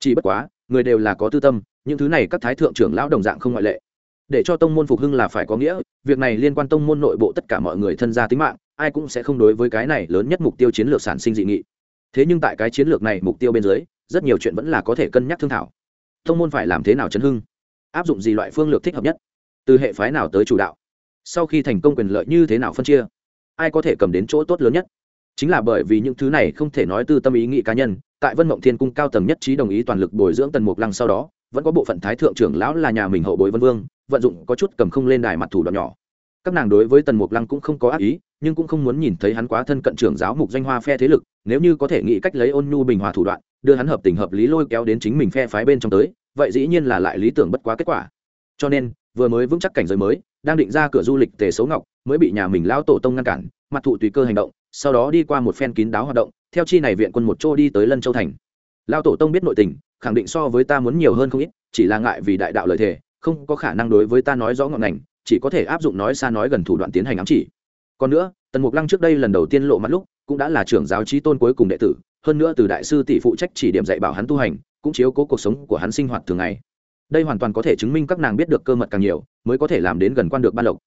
chỉ bất quá, người đều là có tư tâm, những thứ này các thái thượng trưởng lão đồng dạng không ngoại lệ. Để cho tông môn phục hưng là phải có nghĩa, việc này liên quan tông môn nội bộ tất cả mọi người thân gia tính mạng, ai cũng sẽ không đối với cái này lớn nhất mục tiêu chiến lược sản sinh dị nghị. Thế nhưng tại cái chiến lược này mục tiêu bên dưới, rất nhiều chuyện vẫn là có thể cân nhắc thương thảo. Tông môn phải làm thế nào chấn hưng? Áp dụng gì loại phương lược thích hợp nhất? Từ hệ phái nào tới chủ đạo? Sau khi thành công quyền lợi như thế nào phân chia? Ai có thể cầm đến chỗ tốt lớn nhất? Chính là bởi vì những thứ này không thể nói từ tâm ý nghị cá nhân, tại vân mộng thiên cung cao tầng nhất trí đồng ý toàn lực bồi dưỡng tần mục lăng sau đó, vẫn có bộ phận thái thượng trưởng lão là nhà mình hậu bối vân vương, vận dụng có chút cầm không lên đài mặt thủ đoạn nhỏ. Các nàng đối với tần mục lăng cũng không có ác ý, nhưng cũng không muốn nhìn thấy hắn quá thân cận trưởng giáo mục danh hoa phe thế lực, nếu như có thể nghĩ cách lấy ôn nhu bình hòa thủ đoạn, đưa hắn hợp tình hợp lý lôi kéo đến chính mình phe phái bên trong tới, vậy dĩ nhiên là lại lý tưởng bất quá kết quả. Cho nên, vừa mới vững chắc cảnh giới mới, đang định ra cửa du lịch tề xấu ngọc, mới bị nhà mình lão tổ tông ngăn cản mặt thụ tùy cơ hành động, sau đó đi qua một phen kín đáo hoạt động, theo chi này viện quân một chỗ đi tới lân châu thành. Lão tổ tông biết nội tình, khẳng định so với ta muốn nhiều hơn không ít, chỉ là ngại vì đại đạo lợi thể không có khả năng đối với ta nói rõ ngọn ngành, chỉ có thể áp dụng nói xa nói gần thủ đoạn tiến hành ám chỉ. Còn nữa, tần mục lăng trước đây lần đầu tiên lộ mặt lúc, cũng đã là trưởng giáo trí tôn cuối cùng đệ tử, hơn nữa từ đại sư tỷ phụ trách chỉ điểm dạy bảo hắn tu hành, cũng chiếu cố cuộc sống của hắn sinh hoạt thường ngày. Đây hoàn toàn có thể chứng minh các nàng biết được cơ mật càng nhiều, mới có thể làm đến gần quan được ban lộc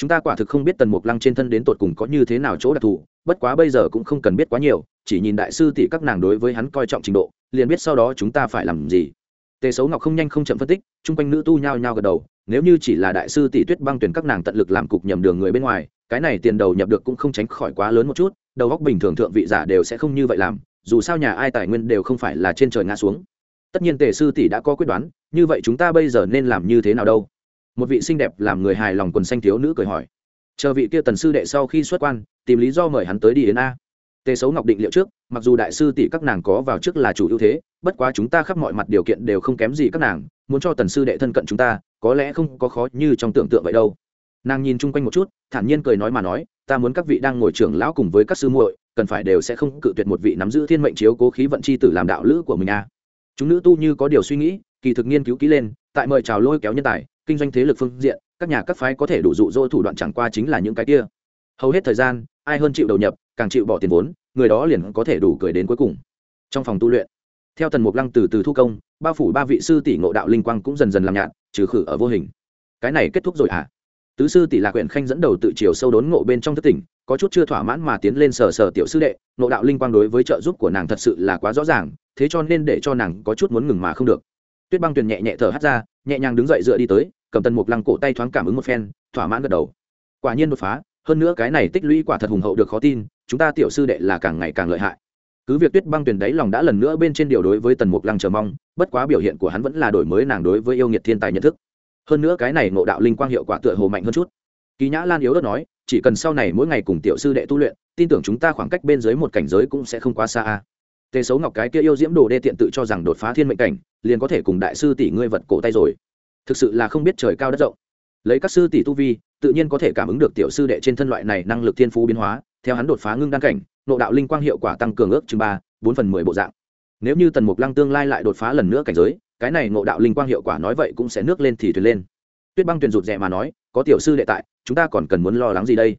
chúng ta quả thực không biết tần mục lăng trên thân đến tột cùng có như thế nào chỗ đặc thù, bất quá bây giờ cũng không cần biết quá nhiều, chỉ nhìn đại sư tỷ các nàng đối với hắn coi trọng trình độ, liền biết sau đó chúng ta phải làm gì. Tề xấu ngọc không nhanh không chậm phân tích, chung quanh nữ tu nhao nhao gật đầu, nếu như chỉ là đại sư tỷ tuyết băng tuyển các nàng tận lực làm cục nhầm đường người bên ngoài, cái này tiền đầu nhập được cũng không tránh khỏi quá lớn một chút, đầu góc bình thường thượng vị giả đều sẽ không như vậy làm, dù sao nhà ai tài nguyên đều không phải là trên trời ngã xuống. Tất nhiên tề sư tỷ đã có quyết đoán, như vậy chúng ta bây giờ nên làm như thế nào đâu? Một vị xinh đẹp làm người hài lòng quần xanh thiếu nữ cười hỏi. Chờ vị kia tần sư đệ sau khi xuất quan, tìm lý do mời hắn tới đi đến a. Tề xấu ngọc định liệu trước, mặc dù đại sư tỷ các nàng có vào trước là chủ ưu thế, bất quá chúng ta khắp mọi mặt điều kiện đều không kém gì các nàng, muốn cho tần sư đệ thân cận chúng ta, có lẽ không có khó như trong tưởng tượng vậy đâu. Nàng nhìn chung quanh một chút, thản nhiên cười nói mà nói, ta muốn các vị đang ngồi trưởng lão cùng với các sư muội, cần phải đều sẽ không cự tuyệt một vị nắm giữ thiên mệnh chiếu cố khí vận chi tử làm đạo lữ của mình a. Chúng nữ tu như có điều suy nghĩ, kỳ thực nghiên cứu kỹ lên, tại mời chào lôi kéo nhân tài kinh doanh thế lực phương diện, các nhà các phái có thể đủ dụ dỗ thủ đoạn chẳng qua chính là những cái kia. Hầu hết thời gian, ai hơn chịu đầu nhập, càng chịu bỏ tiền vốn, người đó liền có thể đủ cười đến cuối cùng. Trong phòng tu luyện, theo tần mục lăng từ từ thu công, bao phủ ba vị sư tỷ ngộ đạo linh quang cũng dần dần làm nhạt, trừ khử ở vô hình. Cái này kết thúc rồi à tứ sư tỷ lạc huyện khanh dẫn đầu tự chiều sâu đốn ngộ bên trong thất tỉnh, có chút chưa thỏa mãn mà tiến lên sở sở tiểu sư đệ, ngộ đạo linh quang đối với trợ giúp của nàng thật sự là quá rõ ràng, thế cho nên để cho nàng có chút muốn ngừng mà không được. Tuyết băng tuyền nhẹ nhẹ thở hắt ra, nhẹ nhàng đứng dậy dựa đi tới cầm tần mục lăng cổ tay thoáng cảm ứng một phen, thỏa mãn gật đầu. Quả nhiên đột phá, hơn nữa cái này tích lũy quả thật hùng hậu được khó tin, chúng ta tiểu sư đệ là càng ngày càng lợi hại. Cứ việc tuyết băng tuyển đáy lòng đã lần nữa bên trên điều đối với tần mục lăng chờ mong, bất quá biểu hiện của hắn vẫn là đổi mới nàng đối với yêu nghiệt thiên tài nhận thức. Hơn nữa cái này ngộ đạo linh quang hiệu quả tựa hồ mạnh hơn chút. Kỳ nhã lan yếu đất nói, chỉ cần sau này mỗi ngày cùng tiểu sư đệ tu luyện, tin tưởng chúng ta khoảng cách bên dưới một cảnh giới cũng sẽ không quá xa tề xấu ngọc cái kia yêu diễm đồ đê tiện tự cho rằng đột phá thiên mệnh cảnh, liền có thể cùng đại sư tỷ ngươi vật cổ tay rồi thực sự là không biết trời cao đất rộng. Lấy các sư tỷ tu vi, tự nhiên có thể cảm ứng được tiểu sư đệ trên thân loại này năng lực thiên phú biến hóa, theo hắn đột phá ngưng đan cảnh nộ đạo linh quang hiệu quả tăng cường ước chừng ba, bốn phần mười bộ dạng. Nếu như tần mục lăng tương lai lại đột phá lần nữa cảnh giới, cái này nộ đạo linh quang hiệu quả nói vậy cũng sẽ nước lên thì thuyền lên. Tuyết băng tuyền rụt rè mà nói, có tiểu sư đệ tại, chúng ta còn cần muốn lo lắng gì đây?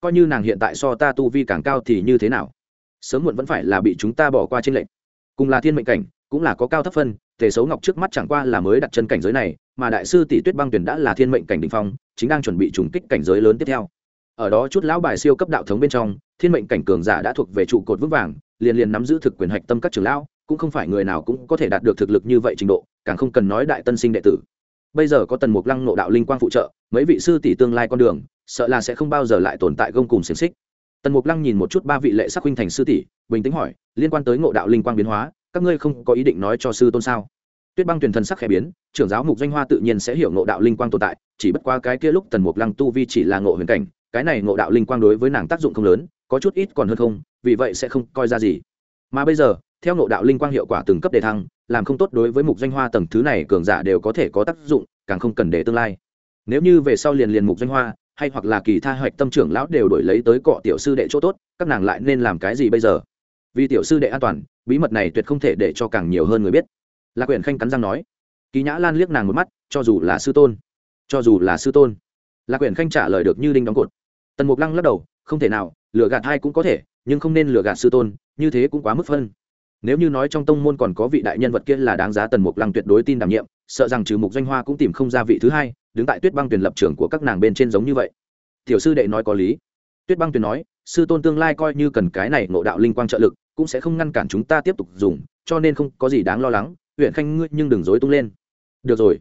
Coi như nàng hiện tại so ta tu vi càng cao thì như thế nào? Sớm muộn vẫn phải là bị chúng ta bỏ qua trên lệnh cùng là thiên mệnh cảnh, cũng là có cao thấp phân, tề xấu ngọc trước mắt chẳng qua là mới đặt chân cảnh giới này mà đại sư tỷ tuyết băng tuyển đã là thiên mệnh cảnh đ ỉ n h phong, chính đang chuẩn bị trùng kích cảnh giới lớn tiếp theo. Ở đó chút lão bài siêu cấp đạo thống bên trong, thiên mệnh cảnh cường giả đã thuộc về trụ cột vững vàng, liền liền nắm giữ thực quyền hạch tâm các trường lão, cũng không phải người nào cũng có thể đạt được thực lực như vậy trình độ, càng không cần nói đại tân sinh đệ tử. Bây giờ có tần mục lăng nộ đạo linh quang phụ trợ, mấy vị sư tỷ tương lai con đường, sợ là sẽ không bao giờ lại tồn tại gông cùng xiềng xích. Tần mục lăng nhìn một chút ba vị lệ sắc huynh thành sư tỷ, bình tĩnh hỏi, liên quan tới ngộ đạo linh quang biến hóa, các ngươi không có ý định nói cho sư tôn sao? Tuyết băng tuyển thần sắc khẽ biến, trưởng giáo mục doanh hoa tự nhiên sẽ hiểu ngộ đạo linh quang tồn tại, chỉ bất qua cái kia lúc tần mục lăng tu vi chỉ là ngộ huyền cảnh, cái này ngộ đạo linh quang đối với nàng tác dụng không lớn, có chút ít còn hơn không, vì vậy sẽ không coi ra gì. Mà bây giờ, theo ngộ đạo linh quang hiệu quả từng cấp đề thăng, làm không tốt đối với mục doanh hoa tầng thứ này cường giả đều có thể có tác dụng, càng không cần để tương lai. Nếu như về sau liền liền mục doanh hoa, hay hoặc là kỳ tha hoạch tâm trưởng lão đều đổi lấy tới cọ tiểu sư đệ chỗ tốt, các nàng lại nên làm cái gì bây giờ? Vì tiểu sư đệ an toàn, bí mật này tuyệt không thể để cho càng nhiều hơn người biết lạc quyển khanh cắn răng nói. Kỳ nhã lan liếc nàng một mắt, cho dù là sư tôn. Cho dù là sư tôn. Lạc quyển khanh trả lời được như đinh đóng cột. Tần mục lăng lắc đầu, không thể nào, lừa gạt hai cũng có thể, nhưng không nên lừa gạt sư tôn, như thế cũng quá mức phân. Nếu như nói trong tông môn còn có vị đại nhân vật kia là đáng giá tần mục lăng tuyệt đối tin đảm nhiệm, sợ rằng trừ mục doanh hoa cũng tìm không ra vị thứ hai, đứng tại tuyết băng tuyển lập trường của các nàng bên trên giống như vậy. Tiểu sư đệ nói có lý. Tuyết băng tuyển nói, sư tôn tương lai coi như cần cái này ngộ đạo linh quang trợ lực, cũng sẽ không ngăn cản chúng ta tiếp tục dùng, cho nên không có gì đáng lo lắng huyện khanh ngươi nhưng đừng dối tung lên. Được rồi.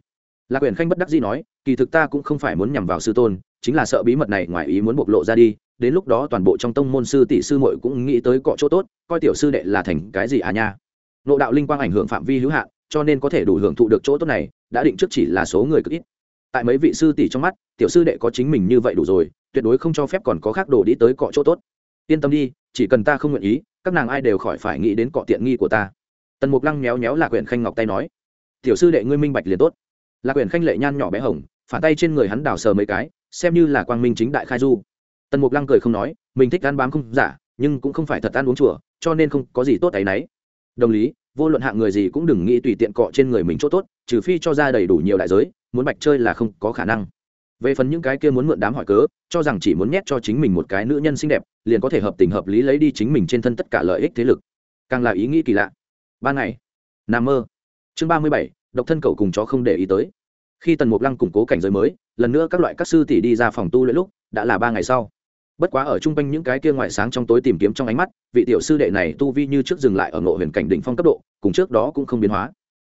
Lạc huyện khanh bất đắc dĩ nói, kỳ thực ta cũng không phải muốn nhằm vào sư tôn, chính là sợ bí mật này ngoài ý muốn bộc lộ ra đi, đến lúc đó toàn bộ trong tông môn sư tỷ sư muội cũng nghĩ tới cọ chỗ tốt, coi tiểu sư đệ là thành cái gì à nha. Nộ đạo linh quang ảnh hưởng phạm vi hữu hạn, cho nên có thể đủ hưởng thụ được chỗ tốt này, đã định trước chỉ là số người cực ít. Tại mấy vị sư tỷ trong mắt, tiểu sư đệ có chính mình như vậy đủ rồi, tuyệt đối không cho phép còn có khác đồ đi tới cọ chỗ tốt. Yên tâm đi, chỉ cần ta không nguyện ý, các nàng ai đều khỏi phải nghĩ đến cọ tiện nghi của ta tần mục lăng méo méo lạc quyển khanh ngọc tay nói, tiểu sư đệ ngươi minh bạch liền tốt. Lạc quyển khanh lệ nhan nhỏ bé hồng, phản tay trên người hắn đào sờ mấy cái, xem như là quang minh chính đại khai du. Tần mục lăng cười không nói, mình thích ăn bám không giả, nhưng cũng không phải thật ăn uống chùa, cho nên không có gì tốt ấy náy đồng lý, vô luận hạng người gì cũng đừng nghĩ tùy tiện cọ trên người mình chỗ tốt, trừ phi cho ra đầy đủ nhiều đại giới, muốn bạch chơi là không có khả năng. Về phần những cái kia muốn mượn đám hỏi cớ, cho rằng chỉ muốn nhét cho chính mình một cái nữ nhân xinh đẹp, liền có thể hợp tình hợp lý lấy đi chính mình trên thân tất cả lợi ích thế lực. Càng là ý nghĩ kỳ lạ ban ngày. Nằm mơ. Chương ba mươi bảy, độc thân cậu cùng chó không để ý tới. Khi tần mục lăng củng cố cảnh giới mới, lần nữa các loại các sư tỷ đi ra phòng tu lẫn lúc, đã là ba ngày sau. Bất quá ở chung quanh những cái kia ngoại sáng trong tối tìm kiếm trong ánh mắt, vị tiểu sư đệ này tu vi như trước dừng lại ở ngộ huyền cảnh đỉnh phong cấp độ, cùng trước đó cũng không biến hóa.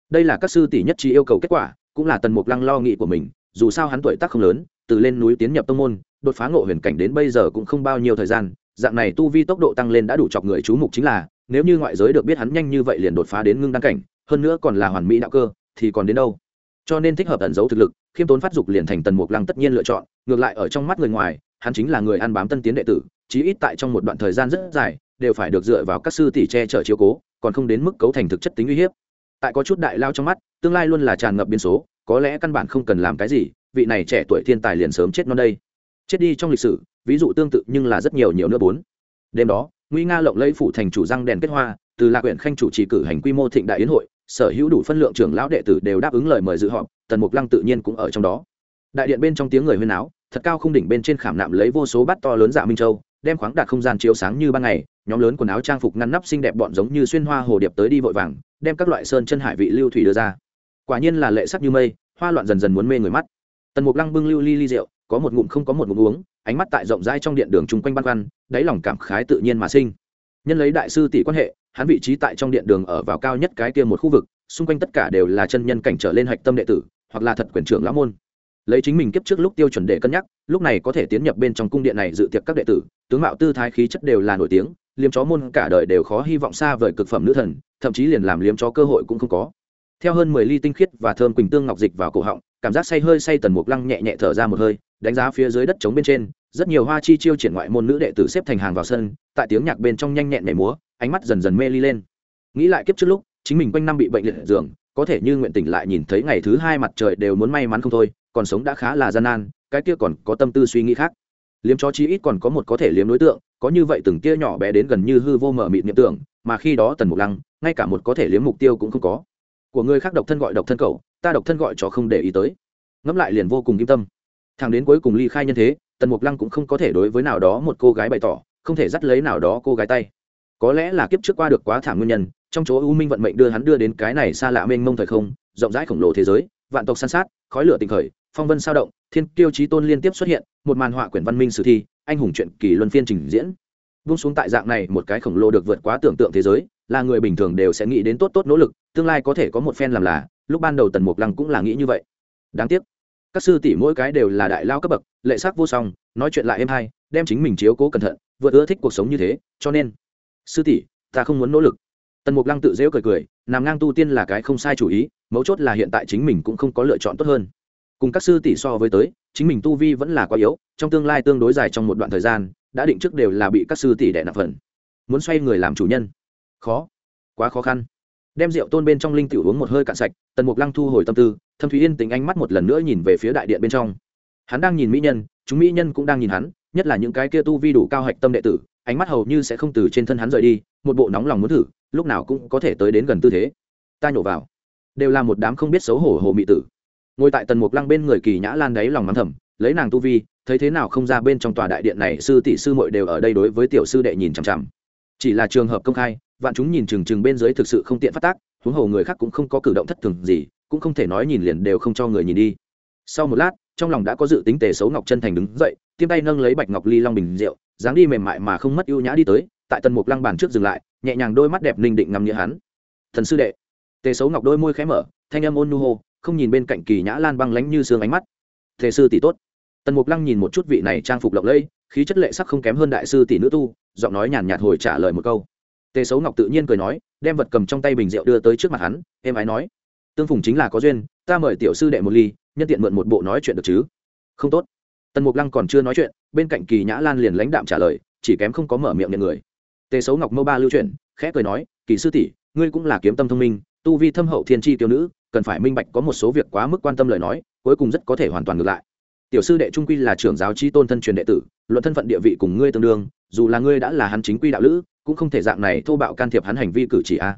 Đây là các sư tỷ nhất trí yêu cầu kết quả, cũng là tần mục lăng lo nghĩ của mình, dù sao hắn tuổi tác không lớn, từ lên núi tiến nhập tông môn, đột phá ngộ huyền cảnh đến bây giờ cũng không bao nhiêu thời gian dạng này tu vi tốc độ tăng lên đã đủ chọc người chú mục chính là, nếu như ngoại giới được biết hắn nhanh như vậy liền đột phá đến ngưng đăng cảnh, hơn nữa còn là hoàn mỹ đạo cơ, thì còn đến đâu? Cho nên thích hợp ẩn giấu thực lực, khiêm tốn phát dục liền thành tần mục lăng tất nhiên lựa chọn, ngược lại ở trong mắt người ngoài, hắn chính là người ăn bám tân tiến đệ tử, chí ít tại trong một đoạn thời gian rất dài, đều phải được dựa vào các sư tỷ che chở chiếu cố, còn không đến mức cấu thành thực chất tính uy hiếp. Tại có chút đại lao trong mắt, tương lai luôn là tràn ngập biến số, có lẽ căn bản không cần làm cái gì, vị này trẻ tuổi thiên tài liền sớm chết non đây. Chết đi trong lịch sử ví dụ tương tự nhưng là rất nhiều nhiều nữa bốn. Đêm đó, nguy nga lộng lấy phủ thành chủ răng đèn kết hoa, từ lạc huyện khanh chủ trì cử hành quy mô thịnh đại yến hội, sở hữu đủ phân lượng trưởng lão đệ tử đều đáp ứng lời mời dự họp, tần mục lăng tự nhiên cũng ở trong đó. Đại điện bên trong tiếng người huyên áo, thật cao không đỉnh bên trên khảm nạm lấy vô số bát to lớn dạ minh châu, đem khoáng đạt không gian chiếu sáng như ban ngày, nhóm lớn quần áo trang phục ngăn nắp xinh đẹp bọn giống như xuyên hoa hồ điệp tới đi vội vàng, đem các loại sơn chân hải vị lưu thủy đưa ra. Quả nhiên là lệ sắc như mây, hoa loạn dần dần muốn mê người mắt. Tần mục lăng bưng lưu ly ly rượu, có một ngụm không có một ngụm uống ánh mắt tại rộng rãi trong điện đường chung quanh băn khoăn, đáy lòng cảm khái tự nhiên mà sinh. Nhân lấy đại sư tỷ quan hệ, hắn vị trí tại trong điện đường ở vào cao nhất cái kia một khu vực, xung quanh tất cả đều là chân nhân cảnh trở lên hạch tâm đệ tử, hoặc là thật quyền trưởng lão môn. Lấy chính mình kiếp trước lúc tiêu chuẩn để cân nhắc, lúc này có thể tiến nhập bên trong cung điện này dự tiệc các đệ tử, tướng mạo tư thái khí chất đều là nổi tiếng, liếm chó môn cả đời đều khó hy vọng xa vời cực phẩm nữ thần, thậm chí liền làm liếm chó cơ hội cũng không có. Theo hơn mười ly tinh khiết và thơm quỳnh tương ngọc dịch vào cổ họng cảm giác say hơi say tần mục lăng nhẹ nhẹ thở ra một hơi, đánh giá phía dưới đất trống bên trên, rất nhiều hoa chi chiêu triển ngoại môn nữ đệ tử xếp thành hàng vào sân, tại tiếng nhạc bên trong nhanh nhẹn nhảy múa, ánh mắt dần dần mê ly lên. Nghĩ lại kiếp trước lúc, chính mình quanh năm bị bệnh liệt giường, có thể như nguyện tỉnh lại nhìn thấy ngày thứ hai mặt trời đều muốn may mắn không thôi, còn sống đã khá là gian nan, cái kia còn có tâm tư suy nghĩ khác. Liếm chó chi ít còn có một có thể liếm đối tượng, có như vậy từng kia nhỏ bé đến gần như hư vô mở mịt niệm tưởng, mà khi đó tần mục lăng, ngay cả một có thể liếm mục tiêu cũng không có. Của người khác độc thân gọi độc thân cầu ta độc thân gọi chó không để ý tới. Ngẫm lại liền vô cùng kim tâm. Thằng đến cuối cùng ly khai nhân thế, tần mục lăng cũng không có thể đối với nào đó một cô gái bày tỏ, không thể dắt lấy nào đó cô gái tay. Có lẽ là kiếp trước qua được quá thảm nguyên nhân, trong chỗ u minh vận mệnh đưa hắn đưa đến cái này xa lạ mênh mông thời không, rộng rãi khổng lồ thế giới, vạn tộc san sát, khói lửa tình khởi, phong vân sao động, thiên kiêu chí tôn liên tiếp xuất hiện, một màn họa quyển văn minh sử thi, anh hùng truyện kỳ luân phiên trình diễn. Vung xuống tại dạng này, một cái khổng lồ được vượt quá tưởng tượng thế giới, là người bình thường đều sẽ nghĩ đến tốt tốt nỗ lực, tương lai có thể có một phen làm là lúc ban đầu tần mục lăng cũng là nghĩ như vậy. Đáng tiếc, các sư tỷ mỗi cái đều là đại lao cấp bậc, lệ sắc vô song, nói chuyện lại êm hay, đem chính mình chiếu cố cẩn thận, vượt ưa thích cuộc sống như thế, cho nên, sư tỷ, ta không muốn nỗ lực. Tần mục lăng tự dễu cười cười, nằm ngang tu tiên là cái không sai chủ ý, mấu chốt là hiện tại chính mình cũng không có lựa chọn tốt hơn. Cùng các sư tỷ so với tới, chính mình tu vi vẫn là quá yếu, trong tương lai tương đối dài trong một đoạn thời gian, đã định trước đều là bị các sư tỷ đẻ nạp phần. Muốn xoay người làm chủ nhân. Khó, quá khó khăn đem rượu tôn bên trong linh tiểu uống một hơi cạn sạch, tần mục lăng thu hồi tâm tư, thâm thúy yên tính ánh mắt một lần nữa nhìn về phía đại điện bên trong. Hắn đang nhìn mỹ nhân, chúng mỹ nhân cũng đang nhìn hắn, nhất là những cái kia tu vi đủ cao hạch tâm đệ tử, ánh mắt hầu như sẽ không từ trên thân hắn rời đi, một bộ nóng lòng muốn thử, lúc nào cũng có thể tới đến gần tư thế. Ta nhổ vào. Đều là một đám không biết xấu hổ hồ mị tử. Ngồi tại tần mục lăng bên người kỳ nhã lan đáy lòng mắng thầm, lấy nàng tu vi, thấy thế nào không ra bên trong tòa đại điện này, sư tỷ sư muội đều ở đây đối với tiểu sư đệ nhìn chằm chằm. Chỉ là trường hợp công khai vạn chúng nhìn chừng chừng bên dưới thực sự không tiện phát tác, huống hồ người khác cũng không có cử động thất thường gì, cũng không thể nói nhìn liền đều không cho người nhìn đi. Sau một lát, trong lòng đã có dự tính tề xấu ngọc chân thành đứng dậy, tiêm tay nâng lấy bạch ngọc ly long bình rượu, dáng đi mềm mại mà không mất ưu nhã đi tới, tại tần mục lăng bàn trước dừng lại, nhẹ nhàng đôi mắt đẹp linh định ngắm nghĩa hắn. Thần sư đệ. Tề xấu ngọc đôi môi khẽ mở, thanh âm ôn nu hô, không nhìn bên cạnh kỳ nhã lan băng lánh như sương ánh mắt. Tề sư tỷ tốt. Tần mục lăng nhìn một chút vị này trang phục lộng lẫy, khí chất lệ sắc không kém hơn đại sư tỷ nữ tu, giọng nói nhàn nhạt hồi trả lời một câu tề xấu ngọc tự nhiên cười nói, đem vật cầm trong tay bình rượu đưa tới trước mặt hắn, em ái nói, tương phùng chính là có duyên, ta mời tiểu sư đệ một ly, nhân tiện mượn một bộ nói chuyện được chứ? Không tốt. Tần mục lăng còn chưa nói chuyện, bên cạnh kỳ nhã lan liền lãnh đạm trả lời, chỉ kém không có mở miệng nhận người. Tề xấu ngọc mâu ba lưu chuyển khẽ cười nói, kỳ sư tỷ, ngươi cũng là kiếm tâm thông minh, tu vi thâm hậu thiên tri tiêu nữ, cần phải minh bạch có một số việc quá mức quan tâm lời nói, cuối cùng rất có thể hoàn toàn ngược lại. Tiểu sư đệ trung quy là trưởng giáo chi tôn thân truyền đệ tử, luận thân phận địa vị cùng ngươi tương đương, dù là ngươi đã là hắn chính quy đạo lữ cũng không thể dạng này thô bạo can thiệp hắn hành vi cử chỉ a.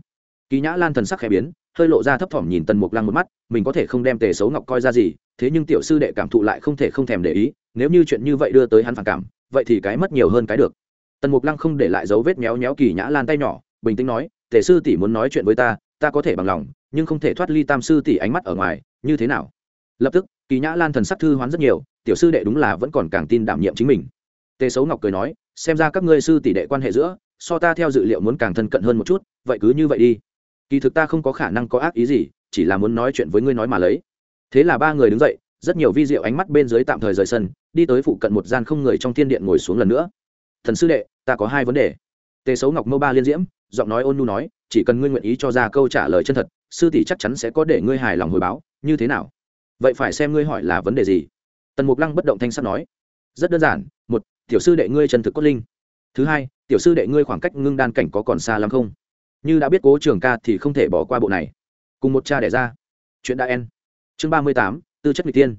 Kỳ nhã lan thần sắc khẽ biến, hơi lộ ra thấp thỏm nhìn tần mục lăng một mắt, mình có thể không đem tề xấu ngọc coi ra gì, thế nhưng tiểu sư đệ cảm thụ lại không thể không thèm để ý, nếu như chuyện như vậy đưa tới hắn phản cảm, vậy thì cái mất nhiều hơn cái được. Tần mục lăng không để lại dấu vết méo méo kỳ nhã lan tay nhỏ, bình tĩnh nói, tề sư tỷ muốn nói chuyện với ta ta có thể bằng lòng, nhưng không thể thoát ly tam sư tỷ ánh mắt ở ngoài, như thế nào? Lập tức, kỳ nhã lan thần sắc thư hoán rất nhiều, tiểu sư đệ đúng là vẫn còn càng tin đảm nhiệm chính mình. Tề xấu ngọc cười nói, xem ra các ngươi sư tỷ đệ quan hệ giữa so ta theo dự liệu muốn càng thân cận hơn một chút, vậy cứ như vậy đi. Kỳ thực ta không có khả năng có ác ý gì, chỉ là muốn nói chuyện với ngươi nói mà lấy. Thế là ba người đứng dậy, rất nhiều vi diệu ánh mắt bên dưới tạm thời rời sân, đi tới phụ cận một gian không người trong thiên điện ngồi xuống lần nữa. Thần sư đệ, ta có hai vấn đề. Tề xấu ngọc mâu ba liên diễm, giọng nói ôn nu nói, chỉ cần ngươi nguyện ý cho ra câu trả lời chân thật, sư tỷ chắc chắn sẽ có để ngươi hài lòng hồi báo, như thế nào? Vậy phải xem ngươi hỏi là vấn đề gì. Tần mục lăng bất động thanh sắt nói, rất đơn giản, một, tiểu sư đệ ngươi chân thực cốt linh. Thứ hai tiểu sư đệ ngươi khoảng cách ngưng đan cảnh có còn xa lắm không? Như đã biết cố trường ca thì không thể bỏ qua bộ này. Cùng một cha đẻ ra. Chuyện đã en. Chương ba mươi tám, tư chất n g tiên.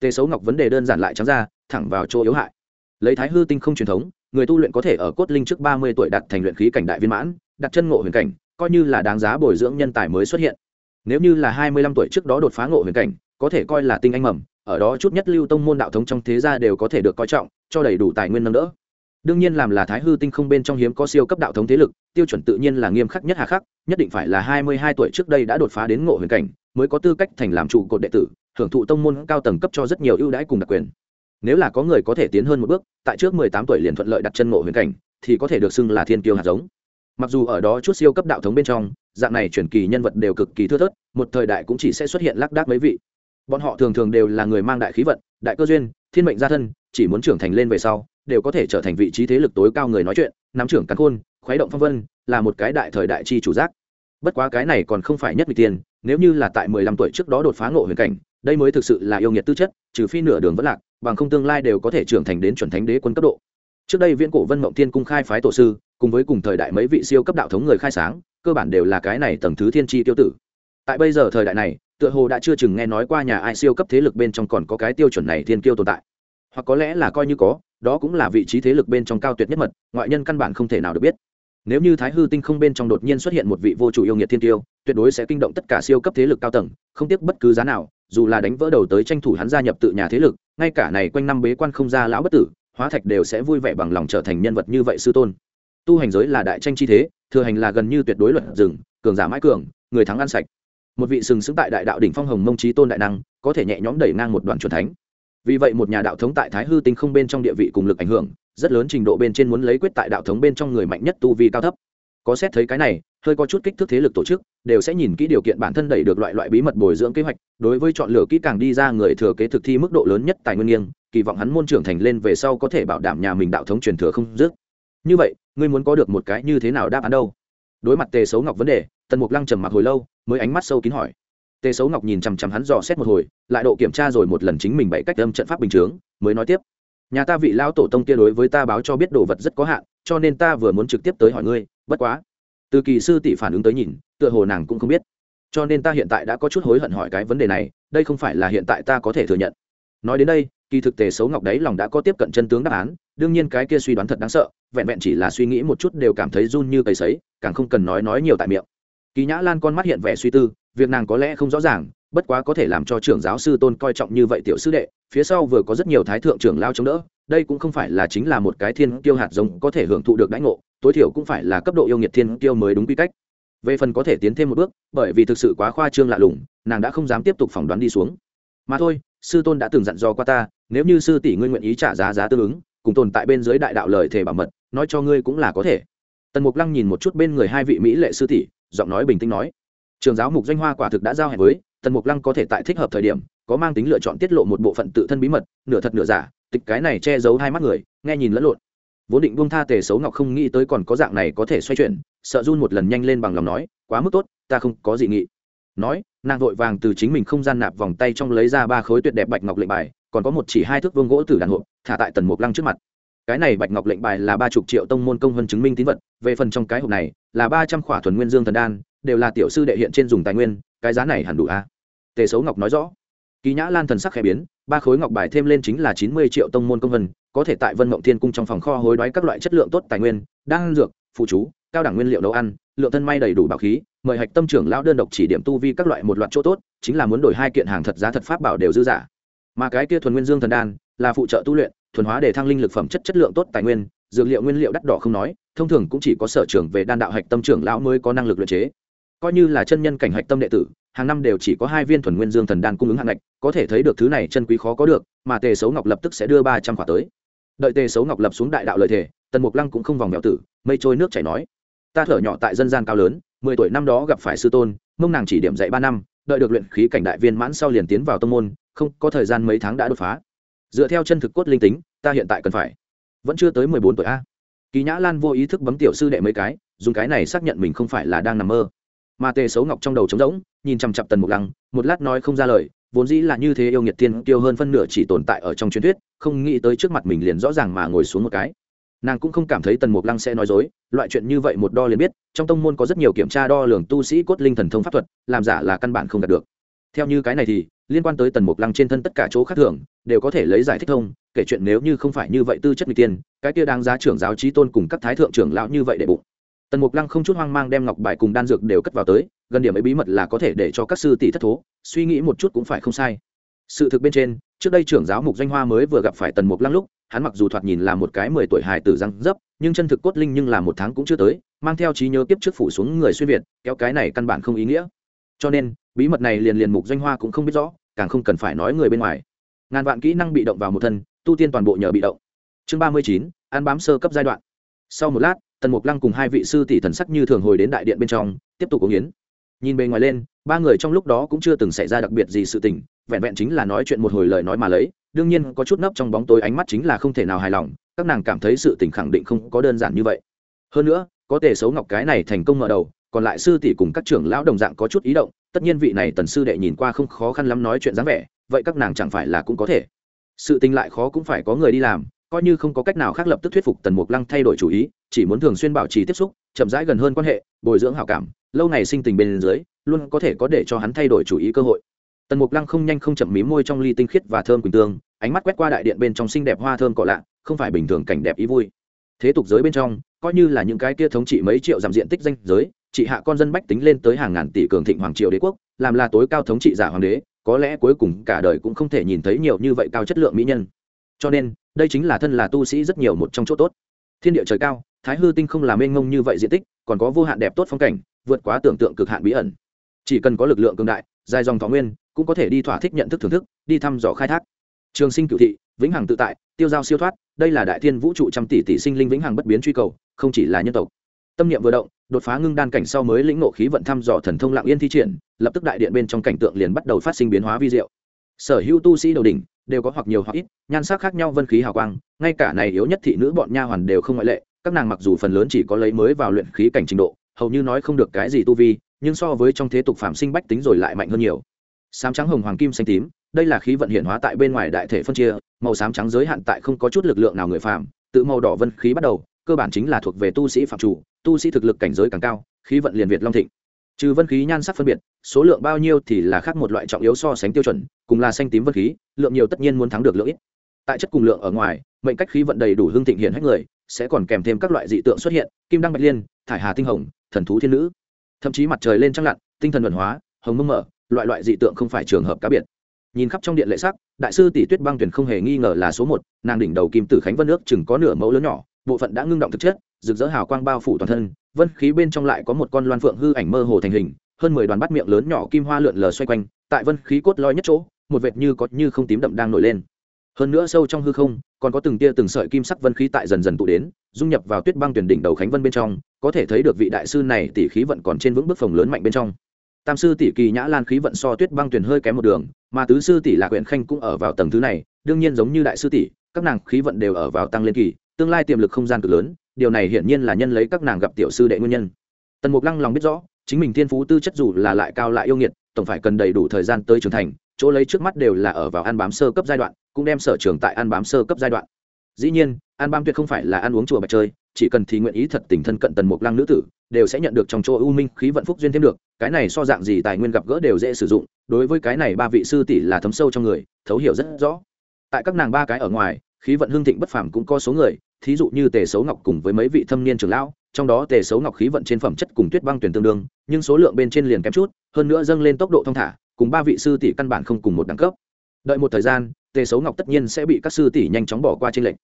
Tề xấu ngọc vấn đề đơn giản lại trắng ra, thẳng vào chỗ yếu hại. Lấy thái hư tinh không truyền thống, người tu luyện có thể ở cốt linh trước ba mươi tuổi đặt thành luyện khí cảnh đại viên mãn đặt chân ngộ huyền cảnh, coi như là đáng giá bồi dưỡng nhân tài mới xuất hiện. Nếu như là hai mươi lăm tuổi trước đó đột phá ngộ huyền cảnh, có thể coi là tinh anh mầm, ở đó chút nhất lưu tông môn đạo thống trong thế gia đều có thể được coi trọng, cho đầy đủ tài nguyên nâng đỡ đương nhiên làm là thái hư tinh không bên trong hiếm có siêu cấp đạo thống thế lực, tiêu chuẩn tự nhiên là nghiêm khắc nhất hà khắc, nhất định phải là hai mươi hai tuổi trước đây đã đột phá đến ngộ huyền cảnh, mới có tư cách thành làm trụ cột đệ tử, hưởng thụ tông môn cao tầng cấp cho rất nhiều ưu đãi cùng đặc quyền. Nếu là có người có thể tiến hơn một bước, tại trước mười tám tuổi liền thuận lợi đặt chân ngộ huyền cảnh, thì có thể được xưng là thiên tiêu hạt giống. Mặc dù ở đó chút siêu cấp đạo thống bên trong, dạng này chuyển kỳ nhân vật đều cực kỳ thưa thớt, một thời đại cũng chỉ sẽ xuất hiện lác đác mấy vị. Bọn họ thường thường đều là người mang đại khí vận, đại cơ duyên, thiên mệnh gia thân, chỉ muốn trưởng thành lên về sau đều có thể trở thành vị trí thế lực tối cao người nói chuyện, nắm trưởng cắn khôn, khuấy động phong vân, là một cái đại thời đại chi chủ giác. Bất quá cái này còn không phải nhất vị tiền, nếu như là tại mười lăm tuổi trước đó đột phá ngộ huyền cảnh, đây mới thực sự là yêu nghiệt tư chất, trừ phi nửa đường vẫn lạc, bằng không tương lai đều có thể trưởng thành đến chuẩn thánh đế quân cấp độ. Trước đây viễn cổ vân mộng thiên cung khai phái tổ sư, cùng với cùng thời đại mấy vị siêu cấp đạo thống người khai sáng, cơ bản đều là cái này tầng thứ thiên tri tiêu tử. Tại bây giờ thời đại này, tựa hồ đã chưa chừng nghe nói qua nhà ai siêu cấp thế lực bên trong còn có cái tiêu chuẩn này thiên kiêu tồn tại. Hoặc có lẽ là coi như có đó cũng là vị trí thế lực bên trong cao tuyệt nhất mật, ngoại nhân căn bản không thể nào được biết. Nếu như thái hư tinh không bên trong đột nhiên xuất hiện một vị vô chủ yêu nghiệt thiên tiêu, tuyệt đối sẽ kinh động tất cả siêu cấp thế lực cao tầng, không tiếc bất cứ giá nào, dù là đánh vỡ đầu tới tranh thủ hắn gia nhập tự nhà thế lực, ngay cả này quanh năm bế quan không ra lão bất tử, hóa thạch đều sẽ vui vẻ bằng lòng trở thành nhân vật như vậy sư tôn. Tu hành giới là đại tranh chi thế, thừa hành là gần như tuyệt đối luật rừng, cường giả mãi cường, người thắng ăn sạch. Một vị sừng sững tại đại đạo đỉnh phong hồng mông trí tôn đại năng, có thể nhẹ nhõm đẩy ngang một đoàn truyền thánh vì vậy một nhà đạo thống tại thái hư tinh không bên trong địa vị cùng lực ảnh hưởng, rất lớn trình độ bên trên muốn lấy quyết tại đạo thống bên trong người mạnh nhất tu vi cao thấp. Có xét thấy cái này, hơi có chút kích thước thế lực tổ chức, đều sẽ nhìn kỹ điều kiện bản thân đẩy được loại loại bí mật bồi dưỡng kế hoạch, đối với chọn lựa kỹ càng đi ra người thừa kế thực thi mức độ lớn nhất tài nguyên nghiêng, kỳ vọng hắn môn trưởng thành lên về sau có thể bảo đảm nhà mình đạo thống truyền thừa không dứt. Như vậy, ngươi muốn có được một cái như thế nào đáp án đâu? Đối mặt tề xấu ngọc vấn đề, tần mục lăng trầm mặc hồi lâu, mới ánh mắt sâu kín hỏi tề xấu ngọc nhìn chằm chằm hắn dò xét một hồi, lại độ kiểm tra rồi một lần chính mình bảy cách âm trận pháp bình chướng, mới nói tiếp. Nhà ta vị lão tổ tông kia đối với ta báo cho biết đồ vật rất có hạn, cho nên ta vừa muốn trực tiếp tới hỏi ngươi, bất quá. Từ kỳ sư tỷ phản ứng tới nhìn, tựa hồ nàng cũng không biết. Cho nên ta hiện tại đã có chút hối hận hỏi cái vấn đề này, đây không phải là hiện tại ta có thể thừa nhận. Nói đến đây, kỳ thực tề xấu ngọc đấy lòng đã có tiếp cận chân tướng đáp án, đương nhiên cái kia suy đoán thật đáng sợ, vẹn vẹn chỉ là suy nghĩ một chút đều cảm thấy run như cầy sấy, càng không cần nói nói nhiều tại miệng. Kỳ nhã lan con mắt hiện vẻ suy tư việc nàng có lẽ không rõ ràng, bất quá có thể làm cho trưởng giáo sư tôn coi trọng như vậy tiểu sư đệ, phía sau vừa có rất nhiều thái thượng trưởng lao chống đỡ, đây cũng không phải là chính là một cái thiên tiêu hạt giống có thể hưởng thụ được đãi ngộ, tối thiểu cũng phải là cấp độ yêu nghiệt thiên tiêu mới đúng quy cách. Về phần có thể tiến thêm một bước, bởi vì thực sự quá khoa trương lạ lùng, nàng đã không dám tiếp tục phỏng đoán đi xuống. Mà thôi, sư tôn đã từng dặn dò qua ta, nếu như sư tỷ ngươi nguyện ý trả giá giá tương ứng, cùng tồn tại bên dưới đại đạo lời thề bảo mật, nói cho ngươi cũng là có thể. Tần mục lăng nhìn một chút bên người hai vị mỹ lệ sư tỷ, giọng nói bình tĩnh nói trường giáo mục doanh hoa quả thực đã giao hẹn với, tần mục lăng có thể tại thích hợp thời điểm, có mang tính lựa chọn tiết lộ một bộ phận tự thân bí mật, nửa thật nửa giả, tịch cái này che giấu hai mắt người, nghe nhìn lẫn lộn. Vốn định buông tha tề xấu ngọc không nghĩ tới còn có dạng này có thể xoay chuyển, sợ run một lần nhanh lên bằng lòng nói, quá mức tốt, ta không có gì nghị. Nói, nàng vội vàng từ chính mình không gian nạp vòng tay trong lấy ra ba khối tuyệt đẹp bạch ngọc lệnh bài, còn có một chỉ hai thước vương gỗ từ đàn hộp, thả tại tần mục lăng trước mặt. Cái này bạch ngọc lệnh bài là ba chục triệu tông môn công hơn chứng minh tín vật, về phần trong cái hộp này, là ba trăm khỏa thuần nguyên dương thần đan đều là tiểu sư đệ hiện trên dùng tài nguyên, cái giá này hẳn đủ a tề xấu ngọc nói rõ. Kỳ nhã lan thần sắc khẽ biến, ba khối ngọc bài thêm lên chính là chín mươi triệu tông môn công vân, có thể tại vân mộng thiên cung trong phòng kho hối đoái các loại chất lượng tốt tài nguyên, đan dược, phụ chú, cao đẳng nguyên liệu nấu ăn, lượng thân may đầy đủ bảo khí, mời hạch tâm trưởng lão đơn độc chỉ điểm tu vi các loại một loạt chỗ tốt, chính là muốn đổi hai kiện hàng thật giá thật pháp bảo đều dư giả. Mà cái kia thuần nguyên dương thần đan, là phụ trợ tu luyện, thuần hóa để thăng linh lực phẩm chất chất lượng tốt tài nguyên, dược liệu nguyên liệu đắt đỏ không nói, thông thường cũng chỉ có sở trưởng về đan đạo hạch tâm trưởng lão mới có năng lực luyện chế coi như là chân nhân cảnh hạch tâm đệ tử, hàng năm đều chỉ có hai viên thuần nguyên dương thần đan cung ứng hạng ngạch, có thể thấy được thứ này chân quý khó có được, mà tề xấu ngọc lập tức sẽ đưa ba trăm quả tới. Đợi tề xấu ngọc lập xuống đại đạo lợi thể tần mục lăng cũng không vòng mèo tử, mây trôi nước chảy nói, ta thở nhỏ tại dân gian cao lớn, mười tuổi năm đó gặp phải sư tôn, mông nàng chỉ điểm dạy ba năm, đợi được luyện khí cảnh đại viên mãn sau liền tiến vào tông môn, không, có thời gian mấy tháng đã đột phá. Dựa theo chân thực cốt linh tính, ta hiện tại cần phải, vẫn chưa tới mười bốn tuổi a. Kỳ nhã lan vô ý thức bấm tiểu sư đệ mấy cái, dùng cái này xác nhận mình không phải là đang nằm mơ mà tề xấu ngọc trong đầu trống rỗng, nhìn chằm chặp tần mục lăng, một lát nói không ra lời, vốn dĩ là như thế yêu nghiệt tiên tiêu hơn phân nửa chỉ tồn tại ở trong truyền thuyết, không nghĩ tới trước mặt mình liền rõ ràng mà ngồi xuống một cái. Nàng cũng không cảm thấy tần mục lăng sẽ nói dối, loại chuyện như vậy một đo liền biết, trong tông môn có rất nhiều kiểm tra đo lường tu sĩ cốt linh thần thông pháp thuật, làm giả là căn bản không đạt được. Theo như cái này thì, liên quan tới tần mục lăng trên thân tất cả chỗ khác thường, đều có thể lấy giải thích thông, kể chuyện nếu như không phải như vậy tư chất n g tiên, cái kia đáng giá trưởng giáo trí tôn cùng các thái thượng trưởng lão như vậy để bụng tần mục lăng không chút hoang mang đem ngọc bài cùng đan dược đều cất vào tới, gần điểm ấy bí mật là có thể để cho các sư tỷ thất thố, suy nghĩ một chút cũng phải không sai. Sự thực bên trên, trước đây trưởng giáo mục danh hoa mới vừa gặp phải tần mục lăng lúc, hắn mặc dù thoạt nhìn là một cái mười tuổi hài tử răng dấp, nhưng chân thực cốt linh nhưng là một tháng cũng chưa tới, mang theo trí nhớ kiếp trước phủ xuống người xuyên việt, kéo cái này căn bản không ý nghĩa. Cho nên, bí mật này liền liền mục danh hoa cũng không biết rõ, càng không cần phải nói người bên ngoài. Ngàn vạn kỹ năng bị động vào một thân, tu tiên toàn bộ nhờ bị động. Chương ba mươi chín, ăn bám sơ cấp giai đoạn. Sau một lát tần mục lăng cùng hai vị sư tỷ thần sắc như thường hồi đến đại điện bên trong, tiếp tục cống hiến nhìn bề ngoài lên, ba người trong lúc đó cũng chưa từng xảy ra đặc biệt gì sự tình, vẹn vẹn chính là nói chuyện một hồi lời nói mà lấy, đương nhiên có chút nấp trong bóng tối ánh mắt chính là không thể nào hài lòng, các nàng cảm thấy sự tình khẳng định không có đơn giản như vậy. Hơn nữa, có thể xấu ngọc cái này thành công mở đầu, còn lại sư tỷ cùng các trưởng lão đồng dạng có chút ý động, tất nhiên vị này tần sư đệ nhìn qua không khó khăn lắm nói chuyện dáng vẻ, vậy các nàng chẳng phải là cũng có thể. Sự tình lại khó cũng phải có người đi làm coi như không có cách nào khác lập tức thuyết phục tần mục lăng thay đổi chủ ý, chỉ muốn thường xuyên bảo trì tiếp xúc, chậm rãi gần hơn quan hệ, bồi dưỡng hảo cảm, lâu ngày sinh tình bên dưới, luôn có thể có để cho hắn thay đổi chủ ý cơ hội. Tần mục lăng không nhanh không chậm mí môi trong ly tinh khiết và thơm quỳnh tương, ánh mắt quét qua đại điện bên trong xinh đẹp hoa thơm cỏ lạ, không phải bình thường cảnh đẹp ý vui. Thế tục giới bên trong, coi như là những cái kia thống trị mấy triệu giảm diện tích danh giới, trị hạ con dân bách tính lên tới hàng ngàn tỷ cường thịnh hoàng triều đế quốc, làm là tối cao thống trị giả hoàng đế, có lẽ cuối cùng cả đời cũng không thể nhìn thấy nhiều như vậy cao chất lượng mỹ nhân. Cho nên đây chính là thân là tu sĩ rất nhiều một trong chỗ tốt. Thiên địa trời cao, thái hư tinh không làm mênh ngông như vậy diện tích, còn có vô hạn đẹp tốt phong cảnh, vượt quá tưởng tượng cực hạn bí ẩn. Chỉ cần có lực lượng cường đại, dài dòng thọ nguyên, cũng có thể đi thỏa thích nhận thức thưởng thức, đi thăm dò khai thác. Trường sinh cựu thị, vĩnh hằng tự tại, tiêu giao siêu thoát, đây là đại thiên vũ trụ trăm tỷ tỷ sinh linh vĩnh hằng bất biến truy cầu, không chỉ là nhân tộc. Tâm niệm vừa động, đột phá ngưng đan cảnh sau mới lĩnh nộ khí vận thăm dò thần thông lạng yên thi triển, lập tức đại điện bên trong cảnh tượng liền bắt đầu phát sinh biến hóa vi diệu. Sở hữu tu sĩ đầu đỉnh đều có hoặc nhiều hoặc ít, nhan sắc khác nhau, vân khí hào quang, ngay cả này yếu nhất thị nữ bọn nha hoàn đều không ngoại lệ, các nàng mặc dù phần lớn chỉ có lấy mới vào luyện khí cảnh trình độ, hầu như nói không được cái gì tu vi, nhưng so với trong thế tục phạm sinh bách tính rồi lại mạnh hơn nhiều. Sám trắng hồng hoàng kim xanh tím, đây là khí vận hiện hóa tại bên ngoài đại thể phân chia, màu xám trắng giới hạn tại không có chút lực lượng nào người phạm tự màu đỏ vân khí bắt đầu, cơ bản chính là thuộc về tu sĩ phạm chủ, tu sĩ thực lực cảnh giới càng cao, khí vận liền việt long thịnh trừ vân khí nhan sắc phân biệt, số lượng bao nhiêu thì là khác một loại trọng yếu so sánh tiêu chuẩn, cùng là xanh tím vân khí, lượng nhiều tất nhiên muốn thắng được lượng ít. Tại chất cùng lượng ở ngoài, mệnh cách khí vận đầy đủ hương thịnh hiện hết người, sẽ còn kèm thêm các loại dị tượng xuất hiện, kim đăng bạch liên, thải hà tinh hồng, thần thú thiên nữ. Thậm chí mặt trời lên trăng lặn, tinh thần vận hóa, hồng mông mở, loại loại dị tượng không phải trường hợp cá biệt. Nhìn khắp trong điện lệ sắc, đại sư tỷ tuyết băng tuyển không hề nghi ngờ là số một, nàng đỉnh đầu kim tử khánh vân nước chừng có nửa mẫu lớn nhỏ, bộ phận đã ngưng động thực chất, rực rỡ hào quang bao phủ toàn thân vân khí bên trong lại có một con loan phượng hư ảnh mơ hồ thành hình, hơn mười đoàn bắt miệng lớn nhỏ kim hoa lượn lờ xoay quanh, tại vân khí cốt lõi nhất chỗ, một vệt như có như không tím đậm đang nổi lên. Hơn nữa sâu trong hư không, còn có từng tia từng sợi kim sắc vân khí tại dần dần tụ đến, dung nhập vào tuyết băng tuyển đỉnh đầu khánh vân bên trong, có thể thấy được vị đại sư này tỷ khí vận còn trên vững bước phồng lớn mạnh bên trong. Tam sư tỷ kỳ nhã lan khí vận so tuyết băng tuyển hơi kém một đường, mà tứ sư tỷ lạc huyện khanh cũng ở vào tầng thứ này, đương nhiên giống như đại sư tỷ, các nàng khí vận đều ở vào tăng lên kỳ, tương lai tiềm lực không gian cực lớn điều này hiển nhiên là nhân lấy các nàng gặp tiểu sư đệ nguyên nhân. Tần mục lăng lòng biết rõ, chính mình thiên phú tư chất dù là lại cao lại yêu nghiệt, tổng phải cần đầy đủ thời gian tới trưởng thành, chỗ lấy trước mắt đều là ở vào ăn bám sơ cấp giai đoạn, cũng đem sở trường tại ăn bám sơ cấp giai đoạn. Dĩ nhiên, ăn bám tuyệt không phải là ăn uống chùa bạch chơi, chỉ cần thì nguyện ý thật tình thân cận tần mục lăng nữ tử, đều sẽ nhận được trong chỗ ưu minh khí vận phúc duyên thêm được, cái này so dạng gì tài nguyên gặp gỡ đều dễ sử dụng, đối với cái này ba vị sư tỷ là thấm sâu trong người, thấu hiểu rất rõ. Tại các nàng ba cái ở ngoài khí vận hương thịnh bất phàm cũng có số người, thí dụ như tề xấu ngọc cùng với mấy vị thâm niên trưởng lão, trong đó tề xấu ngọc khí vận trên phẩm chất cùng tuyết băng tuyển tương đương, nhưng số lượng bên trên liền kém chút, hơn nữa dâng lên tốc độ thong thả, cùng ba vị sư tỷ căn bản không cùng một đẳng cấp. Đợi một thời gian, tề xấu ngọc tất nhiên sẽ bị các sư tỷ nhanh chóng bỏ qua trên lệnh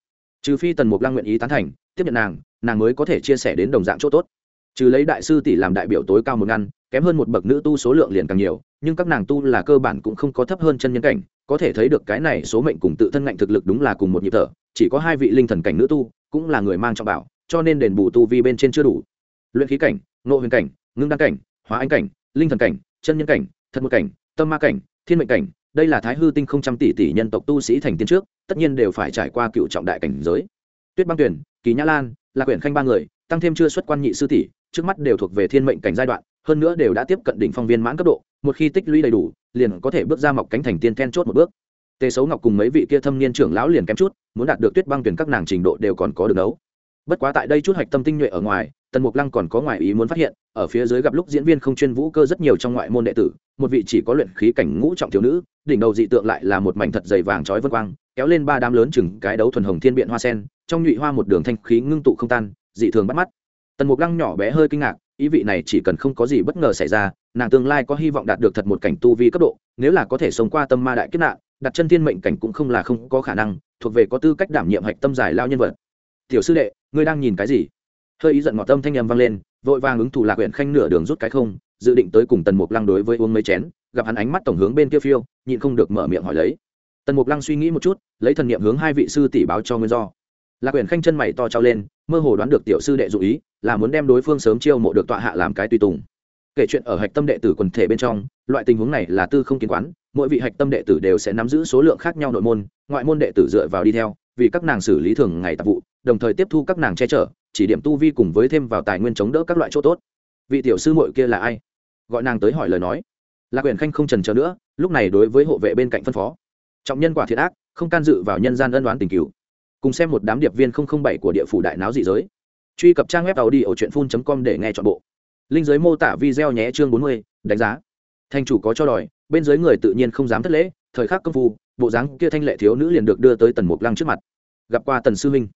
trừ phi tần mục lăng nguyện ý tán thành, tiếp nhận nàng nàng mới có thể chia sẻ đến đồng dạng chỗ tốt. Trừ lấy đại sư tỷ làm đại biểu tối cao một ngăn, kém hơn một bậc nữ tu số lượng liền càng nhiều, nhưng các nàng tu là cơ bản cũng không có thấp hơn chân nhân cảnh có thể thấy được cái này số mệnh cùng tự thân ngạnh thực lực đúng là cùng một nhịp thở, chỉ có hai vị linh thần cảnh nữ tu, cũng là người mang trọng bảo, cho nên đền bù tu vi bên trên chưa đủ. Luyện khí cảnh nộ huyền cảnh, ngưng đăng cảnh, hóa anh cảnh, linh thần cảnh, chân nhân cảnh, thật một cảnh, tâm ma cảnh, thiên mệnh cảnh, đây là thái hư tinh không trăm tỷ tỷ nhân tộc tu sĩ thành tiên trước, tất nhiên đều phải trải qua cựu trọng đại cảnh giới. Tuyết băng tuyển, kỳ nhã lan là quyển khanh ba người, tăng thêm chưa xuất quan nhị sư tỷ, trước mắt đều thuộc về thiên mệnh cảnh giai đoạn hơn nữa đều đã tiếp cận đỉnh phong viên mãn cấp độ, một khi tích lũy đầy đủ, liền có thể bước ra mọc cánh thành tiên then chốt một bước. Tề xấu ngọc cùng mấy vị kia thâm niên trưởng lão liền kém chút, muốn đạt được tuyết băng tuyển các nàng trình độ đều còn có được đấu bất quá tại đây chút hạch tâm tinh nhuệ ở ngoài, tần mục lăng còn có ngoại ý muốn phát hiện, ở phía dưới gặp lúc diễn viên không chuyên vũ cơ rất nhiều trong ngoại môn đệ tử, một vị chỉ có luyện khí cảnh ngũ trọng thiếu nữ, đỉnh đầu dị tượng lại là một mảnh thật dày vàng trói vân quang, kéo lên ba đám lớn chừng cái đấu thuần hồng thiên biện hoa sen, trong nhụy hoa một đường thanh khí ngưng tụ không tan, dị thường bắt mắt. Tần mục lăng nhỏ bé hơi kinh ngạc ý vị này chỉ cần không có gì bất ngờ xảy ra, nàng tương lai có hy vọng đạt được thật một cảnh tu vi cấp độ, nếu là có thể sống qua tâm ma đại kết nạn, đặt chân thiên mệnh cảnh cũng không là không có khả năng, thuộc về có tư cách đảm nhiệm hạch tâm giải lao nhân vật. Tiểu sư đệ, ngươi đang nhìn cái gì? Hơi ý giận ngọt tâm thanh âm vang lên, vội vàng ứng thủ lạc huyện khanh nửa đường rút cái không, dự định tới cùng tần mục lăng đối với uống mấy chén, gặp hắn ánh mắt tổng hướng bên kia phiêu, nhịn không được mở miệng hỏi lấy. Tần mục lăng suy nghĩ một chút, lấy thần niệm hướng hai vị sư tỷ báo cho nguyên do lạc Quyền khanh chân mày to trao lên, mơ hồ đoán được tiểu sư đệ dụ ý, là muốn đem đối phương sớm chiêu mộ được tọa hạ làm cái tùy tùng. Kể chuyện ở hạch tâm đệ tử quần thể bên trong, loại tình huống này là tư không kiến quán, mỗi vị hạch tâm đệ tử đều sẽ nắm giữ số lượng khác nhau nội môn, ngoại môn đệ tử dựa vào đi theo, vì các nàng xử lý thường ngày tạp vụ, đồng thời tiếp thu các nàng che chở, chỉ điểm tu vi cùng với thêm vào tài nguyên chống đỡ các loại chỗ tốt. Vị tiểu sư muội kia là ai? Gọi nàng tới hỏi lời nói. Lạc quyền khanh không trần chờ nữa, lúc này đối với hộ vệ bên cạnh phân phó. Trọng nhân quả thiệt ác, không can dự vào nhân gian ân đoán tình cựu cùng xem một đám điệp viên bảy của địa phủ đại náo dị giới. Truy cập trang web tàu đi ở truyện phun com để nghe chọn bộ. Linh giới mô tả video nhé chương bốn mươi, đánh giá. Thành chủ có cho đòi, bên dưới người tự nhiên không dám thất lễ, thời khắc công phu, bộ dáng kia thanh lệ thiếu nữ liền được đưa tới tần mục lăng trước mặt. Gặp qua tần sư minh.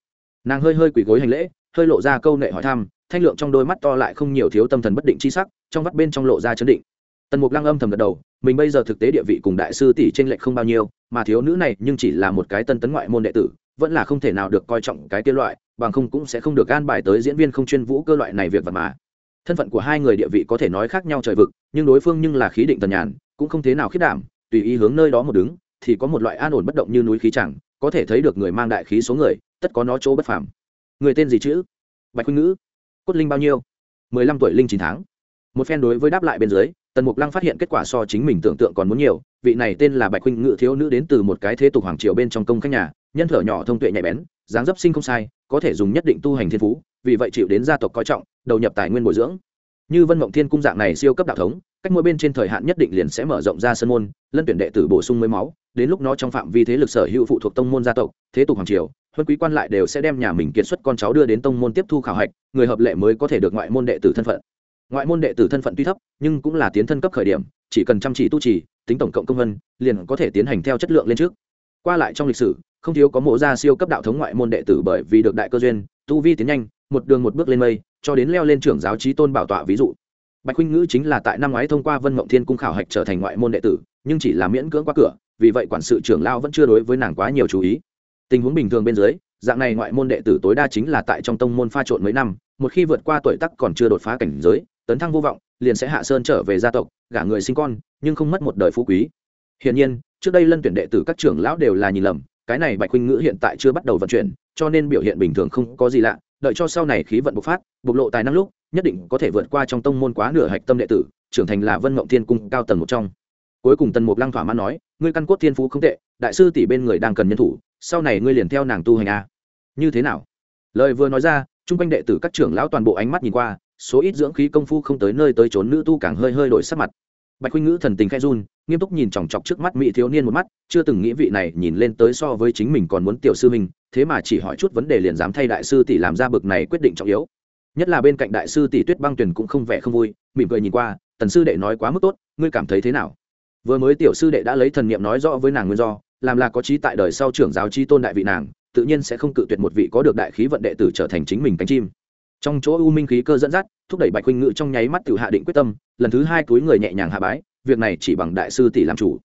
Nàng hơi hơi quỳ gối hành lễ, hơi lộ ra câu nệ hỏi thăm, thanh lượng trong đôi mắt to lại không nhiều thiếu tâm thần bất định chi sắc, trong vắt bên trong lộ ra chấn định. Tần mục lăng âm thầm gật đầu, mình bây giờ thực tế địa vị cùng đại sư tỷ trên lệch không bao nhiêu, mà thiếu nữ này nhưng chỉ là một cái tân tấn ngoại môn đệ tử vẫn là không thể nào được coi trọng cái kia loại, bằng không cũng sẽ không được an bài tới diễn viên không chuyên vũ cơ loại này việc vật mà. Thân phận của hai người địa vị có thể nói khác nhau trời vực, nhưng đối phương nhưng là khí định tần nhàn, cũng không thế nào khiết đảm, tùy ý hướng nơi đó một đứng, thì có một loại an ổn bất động như núi khí chẳng, có thể thấy được người mang đại khí số người, tất có nó chỗ bất phàm. Người tên gì chữ? Bạch huynh ngữ. Cốt linh bao nhiêu? Mười lăm tuổi linh chín tháng. Một phen đối với đáp lại bên dưới, tần mục lăng phát hiện kết quả so chính mình tưởng tượng còn muốn nhiều, vị này tên là bạch huynh ngữ thiếu nữ đến từ một cái thế tục hoàng triều bên trong công khách nhà nhân thở nhỏ thông tuệ nhạy bén, dáng dấp sinh không sai, có thể dùng nhất định tu hành thiên phú, vì vậy chịu đến gia tộc coi trọng, đầu nhập tài nguyên bồi dưỡng. Như vân mộng thiên cung dạng này siêu cấp đạo thống, cách mỗi bên trên thời hạn nhất định liền sẽ mở rộng ra sân môn, lân tuyển đệ tử bổ sung mới máu, đến lúc nó trong phạm vi thế lực sở hữu phụ thuộc tông môn gia tộc, thế tục hoàng triều, huân quý quan lại đều sẽ đem nhà mình kiệt xuất con cháu đưa đến tông môn tiếp thu khảo hạch, người hợp lệ mới có thể được ngoại môn đệ tử thân phận. Ngoại môn đệ tử thân phận tuy thấp, nhưng cũng là tiến thân cấp khởi điểm, chỉ cần chăm chỉ tu trì, tính tổng cộng công vân, liền có thể tiến hành theo chất lượng lên trước. Qua lại trong lịch sử không thiếu có mộ gia siêu cấp đạo thống ngoại môn đệ tử bởi vì được đại cơ duyên, tu vi tiến nhanh, một đường một bước lên mây, cho đến leo lên trưởng giáo trí tôn bảo tọa ví dụ. Bạch huynh ngữ chính là tại năm ngoái thông qua vân mộng thiên cung khảo hạch trở thành ngoại môn đệ tử, nhưng chỉ là miễn cưỡng qua cửa, vì vậy quản sự trưởng lao vẫn chưa đối với nàng quá nhiều chú ý. Tình huống bình thường bên dưới, dạng này ngoại môn đệ tử tối đa chính là tại trong tông môn pha trộn mấy năm, một khi vượt qua tuổi tắc còn chưa đột phá cảnh giới, tấn thăng vô vọng, liền sẽ hạ sơn trở về gia tộc, gả người sinh con, nhưng không mất một đời phú quý. Hiển nhiên, trước đây lân tuyển đệ tử các trưởng lão đều là nhìn lầm cái này bạch huynh ngữ hiện tại chưa bắt đầu vận chuyển, cho nên biểu hiện bình thường không có gì lạ, đợi cho sau này khí vận bộc phát, bộc lộ tài năng lúc, nhất định có thể vượt qua trong tông môn quá nửa hạch tâm đệ tử, trưởng thành là vân mộng thiên cung cao tầng một trong. Cuối cùng tần mục lăng thỏa mãn nói, ngươi căn cốt thiên phú không tệ, đại sư tỷ bên người đang cần nhân thủ, sau này ngươi liền theo nàng tu hành a như thế nào? Lời vừa nói ra, chung quanh đệ tử các trưởng lão toàn bộ ánh mắt nhìn qua, số ít dưỡng khí công phu không tới nơi tới trốn nữ tu càng hơi hơi đổi sắc mặt. Bạch huynh ngữ thần tình khai run nghiêm túc nhìn chòng chọc trước mắt mỹ thiếu niên một mắt, chưa từng nghĩ vị này nhìn lên tới so với chính mình còn muốn tiểu sư mình thế mà chỉ hỏi chút vấn đề liền dám thay đại sư tỷ làm ra bực này quyết định trọng yếu. Nhất là bên cạnh đại sư tỷ tuyết băng tuyền cũng không vẻ không vui, mỉm cười nhìn qua, tần sư đệ nói quá mức tốt, ngươi cảm thấy thế nào? Vừa mới tiểu sư đệ đã lấy thần niệm nói rõ với nàng nguyên do, làm là có trí tại đời sau trưởng giáo trí tôn đại vị nàng, tự nhiên sẽ không cự tuyệt một vị có được đại khí vận đệ tử trở thành chính mình cánh chim. Trong chỗ u minh khí cơ dẫn dắt, thúc đẩy bạch huynh ngự trong nháy mắt tự hạ định quyết tâm, lần thứ hai túi người nhẹ nhàng hạ bái việc này chỉ bằng đại sư tỷ làm chủ.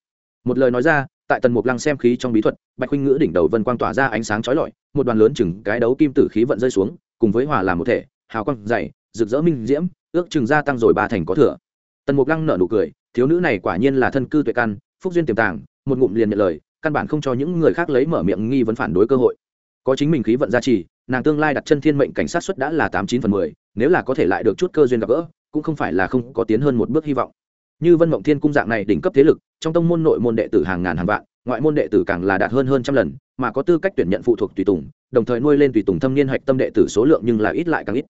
Một lời nói ra, tại tần mục lăng xem khí trong bí thuật, bạch huynh ngữ đỉnh đầu vân quang tỏa ra ánh sáng chói lọi, một đoàn lớn chừng cái đấu kim tử khí vận rơi xuống, cùng với hòa làm một thể, hào quang dày, rực rỡ minh diễm, ước chừng gia tăng rồi ba thành có thừa. Tần mục lăng nở nụ cười, thiếu nữ này quả nhiên là thân cư tuệ căn, phúc duyên tiềm tàng, một ngụm liền nhận lời, căn bản không cho những người khác lấy mở miệng nghi vấn phản đối cơ hội. Có chính mình khí vận gia trì, nàng tương lai đặt chân thiên mệnh cảnh sát xuất đã là tám chín phần mười, nếu là có thể lại được chút cơ duyên gặp gỡ, cũng không phải là không có tiến hơn một bước hy vọng như vân mộng thiên cung dạng này đỉnh cấp thế lực, trong tông môn nội môn đệ tử hàng ngàn hàng vạn, ngoại môn đệ tử càng là đạt hơn hơn trăm lần, mà có tư cách tuyển nhận phụ thuộc tùy tùng, đồng thời nuôi lên tùy tùng thâm niên hạch tâm đệ tử số lượng nhưng là ít lại càng ít.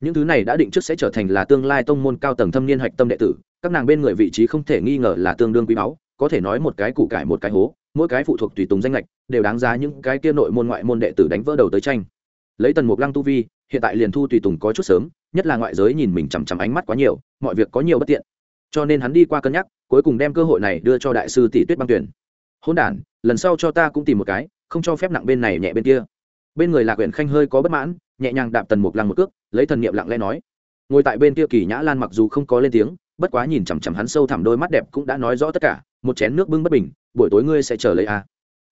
Những thứ này đã định trước sẽ trở thành là tương lai tông môn cao tầng thâm niên hạch tâm đệ tử, các nàng bên người vị trí không thể nghi ngờ là tương đương quý báu, có thể nói một cái củ cải một cái hố, mỗi cái phụ thuộc tùy tùng danh lệch đều đáng giá những cái kia nội môn ngoại môn đệ tử đánh vỡ đầu tới tranh. Lấy tần mục lăng tu vi, hiện tại liền thu tùy tùng có chút sớm, nhất là ngoại giới nhìn mình chằm chằm ánh mắt quá nhiều, mọi việc có nhiều bất tiện cho nên hắn đi qua cân nhắc, cuối cùng đem cơ hội này đưa cho đại sư tỷ tuyết băng tuyển. Hôn đản, lần sau cho ta cũng tìm một cái, không cho phép nặng bên này nhẹ bên kia. Bên người lạc huyện khanh hơi có bất mãn, nhẹ nhàng đạp tần mục lăng một cước, lấy thần niệm lặng lẽ nói. Ngồi tại bên kia kỳ nhã lan mặc dù không có lên tiếng, bất quá nhìn chằm chằm hắn sâu thẳm đôi mắt đẹp cũng đã nói rõ tất cả, một chén nước bưng bất bình, buổi tối ngươi sẽ chờ lấy à.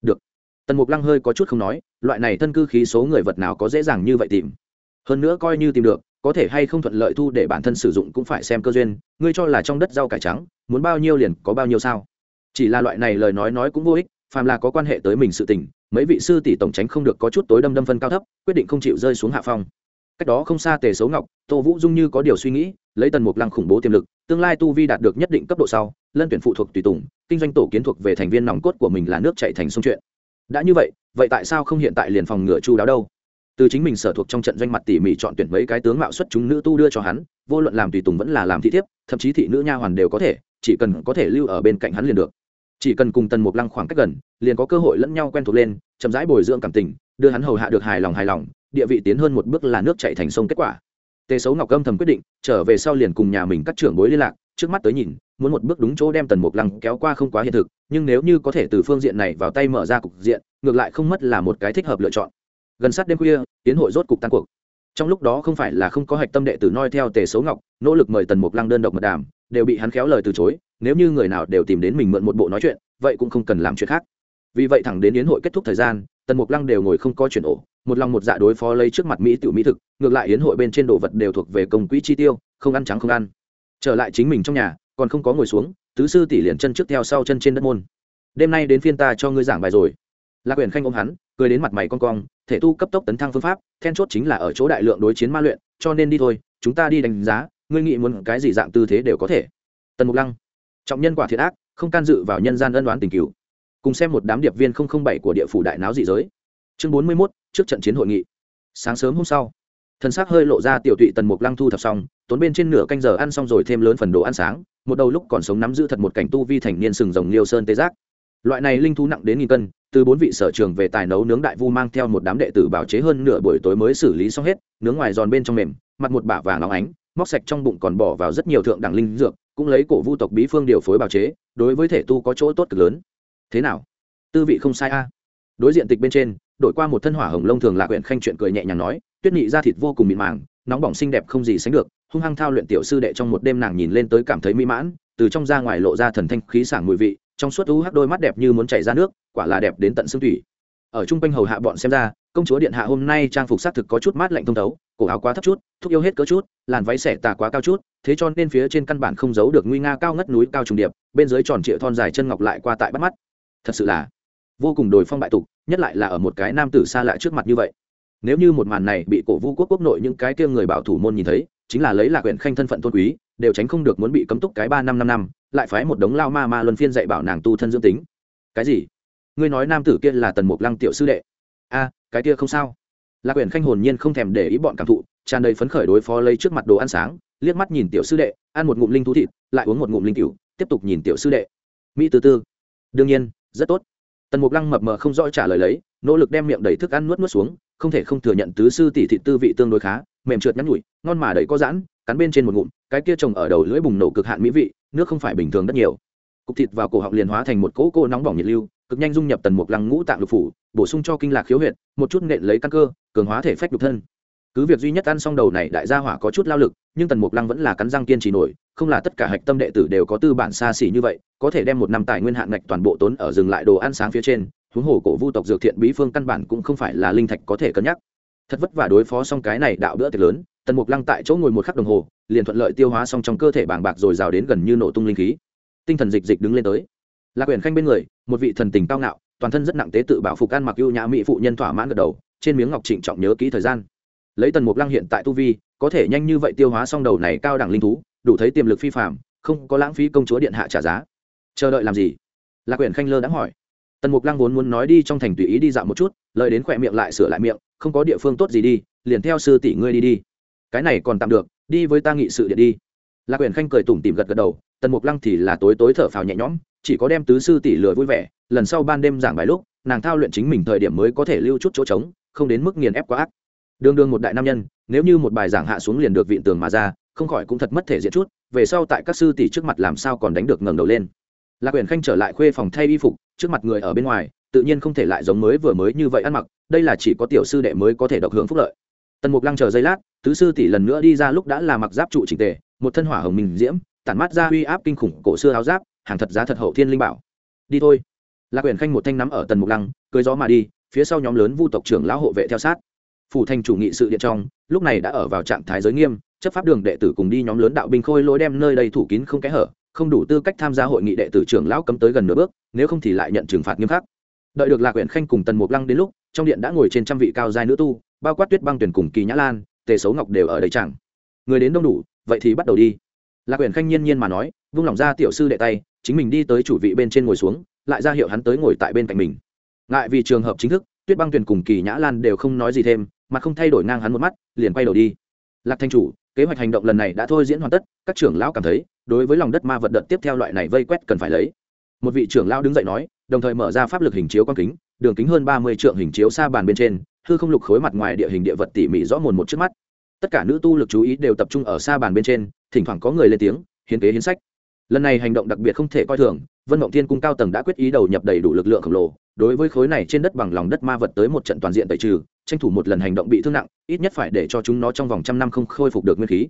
được. Tần mục lăng hơi có chút không nói, loại này thân cư khí số người vật nào có dễ dàng như vậy tìm. Hơn nữa coi như tìm được có thể hay không thuận lợi thu để bản thân sử dụng cũng phải xem cơ duyên, ngươi cho là trong đất rau cải trắng, muốn bao nhiêu liền có bao nhiêu sao? Chỉ là loại này lời nói nói cũng vô ích, phàm là có quan hệ tới mình sự tình, mấy vị sư tỷ tổng tránh không được có chút tối đâm đâm phân cao thấp, quyết định không chịu rơi xuống hạ phong. Cách đó không xa tề xấu ngọc, tô vũ dung như có điều suy nghĩ, lấy tần mục lăng khủng bố tiềm lực, tương lai tu vi đạt được nhất định cấp độ sau, lân tuyển phụ thuộc tùy tùng, kinh doanh tổ kiến thuộc về thành viên nòng cốt của mình là nước chạy thành sông chuyện. Đã như vậy vậy tại sao không hiện tại liền phòng ngựa chu đáo đâu? Từ chính mình sở thuộc trong trận doanh mặt tỉ mỉ chọn tuyển mấy cái tướng mạo xuất chúng nữ tu đưa cho hắn, vô luận làm tùy tùng vẫn là làm thị thiếp, thậm chí thị nữ nha hoàn đều có thể, chỉ cần có thể lưu ở bên cạnh hắn liền được. Chỉ cần cùng tần mục lăng khoảng cách gần, liền có cơ hội lẫn nhau quen thuộc lên, chậm rãi bồi dưỡng cảm tình, đưa hắn hầu hạ được hài lòng hài lòng, địa vị tiến hơn một bước là nước chạy thành sông kết quả. Tề xấu ngọc âm thầm quyết định, trở về sau liền cùng nhà mình các trưởng bối liên lạc, trước mắt tới nhìn, muốn một bước đúng chỗ đem tần mục lăng kéo qua không quá hiện thực, nhưng nếu như có thể từ phương diện này vào tay mở ra cục diện, ngược lại không mất là một cái thích hợp lựa chọn gần sát đêm khuya, tiến hội rốt cục tan cuộc. Trong lúc đó không phải là không có hạch tâm đệ tử noi theo tề xấu ngọc, nỗ lực mời tần mục lăng đơn độc mật đàm, đều bị hắn khéo lời từ chối, nếu như người nào đều tìm đến mình mượn một bộ nói chuyện, vậy cũng không cần làm chuyện khác. Vì vậy thẳng đến yến hội kết thúc thời gian, tần mục lăng đều ngồi không có chuyển ổ, một lòng một dạ đối phó lấy trước mặt mỹ tiểu mỹ thực, ngược lại yến hội bên trên đồ vật đều thuộc về công quỹ chi tiêu, không ăn trắng không ăn. Trở lại chính mình trong nhà, còn không có ngồi xuống, tứ sư tỷ liền chân trước theo sau chân trên đất môn. Đêm nay đến phiên ta cho ngươi giảng bài rồi. Lạc quyền khanh ôm hắn cười đến mặt mày con cong, thể tu cấp tốc tấn thăng phương pháp, then chốt chính là ở chỗ đại lượng đối chiến ma luyện, cho nên đi thôi, chúng ta đi đánh giá, ngươi nghĩ muốn cái gì dạng tư thế đều có thể. Tần mục lăng, trọng nhân quả thiệt ác, không can dự vào nhân gian ân đoán tình cựu cùng xem một đám điệp viên bảy của địa phủ đại náo dị giới. Chương bốn mươi mốt, trước trận chiến hội nghị. Sáng sớm hôm sau, thần sắc hơi lộ ra tiểu tụy tần mục lăng thu thập xong, tốn bên trên nửa canh giờ ăn xong rồi thêm lớn phần đồ ăn sáng, một đầu lúc còn sống nắm giữ thật một cảnh tu vi thành niên sừng rồng liêu sơn tê giác. Loại này linh thú nặng đến nghìn cân từ bốn vị sở trường về tài nấu nướng đại vu mang theo một đám đệ tử bảo chế hơn nửa buổi tối mới xử lý xong hết, nướng ngoài giòn bên trong mềm, mặt một bả vàng óng ánh, móc sạch trong bụng còn bỏ vào rất nhiều thượng đẳng linh dược, cũng lấy cổ vu tộc bí phương điều phối bảo chế, đối với thể tu có chỗ tốt cực lớn. Thế nào? Tư vị không sai a. Đối diện tịch bên trên, đổi qua một thân hỏa hồng lông thường lạc quyện khanh chuyện cười nhẹ nhàng nói, tuyết nhị ra thịt vô cùng mịn màng, nóng bỏng xinh đẹp không gì sánh được. Hung hăng thao luyện tiểu sư đệ trong một đêm nàng nhìn lên tới cảm thấy mỹ mãn, từ trong ra ngoài lộ ra thần thanh khí sảng mùi vị trong suốt u hắc đôi mắt đẹp như muốn chảy ra nước, quả là đẹp đến tận xương thủy ở trung quanh hầu hạ bọn xem ra, công chúa điện hạ hôm nay trang phục xác thực có chút mát lạnh thông thấu, cổ áo quá thấp chút, thúc yêu hết cỡ chút, làn váy xẻ tà quá cao chút, thế cho nên phía trên căn bản không giấu được nguy nga cao ngất núi cao trùng điệp, bên dưới tròn trịa thon dài chân ngọc lại qua tại bắt mắt. Thật sự là vô cùng đồi phong bại tục, nhất lại là ở một cái nam tử xa lạ trước mặt như vậy. Nếu như một màn này bị cổ vũ quốc quốc nội những cái kia người bảo thủ môn nhìn thấy chính là lấy là quyển khanh thân phận tôn quý, đều tránh không được muốn bị cấm túc cái ba năm năm năm, lại phái một đống lao ma ma luân phiên dạy bảo nàng tu thân dưỡng tính. Cái gì? Ngươi nói nam tử kia là tần mục lăng tiểu sư đệ? A, cái kia không sao. Lạc quyển khanh hồn nhiên không thèm để ý bọn cảm thụ, tràn đầy phấn khởi đối phó lấy trước mặt đồ ăn sáng, liếc mắt nhìn tiểu sư đệ, ăn một ngụm linh thú thịt, lại uống một ngụm linh tiểu, tiếp tục nhìn tiểu sư đệ. Mỹ từ tư, đương nhiên, rất tốt. Tần mục lăng mập mờ không rõ trả lời lấy, nỗ lực đem miệng đầy thức ăn nuốt nuốt xuống, không thể không thừa nhận tứ sư tỷ thị tư vị tương đối khá mềm trượt nhắn nhủi, ngon mà đầy có giãn, cắn bên trên một ngụm, cái kia trồng ở đầu lưỡi bùng nổ cực hạn mỹ vị, nước không phải bình thường rất nhiều. Cục thịt vào cổ họng liền hóa thành một cỗ cô nóng bỏng nhiệt lưu, cực nhanh dung nhập tần mục lăng ngũ tạng lục phủ, bổ sung cho kinh lạc khiếu huyệt, một chút nện lấy căn cơ, cường hóa thể phách đục thân. Cứ việc duy nhất ăn xong đầu này đại gia hỏa có chút lao lực, nhưng tần mục lăng vẫn là cắn răng kiên trì nổi, không là tất cả hạch tâm đệ tử đều có tư bản xa xỉ như vậy, có thể đem một năm tài nguyên hạn ngạch toàn bộ tốn ở dừng lại đồ ăn sáng phía trên, huống hồ cổ vu tộc dược thiện bí phương căn bản cũng không phải là linh thạch có thể cân nhắc thật vất vả đối phó xong cái này đạo bữa tiệc lớn, tần mục lăng tại chỗ ngồi một khắc đồng hồ, liền thuận lợi tiêu hóa xong trong cơ thể bàng bạc rồi rào đến gần như nổ tung linh khí. Tinh thần dịch dịch đứng lên tới. Lạc quyển khanh bên người, một vị thần tình cao ngạo, toàn thân rất nặng tế tự bảo phục ăn mặc ưu nhã mỹ phụ nhân thỏa mãn gật đầu, trên miếng ngọc trịnh trọng nhớ kỹ thời gian. Lấy tần mục lăng hiện tại tu vi, có thể nhanh như vậy tiêu hóa xong đầu này cao đẳng linh thú, đủ thấy tiềm lực phi phạm không có lãng phí công chúa điện hạ trả giá. Chờ đợi làm gì? Lạc quyển khanh lơ đã hỏi tần mục lăng vốn muốn nói đi trong thành tùy ý đi dạo một chút, lời đến khỏe miệng lại sửa lại miệng, không có địa phương tốt gì đi, liền theo sư tỷ ngươi đi đi. Cái này còn tạm được, đi với ta nghị sự điện đi. Lạc quyển khanh cười tủm tỉm gật gật đầu, tần mục lăng thì là tối tối thở phào nhẹ nhõm, chỉ có đem tứ sư tỷ lừa vui vẻ, lần sau ban đêm giảng bài lúc, nàng thao luyện chính mình thời điểm mới có thể lưu chút chỗ trống, không đến mức nghiền ép quá ác. Đương đương một đại nam nhân, nếu như một bài giảng hạ xuống liền được vịn tường mà ra, không khỏi cũng thật mất thể diện chút, về sau tại các sư tỷ trước mặt làm sao còn đánh được ngẩng đầu lên lạc quyển khanh trở lại khuê phòng thay y phục, trước mặt người ở bên ngoài, tự nhiên không thể lại giống mới vừa mới như vậy ăn mặc, đây là chỉ có tiểu sư đệ mới có thể độc hưởng phúc lợi. Tần mục lăng chờ giây lát, tứ sư tỷ lần nữa đi ra lúc đã là mặc giáp trụ trình tề, một thân hỏa hồng minh diễm, tản mát ra uy áp kinh khủng cổ xưa áo giáp, hàng thật giá thật hậu thiên linh bảo. Đi thôi. Lạc quyển khanh một thanh nắm ở tần mục lăng cưới gió mà đi, phía sau nhóm lớn vu tộc trưởng lão hộ vệ theo sát. Phủ thành chủ nghị sự điện trong, lúc này đã ở vào trạng thái giới nghiêm, chấp pháp đường đệ tử cùng đi nhóm lớn đạo binh khôi lối đem nơi đây thủ kín không kẽ hở không đủ tư cách tham gia hội nghị đệ tử trưởng lão cấm tới gần nửa bước, nếu không thì lại nhận trừng phạt nghiêm khắc. Đợi được lạc quyển khanh cùng tần mục lăng đến lúc, trong điện đã ngồi trên trăm vị cao giai nữ tu, bao quát tuyết băng tuyển cùng kỳ nhã lan, tề xấu ngọc đều ở đây chẳng. Người đến đông đủ, vậy thì bắt đầu đi. Lạc quyển khanh nhiên nhiên mà nói, vung lòng ra tiểu sư đệ tay, chính mình đi tới chủ vị bên trên ngồi xuống, lại ra hiệu hắn tới ngồi tại bên cạnh mình. Ngại vì trường hợp chính thức, tuyết băng tuyển cùng kỳ nhã lan đều không nói gì thêm, mà không thay đổi ngang hắn một mắt, liền quay đầu đi. Lạc thanh chủ, kế hoạch hành động lần này đã thôi diễn hoàn tất, các trưởng lão cảm thấy đối với lòng đất ma vật đợt tiếp theo loại này vây quét cần phải lấy. Một vị trưởng lão đứng dậy nói, đồng thời mở ra pháp lực hình chiếu quang kính, đường kính hơn ba mươi trượng hình chiếu xa bàn bên trên, hư không lục khối mặt ngoài địa hình địa vật tỉ mỉ rõ mồn một trước mắt. Tất cả nữ tu lực chú ý đều tập trung ở xa bàn bên trên, thỉnh thoảng có người lên tiếng, hiến kế hiến sách. Lần này hành động đặc biệt không thể coi thường, vân mộng thiên cung cao tầng đã quyết ý đầu nhập đầy đủ lực lượng khổng lồ, đối với khối này trên đất bằng lòng đất ma vật tới một trận toàn diện tẩy trừ, tranh thủ một lần hành động bị thương nặng, ít nhất phải để cho chúng nó trong vòng trăm năm không khôi phục được nguyên khí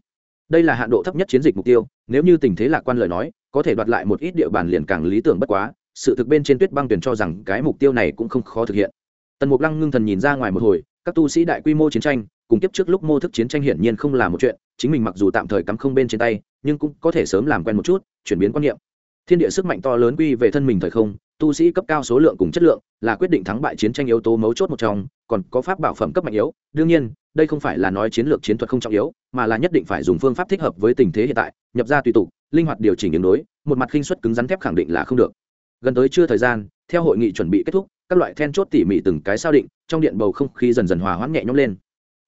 đây là hạn độ thấp nhất chiến dịch mục tiêu, nếu như tình thế lạc quan lời nói, có thể đoạt lại một ít địa bàn liền càng lý tưởng bất quá, sự thực bên trên tuyết băng tuyển cho rằng cái mục tiêu này cũng không khó thực hiện. Tần mục lăng ngưng thần nhìn ra ngoài một hồi, các tu sĩ đại quy mô chiến tranh, cùng tiếp trước lúc mô thức chiến tranh hiển nhiên không là một chuyện, chính mình mặc dù tạm thời cắm không bên trên tay, nhưng cũng có thể sớm làm quen một chút, chuyển biến quan niệm. Thiên địa sức mạnh to lớn quy về thân mình thời không, tu sĩ cấp cao số lượng cùng chất lượng là quyết định thắng bại chiến tranh yếu tố mấu chốt một trong, còn có pháp bảo phẩm cấp mạnh yếu, đương nhiên đây không phải là nói chiến lược chiến thuật không trọng yếu, mà là nhất định phải dùng phương pháp thích hợp với tình thế hiện tại, nhập ra tùy tục, linh hoạt điều chỉnh đường đối một mặt khinh suất cứng rắn thép khẳng định là không được. Gần tới chưa thời gian, theo hội nghị chuẩn bị kết thúc, các loại then chốt tỉ mỉ từng cái sao định, trong điện bầu không khí dần dần hòa hoãn nhẹ nhõm lên.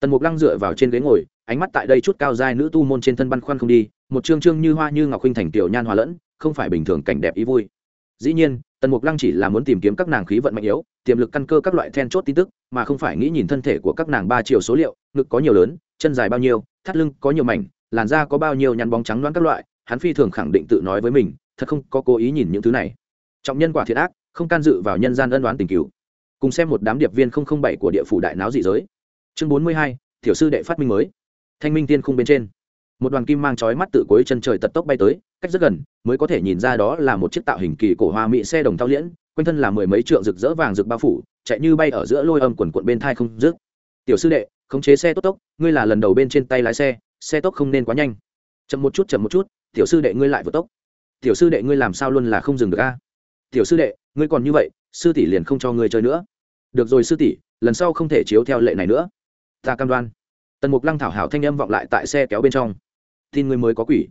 Tần mục lăng dựa vào trên ghế ngồi, ánh mắt tại đây chút cao giai nữ tu môn trên thân băn khoăn không đi, một trương trương như hoa như ngọc huynh thành tiểu nhan hòa lẫn, không phải bình thường cảnh đẹp ý vui. Dĩ nhiên tần mục lăng chỉ là muốn tìm kiếm các nàng khí vận mạnh yếu, tiềm lực căn cơ các loại then chốt tin tức, mà không phải nghĩ nhìn thân thể của các nàng ba chiều số liệu, ngực có nhiều lớn, chân dài bao nhiêu, thắt lưng có nhiều mảnh, làn da có bao nhiêu nhăn bóng trắng đoán các loại, hắn phi thường khẳng định tự nói với mình, thật không có cố ý nhìn những thứ này. Trọng nhân quả thiệt ác, không can dự vào nhân gian ân đoán tình cứu cùng xem một đám điệp viên bảy của địa phủ đại náo dị giới. Chương bốn mươi hai, tiểu sư đệ phát minh mới. Thanh minh tiên khung bên trên. Một đoàn kim mang chói mắt tự cuối chân trời tật tốc bay tới cách rất gần, mới có thể nhìn ra đó là một chiếc tạo hình kỳ cổ hoa mỹ xe đồng thao liễn, quanh thân là mười mấy trượng rực rỡ vàng rực bao phủ, chạy như bay ở giữa lôi âm quần quận bên thai không rước tiểu sư đệ, khống chế xe tốt tốc, ngươi là lần đầu bên trên tay lái xe xe tốc không nên quá nhanh. Chậm một chút, chậm một chút, tiểu sư đệ ngươi lại vượt tốc. Tiểu sư đệ ngươi làm sao luôn là không dừng được a? Tiểu sư đệ, ngươi còn như vậy, sư tỷ liền không cho ngươi chơi nữa. Được rồi sư tỷ, lần sau không thể chiếu theo lệ này nữa. Ta cam đoan. Tần mục lăng thảo hảo thanh âm vọng lại tại xe kéo bên trong. Tin ngươi mới có quỷ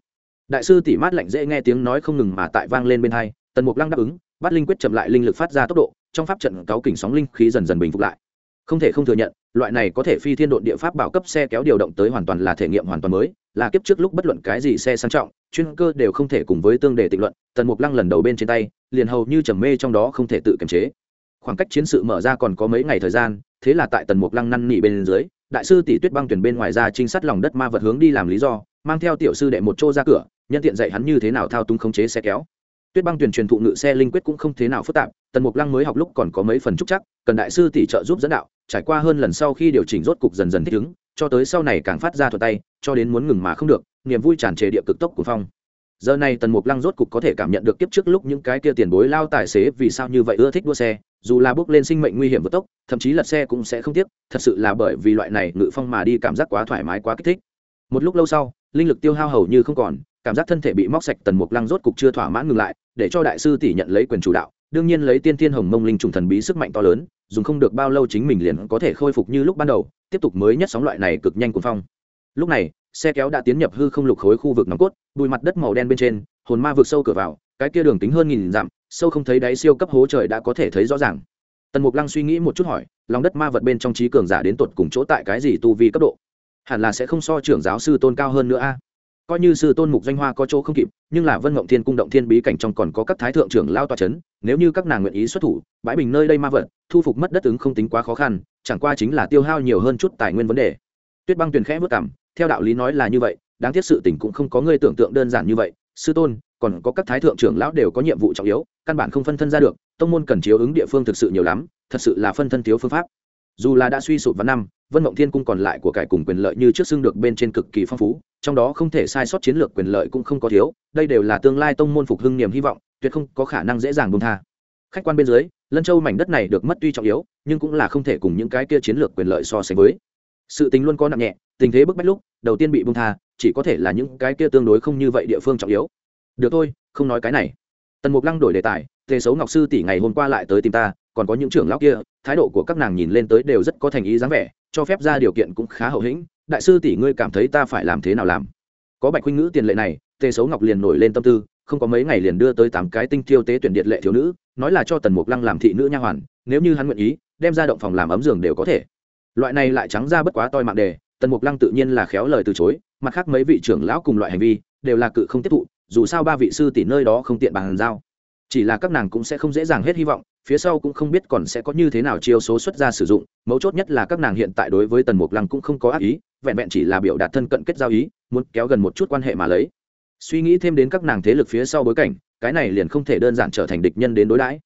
đại sư tỷ mát lạnh dễ nghe tiếng nói không ngừng mà tại vang lên bên hai, tần mục lăng đáp ứng, bắt linh quyết chậm lại linh lực phát ra tốc độ, trong pháp trận cáo kỉnh sóng linh khí dần dần bình phục lại. Không thể không thừa nhận, loại này có thể phi thiên độn địa pháp bảo cấp xe kéo điều động tới hoàn toàn là thể nghiệm hoàn toàn mới, là kiếp trước lúc bất luận cái gì xe sang trọng, chuyên cơ đều không thể cùng với tương đề tịnh luận, tần mục lăng lần đầu bên trên tay, liền hầu như trầm mê trong đó không thể tự kiềm chế. Khoảng cách chiến sự mở ra còn có mấy ngày thời gian, thế là tại tần mục lăng năn nỉ bên dưới, đại sư tỷ tuyết băng tuyển bên ngoài ra trinh sát lòng đất ma vật hướng đi làm lý do, mang theo tiểu sư đệ một chỗ ra cửa nhân tiện dạy hắn như thế nào thao túng khống chế xe kéo. Tuyết băng tuyển truyền thụ ngự xe linh quyết cũng không thế nào phức tạp, tần mục lăng mới học lúc còn có mấy phần trúc chắc, cần đại sư tỷ trợ giúp dẫn đạo, trải qua hơn lần sau khi điều chỉnh rốt cục dần dần thích ứng, cho tới sau này càng phát ra thuật tay, cho đến muốn ngừng mà không được, niềm vui tràn trề địa cực tốc của phong. Giờ này tần mục lăng rốt cục có thể cảm nhận được kiếp trước lúc những cái kia tiền bối lao tài xế vì sao như vậy ưa thích đua xe, dù là bước lên sinh mệnh nguy hiểm vượt tốc, thậm chí lật xe cũng sẽ không tiếc, thật sự là bởi vì loại này ngự phong mà đi cảm giác quá thoải mái, quá kích thích. Một lúc lâu sau, linh lực tiêu hao hầu như không còn cảm giác thân thể bị móc sạch tần mục lăng rốt cục chưa thỏa mãn ngừng lại, để cho đại sư tỷ nhận lấy quyền chủ đạo, đương nhiên lấy tiên thiên hồng mông linh trùng thần bí sức mạnh to lớn, dùng không được bao lâu chính mình liền có thể khôi phục như lúc ban đầu, tiếp tục mới nhất sóng loại này cực nhanh cuồng phong. Lúc này, xe kéo đã tiến nhập hư không lục khối khu vực nòng cốt bùi mặt đất màu đen bên trên, hồn ma vượt sâu cửa vào, cái kia đường tính hơn nghìn dặm, sâu không thấy đáy siêu cấp hố trời đã có thể thấy rõ ràng. Tần mục lăng suy nghĩ một chút hỏi, lòng đất ma vật bên trong trí cường giả đến tột cùng chỗ tại cái gì tu vi cấp độ? Hẳn là sẽ không so trưởng giáo sư tôn cao hơn nữa a coi như sư tôn mục danh hoa có chỗ không kịp, nhưng là vân mộng thiên cung động thiên bí cảnh trong còn có các thái thượng trưởng lao tòa c h ấ n nếu như các nàng nguyện ý xuất thủ, bãi bình nơi đây ma vật, thu phục mất đất ứng không tính quá khó khăn, chẳng qua chính là tiêu hao nhiều hơn chút tài nguyên vấn đề. Tuyết băng tuyền khẽ vất cảm theo đạo lý nói là như vậy, đáng tiếc sự tình cũng không có người tưởng tượng đơn giản như vậy, sư tôn, còn có các thái thượng trưởng lão đều có nhiệm vụ trọng yếu, căn bản không phân thân ra được, tông môn cần chiếu ứng địa phương thực sự nhiều lắm, thật sự là phân thân thiếu phương pháp dù là đã suy sụp vào năm, vân mộng thiên cung còn lại của cải cùng quyền lợi như trước xưng được bên trên cực kỳ phong phú, trong đó không thể sai sót chiến lược quyền lợi cũng không có thiếu, đây đều là tương lai tông môn phục hưng niềm hy vọng, tuyệt không có khả năng dễ dàng bông tha. Khách quan bên dưới, lân châu mảnh đất này được mất tuy trọng yếu, nhưng cũng là không thể cùng những cái kia chiến lược quyền lợi so sánh với. Sự tình luôn có nặng nhẹ, tình thế bức bách lúc, đầu tiên bị bông tha, chỉ có thể là những cái kia tương đối không như vậy địa phương trọng yếu. Được thôi, không nói cái này. Tần mục lăng đổi đề tài, tề xấu ngọc sư tỷ ngày hôm qua lại tới tìm ta còn có những trưởng lão kia, thái độ của các nàng nhìn lên tới đều rất có thành ý dáng vẻ, cho phép ra điều kiện cũng khá hậu hĩnh. Đại sư tỷ ngươi cảm thấy ta phải làm thế nào làm? Có bạch huynh ngữ tiền lệ này, tề xấu ngọc liền nổi lên tâm tư, không có mấy ngày liền đưa tới tám cái tinh thiêu tế tuyển điện lệ thiếu nữ, nói là cho tần mục lăng làm thị nữ nha hoàn, nếu như hắn nguyện ý, đem ra động phòng làm ấm giường đều có thể. Loại này lại trắng ra bất quá toi mạng đề, tần mục lăng tự nhiên là khéo lời từ chối, mặt khác mấy vị trưởng lão cùng loại hành vi, đều là cự không tiếp thụ, dù sao ba vị sư tỷ nơi đó không tiện bàn giao. Chỉ là các nàng cũng sẽ không dễ dàng hết hy vọng phía sau cũng không biết còn sẽ có như thế nào chiêu số xuất ra sử dụng, mấu chốt nhất là các nàng hiện tại đối với tần mục lăng cũng không có ác ý, vẹn vẹn chỉ là biểu đạt thân cận kết giao ý, muốn kéo gần một chút quan hệ mà lấy. Suy nghĩ thêm đến các nàng thế lực phía sau bối cảnh, cái này liền không thể đơn giản trở thành địch nhân đến đối đãi.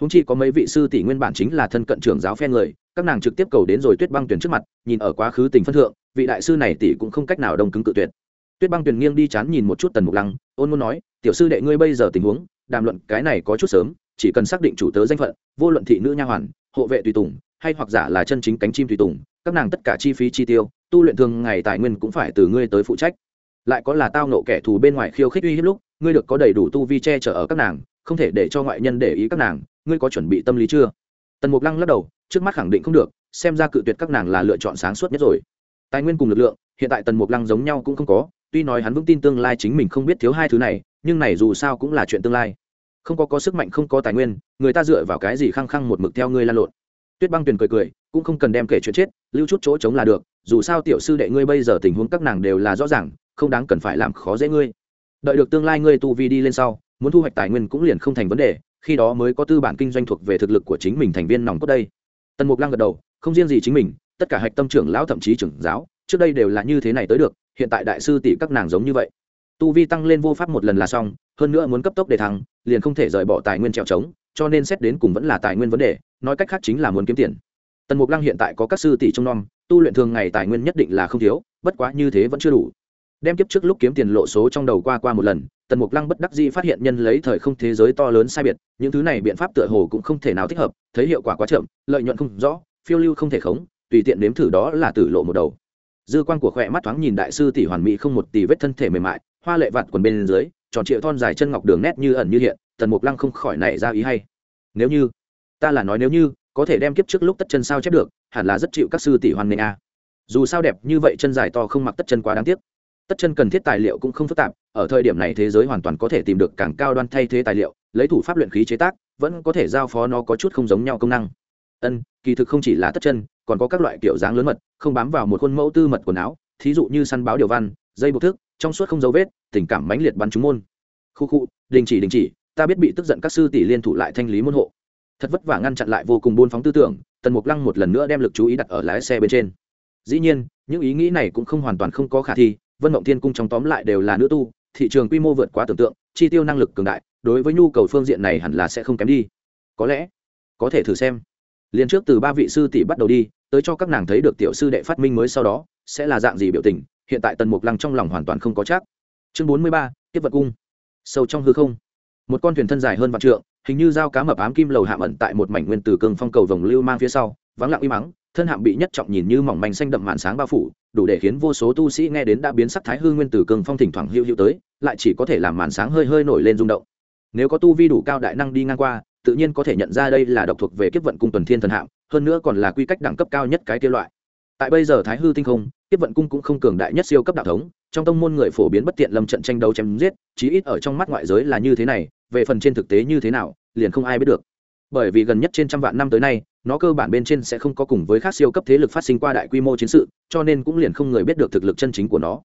Húng chi có mấy vị sư tỷ nguyên bản chính là thân cận trưởng giáo phe người, các nàng trực tiếp cầu đến rồi tuyết băng tuyển trước mặt, nhìn ở quá khứ tình phân thượng, vị đại sư này tỷ cũng không cách nào đông cứng cự tuyệt. Tuyết băng tuyển nghiêng đi chán nhìn một chút tần mục lăng, ôn muốn nói, tiểu sư đệ ngươi bây giờ tình huống, đàm luận cái này có chút sớm chỉ cần xác định chủ tớ danh phận, vô luận thị nữ nha hoàn, hộ vệ tùy tùng, hay hoặc giả là chân chính cánh chim tùy tùng, các nàng tất cả chi phí chi tiêu, tu luyện thường ngày tài nguyên cũng phải từ ngươi tới phụ trách. Lại có là tao nộ kẻ thù bên ngoài khiêu khích uy hiếp lúc, ngươi được có đầy đủ tu vi che chở ở các nàng, không thể để cho ngoại nhân để ý các nàng, ngươi có chuẩn bị tâm lý chưa? Tần mục lăng lắc đầu, trước mắt khẳng định không được, xem ra cự tuyệt các nàng là lựa chọn sáng suốt nhất rồi. Tài nguyên cùng lực lượng, hiện tại tần mục lăng giống nhau cũng không có, tuy nói hắn vững tin tương lai chính mình không biết thiếu hai thứ này, nhưng này dù sao cũng là chuyện tương lai không có có sức mạnh, không có tài nguyên, người ta dựa vào cái gì khăng khăng một mực theo ngươi lan lộn? Tuyết băng tuyền cười cười, cũng không cần đem kể chuyện chết, lưu chút chỗ chống là được, dù sao tiểu sư đệ ngươi bây giờ tình huống các nàng đều là rõ ràng, không đáng cần phải làm khó dễ ngươi. Đợi được tương lai ngươi tu vi đi lên sau, muốn thu hoạch tài nguyên cũng liền không thành vấn đề, khi đó mới có tư bản kinh doanh thuộc về thực lực của chính mình thành viên nòng cốt đây. Tần mục lăng gật đầu, không riêng gì chính mình, tất cả hạch tâm trưởng lão thậm chí trưởng giáo, trước đây đều là như thế này tới được, hiện tại đại sư tỷ các nàng giống như vậy. Tu vi tăng lên vô pháp một lần là xong, hơn nữa muốn cấp tốc để thăng liền không thể rời bỏ tài nguyên trèo trống cho nên xét đến cùng vẫn là tài nguyên vấn đề nói cách khác chính là muốn kiếm tiền. Tần mục lăng hiện tại có các sư tỷ trong non, tu luyện thường ngày tài nguyên nhất định là không thiếu bất quá như thế vẫn chưa đủ. Đem kiếp trước lúc kiếm tiền lộ số trong đầu qua qua một lần tần mục lăng bất đắc dĩ phát hiện nhân lấy thời không thế giới to lớn sai biệt những thứ này biện pháp tựa hồ cũng không thể nào thích hợp thấy hiệu quả quá chậm lợi nhuận không rõ phiêu lưu không thể khống tùy tiện nếm thử đó là tử lộ một đầu. Dư quan của khỏe mắt thoáng nhìn đại sư tỷ hoàn mỹ không một tỷ vết thân thể mềm mại hoa lệ vặt quần bên dưới tròn triệu thon dài chân ngọc đường nét như ẩn như hiện, tần mục lăng không khỏi nảy ra ý hay. Nếu như, ta là nói nếu như, có thể đem kiếp trước lúc tất chân sao chép được, hẳn là rất chịu các sư tỷ hoàn nghênh a. Dù sao đẹp như vậy chân dài to không mặc tất chân quá đáng tiếc. Tất chân cần thiết tài liệu cũng không phức tạp, ở thời điểm này thế giới hoàn toàn có thể tìm được càng cao đoan thay thế tài liệu, lấy thủ pháp luyện khí chế tác, vẫn có thể giao phó nó có chút không giống nhau công năng. Ân, kỳ thực không chỉ là tất chân, còn có các loại kiểu dáng lớn mật, không bám vào một khuôn mẫu tư mật quần áo, thí dụ như săn báo điều văn, dây buộc thức trong suốt không dấu vết, tình cảm mãnh liệt bắn trúng môn. Khu khu, đình chỉ đình chỉ, ta biết bị tức giận các sư tỷ liên thủ lại thanh lý môn hộ. Thật vất vả ngăn chặn lại vô cùng buôn phóng tư tưởng, tần mục lăng một lần nữa đem lực chú ý đặt ở lái xe bên trên. Dĩ nhiên, những ý nghĩ này cũng không hoàn toàn không có khả thi, vân mộng thiên cung trong tóm lại đều là nữ tu, thị trường quy mô vượt quá tưởng tượng, chi tiêu năng lực cường đại, đối với nhu cầu phương diện này hẳn là sẽ không kém đi. Có lẽ, có thể thử xem. Liền trước từ ba vị sư tỷ bắt đầu đi, tới cho các nàng thấy được tiểu sư đệ phát minh mới sau đó, sẽ là dạng gì biểu tình hiện tại tần mục lăng trong lòng hoàn toàn không có chắc. Chương bốn mươi ba, tiếp vật cung. Sâu trong hư không. Một con thuyền thân dài hơn vạn trượng, hình như dao cá mập ám kim lầu hạm ẩn tại một mảnh nguyên từ cương phong cầu vồng lưu mang phía sau, vắng lặng uy mắng, thân hạm bị nhất trọng nhìn như mỏng manh xanh đậm màn sáng bao phủ, đủ để khiến vô số tu sĩ nghe đến đã biến sắc thái hư nguyên từ cương phong thỉnh thoảng hữu hữu tới, lại chỉ có thể làm màn sáng hơi hơi nổi lên rung động. Nếu có tu vi đủ cao đại năng đi ngang qua, tự nhiên có thể nhận ra đây là độc thuộc về kiếp vận cung tuần thiên thần hạm, hơn nữa còn là quy cách đẳng cấp cao nhất cái kia loại. Tại bây giờ thái hư tinh không tiếp vận cung cũng không cường đại nhất siêu cấp đạo thống, trong tông môn người phổ biến bất tiện lâm trận tranh đấu chém giết, chí ít ở trong mắt ngoại giới là như thế này, về phần trên thực tế như thế nào, liền không ai biết được. Bởi vì gần nhất trên trăm vạn năm tới nay, nó cơ bản bên trên sẽ không có cùng với các siêu cấp thế lực phát sinh qua đại quy mô chiến sự, cho nên cũng liền không người biết được thực lực chân chính của nó.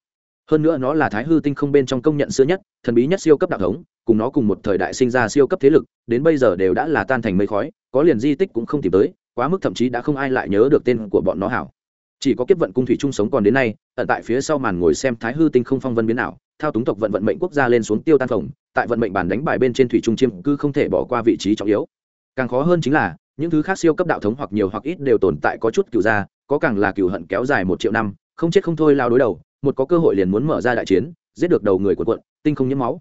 Hơn nữa nó là thái hư tinh không bên trong công nhận xưa nhất, thần bí nhất siêu cấp đạo thống, cùng nó cùng một thời đại sinh ra siêu cấp thế lực, đến bây giờ đều đã là tan thành mây khói, có liền di tích cũng không tìm tới, quá mức thậm chí đã không ai lại nhớ được tên của bọn nó hảo chỉ có kiếp vận cung thủy chung sống còn đến nay, ẩn tại phía sau màn ngồi xem thái hư tinh không phong vân biến ảo, thao túng tộc vận vận mệnh quốc gia lên xuống tiêu tan phồng, tại vận mệnh bản đánh bài bên trên thủy trung chiêm cứ không thể bỏ qua vị trí trọng yếu. Càng khó hơn chính là, những thứ khác siêu cấp đạo thống hoặc nhiều hoặc ít đều tồn tại có chút cựu gia, có càng là cựu hận kéo dài một triệu năm, không chết không thôi lao đối đầu, một có cơ hội liền muốn mở ra đại chiến, giết được đầu người của quận tinh không nhiễm máu.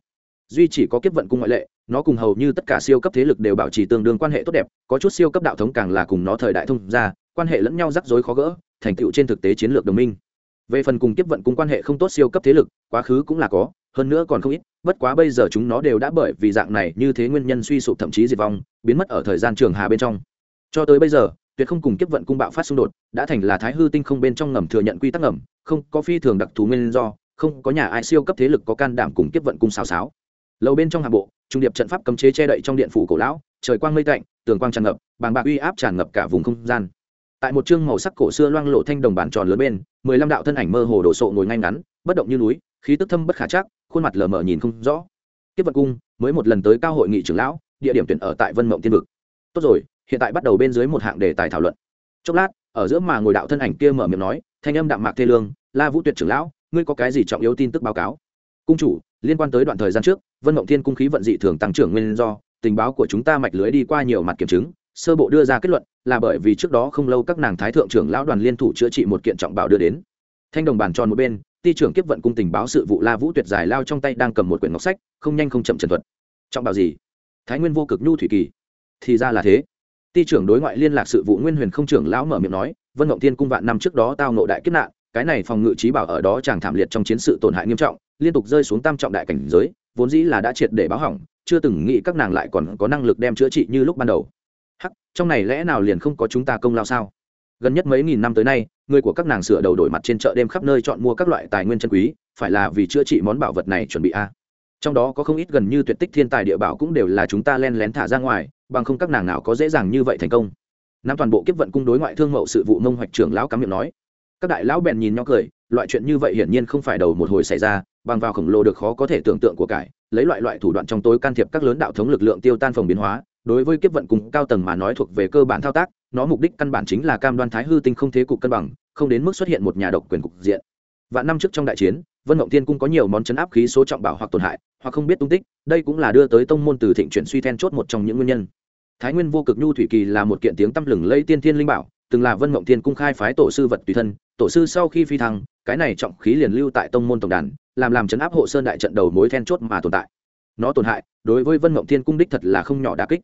Duy chỉ có kiếp vận cung ngoại lệ, nó cùng hầu như tất cả siêu cấp thế lực đều bảo trì tương đương quan hệ tốt đẹp, có chút siêu cấp đạo thống càng là cùng nó thời đại thông ra quan hệ lẫn nhau rắc rối khó gỡ, thành tựu trên thực tế chiến lược đồng minh. Về phần cùng kiếp vận cung quan hệ không tốt siêu cấp thế lực, quá khứ cũng là có, hơn nữa còn không ít, bất quá bây giờ chúng nó đều đã bởi vì dạng này như thế nguyên nhân suy sụp thậm chí diệt vong, biến mất ở thời gian trường hà bên trong. Cho tới bây giờ, tuyệt không cùng kiếp vận cung bạo phát xung đột, đã thành là thái hư tinh không bên trong ngầm thừa nhận quy tắc ngầm, không có phi thường đặc thù nguyên do, không có nhà ai siêu cấp thế lực có can đảm cùng kiếp vận cung xào xáo. Lầu bên trong hạ bộ, trung điệp trận pháp cấm chế che đậy trong điện phủ cổ lão, trời quang mây tạnh, tường quang tràn ngập, bàng bạc uy áp tràn ngập cả vùng không gian tại một chương màu sắc cổ xưa loang lộ thanh đồng bản tròn lớn bên, mười lăm đạo thân ảnh mơ hồ đổ sộ ngồi ngay ngắn, bất động như núi, khí tức thâm bất khả chắc, khuôn mặt lờ mờ nhìn không rõ. Tiếp vật cung, mới một lần tới cao hội nghị trưởng lão, địa điểm tuyển ở tại vân mộng tiên vực. Tốt rồi, hiện tại bắt đầu bên dưới một hạng đề tài thảo luận. Chốc lát, ở giữa mà ngồi đạo thân ảnh kia mở miệng nói, thanh âm đạm mạc thê lương, la vũ tuyệt trưởng lão, ngươi có cái gì trọng yếu tin tức báo cáo? Cung chủ, liên quan tới đoạn thời gian trước, vân mộng thiên cung khí vận dị thường tăng trưởng nguyên do, tình báo của chúng ta mạch lưới đi qua nhiều mặt kiểm chứng sơ bộ đưa ra kết luận là bởi vì trước đó không lâu các nàng thái thượng trưởng lão đoàn liên thủ chữa trị một kiện trọng bảo đưa đến. Thanh đồng bàn tròn một bên ty trưởng kiếp vận cung tình báo sự vụ la vũ tuyệt giải lao trong tay đang cầm một quyển ngọc sách, không nhanh không chậm trần thuật. Trọng bảo gì? Thái nguyên vô cực nhu thủy kỳ. Thì ra là thế. Ty trưởng đối ngoại liên lạc sự vụ nguyên huyền không trưởng lão mở miệng nói, vân ngộng tiên cung vạn năm trước đó tao nộ đại kiếp nạn, cái này phòng ngự trí bảo ở đó chàng thảm liệt trong chiến sự tổn hại nghiêm trọng, liên tục rơi xuống tam trọng đại cảnh giới, vốn dĩ là đã triệt để báo hỏng, chưa từng nghĩ các nàng lại còn có năng lực đem chữa trị như lúc ban đầu hắc, trong này lẽ nào liền không có chúng ta công lao sao? Gần nhất mấy nghìn năm tới nay, người của các nàng sửa đầu đổi mặt trên chợ đêm khắp nơi chọn mua các loại tài nguyên chân quý, phải là vì chữa trị món bảo vật này chuẩn bị a. Trong đó có không ít gần như tuyệt tích thiên tài địa bảo cũng đều là chúng ta len lén thả ra ngoài, bằng không các nàng nào có dễ dàng như vậy thành công. Nam toàn bộ kiếp vận cung đối ngoại thương mậu sự vụ mông hoạch trưởng lão cắm miệng nói. Các đại lão bèn nhìn nhau cười, loại chuyện như vậy hiển nhiên không phải đầu một hồi xảy ra, bằng vào khổng lồ được khó có thể tưởng tượng của cải, lấy loại loại thủ đoạn trong tối can thiệp các lớn đạo thống lực lượng tiêu tan phòng biến hóa đối với kiếp vận cùng cao tầng mà nói thuộc về cơ bản thao tác, nó mục đích căn bản chính là cam đoan thái hư tinh không thế cục cân bằng, không đến mức xuất hiện một nhà độc quyền cục diện. Vạn năm trước trong đại chiến, vân mộng tiên cung có nhiều món chấn áp khí số trọng bảo hoặc tổn hại, hoặc không biết tung tích, đây cũng là đưa tới tông môn từ thịnh chuyển suy then chốt một trong những nguyên nhân. Thái nguyên vô cực nhu thủy kỳ là một kiện tiếng tăm lừng lây tiên thiên linh bảo, từng là vân mộng tiên cung khai phái tổ sư vật tùy thân, tổ sư sau khi phi thăng, cái này trọng khí liền lưu tại tông môn tổng đàn, làm làm chấn áp hộ sơn đại trận đầu mối then chốt mà tồn tại. Nó tổn hại, đối với vân mộng thiên cung đích thật là không nhỏ đà kích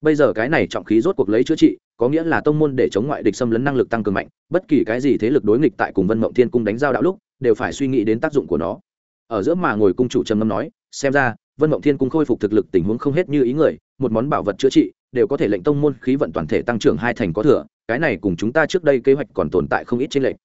bây giờ cái này trọng khí rốt cuộc lấy chữa trị, có nghĩa là tông môn để chống ngoại địch xâm lấn năng lực tăng cường mạnh, bất kỳ cái gì thế lực đối nghịch tại cùng vân mộng thiên cung đánh giao đạo lúc, đều phải suy nghĩ đến tác dụng của nó. Ở giữa mà ngồi cung chủ trầm ngâm nói, xem ra, vân mộng thiên cung khôi phục thực lực tình huống không hết như ý người, một món bảo vật chữa trị, đều có thể lệnh tông môn khí vận toàn thể tăng trưởng hai thành có thừa, cái này cùng chúng ta trước đây kế hoạch còn tồn tại không ít trên lệnh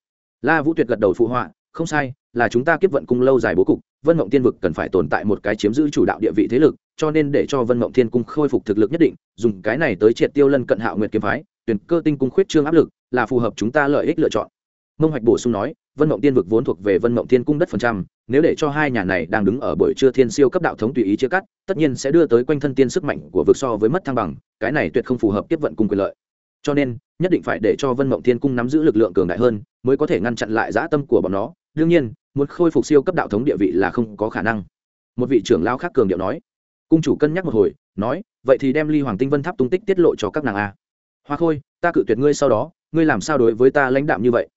la vũ tuyệt gật đầu phụ họa, không sai, là chúng ta kiếp vận cung lâu dài bố cục, vân mộng tiên vực cần phải tồn tại một cái chiếm giữ chủ đạo địa vị thế lực cho nên để cho vân mộng thiên cung khôi phục thực lực nhất định, dùng cái này tới triệt tiêu lân cận hạo nguyệt kiếm phái, tuyển cơ tinh cung khuyết trương áp lực, là phù hợp chúng ta lợi ích lựa chọn. Mông hoạch bổ sung nói, vân mộng tiên vực vốn thuộc về vân mộng thiên cung đất phần trăm, nếu để cho hai nhà này đang đứng ở buổi trưa thiên siêu cấp đạo thống tùy ý chia cắt, tất nhiên sẽ đưa tới quanh thân tiên sức mạnh của vực so với mất thăng bằng, cái này tuyệt không phù hợp tiếp vận cung quyền lợi. Cho nên, nhất định phải để cho vân mộng thiên cung nắm giữ lực lượng cường đại hơn, mới có thể ngăn chặn lại dã tâm của bọn nó. Đương nhiên, muốn khôi phục siêu cấp đạo thống địa vị là không có khả năng. Một vị trưởng lao khác cường điệu nói cung chủ cân nhắc một hồi, nói, vậy thì đem ly hoàng tinh vân tháp tung tích tiết lộ cho các nàng a. Hoa khôi, ta cự tuyệt ngươi sau đó, ngươi làm sao đối với ta lãnh đạm như vậy?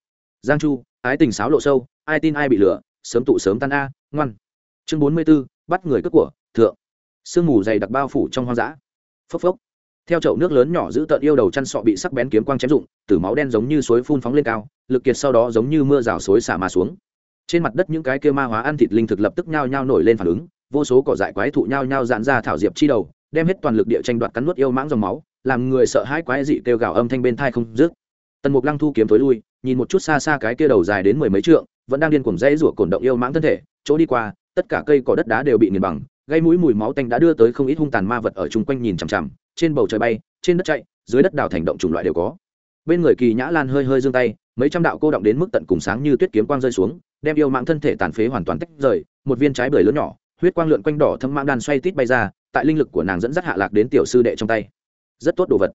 Giang chu, ái tình sáo lộ sâu, ai tin ai bị lửa, sớm tụ sớm tan a, ngoan. Chương bốn mươi b ố bắt người cướp của, thượng. Sương mù dày đặc bao phủ trong hoang dã. Phốc phốc. Theo chậu nước lớn nhỏ giữ tợn yêu đầu chăn sọ bị sắc bén kiếm quang chém rụng, tử máu đen giống như suối phun phóng lên cao, lực kiệt sau đó giống như mưa rào suối xả mà xuống. Trên mặt đất những cái kêu ma hóa ăn thịt linh thực lập tức nhao nhao nổi lên phản ứng vô số cỏ dại quái thụ nhao nhao dạn ra thảo diệp chi đầu, đem hết toàn lực địa tranh đoạt cắn nuốt yêu mãng dòng máu, làm người sợ hãi quái dị kêu gào âm thanh bên thai không dứt. Tần mục lăng thu kiếm tối lui, nhìn một chút xa xa cái kia đầu dài đến mười mấy trượng, vẫn đang điên cuồng dãy rủa cổn động yêu mãng thân thể, chỗ đi qua, tất cả cây cỏ đất đá đều bị nghiền bằng, gây mũi mùi máu tanh đã đưa tới không ít hung tàn ma vật ở chung quanh nhìn chằm chằm, trên bầu trời bay, trên đất chạy, dưới đất đào thành động chủng loại đều có. Bên người kỳ nhã lan hơi hơi giương tay, mấy trăm đạo cô động đến mức tận cùng sáng như tuyết kiếm quang rơi xuống, đem yêu mạng thân thể tàn phế hoàn toàn tách rời, một viên trái bưởi lớn nhỏ huyết quang lượn quanh đỏ thâm mãng đan xoay tít bay ra, tại linh lực của nàng dẫn dắt hạ lạc đến tiểu sư đệ trong tay. Rất tốt đồ vật.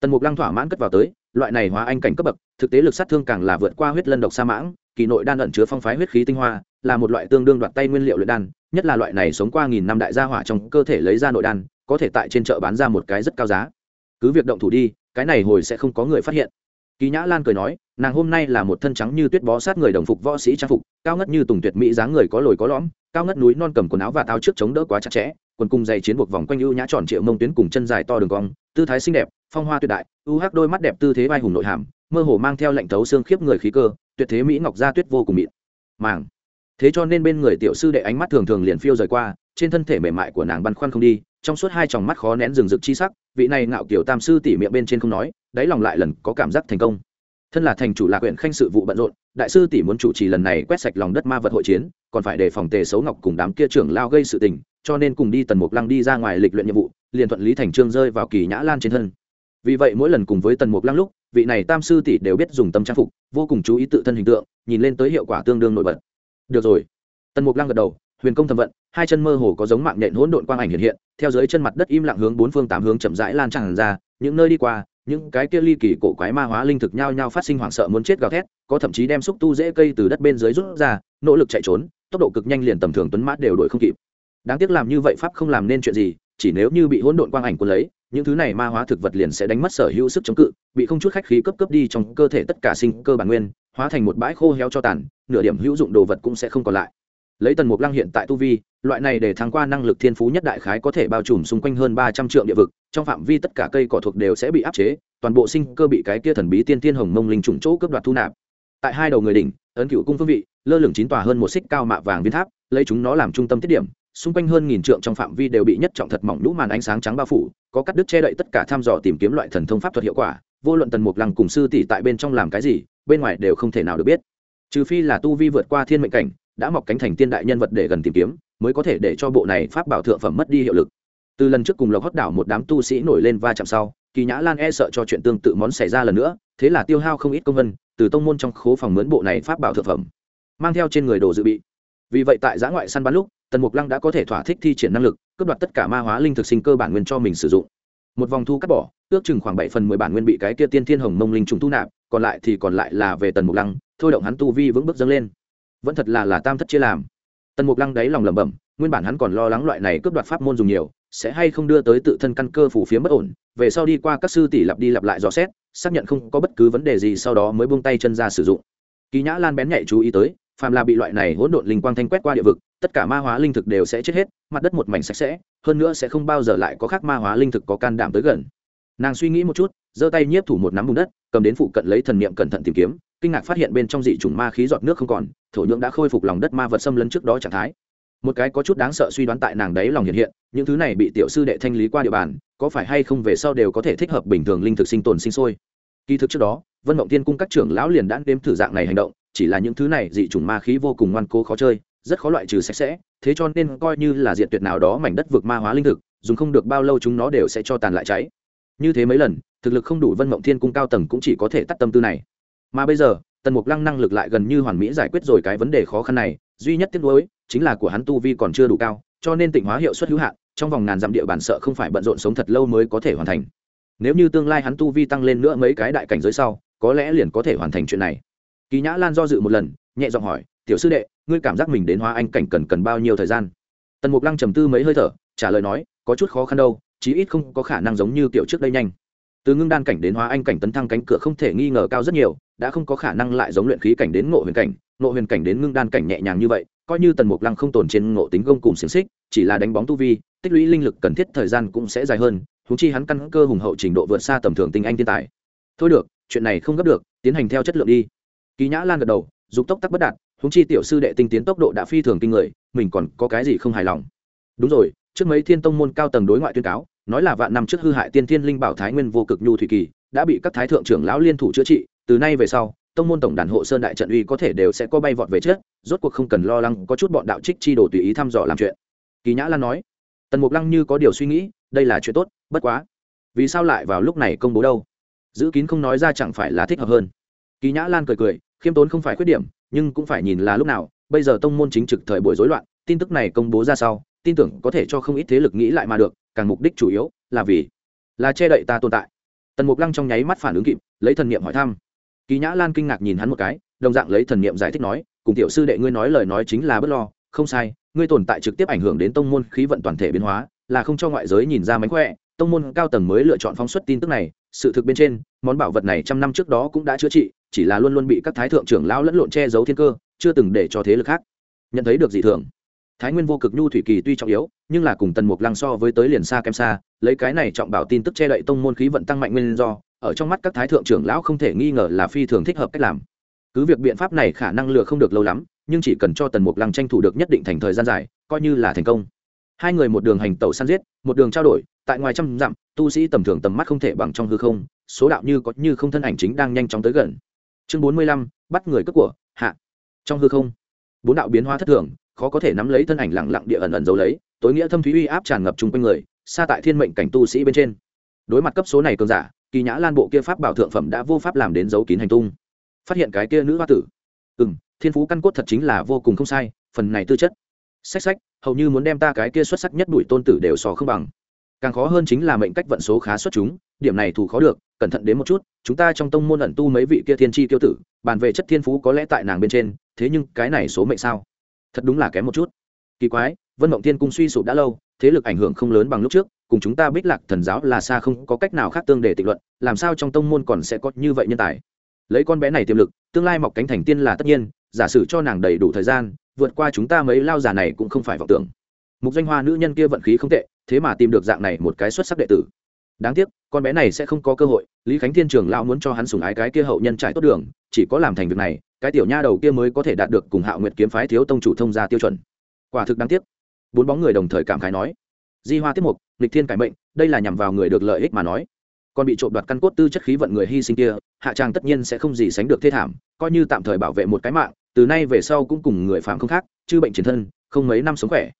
Tần mục lăng thỏa mãn cất vào tới, loại này hóa anh cảnh cấp bậc, thực tế lực sát thương càng là vượt qua huyết lân độc sa mãng, kỳ nội đan ẩn chứa phong phái huyết khí tinh hoa, là một loại tương đương đoạt tay nguyên liệu luyện đan, nhất là loại này sống qua nghìn năm đại gia hỏa trong cơ thể lấy ra nội đan, có thể tại trên chợ bán ra một cái rất cao giá. Cứ việc động thủ đi, cái này hồi sẽ không có người phát hiện kỳ nhã lan cười nói, nàng hôm nay là một thân trắng như tuyết bó sát người đồng phục võ sĩ trang phục, cao ngất như tùng tuyệt mỹ dáng người có lồi có lõm, cao ngất núi non cầm quần áo và tao trước chống đỡ quá chặt chẽ, quần cùng dày chiến buộc vòng quanh ưu nhã tròn trịa mông tuyến cùng chân dài to đường cong, tư thái xinh đẹp, phong hoa tuyệt đại ưu hắc đôi mắt đẹp tư thế vai hùng nội hàm, mơ hồ mang theo lệnh thấu xương khiếp người khí cơ, tuyệt thế mỹ ngọc gia tuyết vô cùng mịn. Màng. Thế cho nên bên người tiểu sư đệ ánh mắt thường thường liền phiêu rời qua trên thân thể mềm mại của nàng băn khoăn không đi, trong suốt hai tròng mắt khó nén rừng rực chi sắc, vị này ngạo kiểu tam sư tỉ miệng bên trên không nói, đáy lòng lại lần có cảm giác thành công. Thân là thành chủ lạc huyện khanh sự vụ bận rộn, đại sư tỷ muốn chủ trì lần này quét sạch lòng đất ma vật hội chiến, còn phải đề phòng tề xấu ngọc cùng đám kia trưởng lao gây sự tình, cho nên cùng đi tần mục lăng đi ra ngoài lịch luyện nhiệm vụ, liền thuận lý thành trương rơi vào kỳ nhã lan trên thân. Vì vậy mỗi lần cùng với tần mục lăng lúc, vị này tam sư tỷ đều biết dùng tâm trang phục, vô cùng chú ý tự thân hình tượng, nhìn lên tới hiệu quả tương đương nổi bật. Được rồi. Tần mục lăng gật đầu huyền công thầm vận, hai chân mơ hồ có giống mạng nhện hỗn độn quang ảnh hiện hiện, theo dưới chân mặt đất im lặng hướng bốn phương tám hướng chậm rãi lan tràn ra, những nơi đi qua, những cái kia ly kỳ cổ quái ma hóa linh thực nhao nhao phát sinh hoảng sợ muốn chết gào thét, có thậm chí đem xúc tu dễ cây từ đất bên dưới rút ra, nỗ lực chạy trốn, tốc độ cực nhanh liền tầm thường tuấn mã đều đuổi không kịp. Đáng tiếc làm như vậy pháp không làm nên chuyện gì, chỉ nếu như bị hỗn độn quang ảnh cuốn lấy, những thứ này ma hóa thực vật liền sẽ đánh mất sở hữu sức chống cự, bị không chút khách khí cấp cấp đi trong cơ thể tất cả sinh cơ bản nguyên, hóa thành một bãi khô héo cho tàn, nửa điểm hữu dụng đồ vật cũng sẽ không còn lại lấy tần mục lăng hiện tại tu vi, loại này để thắng qua năng lực thiên phú nhất đại khái có thể bao trùm xung quanh hơn ba trăm triệu địa vực, trong phạm vi tất cả cây cỏ thuộc đều sẽ bị áp chế, toàn bộ sinh cơ bị cái kia thần bí tiên tiên hồng mông linh trùng chỗ cướp đoạt thu nạp. Tại hai đầu người đỉnh, ấn cựu cung phương vị, lơ lửng chín tòa hơn một xích cao mạ vàng viên tháp, lấy chúng nó làm trung tâm tiết điểm, xung quanh hơn nghìn trượng trong phạm vi đều bị nhất trọng thật mỏng lũ màn ánh sáng trắng bao phủ, có cắt đứt che đậy tất cả thăm dò tìm kiếm loại thần thông pháp thuật hiệu quả, vô luận tần mục lăng cùng sư tỷ tại bên trong làm cái gì, bên ngoài đều không thể nào được biết. Trừ phi là tu vi vượt qua thiên mệnh cảnh đã mọc cánh thành tiên đại nhân vật để gần tìm kiếm, mới có thể để cho bộ này pháp bảo thượng phẩm mất đi hiệu lực. Từ lần trước cùng lộc hót đảo một đám tu sĩ nổi lên va chạm sau, kỳ nhã lan e sợ cho chuyện tương tự món xảy ra lần nữa, thế là tiêu hao không ít công vân, từ tông môn trong khố phòng mướn bộ này pháp bảo thượng phẩm, mang theo trên người đồ dự bị. Vì vậy tại giã ngoại săn bắn lúc, tần mục lăng đã có thể thỏa thích thi triển năng lực, cướp đoạt tất cả ma hóa linh thực sinh cơ bản nguyên cho mình sử dụng. Một vòng thu cắt bỏ, ước chừng khoảng bảy phần mười bản nguyên bị cái kia tiên thiên hồng mông linh trùng thu nạp, còn lại thì còn lại là về tần mục lăng, thôi động hắn tu vi vững bước dâng lên vẫn thật là là tam thất chia làm. Tần mục lăng đáy lòng lẩm bẩm, nguyên bản hắn còn lo lắng loại này cướp đoạt pháp môn dùng nhiều, sẽ hay không đưa tới tự thân căn cơ phủ phía bất ổn, về sau đi qua các sư tỷ lặp đi lặp lại dò xét, xác nhận không có bất cứ vấn đề gì sau đó mới buông tay chân ra sử dụng. Kỳ nhã lan bén nhạy chú ý tới, phàm là bị loại này hỗn độn linh quang thanh quét qua địa vực, tất cả ma hóa linh thực đều sẽ chết hết, mặt đất một mảnh sạch sẽ, hơn nữa sẽ không bao giờ lại có khác ma hóa linh thực có can đảm tới gần. Nàng suy nghĩ một chút, giơ tay nhiếp thủ một nắm bùn đất, cầm đến phụ cận lấy thần niệm cẩn thận tìm kiếm kinh ngạc phát hiện bên trong dị chủng ma khí giọt nước không còn, thổ nhưỡng đã khôi phục lòng đất ma vật xâm lấn trước đó trạng thái. Một cái có chút đáng sợ suy đoán tại nàng đấy lòng hiện hiện, những thứ này bị tiểu sư đệ thanh lý qua địa bàn, có phải hay không về sau đều có thể thích hợp bình thường linh thực sinh tồn sinh sôi? Kỳ thực trước đó, vân mộng tiên cung các trưởng lão liền đã đếm thử dạng này hành động, chỉ là những thứ này dị chủng ma khí vô cùng ngoan cố khó chơi, rất khó loại trừ sạch sẽ, thế cho nên coi như là diện tuyệt nào đó mảnh đất vượt ma hóa linh thực, dùng không được bao lâu chúng nó đều sẽ cho tàn lại cháy. Như thế mấy lần, thực lực không đủ vân mộng thiên cung cao tầng cũng chỉ có thể tắt tâm tư này mà bây giờ, tần mục lăng năng lực lại gần như hoàn mỹ giải quyết rồi cái vấn đề khó khăn này. Duy nhất tiếc nuối chính là của hắn tu vi còn chưa đủ cao, cho nên tịnh hóa hiệu suất hữu hạn, trong vòng ngàn dặm địa bàn sợ không phải bận rộn sống thật lâu mới có thể hoàn thành. Nếu như tương lai hắn tu vi tăng lên nữa mấy cái đại cảnh giới sau, có lẽ liền có thể hoàn thành chuyện này. Kỳ nhã lan do dự một lần, nhẹ giọng hỏi, tiểu sư đệ, ngươi cảm giác mình đến hóa anh cảnh cần cần bao nhiêu thời gian? Tần mục lăng trầm tư mấy hơi thở, trả lời nói, có chút khó khăn đâu, chí ít không có khả năng giống như kiểu trước đây nhanh từ ngưng đan cảnh đến hóa anh cảnh tấn thăng cánh cửa không thể nghi ngờ cao rất nhiều, đã không có khả năng lại giống luyện khí cảnh đến ngộ huyền cảnh. Ngộ huyền cảnh đến ngưng đan cảnh nhẹ nhàng như vậy, coi như tần mục lăng không tồn trên ngộ tính gông cùng xiềng xích, chỉ là đánh bóng tu vi, tích lũy linh lực cần thiết thời gian cũng sẽ dài hơn thú chi hắn căn cơ hùng hậu trình độ vượt xa tầm thường tinh anh thiên tài. Thôi được, chuyện này không gấp được, tiến hành theo chất lượng đi. Kỳ nhã lan gật đầu, dục tốc tắc bất đạt thú chi tiểu sư đệ tinh tiến tốc độ đã phi thường kinh người, mình còn có cái gì không hài lòng? Đúng rồi, trước mấy thiên tông môn cao tầng đối ngoại tuyên cáo nói là vạn năm trước hư hại tiên thiên linh bảo thái nguyên vô cực nhu thủy kỳ, đã bị các thái thượng trưởng lão liên thủ chữa trị, từ nay về sau, tông môn tổng đàn hộ sơn đại trận uy có thể đều sẽ có bay vọt về trước, rốt cuộc không cần lo lắng có chút bọn đạo trích chi đồ tùy ý thăm dò làm chuyện. Kỳ nhã lan nói, tần mục lăng như có điều suy nghĩ, đây là chuyện tốt, bất quá, vì sao lại vào lúc này công bố đâu? Giữ kín không nói ra chẳng phải là thích hợp hơn. Kỳ nhã lan cười cười, khiêm tốn không phải khuyết điểm, nhưng cũng phải nhìn là lúc nào. Bây giờ tông môn chính trực thời buổi rối loạn, tin tức này công bố ra sau tin tưởng có thể cho không ít thế lực nghĩ lại mà được, càng mục đích chủ yếu là vì, là che đậy ta tồn tại. Tần mục lăng trong nháy mắt phản ứng kịp, lấy thần niệm hỏi thăm. Kỳ nhã lan kinh ngạc nhìn hắn một cái, đồng dạng lấy thần niệm giải thích nói, cùng tiểu sư đệ ngươi nói lời nói chính là bất lo, không sai, ngươi tồn tại trực tiếp ảnh hưởng đến tông môn khí vận toàn thể biến hóa, là không cho ngoại giới nhìn ra mánh khỏe. Tông môn cao tầng mới lựa chọn phóng xuất tin tức này, sự thực bên trên, món bảo vật này trăm năm trước đó cũng đã chữa trị, chỉ là luôn luôn bị các thái thượng trưởng lão lẫn lộn che giấu thiên cơ, chưa từng để cho thế lực khác nhận thấy được dị thường thái nguyên vô cực nhu thủy kỳ tuy trọng yếu, nhưng là cùng tần mục lăng so với tới liền xa kém xa, lấy cái này trọng bảo tin tức che đậy tông môn khí vận tăng mạnh nguyên do, ở trong mắt các thái thượng trưởng lão không thể nghi ngờ là phi thường thích hợp cách làm. Cứ việc biện pháp này khả năng lừa không được lâu lắm, nhưng chỉ cần cho tần mục lăng tranh thủ được nhất định thành thời gian dài, coi như là thành công. Hai người một đường hành tẩu săn giết, một đường trao đổi, tại ngoài trăm dặm, tu sĩ tầm thường tầm mắt không thể bằng trong hư không, số đạo như có như không thân ảnh chính đang nhanh chóng tới gần. Chương bốn mươi lăm, bắt người cướp của, hạ. Trong hư không, bốn đạo biến hóa thất thường khó có thể nắm lấy thân ảnh lẳng lặng địa ẩn ẩn giấu lấy, tối nghĩa thâm thúy uy áp tràn ngập chung quanh người, xa tại thiên mệnh cảnh tu sĩ bên trên. Đối mặt cấp số này cường giả, kỳ nhã lan bộ kia pháp bảo thượng phẩm đã vô pháp làm đến dấu kín hành tung. Phát hiện cái kia nữ hoa tử. Ừ m thiên phú căn cốt thật chính là vô cùng không sai, phần này tư chất. Sách sách hầu như muốn đem ta cái kia xuất sắc nhất đuổi tôn tử đều sò không bằng. Càng khó hơn chính là mệnh cách vận số khá xuất chúng, điểm này thủ khó được, cẩn thận đến một chút, chúng ta trong tông môn ẩn tu mấy vị kia thiên tri tiêu tử, bàn về chất thiên phú có lẽ tại nàng bên trên, thế nhưng cái này số mệnh sao? Thật đúng là kém một chút. Kỳ quái, vân mộng thiên cung suy sụp đã lâu, thế lực ảnh hưởng không lớn bằng lúc trước, cùng chúng ta bích lạc thần giáo là xa không có cách nào khác tương để tịch luận, làm sao trong tông môn còn sẽ có như vậy nhân tài? Lấy con bé này tiềm lực, tương lai mọc cánh thành tiên là tất nhiên, giả sử cho nàng đầy đủ thời gian, vượt qua chúng ta mấy lao giả này cũng không phải vọng tưởng. Mục danh hoa nữ nhân kia vận khí không tệ, thế mà tìm được dạng này một cái xuất sắc đệ tử. Đáng tiếc, con bé này sẽ không có cơ hội, lý khánh thiên trường lão muốn cho hắn sùng ái cái kia hậu nhân trải tốt đường, chỉ có làm thành việc này cái tiểu nha đầu kia mới có thể đạt được cùng hạo nguyệt kiếm phái thiếu tông chủ thông gia tiêu chuẩn. Quả thực đáng tiếc. Bốn bóng người đồng thời cảm khái nói, di hoa tiết mục lịch thiên cải mệnh, đây là nhằm vào người được lợi ích mà nói. Còn bị trộm đoạt căn cốt tư chất khí vận người hy sinh kia, hạ trang tất nhiên sẽ không gì sánh được thê thảm, coi như tạm thời bảo vệ một cái mạng, từ nay về sau cũng cùng người phạm không khác chứ bệnh chiến thân, không mấy năm sống khỏe.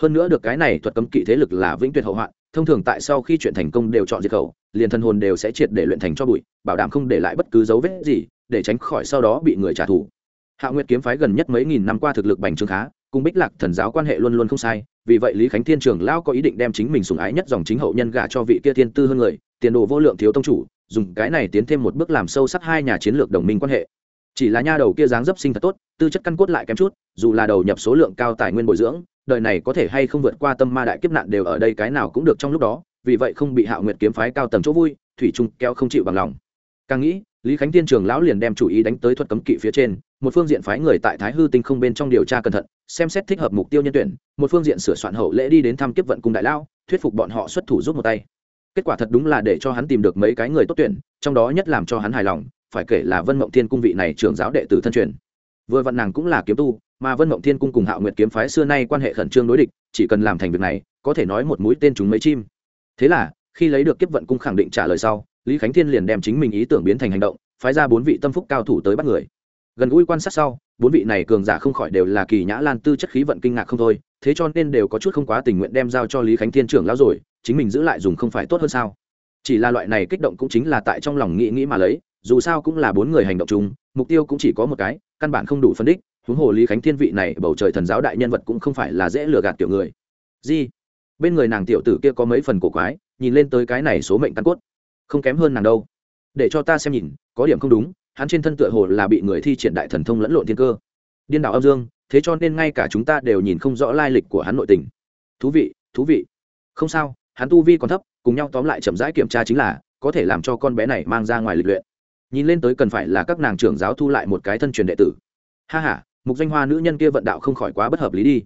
Hơn nữa được cái này thuật cấm kỵ thế lực là vĩnh tuyệt hậu hoạn, thông thường tại sau khi chuyện thành công đều chọn diệt khẩu, liền thân hồn đều sẽ triệt để luyện thành cho bụi, bảo đảm không để lại bất cứ dấu vết gì để tránh khỏi sau đó bị người trả thù. Hạ nguyệt kiếm phái gần nhất mấy nghìn năm qua thực lực bành trướng khá, cùng bích lạc thần giáo quan hệ luôn luôn không sai, vì vậy lý khánh thiên trưởng lão có ý định đem chính mình sùng ái nhất dòng chính hậu nhân gả cho vị kia thiên tư hơn người, tiền đồ vô lượng thiếu tông chủ, dùng cái này tiến thêm một bước làm sâu sắc hai nhà chiến lược đồng minh quan hệ. Chỉ là nha đầu kia dáng dấp sinh thật tốt, tư chất căn cốt lại kém chút, dù là đầu nhập số lượng cao tài nguyên bồi dưỡng, đời này có thể hay không vượt qua tâm ma đại kiếp nạn đều ở đây cái nào cũng được trong lúc đó, vì vậy không bị hạo nguyệt kiếm phái cao tầng chỗ vui, thủy trung kéo không chịu bằng lòng. Càng nghĩ lý khánh tiên trường lão liền đem chủ ý đánh tới thuật cấm kỵ phía trên, một phương diện phái người tại thái hư tinh không bên trong điều tra cẩn thận, xem xét thích hợp mục tiêu nhân tuyển, một phương diện sửa soạn hậu lễ đi đến thăm kiếp vận cung đại lao thuyết phục bọn họ xuất thủ giúp một tay. Kết quả thật đúng là để cho hắn tìm được mấy cái người tốt tuyển, trong đó nhất làm cho hắn hài lòng, phải kể là vân mộng thiên cung vị này trưởng giáo đệ tử thân truyền. Vừa vặn nàng cũng là kiếm tu, mà vân mộng thiên cung cùng hạo nguyệt kiếm phái xưa nay quan hệ khẩn trương đối địch, chỉ cần làm thành việc này, có thể nói một mũi tên chúng mấy chim. Thế là, khi lấy được kiếp vận cung khẳng định trả lời sau lý khánh thiên liền đem chính mình ý tưởng biến thành hành động, phái ra bốn vị tâm phúc cao thủ tới bắt người. Gần gũi quan sát sau, bốn vị này cường giả không khỏi đều là kỳ nhã lan tư chất khí vận kinh ngạc không thôi, thế cho nên đều có chút không quá tình nguyện đem giao cho lý khánh thiên trưởng lão rồi, chính mình giữ lại dùng không phải tốt hơn sao? Chỉ là loại này kích động cũng chính là tại trong lòng nghĩ nghĩ mà lấy, dù sao cũng là bốn người hành động chung, mục tiêu cũng chỉ có một cái, căn bản không đủ phân đích, huống hồ lý khánh thiên vị này bầu trời thần giáo đại nhân vật cũng không phải là dễ lừa gạt tiểu người. Di, bên người nàng tiểu tử kia có mấy phần cổ quái, nhìn lên tới cái này số mệnh căn cốt không kém hơn nàng đâu. Để cho ta xem nhìn, có điểm không đúng, hắn trên thân tựa hồ là bị người thi triển đại thần thông lẫn lộn thiên cơ. Điên đảo âm dương, thế cho nên ngay cả chúng ta đều nhìn không rõ lai lịch của hắn nội tình. Thú vị thú vị. Không sao, hắn tu vi còn thấp, cùng nhau tóm lại chậm rãi kiểm tra chính là, có thể làm cho con bé này mang ra ngoài lịch luyện. Nhìn lên tới cần phải là các nàng trưởng giáo thu lại một cái thân truyền đệ tử. Ha h a mục danh hoa nữ nhân kia vận đạo không khỏi quá bất hợp lý đi.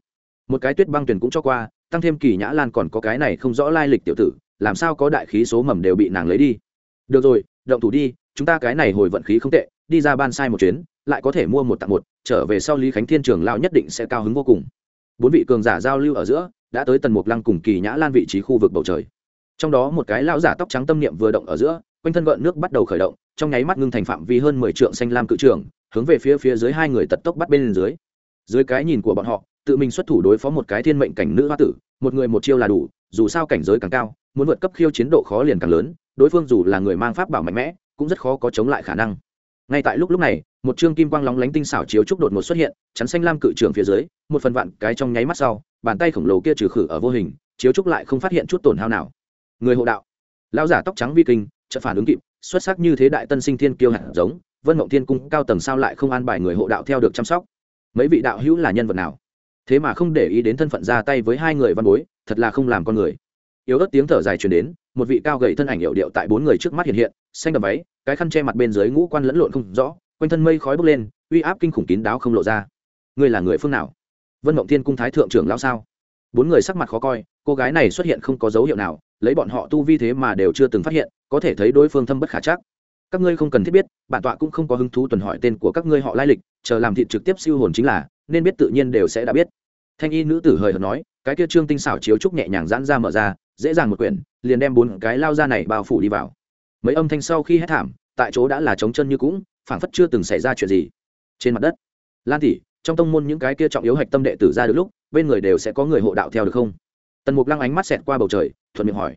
Một cái tuyết băng tuyển cũng cho qua, tăng thêm kỳ nhã lan còn có cái này không rõ lai lịch tiểu tử làm sao có đại khí số mầm đều bị nàng lấy đi? Được rồi, động thủ đi, chúng ta cái này hồi vận khí không tệ, đi ra ban sai một chuyến, lại có thể mua một tặng một, trở về sau lý khánh thiên trường lao nhất định sẽ cao hứng vô cùng. Bốn vị cường giả giao lưu ở giữa, đã tới tần mục lăng cùng kỳ nhã lan vị trí khu vực bầu trời. Trong đó một cái lão giả tóc trắng tâm niệm vừa động ở giữa, quanh thân gợn nước bắt đầu khởi động, trong nháy mắt ngưng thành phạm vi hơn mười trượng xanh lam cự trường, hướng về phía phía dưới hai người tật tốc bắt bên dưới. Dưới cái nhìn của bọn họ, tự mình xuất thủ đối phó một cái thiên mệnh cảnh nữ hoa tử, một người một chiêu là đủ, dù sao cảnh giới càng cao muốn vượt cấp khiêu chiến độ khó liền càng lớn, đối phương dù là người mang pháp bảo mạnh mẽ, cũng rất khó có chống lại khả năng. Ngay tại lúc lúc này, một chương kim quang lóng lánh tinh xảo chiếu trúc đột ngột xuất hiện, chắn xanh lam cự trường phía dưới, một phần vạn cái trong nháy mắt sau, bàn tay khổng lồ kia trừ khử ở vô hình, chiếu trúc lại không phát hiện chút tổn hao nào. Người hộ đạo, lão giả tóc trắng vi kinh, chợt phản ứng kịp, xuất sắc như thế đại tân sinh thiên kiêu hạt giống, vân mộng thiên cung cao tầng sao lại không an bài người hộ đạo theo được chăm sóc? Mấy vị đạo hữu là nhân vật nào? Thế mà không để ý đến thân phận ra tay với hai người văn bối, thật là không làm con người yếu ớt tiếng thở dài truyền đến, một vị cao gầy thân ảnh hiệu điệu tại bốn người trước mắt hiện hiện, xanh đầm váy, cái khăn che mặt bên dưới ngũ quan lẫn lộn không rõ, quanh thân mây khói bốc lên, uy áp kinh khủng kín đáo không lộ ra. Ngươi là người phương nào? Vân mộng thiên cung thái thượng trưởng lão sao? Bốn người sắc mặt khó coi, cô gái này xuất hiện không có dấu hiệu nào, lấy bọn họ tu vi thế mà đều chưa từng phát hiện, có thể thấy đối phương thâm bất khả chắc. Các ngươi không cần thiết biết, bản tọa cũng không có hứng thú tuần hỏi tên của các ngươi họ lai lịch, chờ làm thịt trực tiếp siêu hồn chính là, nên biết tự nhiên đều sẽ đã biết. Thanh y nữ tử hời hợt nói, cái kia trương tinh xảo chiếu trúc nhẹ nhàng giãn ra mở ra dễ dàng một quyển, liền đem bốn cái lao ra này bao phủ đi vào. Mấy âm thanh sau khi hét thảm, tại chỗ đã là trống chân như cũng, phảng phất chưa từng xảy ra chuyện gì. Trên mặt đất, lan tỷ, trong tông môn những cái kia trọng yếu hạch tâm đệ tử ra được lúc, bên người đều sẽ có người hộ đạo theo được không? Tần mục lăng ánh mắt xẹt qua bầu trời, thuận miệng hỏi.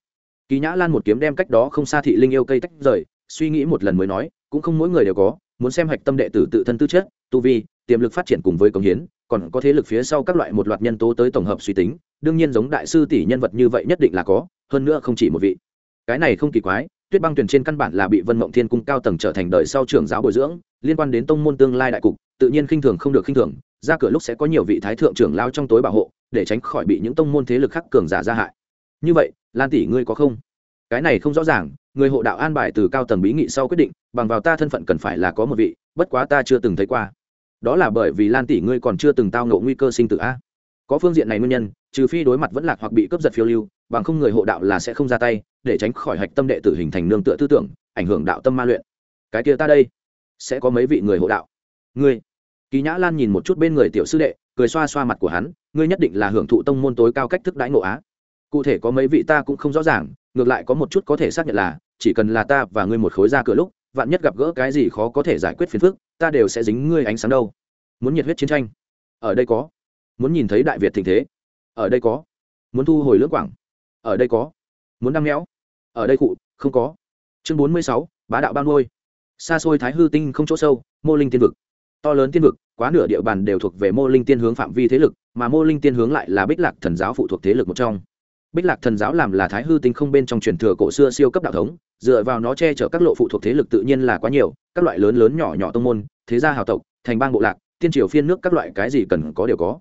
Kỳ nhã lan một kiếm đem cách đó không xa thị linh yêu cây tách rời, suy nghĩ một lần mới nói, cũng không mỗi người đều có, muốn xem hạch tâm đệ tử tự thân tư chất, tu vi, tiềm lực phát triển cùng với công hiến còn có thế lực phía sau các loại một loạt nhân tố tới tổng hợp suy tính, đương nhiên giống đại sư tỷ nhân vật như vậy nhất định là có, hơn nữa không chỉ một vị. Cái này không kỳ quái, tuyết băng tuyển trên căn bản là bị vân mộng thiên cung cao tầng trở thành đời sau trưởng giáo bồi dưỡng, liên quan đến tông môn tương lai đại cục, tự nhiên khinh thường không được khinh thường, ra cửa lúc sẽ có nhiều vị thái thượng trưởng lao trong tối bảo hộ, để tránh khỏi bị những tông môn thế lực khác cường giả ra hại. Như vậy, lan tỷ ngươi có không? Cái này không rõ ràng, người hộ đạo an bài từ cao tầng bí nghị sau quyết định, bằng vào ta thân phận cần phải là có một vị, bất quá ta chưa từng thấy qua đó là bởi vì lan tỷ ngươi còn chưa từng tao ngộ nguy cơ sinh tử a. Có phương diện này nguyên nhân, trừ phi đối mặt vẫn lạc hoặc bị cướp giật phiêu lưu, bằng không người hộ đạo là sẽ không ra tay, để tránh khỏi hạch tâm đệ tử hình thành nương tựa tư tưởng, ảnh hưởng đạo tâm ma luyện. Cái kia ta đây, sẽ có mấy vị người hộ đạo. Ngươi, kỳ nhã lan nhìn một chút bên người tiểu sư đệ, cười xoa xoa mặt của hắn, ngươi nhất định là hưởng thụ tông môn tối cao cách thức đãi ngộ á. Cụ thể có mấy vị ta cũng không rõ ràng, ngược lại có một chút có thể xác nhận là, chỉ cần là ta và ngươi một khối ra cửa lúc, vạn nhất gặp gỡ cái gì khó có thể giải quyết phiền phức ta đều sẽ dính ngươi ánh sáng đâu. Muốn nhiệt huyết chiến tranh. Ở đây có. Muốn nhìn thấy đại việt tình thế. Ở đây có. Muốn thu hồi lưỡng quảng. Ở đây có. Muốn đăng méo ở đây cụ không có. Chương bốn mươi sáu, bá đạo ban ngôi xa xôi thái hư tinh không chỗ sâu, mô linh tiên vực. To lớn tiên vực, quá nửa địa bàn đều thuộc về mô linh tiên hướng phạm vi thế lực, mà mô linh tiên hướng lại là bích lạc thần giáo phụ thuộc thế lực một trong bích lạc thần giáo làm là thái hư tinh không bên trong truyền thừa cổ xưa siêu cấp đạo thống, dựa vào nó che chở các lộ phụ thuộc thế lực tự nhiên là quá nhiều, các loại lớn lớn nhỏ nhỏ tông môn, thế gia hào tộc, thành bang bộ lạc, tiên triều phiên nước các loại cái gì cần có đều có.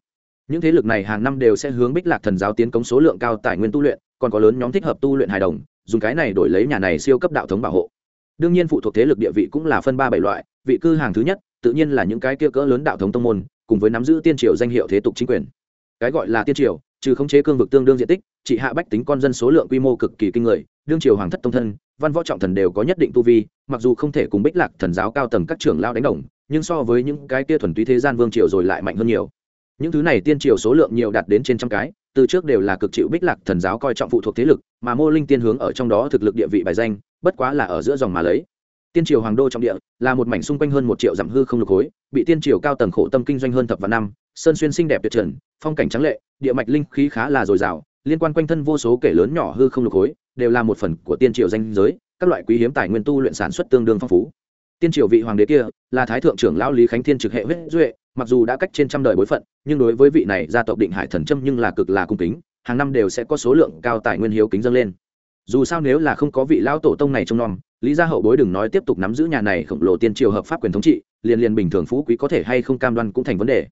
Những thế lực này hàng năm đều sẽ hướng bích lạc thần giáo tiến cống số lượng cao tài nguyên tu luyện, còn có lớn nhóm thích hợp tu luyện hài đồng, dùng cái này đổi lấy nhà này siêu cấp đạo thống bảo hộ. Đương nhiên phụ thuộc thế lực địa vị cũng là phân ba bảy loại, vị cư hàng thứ nhất, tự nhiên là những cái kia cỡ lớn đạo thống tông môn, cùng với nắm giữ tiên triều danh hiệu thế tục chính quyền. Cái gọi là tiên triều trừ khống chế cương vực tương đương diện tích, trị hạ bách tính con dân số lượng quy mô cực kỳ kinh người, đương triều hoàng thất tông thân, văn võ trọng thần đều có nhất định tu vi, mặc dù không thể cùng bích lạc thần giáo cao tầng các trưởng lao đánh đồng, nhưng so với những cái kia thuần túy thế gian vương triều rồi lại mạnh hơn nhiều. Những thứ này tiên triều số lượng nhiều đạt đến trên trăm cái, từ trước đều là cực chịu bích lạc thần giáo coi trọng phụ thuộc thế lực, mà mô linh tiên hướng ở trong đó thực lực địa vị bài danh, bất quá là ở giữa dòng mà lấy. Tiên triều hoàng đô trong địa, là một mảnh xung quanh hơn một triệu dặm hư không lục khối, bị tiên triều cao tầng khổ tâm kinh doanh hơn thập vạn năm, sơn xuyên xinh đẹp tuyệt trần phong cảnh trắng lệ, địa mạch linh khí khá là dồi dào, liên quan quanh thân vô số kể lớn nhỏ hư không lục khối, đều là một phần của tiên triều danh giới, các loại quý hiếm tài nguyên tu luyện sản xuất tương đương phong phú. Tiên triều vị hoàng đế kia là thái thượng trưởng lão lý khánh thiên trực hệ huyết duệ, mặc dù đã cách trên trăm đời bối phận, nhưng đối với vị này gia tộc định hải thần trâm nhưng là cực là cung kính, hàng năm đều sẽ có số lượng cao tài nguyên hiếu kính dâng lên. Dù sao nếu là không có vị lão tổ tông này trong nom, lý gia hậu bối đừng nói tiếp tục nắm giữ nhà này khổng lồ tiên triều hợp pháp quyền thống trị, liền liền bình thường phú quý có thể hay không cam đoan cũng thành vấn đề.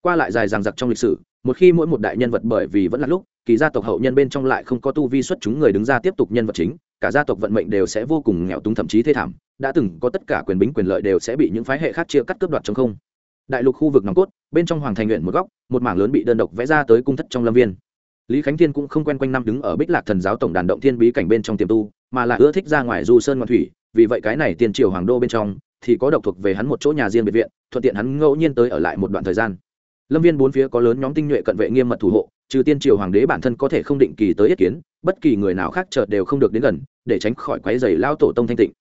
Qua lại dài dằng dặc trong lịch sử một khi mỗi một đại nhân vật bởi vì vẫn là lúc, kỳ gia tộc hậu nhân bên trong lại không có tu vi xuất chúng người đứng ra tiếp tục nhân vật chính, cả gia tộc vận mệnh đều sẽ vô cùng nghèo túng thậm chí thê thảm, đã từng có tất cả quyền bính quyền lợi đều sẽ bị những phái hệ khác chia cắt cướp đoạt trong không. Đại lục khu vực nòng cốt, bên trong hoàng thành nguyện một góc, một mảng lớn bị đơn độc vẽ ra tới cung thất trong lâm viên. Lý khánh thiên cũng không quen quanh năm đứng ở bích lạc thần giáo tổng đàn động thiên bí cảnh bên trong tiềm tu, mà là ưa thích ra ngoài du sơn ngoan thủy, vì vậy cái này tiền triều hoàng đô bên trong thì có độc thuộc về hắn một chỗ nhà riêng biệt viện, thuận tiện hắn ngẫu nhiên tới ở lại một đoạn thời gian lâm viên bốn phía có lớn nhóm tinh nhuệ cận vệ nghiêm mật thủ hộ, trừ tiên triều hoàng đế bản thân có thể không định kỳ tới ý kiến, bất kỳ người nào khác chợt đều không được đến gần, để tránh khỏi quấy dày lao tổ tông thanh tịnh.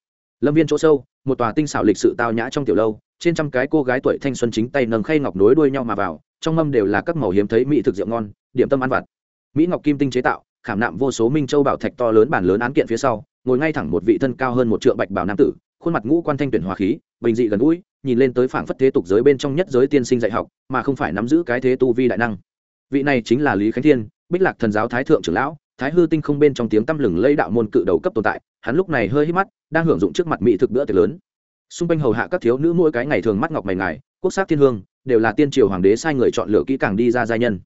Lâm viên chỗ sâu, một tòa tinh xảo lịch sự tao nhã trong tiểu lâu, trên trăm cái cô gái tuổi thanh xuân chính tay nâng khay ngọc nối đuôi nhau mà vào, trong mâm đều là các màu hiếm thấy mỹ thực rượu ngon, điểm tâm ăn vặt. Mỹ ngọc kim tinh chế tạo, khảm nạm vô số minh châu bảo thạch to lớn bản lớn án kiện phía sau, ngồi ngay thẳng một vị thân cao hơn một trượng bạch bảo nam tử, khuôn mặt ngũ quan thanh tuyển hòa khí, bình dị gần gũi nhìn lên tới phảng phất thế tục giới bên trong nhất giới tiên sinh dạy học, mà không phải nắm giữ cái thế tu vi đại năng. Vị này chính là lý khánh thiên, bích lạc thần giáo thái thượng trưởng lão, thái hư tinh không bên trong tiếng tăm lừng lây đạo môn cự đầu cấp tồn tại, hắn lúc này hơi hít mắt, đang hưởng dụng trước mặt mỹ thực bữa tiệc lớn. Xung quanh hầu hạ các thiếu nữ mỗi cái ngày thường mắt ngọc mày ngài, quốc sắc thiên hương, đều là tiên triều hoàng đế sai người chọn lựa kỹ càng đi ra giai nhân.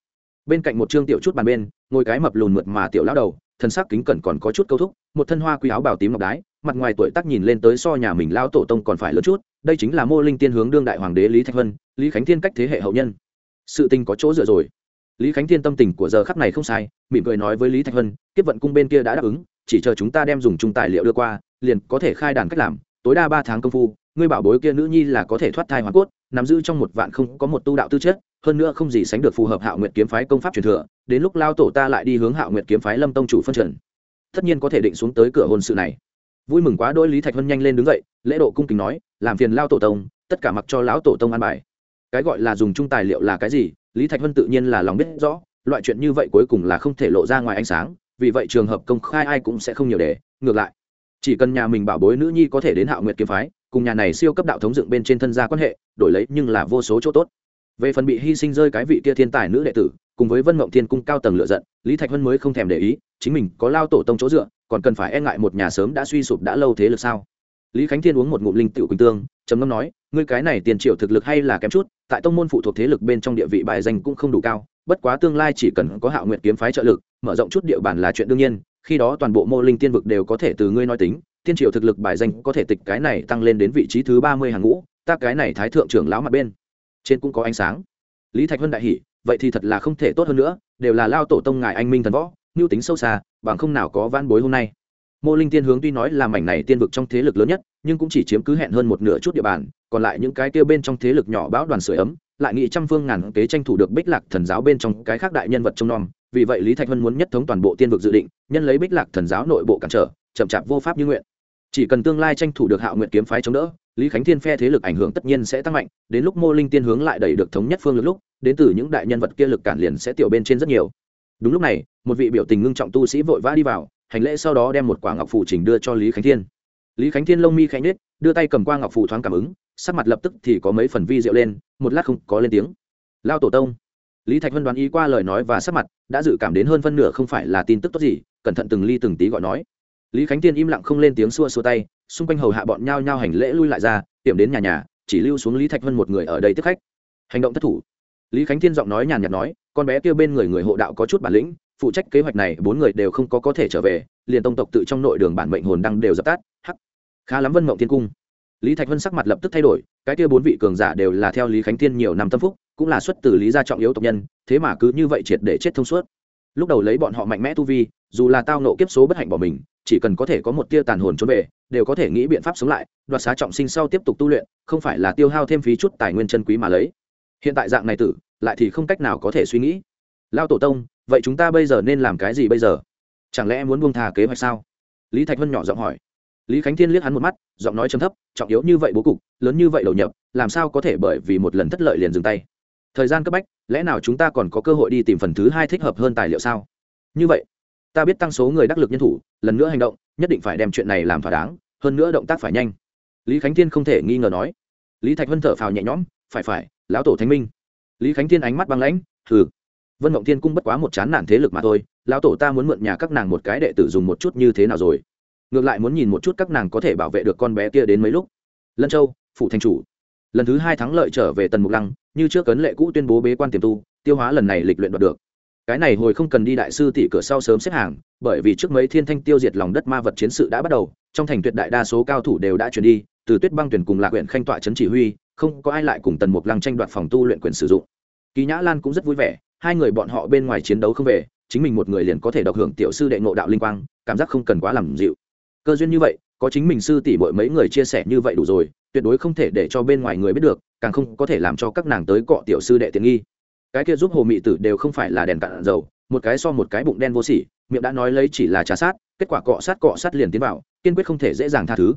Bên cạnh một trương tiểu chút bàn bên, ngồi cái mập lùn mượt mà tiểu lão đầu, thân sắc kính cẩn còn có chút câu thúc, một thân hoa quý áo bào tím ngọc đái, mặt ngoài tuổi tác nhìn lên tới so nhà mình lao tổ tông còn phải lớn chút đây chính là mô linh tiên hướng đương đại hoàng đế lý thạch vân lý khánh thiên cách thế hệ hậu nhân. sự tình có chỗ dựa rồi. lý khánh thiên tâm tình của giờ khắc này không sai, mỉm cười nói với lý thạch vân kiếp vận cung bên kia đã đáp ứng, chỉ chờ chúng ta đem dùng chung tài liệu đưa qua, liền có thể khai đàn cách làm, tối đa ba tháng công phu, ngươi bảo bối kia nữ nhi là có thể thoát thai hoàn cốt, nắm giữ trong một vạn không có một tu đạo tư chất, hơn nữa không gì sánh được phù hợp hạo nguyện kiếm phái công pháp truyền thừa, đến lúc lao tổ ta lại đi hướng hạo nguyện kiếm phái lâm tông chủ phân trần. tất nhiên có thể định xuống tới cửa hôn sự này. vui mừng quá đôi lý thạch vân nhanh lên đứng dậy, lễ độ cung kính nói làm phiền lao tổ tông, tất cả mặc cho lão tổ tông an bài. Cái gọi là dùng chung tài liệu là cái gì, lý thạch vân tự nhiên là lòng biết rõ, loại chuyện như vậy cuối cùng là không thể lộ ra ngoài ánh sáng, vì vậy trường hợp công khai ai cũng sẽ không nhiều để. Ngược lại, chỉ cần nhà mình bảo bối nữ nhi có thể đến hạo nguyệt kiếm phái, cùng nhà này siêu cấp đạo thống dựng bên trên thân gia quan hệ, đổi lấy nhưng là vô số chỗ tốt. Về phần bị hy sinh rơi cái vị kia thiên tài nữ đệ tử, cùng với vân mộng thiên cung cao tầng lựa giận, lý thạch vân mới không thèm để ý, chính mình có lao tổ tông chỗ dựa, còn cần phải e ngại một nhà sớm đã suy sụp đã lâu thế lực sao? Lý khánh thiên uống một ngụm linh tiểu quỳnh tương, trầm ngâm nói, ngươi cái này tiền triệu thực lực hay là kém chút, tại tông môn phụ thuộc thế lực bên trong địa vị bài danh cũng không đủ cao, bất quá tương lai chỉ cần có hạo nguyện kiếm phái trợ lực, mở rộng chút địa bàn là chuyện đương nhiên, khi đó toàn bộ mô linh tiên vực đều có thể từ ngươi nói tính, tiên triệu thực lực bài danh có thể tịch cái này tăng lên đến vị trí thứ ba mươi hàng ngũ, ta cái này thái thượng trưởng lão mặt bên, trên cũng có ánh sáng. Lý thạch vân đại hỉ, vậy thì thật là không thể tốt hơn nữa, đều là lao tổ tông ngài anh minh thần võ mưu tính sâu xa, bằng không nào có van bối hôm nay mô linh tiên hướng tuy nói là mảnh này tiên vực trong thế lực lớn nhất, nhưng cũng chỉ chiếm cứ hẹn hơn một nửa chút địa bàn, còn lại những cái kia bên trong thế lực nhỏ bão đoàn sửa ấm, lại nghị trăm phương ngàn kế tranh thủ được bích lạc thần giáo bên trong cái khác đại nhân vật trong nom. Vì vậy lý thạch hân muốn nhất thống toàn bộ tiên vực dự định, nhân lấy bích lạc thần giáo nội bộ cản trở, chậm chạp vô pháp như nguyện. Chỉ cần tương lai tranh thủ được hạo nguyện kiếm phái chống đỡ, lý khánh thiên phe thế lực ảnh hưởng tất nhiên sẽ tăng mạnh, đến lúc mô linh tiên hướng lại đẩy được thống nhất phương lực lúc, đến từ những đại nhân vật kia lực cản liền sẽ tiểu bên trên rất nhiều. Đúng lúc này, một vị biểu tình ngưng trọng tu sĩ vội vã đi vào hành lễ sau đó đem một quả ngọc phù trình đưa cho lý khánh thiên. Lý khánh thiên lông mi khánh nết đưa tay cầm qua ngọc phù thoáng cảm ứng, sắc mặt lập tức thì có mấy phần vi rượu lên, một lát không có lên tiếng. Lao tổ tông. Lý thạch vân đoán ý qua lời nói và sắc mặt, đã dự cảm đến hơn phân nửa không phải là tin tức tốt gì, cẩn thận từng ly từng tí gọi nói. Lý khánh thiên im lặng không lên tiếng xua xua tay, xung quanh hầu hạ bọn nhao nhao hành lễ lui lại ra, tiệm đến nhà nhà, chỉ lưu xuống lý thạch vân một người ở đây tiếp khách. Hành động thất thủ. Lý khánh thiên giọng nói nhàn nhạt nói, con bé kêu bên người người hộ đạo có chút bản lĩnh phụ trách kế hoạch này, bốn người đều không có có thể trở về, liền tông tộc tự trong nội đường bản mệnh hồn đăng đều dập tắt. Hắc. Khá lắm vân mộng thiên cung. Lý thạch vân sắc mặt lập tức thay đổi, cái kia bốn vị cường giả đều là theo lý khánh thiên nhiều năm tâm phúc, cũng là xuất từ lý gia trọng yếu tộc nhân, thế mà cứ như vậy triệt để chết thông suốt. Lúc đầu lấy bọn họ mạnh mẽ tu vi, dù là tao nộ kiếp số bất hạnh bỏ mình, chỉ cần có thể có một tia tàn hồn trốn về, đều có thể nghĩ biện pháp sống lại, đoạt xá trọng sinh sau tiếp tục tu luyện, không phải là tiêu hao thêm phí chút tài nguyên chân quý mà lấy. Hiện tại dạng này tử, lại thì không cách nào có thể suy nghĩ. Lao tổ tông vậy chúng ta bây giờ nên làm cái gì bây giờ? Chẳng lẽ muốn buông thà kế hoạch sao? Lý thạch vân nhỏ giọng hỏi. Lý khánh thiên liếc hắn một mắt, giọng nói chấm thấp, trọng yếu như vậy bố cục, lớn như vậy đầu nhập, làm sao có thể bởi vì một lần thất lợi liền dừng tay? Thời gian cấp bách, lẽ nào chúng ta còn có cơ hội đi tìm phần thứ hai thích hợp hơn tài liệu sao? Như vậy, ta biết tăng số người đắc lực nhân thủ, lần nữa hành động, nhất định phải đem chuyện này làm thỏa đáng, hơn nữa động tác phải nhanh. Lý khánh thiên không thể nghi ngờ nói. Lý thạch vân thở phào nhẹ nhõm, phải phải, lão tổ thánh minh. Lý khánh thiên ánh mắt băng lãnh thử vân mộng thiên cung bất quá một chán nản thế lực mà thôi, lão tổ ta muốn mượn nhà các nàng một cái đệ tử dùng một chút như thế nào rồi? Ngược lại muốn nhìn một chút các nàng có thể bảo vệ được con bé kia đến mấy lúc. Lân châu phụ thành chủ. Lần thứ hai thắng lợi trở về tần mục lăng, như trước cấn lệ cũ tuyên bố bế quan tiềm tu, tiêu hóa lần này lịch luyện đoạt được. Cái này hồi không cần đi đại sư tỷ cửa sau sớm xếp hàng, bởi vì trước mấy thiên thanh tiêu diệt lòng đất ma vật chiến sự đã bắt đầu, trong thành tuyệt đại đa số cao thủ đều đã chuyển đi, từ tuyết băng tuyển cùng lạc huyện khanh tọa trấn chỉ huy, không có ai lại cùng tần mục lăng tranh đoạt phòng tu luyện quyền sử dụng. Kỳ nhã lan cũng rất vui vẻ hai người bọn họ bên ngoài chiến đấu không về, chính mình một người liền có thể độc hưởng tiểu sư đệ ngộ đạo linh quang, cảm giác không cần quá làm dịu. Cơ duyên như vậy, có chính mình sư tỷ bội mấy người chia sẻ như vậy đủ rồi, tuyệt đối không thể để cho bên ngoài người biết được, càng không có thể làm cho các nàng tới cọ tiểu sư đệ tiện nghi. Cái kia giúp hồ mị tử đều không phải là đèn cạn dầu, một cái so một cái bụng đen vô sỉ, miệng đã nói lấy chỉ là trà sát, kết quả cọ sát cọ sát liền tiến vào, kiên quyết không thể dễ dàng tha thứ.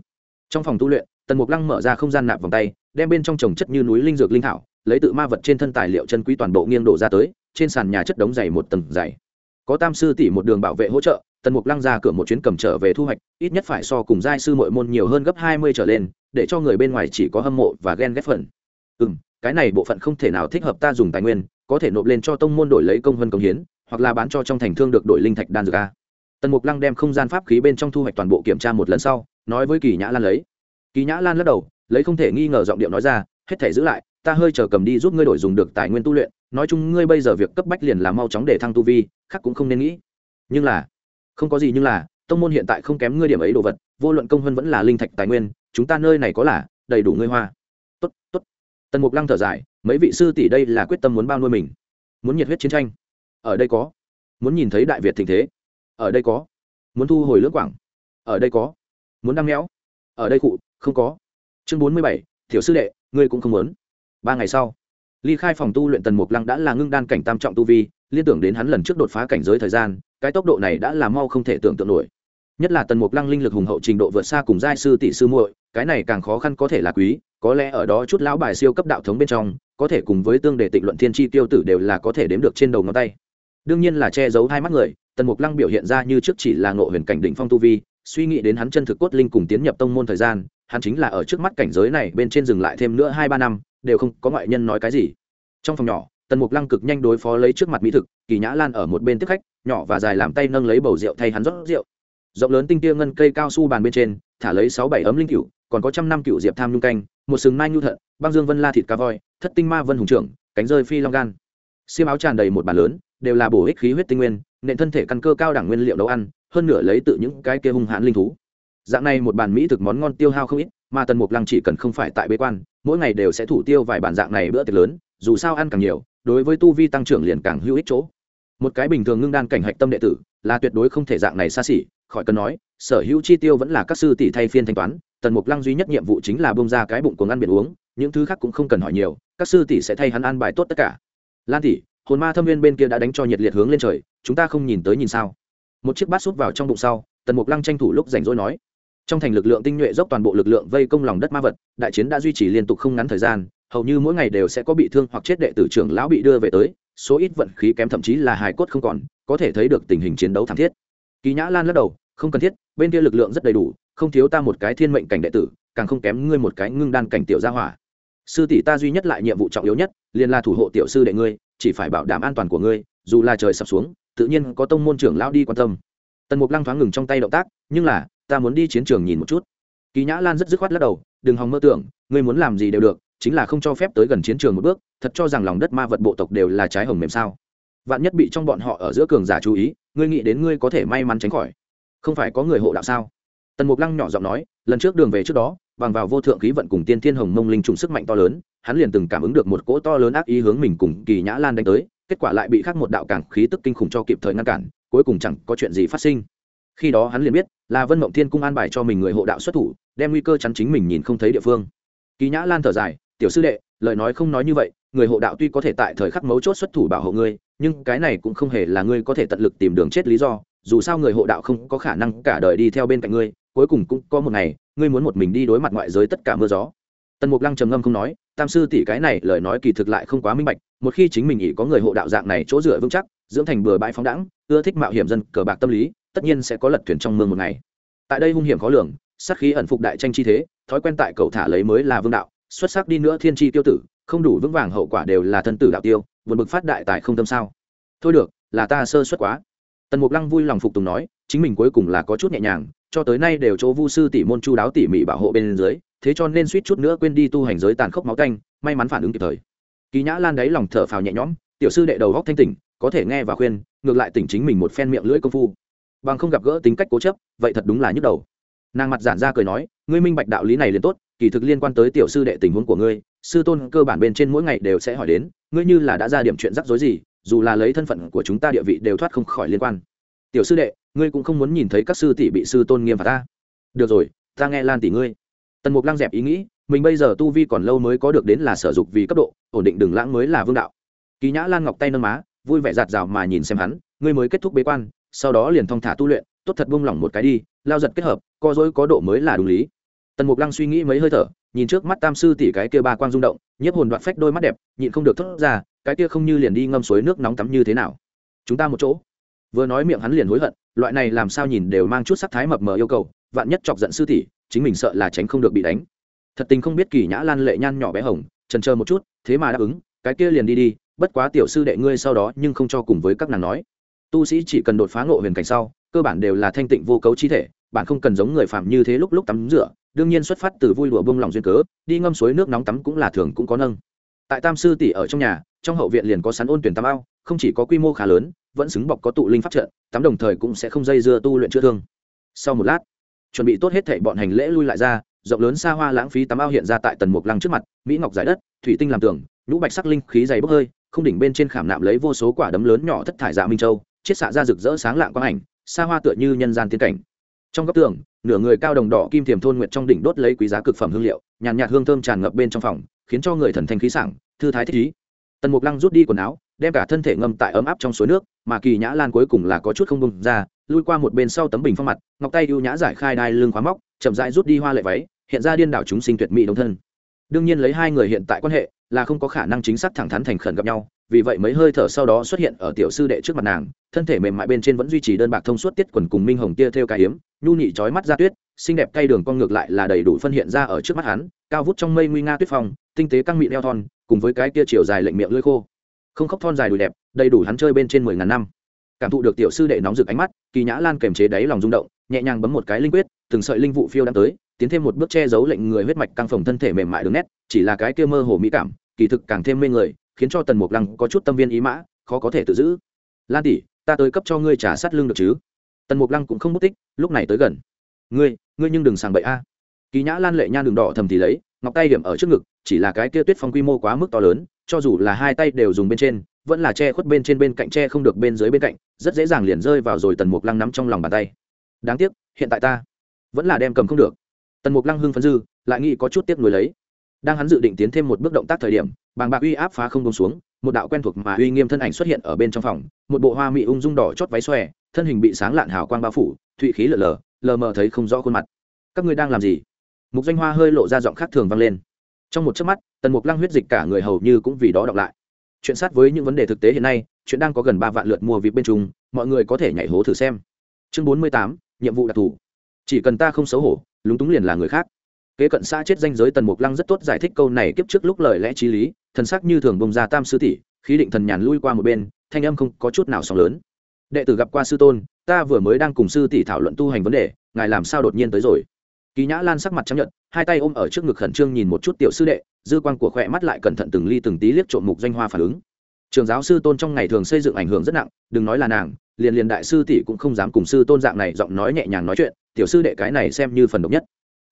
Trong phòng tu luyện, tần mục lăng mở ra không gian nạp vòng tay, đem bên trong trồng chất như núi linh dược linh thảo, lấy tự ma vật trên thân tài liệu chân quý toàn bộ nghiêng đổ ra tới trên sàn nhà chất đống dày một tầng dày. Có tam sư tỷ một đường bảo vệ hỗ trợ, tần mục lăng ra cửa một chuyến cầm trở về thu hoạch, ít nhất phải so cùng giai sư mội môn nhiều hơn gấp hai mươi trở lên, để cho người bên ngoài chỉ có hâm mộ và ghen ghét phần. Ừ m cái này bộ phận không thể nào thích hợp ta dùng tài nguyên, có thể nộp lên cho tông môn đổi lấy công vân công hiến, hoặc là bán cho trong thành thương được đổi linh thạch đan dược a. Tần mục lăng đem không gian pháp khí bên trong thu hoạch toàn bộ kiểm tra một lần sau, nói với kỳ nhã lan lấy. Kỳ nhã lan lắc đầu, lấy không thể nghi ngờ giọng điệu nói ra, hết thể giữ lại, ta hơi chờ cầm đi giúp ngươi đổi dùng được tài nguyên tu luyện nói chung ngươi bây giờ việc cấp bách liền là mau chóng để thăng tu vi, khác cũng không nên nghĩ. Nhưng là, không có gì nhưng là, tông môn hiện tại không kém ngươi điểm ấy đồ vật, vô luận công hơn vẫn là linh thạch tài nguyên, chúng ta nơi này có là đầy đủ ngươi hoa. Tốt tốt. Tần mục lăng thở dài, mấy vị sư tỷ đây là quyết tâm muốn bao nuôi mình. Muốn nhiệt huyết chiến tranh. Ở đây có. Muốn nhìn thấy đại việt tình thế. Ở đây có. Muốn thu hồi lưỡng quảng. Ở đây có. Muốn đăng méo. Ở đây cụ không có. Chương bốn mươi bảy thiểu sư đệ, ngươi cũng không muốn. Ba ngày sau ly khai phòng tu luyện tần mục lăng đã là ngưng đan cảnh tam trọng tu vi, liên tưởng đến hắn lần trước đột phá cảnh giới thời gian, cái tốc độ này đã là mau không thể tưởng tượng nổi. Nhất là tần mục lăng linh lực hùng hậu trình độ vượt xa cùng giai sư tỷ sư muội, cái này càng khó khăn có thể là quý, có lẽ ở đó chút lão bài siêu cấp đạo thống bên trong, có thể cùng với tương đề tịnh luận thiên tri tiêu tử đều là có thể đếm được trên đầu ngón tay. Đương nhiên là che giấu hai mắt người, tần mục lăng biểu hiện ra như trước chỉ là ngộ huyền cảnh đỉnh phong tu vi suy nghĩ đến hắn chân thực cốt linh cùng tiến nhập tông môn thời gian, hắn chính là ở trước mắt cảnh giới này bên trên dừng lại thêm nữa hai ba năm, đều không có ngoại nhân nói cái gì. Trong phòng nhỏ, tần mục lăng cực nhanh đối phó lấy trước mặt mỹ thực, kỳ nhã lan ở một bên tiếp khách, nhỏ và dài làm tay nâng lấy bầu rượu thay hắn rót rượu. Rộng lớn tinh tia ngân cây cao su bàn bên trên, thả lấy sáu bảy ấm linh cựu còn có trăm năm cựu diệp tham nhung canh, một sừng mai nhu thận, băng dương vân la thịt cá voi, thất tinh ma vân hùng trưởng, cánh rơi phi long gan. Xiêm áo tràn đầy một bàn lớn đều là bổ ích khí huyết tinh nguyên, nện thân thể căn cơ cao đẳng nguyên liệu nấu ăn, hơn nửa lấy tự những cái kia hung hãn linh thú. Dạng này một bàn mỹ thực món ngon tiêu hao không ít, mà tần mục lăng chỉ cần không phải tại bế quan, mỗi ngày đều sẽ thủ tiêu vài bản dạng này bữa tiệc lớn, dù sao ăn càng nhiều, đối với tu vi tăng trưởng liền càng hữu ích chỗ. Một cái bình thường ngưng đan cảnh hạch tâm đệ tử, là tuyệt đối không thể dạng này xa xỉ, khỏi cần nói, sở hữu chi tiêu vẫn là các sư tỷ thay phiên thanh toán, tần mục lăng duy nhất nhiệm vụ chính là bông ra cái bụng cuồng ăn biển uống, những thứ khác cũng không cần hỏi nhiều, các sư tỷ sẽ thay hắn ăn bài tốt tất cả. Lan tỷ hồn ma thâm viên bên kia đã đánh cho nhiệt liệt hướng lên trời, chúng ta không nhìn tới nhìn sao? Một chiếc bát xúc vào trong bụng sau, tần mục lăng tranh thủ lúc rảnh rỗi nói. Trong thành lực lượng tinh nhuệ dốc toàn bộ lực lượng vây công lòng đất ma vật, đại chiến đã duy trì liên tục không ngắn thời gian, hầu như mỗi ngày đều sẽ có bị thương hoặc chết đệ tử trưởng lão bị đưa về tới, số ít vận khí kém thậm chí là hài cốt không còn, có thể thấy được tình hình chiến đấu thảm thiết. Kỳ nhã lan lắc đầu, không cần thiết, bên kia lực lượng rất đầy đủ, không thiếu ta một cái thiên mệnh cảnh đệ tử, càng không kém ngươi một cái ngưng đan cảnh tiểu gia hỏa. Sư tỷ ta duy nhất lại nhiệm vụ trọng yếu nhất, liền là thủ hộ tiểu sư đệ ngươi chỉ phải bảo đảm an toàn của ngươi, dù là trời sập xuống, tự nhiên có tông môn trưởng lão đi quan tâm. Tần mục lăng thoáng ngừng trong tay động tác, nhưng là, ta muốn đi chiến trường nhìn một chút. Kỳ nhã lan rất dứt khoát lắc đầu, đừng hòng mơ tưởng, ngươi muốn làm gì đều được, chính là không cho phép tới gần chiến trường một bước, thật cho rằng lòng đất ma vật bộ tộc đều là trái hồng mềm sao. Vạn nhất bị trong bọn họ ở giữa cường giả chú ý, ngươi nghĩ đến ngươi có thể may mắn tránh khỏi. Không phải có người hộ đạo sao? Tần mục lăng nhỏ giọng nói, lần trước đường về trước đó, bằng vào vô thượng khí vận cùng tiên thiên hồng mông linh trùng sức mạnh to lớn hắn liền từng cảm ứng được một cỗ to lớn ác ý hướng mình cùng kỳ nhã lan đánh tới, kết quả lại bị khắc một đạo cảng khí tức kinh khủng cho kịp thời ngăn cản, cuối cùng chẳng có chuyện gì phát sinh. Khi đó hắn liền biết, là vân mộng thiên cung an bài cho mình người hộ đạo xuất thủ, đem nguy cơ chắn chính mình nhìn không thấy địa phương. Kỳ nhã lan thở dài, tiểu sư đệ, lời nói không nói như vậy, người hộ đạo tuy có thể tại thời khắc mấu chốt xuất thủ bảo hộ ngươi, nhưng cái này cũng không hề là ngươi có thể tận lực tìm đường chết lý do, dù sao người hộ đạo không có khả năng cả đời đi theo bên cạnh ngươi, cuối cùng cũng có một ngày, ngươi muốn một mình đi đối mặt ngoại giới tất cả mưa gió tần mục lăng trầm ngâm không nói, tam sư tỷ cái này lời nói kỳ thực lại không quá minh bạch, một khi chính mình nghĩ có người hộ đạo dạng này chỗ dựa vững chắc, dưỡng thành bừa bãi phóng đẳng ưa thích mạo hiểm dân cờ bạc tâm lý, tất nhiên sẽ có lật thuyền trong mương một ngày. Tại đây hung hiểm khó lường, sát khí ẩn phục đại tranh chi thế, thói quen tại cầu thả lấy mới là vương đạo, xuất sắc đi nữa thiên tri tiêu tử, không đủ vững vàng hậu quả đều là thân tử đạo tiêu, vượt bực phát đại tài không tâm sao. Thôi được, là ta sơ xuất quá. Tần mục lăng vui lòng phục tùng nói, chính mình cuối cùng là có chút nhẹ nhàng, cho tới nay đều chỗ vu sư tỷ môn chu đáo tỉ mỉ bảo hộ bên dưới thế cho nên suýt chút nữa quên đi tu hành giới tàn khốc máu canh may mắn phản ứng kịp thời. Kỳ nhã lan đáy lòng thở phào nhẹ nhõm, tiểu sư đệ đầu góc thanh tỉnh, có thể nghe và khuyên, ngược lại tỉnh chính mình một phen miệng lưỡi công phu. Bằng không gặp gỡ tính cách cố chấp, vậy thật đúng là nhức đầu. Nàng mặt giản ra cười nói, ngươi minh bạch đạo lý này liền tốt, kỳ thực liên quan tới tiểu sư đệ tình huống của ngươi, sư tôn cơ bản bên trên mỗi ngày đều sẽ hỏi đến, ngươi như là đã ra điểm chuyện rắc rối gì, dù là lấy thân phận của chúng ta địa vị đều thoát không khỏi liên quan. Tiểu sư đệ, ngươi cũng không muốn nhìn thấy các sư tỷ bị sư tôn nghiêm phạt ta. Được rồi, ta nghe lan tỷ ngươi tần mục lăng dẹp ý nghĩ, mình bây giờ tu vi còn lâu mới có được đến là sở dục vì cấp độ, ổn định đường lãng mới là vương đạo. Kỳ nhã lan ngọc tay nâng má, vui vẻ giạt rào mà nhìn xem hắn, ngươi mới kết thúc bế quan, sau đó liền thong thả tu luyện, tốt thật buông lỏng một cái đi, lao giật kết hợp co dối có độ mới là đúng lý. Tần mục lăng suy nghĩ mấy hơi thở, nhìn trước mắt tam sư tỷ cái kia ba quang rung động, nhiếp hồn đoạn phách đôi mắt đẹp, nhịn không được thốt ra, cái kia không như liền đi ngâm suối nước nóng tắm như thế nào? Chúng ta một chỗ. Vừa nói miệng hắn liền hối hận, loại này làm sao nhìn đều mang chút sắc thái mập mờ yêu cầu, vạn nhất chọc giận sư tỷ chính mình sợ là tránh không được bị đánh. Thật tình không biết kỳ nhã lan lệ nhan nhỏ bé hồng, trần chờ một chút, thế mà đáp ứng, cái kia liền đi đi, bất quá tiểu sư đệ ngươi sau đó nhưng không cho cùng với các nàng nói. Tu sĩ chỉ cần đột phá ngộ huyền cảnh sau, cơ bản đều là thanh tịnh vô cấu chi thể, bạn không cần giống người phạm như thế lúc lúc tắm rửa, đương nhiên xuất phát từ vui lụa bông lòng duyên cớ, đi ngâm suối nước nóng tắm cũng là thường cũng có nâng. Tại tam sư tỷ ở trong nhà, trong hậu viện liền có sắn ôn tuyển tam ao, không chỉ có quy mô khá lớn, vẫn xứng bọc có tụ linh pháp trận, tắm đồng thời cũng sẽ không dây dưa tu luyện chữa thương. Sau một lát chuẩn bị tốt hết thảy bọn hành lễ lui lại ra, rộng lớn xa hoa lãng phí tắm ao hiện ra tại tần mục lăng trước mặt, mỹ ngọc giải đất, thủy tinh làm tường, nhũ bạch sắc linh khí dày bốc hơi, không đỉnh bên trên khảm nạm lấy vô số quả đấm lớn nhỏ thất thải dạ minh châu, chiết xạ ra rực rỡ sáng lạng quang ảnh, xa hoa tựa như nhân gian tiên cảnh. Trong góc tường, nửa người cao đồng đỏ kim thiềm thôn nguyệt trong đỉnh đốt lấy quý giá cực phẩm hương liệu, nhàn nhạt hương thơm tràn ngập bên trong phòng, khiến cho người thần thanh khí sảng, thư thái thích ý. Tần mục lăng rút đi quần áo, đem cả thân thể ngâm tại ấm áp trong suối nước, mà kỳ nhã lan cuối cùng là có chút không bông ra lui qua một bên sau tấm bình phong mặt, ngọc tay ưu nhã giải khai đai lưng khóa móc, chậm rãi rút đi hoa lệ váy, hiện ra điên đảo chúng sinh tuyệt mỹ đồng thân. Đương nhiên lấy hai người hiện tại quan hệ, là không có khả năng chính xác thẳng thắn thành khẩn gặp nhau, vì vậy mấy hơi thở sau đó xuất hiện ở tiểu sư đệ trước mặt nàng, thân thể mềm mại bên trên vẫn duy trì đơn bạc thông suốt tiết quần cùng minh hồng tia theo cái hiếm nhu nhị trói mắt ra tuyết, xinh đẹp cay đường con ngược lại là đầy đủ phân hiện ra ở trước mắt hắn, cao vút trong mây nguy nga tuyết phong, tinh tế căng mịn eo thon, cùng với cái kia chiều dài lệnh miệng lưỡi khô. Không khóc thon dài đùi đẹp, đầy đủ hắn chơi bên trên mười ngàn năm. Cảm thụ được tiểu sư đệ nóng rực ánh mắt kỳ nhã lan kềm chế đáy lòng rung động, nhẹ nhàng bấm một cái linh quyết, từng sợi linh vụ phiêu đang tới, tiến thêm một bước che giấu lệnh người huyết mạch căng phồng thân thể mềm mại đường nét, chỉ là cái kia mơ hồ mỹ cảm, kỳ thực càng thêm mê người, khiến cho tần mục lăng có chút tâm viên ý mã, khó có thể tự giữ. Lan tỷ, ta tới cấp cho ngươi trả sát lưng được chứ? Tần mục lăng cũng không mất tích, lúc này tới gần. Ngươi ngươi nhưng đừng sàng bậy a. Kỳ nhã lan lệ nhan đường đỏ thầm thì lấy, ngọc tay điểm ở trước ngực, chỉ là cái kia tuyết phong quy mô quá mức to lớn, cho dù là hai tay đều dùng bên trên vẫn là che khuất bên trên bên cạnh che không được bên dưới bên cạnh, rất dễ dàng liền rơi vào rồi tần mục lăng nắm trong lòng bàn tay. Đáng tiếc, hiện tại ta vẫn là đem cầm không được. Tần mục lăng hưng phấn dư, lại nghĩ có chút tiếp nối lấy. Đang hắn dự định tiến thêm một bước động tác thời điểm, bàng bạc uy áp phá không đông xuống, một đạo quen thuộc mà uy nghiêm thân ảnh xuất hiện ở bên trong phòng, một bộ hoa mỹ ung dung đỏ chót váy xòe, thân hình bị sáng lạn hào quang bao phủ, thụy khí lờ lờ lờ mờ thấy không rõ khuôn mặt. Các ngươi đang làm gì? Mục danh hoa hơi lộ ra giọng khác thường vang lên. Trong một chớp mắt, tần mục lăng huyết dịch cả người hầu như cũng vì đó đọc lại chuyện sát với những vấn đề thực tế hiện nay, chuyện đang có gần ba vạn lượt mua vịt bên trung mọi người có thể nhảy hố thử xem. Chương bốn mươi tám, nhiệm vụ đặc thù. Chỉ cần ta không xấu hổ, lúng túng liền là người khác. Kế cận xã chết danh giới tần mục lăng rất tốt giải thích câu này kiếp trước lúc lời lẽ t r í lý, thần sắc như thường bông ra tam sư tỷ, khí định thần nhàn lui qua một bên, thanh âm không có chút nào sóng lớn. Đệ tử gặp qua sư tôn, ta vừa mới đang cùng sư tỷ thảo luận tu hành vấn đề, ngài làm sao đột nhiên tới rồi? Kỳ nhã lan sắc mặt chấp nhận hai tay ôm ở trước ngực khẩn trương nhìn một chút tiểu sư đệ dư quan của khỏe mắt lại cẩn thận từng ly từng tí liếc trộm mục danh hoa phản ứng. Trường giáo sư tôn trong ngày thường xây dựng ảnh hưởng rất nặng, đừng nói là nàng, liền liền đại sư tỷ cũng không dám cùng sư tôn dạng này giọng nói nhẹ nhàng nói chuyện, tiểu sư đệ cái này xem như phần độc nhất.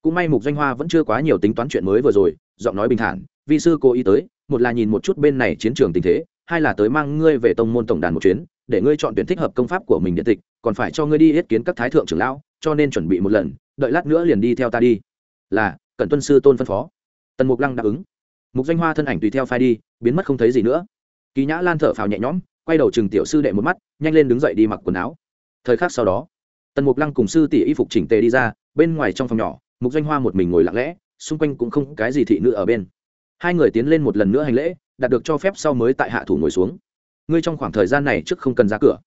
Cũng may mục doanh hoa vẫn chưa quá nhiều tính toán chuyện mới vừa rồi, giọng nói bình thản, vi sư cố ý tới, một là nhìn một chút bên này chiến trường tình thế, hai là tới mang ngươi về tông môn tổng đàn một chuyến, để ngươi chọn tuyển thích hợp công pháp của mình điện tịch, còn phải cho ngươi đi yết kiến các thái thượng trưởng lão, cho nên chuẩn bị một lần, đợi lát nữa liền đi theo ta đi. Là cần tuân sư tôn phân phó tần mục lăng đáp ứng. Mục danh hoa thân ảnh tùy theo phai đi, biến mất không thấy gì nữa. Kỳ nhã lan thở phào nhẹ nhõm, quay đầu chừng tiểu sư đệ một mắt, nhanh lên đứng dậy đi mặc quần áo. Thời khắc sau đó, tần mục lăng cùng sư tỷ y phục chỉnh tề đi ra, bên ngoài trong phòng nhỏ, mục danh hoa một mình ngồi lặng lẽ, xung quanh cũng không cái gì thị nữ ở bên. Hai người tiến lên một lần nữa hành lễ, đạt được cho phép sau mới tại hạ thủ ngồi xuống. Ngươi trong khoảng thời gian này trước không cần ra cửa.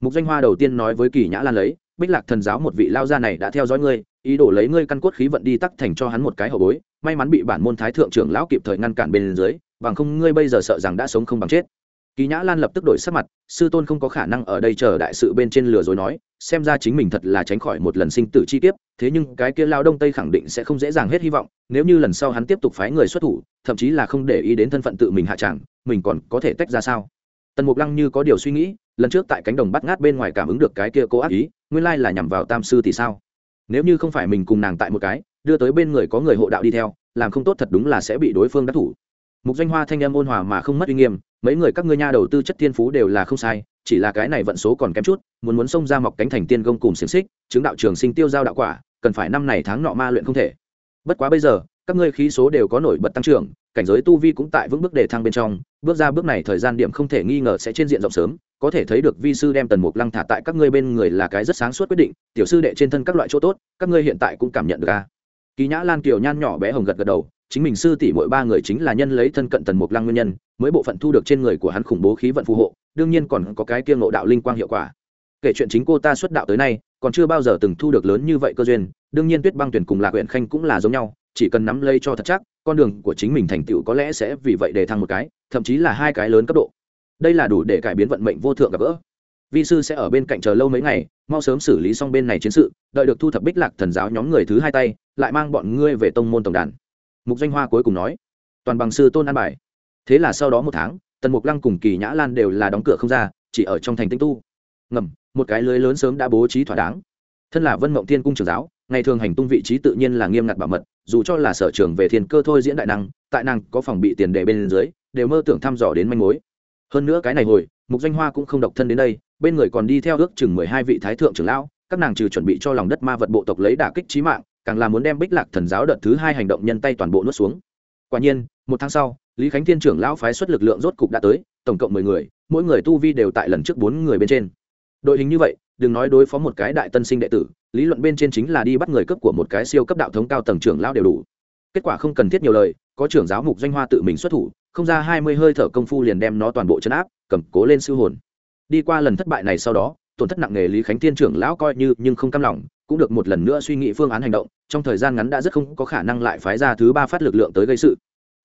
Mục danh hoa đầu tiên nói với kỳ nhã lan lấy, bích lạc thần giáo một vị lao gia này đã theo dõi ngươi ý đồ lấy ngươi căn cốt khí vận đi tắc thành cho hắn một cái hậu bối, may mắn bị bản môn thái thượng trưởng lão kịp thời ngăn cản bên dưới, bằng không ngươi bây giờ sợ rằng đã sống không bằng chết. Kỳ nhã lan lập tức đổi sắc mặt, sư tôn không có khả năng ở đây chờ đại sự bên trên lừa dối nói, xem ra chính mình thật là tránh khỏi một lần sinh tử chi tiết thế nhưng cái kia lao đông tây khẳng định sẽ không dễ dàng hết hy vọng, nếu như lần sau hắn tiếp tục phái người xuất thủ, thậm chí là không để ý đến thân phận tự mình hạ tràng mình còn có thể tách ra sao? Tần mục lăng như có điều suy nghĩ, lần trước tại cánh đồng bắt ngát bên ngoài cảm ứng được cái kia cố ác ý, nguyên lai là nhằm vào tam sư thì sao? Nếu như không phải mình cùng nàng tại một cái, đưa tới bên người có người hộ đạo đi theo, làm không tốt thật đúng là sẽ bị đối phương đắc thủ. Mục doanh hoa thanh em ôn hòa mà không mất uy nghiêm, mấy người các ngươi nha đầu tư chất thiên phú đều là không sai, chỉ là cái này vận số còn kém chút, muốn muốn xông ra mọc cánh thành tiên gông cùng xiềng xích, chứng đạo trường sinh tiêu giao đạo quả, cần phải năm này tháng nọ ma luyện không thể. Bất quá bây giờ, các ngươi khí số đều có nổi bật tăng trưởng, cảnh giới tu vi cũng tại vững bước đề thăng bên trong, bước ra bước này thời gian điểm không thể nghi ngờ sẽ trên diện rộng sớm có thể thấy được vi sư đem tần mục lăng thả tại các ngươi bên người là cái rất sáng suốt quyết định, tiểu sư đệ trên thân các loại chỗ tốt, các ngươi hiện tại cũng cảm nhận được ca kỳ nhã lan kiều nhan nhỏ bé hồng gật gật đầu, chính mình sư tỷ mỗi ba người chính là nhân lấy thân cận tần mục lăng nguyên nhân, mới bộ phận thu được trên người của hắn khủng bố khí vận phù hộ, đương nhiên còn có cái kiêng ngộ đạo linh quang hiệu quả. Kể chuyện chính cô ta xuất đạo tới nay, còn chưa bao giờ từng thu được lớn như vậy cơ duyên, đương nhiên tuyết băng tuyển cùng lạc huyện khanh cũng là giống nhau, chỉ cần nắm lấy cho thật chắc, con đường của chính mình thành tựu có lẽ sẽ vì vậy để thăng một cái, thậm chí là hai cái lớn cấp độ đây là đủ để cải biến vận mệnh vô thượng gặp gỡ. Vi sư sẽ ở bên cạnh chờ lâu mấy ngày, mau sớm xử lý xong bên này chiến sự, đợi được thu thập bích lạc thần giáo nhóm người thứ hai tay, lại mang bọn ngươi về tông môn tổng đàn. Mục danh hoa cuối cùng nói, toàn bằng sư tôn an bài. Thế là sau đó một tháng, tần mục lăng cùng kỳ nhã lan đều là đóng cửa không ra, chỉ ở trong thành tinh tu. Ngầm, một cái lưới lớn sớm đã bố trí thỏa đáng. Thân là vân mộng thiên cung trường giáo, ngày thường hành tung vị trí tự nhiên là nghiêm ngặt bảo mật, dù cho là sở trường về thiên cơ thôi diễn đại năng, tại năng có phòng bị tiền đề bên dưới, đều mơ tưởng thăm dò đến manh mối hơn nữa cái này hồi, mục danh hoa cũng không độc thân đến đây, bên người còn đi theo ước chừng mười hai vị thái thượng trưởng lão, các nàng trừ chuẩn bị cho lòng đất ma vật bộ tộc lấy đả kích trí mạng, càng là muốn đem bích lạc thần giáo đợt thứ hai hành động nhân tay toàn bộ nuốt xuống. Quả nhiên, một tháng sau, lý khánh thiên trưởng lão phái xuất lực lượng rốt cục đã tới, tổng cộng mười người, mỗi người tu vi đều tại lần trước bốn người bên trên. Đội hình như vậy, đừng nói đối phó một cái đại tân sinh đệ tử, lý luận bên trên chính là đi bắt người cấp của một cái siêu cấp đạo thống cao tầng trưởng lão đều đủ. Kết quả không cần thiết nhiều lời có trưởng giáo mục doanh hoa tự mình xuất thủ, không ra hai mươi hơi thở công phu liền đem nó toàn bộ chấn áp, cầm cố lên siêu hồn. Đi qua lần thất bại này sau đó, tổn thất nặng nề lý khánh thiên trưởng lão coi như nhưng không cam lòng, cũng được một lần nữa suy nghĩ phương án hành động, trong thời gian ngắn đã rất không có khả năng lại phái ra thứ ba phát lực lượng tới gây sự.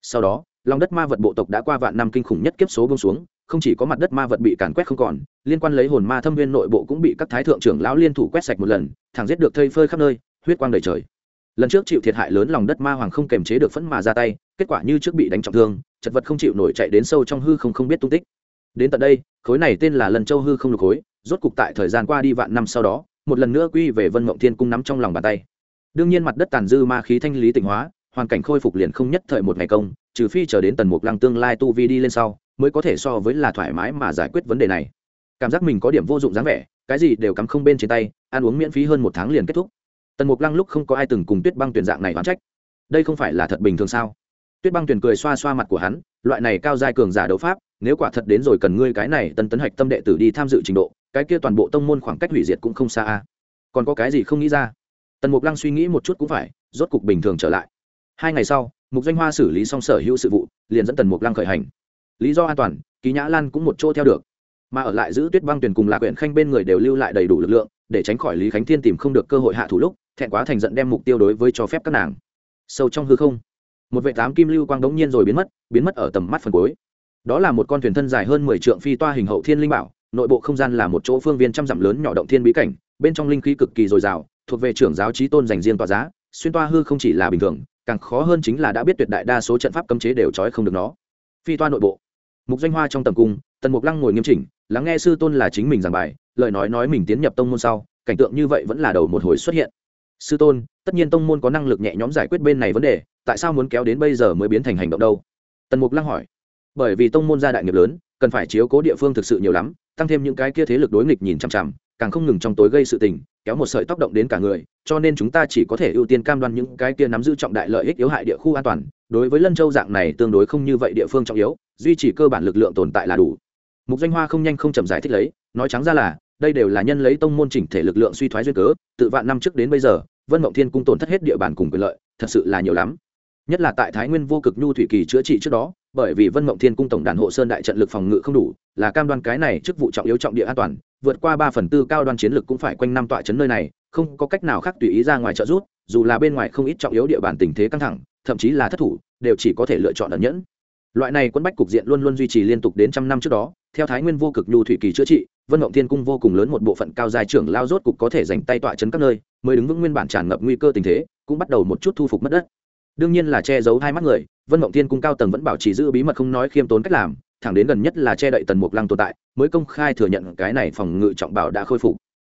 Sau đó lòng đất ma vật bộ tộc đã qua vạn năm kinh khủng nhất kiếp số bông xuống, không chỉ có mặt đất ma vật bị càn quét không còn, liên quan lấy hồn ma thâm viên nội bộ cũng bị các thái thượng trưởng lão liên thủ quét sạch một lần, thẳng giết được thây phơi khắp nơi, huyết quang đầy trời lần trước chịu thiệt hại lớn lòng đất ma hoàng không kềm chế được phẫn mà ra tay, kết quả như trước bị đánh trọng thương, chật vật không chịu nổi chạy đến sâu trong hư không không biết tung tích. Đến tận đây, khối này tên là lần châu hư không lục khối, rốt cục tại thời gian qua đi vạn năm sau đó, một lần nữa quy về vân mộng thiên cung nắm trong lòng bàn tay. Đương nhiên mặt đất tàn dư ma khí thanh lý tịnh hóa, hoàn cảnh khôi phục liền không nhất thời một ngày công, trừ phi chờ đến tần mục lăng tương lai tu vi đi lên sau, mới có thể so với là thoải mái mà giải quyết vấn đề này. Cảm giác mình có điểm vô dụng dáng vẻ, cái gì đều cắm không bên trên tay, ăn uống miễn phí hơn một tháng liền kết thúc tần mục lăng lúc không có ai từng cùng tuyết băng tuyển dạng này oán trách. Đây không phải là thật bình thường sao? Tuyết băng tuyển cười xoa xoa mặt của hắn, loại này cao giai cường giả đấu pháp, nếu quả thật đến rồi cần ngươi cái này tân tấn hạch tâm đệ tử đi tham dự trình độ, cái kia toàn bộ tông môn khoảng cách hủy diệt cũng không xa a. Còn có cái gì không nghĩ ra? Tần mục lăng suy nghĩ một chút cũng phải, rốt cục bình thường trở lại. Hai ngày sau, mục doanh hoa xử lý xong sở hữu sự vụ, liền dẫn tần mục lăng khởi hành. Lý do an toàn, ký nhã lan cũng một chỗ theo được mà ở lại giữ tuyết băng tuyển cùng lạc quyển khanh bên người đều lưu lại đầy đủ lực lượng, để tránh khỏi lý khánh thiên tìm không được cơ hội hạ thủ lúc, thẹn quá thành giận đem mục tiêu đối với cho phép các nàng. Sâu trong hư không, một vệ tám kim lưu quang đống nhiên rồi biến mất biến mất ở tầm mắt phần cuối. Đó là một con thuyền thân dài hơn mười trượng phi toa hình hậu thiên linh bảo, nội bộ không gian là một chỗ phương viên trăm dặm lớn nhỏ động thiên bí cảnh, bên trong linh khí cực kỳ dồi dào, thuộc về trưởng giáo trí tôn dành riêng tòa giá, xuyên toa hư không chỉ là bình thường, càng khó hơn chính là đã biết tuyệt đại đa số trận pháp cấm chế đều trói không được nó. Phi toa nội bộ, mục danh hoa trong tầm cung, tần mục lăng ngồi nghiêm chỉnh lắng nghe sư tôn là chính mình giảng bài, lời nói nói mình tiến nhập tông môn sau, cảnh tượng như vậy vẫn là đầu một hồi xuất hiện. Sư tôn, tất nhiên tông môn có năng lực nhẹ nhóm giải quyết bên này vấn đề, tại sao muốn kéo đến bây giờ mới biến thành hành động đâu? Tần mục lăng hỏi. Bởi vì tông môn gia đại nghiệp lớn, cần phải chiếu cố địa phương thực sự nhiều lắm, tăng thêm những cái kia thế lực đối nghịch nhìn chằm chằm, càng không ngừng trong tối gây sự tình, kéo một sợi tóc động đến cả người, cho nên chúng ta chỉ có thể ưu tiên cam đoan những cái kia nắm giữ trọng đại lợi ích yếu hại địa khu an toàn. Đối với lân châu dạng này tương đối không như vậy địa phương trọng yếu, duy trì cơ bản lực lượng tồn tại là đủ mục danh hoa không nhanh không chậm giải thích lấy, nói trắng ra là, đây đều là nhân lấy tông môn chỉnh thể lực lượng suy thoái duyên cớ, tự vạn năm trước đến bây giờ, vân mộng thiên cung tổn thất hết địa bàn cùng quyền lợi, thật sự là nhiều lắm. Nhất là tại thái nguyên vô cực nhu thủy kỳ chữa trị trước đó, bởi vì vân mộng thiên cung tổng đàn hộ sơn đại trận lực phòng ngự không đủ, là cam đoan cái này chức vụ trọng yếu trọng địa an toàn, vượt qua ba phần tư cao đoan chiến lực cũng phải quanh năm tọa chấn nơi này, không có cách nào khác tùy ý ra ngoài trợ rút dù là bên ngoài không ít trọng yếu địa bàn tình thế căng thẳng, thậm chí là thất thủ, đều chỉ có thể lựa chọn ẩn nhẫn loại này quân bách cục diện luôn luôn duy trì liên tục đến trăm năm trước đó, theo thái nguyên vô cực nhu thủy kỳ chữa trị, vân mộng thiên cung vô cùng lớn một bộ phận cao dài trưởng lao rốt cục có thể dành tay tọa chấn các nơi, mới đứng vững nguyên bản tràn ngập nguy cơ tình thế, cũng bắt đầu một chút thu phục mất đất. Đương nhiên là che giấu hai mắt người, vân mộng thiên cung cao tầng vẫn bảo trì giữ bí mật không nói khiêm tốn cách làm, thẳng đến gần nhất là che đậy tần mục lăng tồn tại, mới công khai thừa nhận cái này phòng ngự trọng bảo đã khôi phục.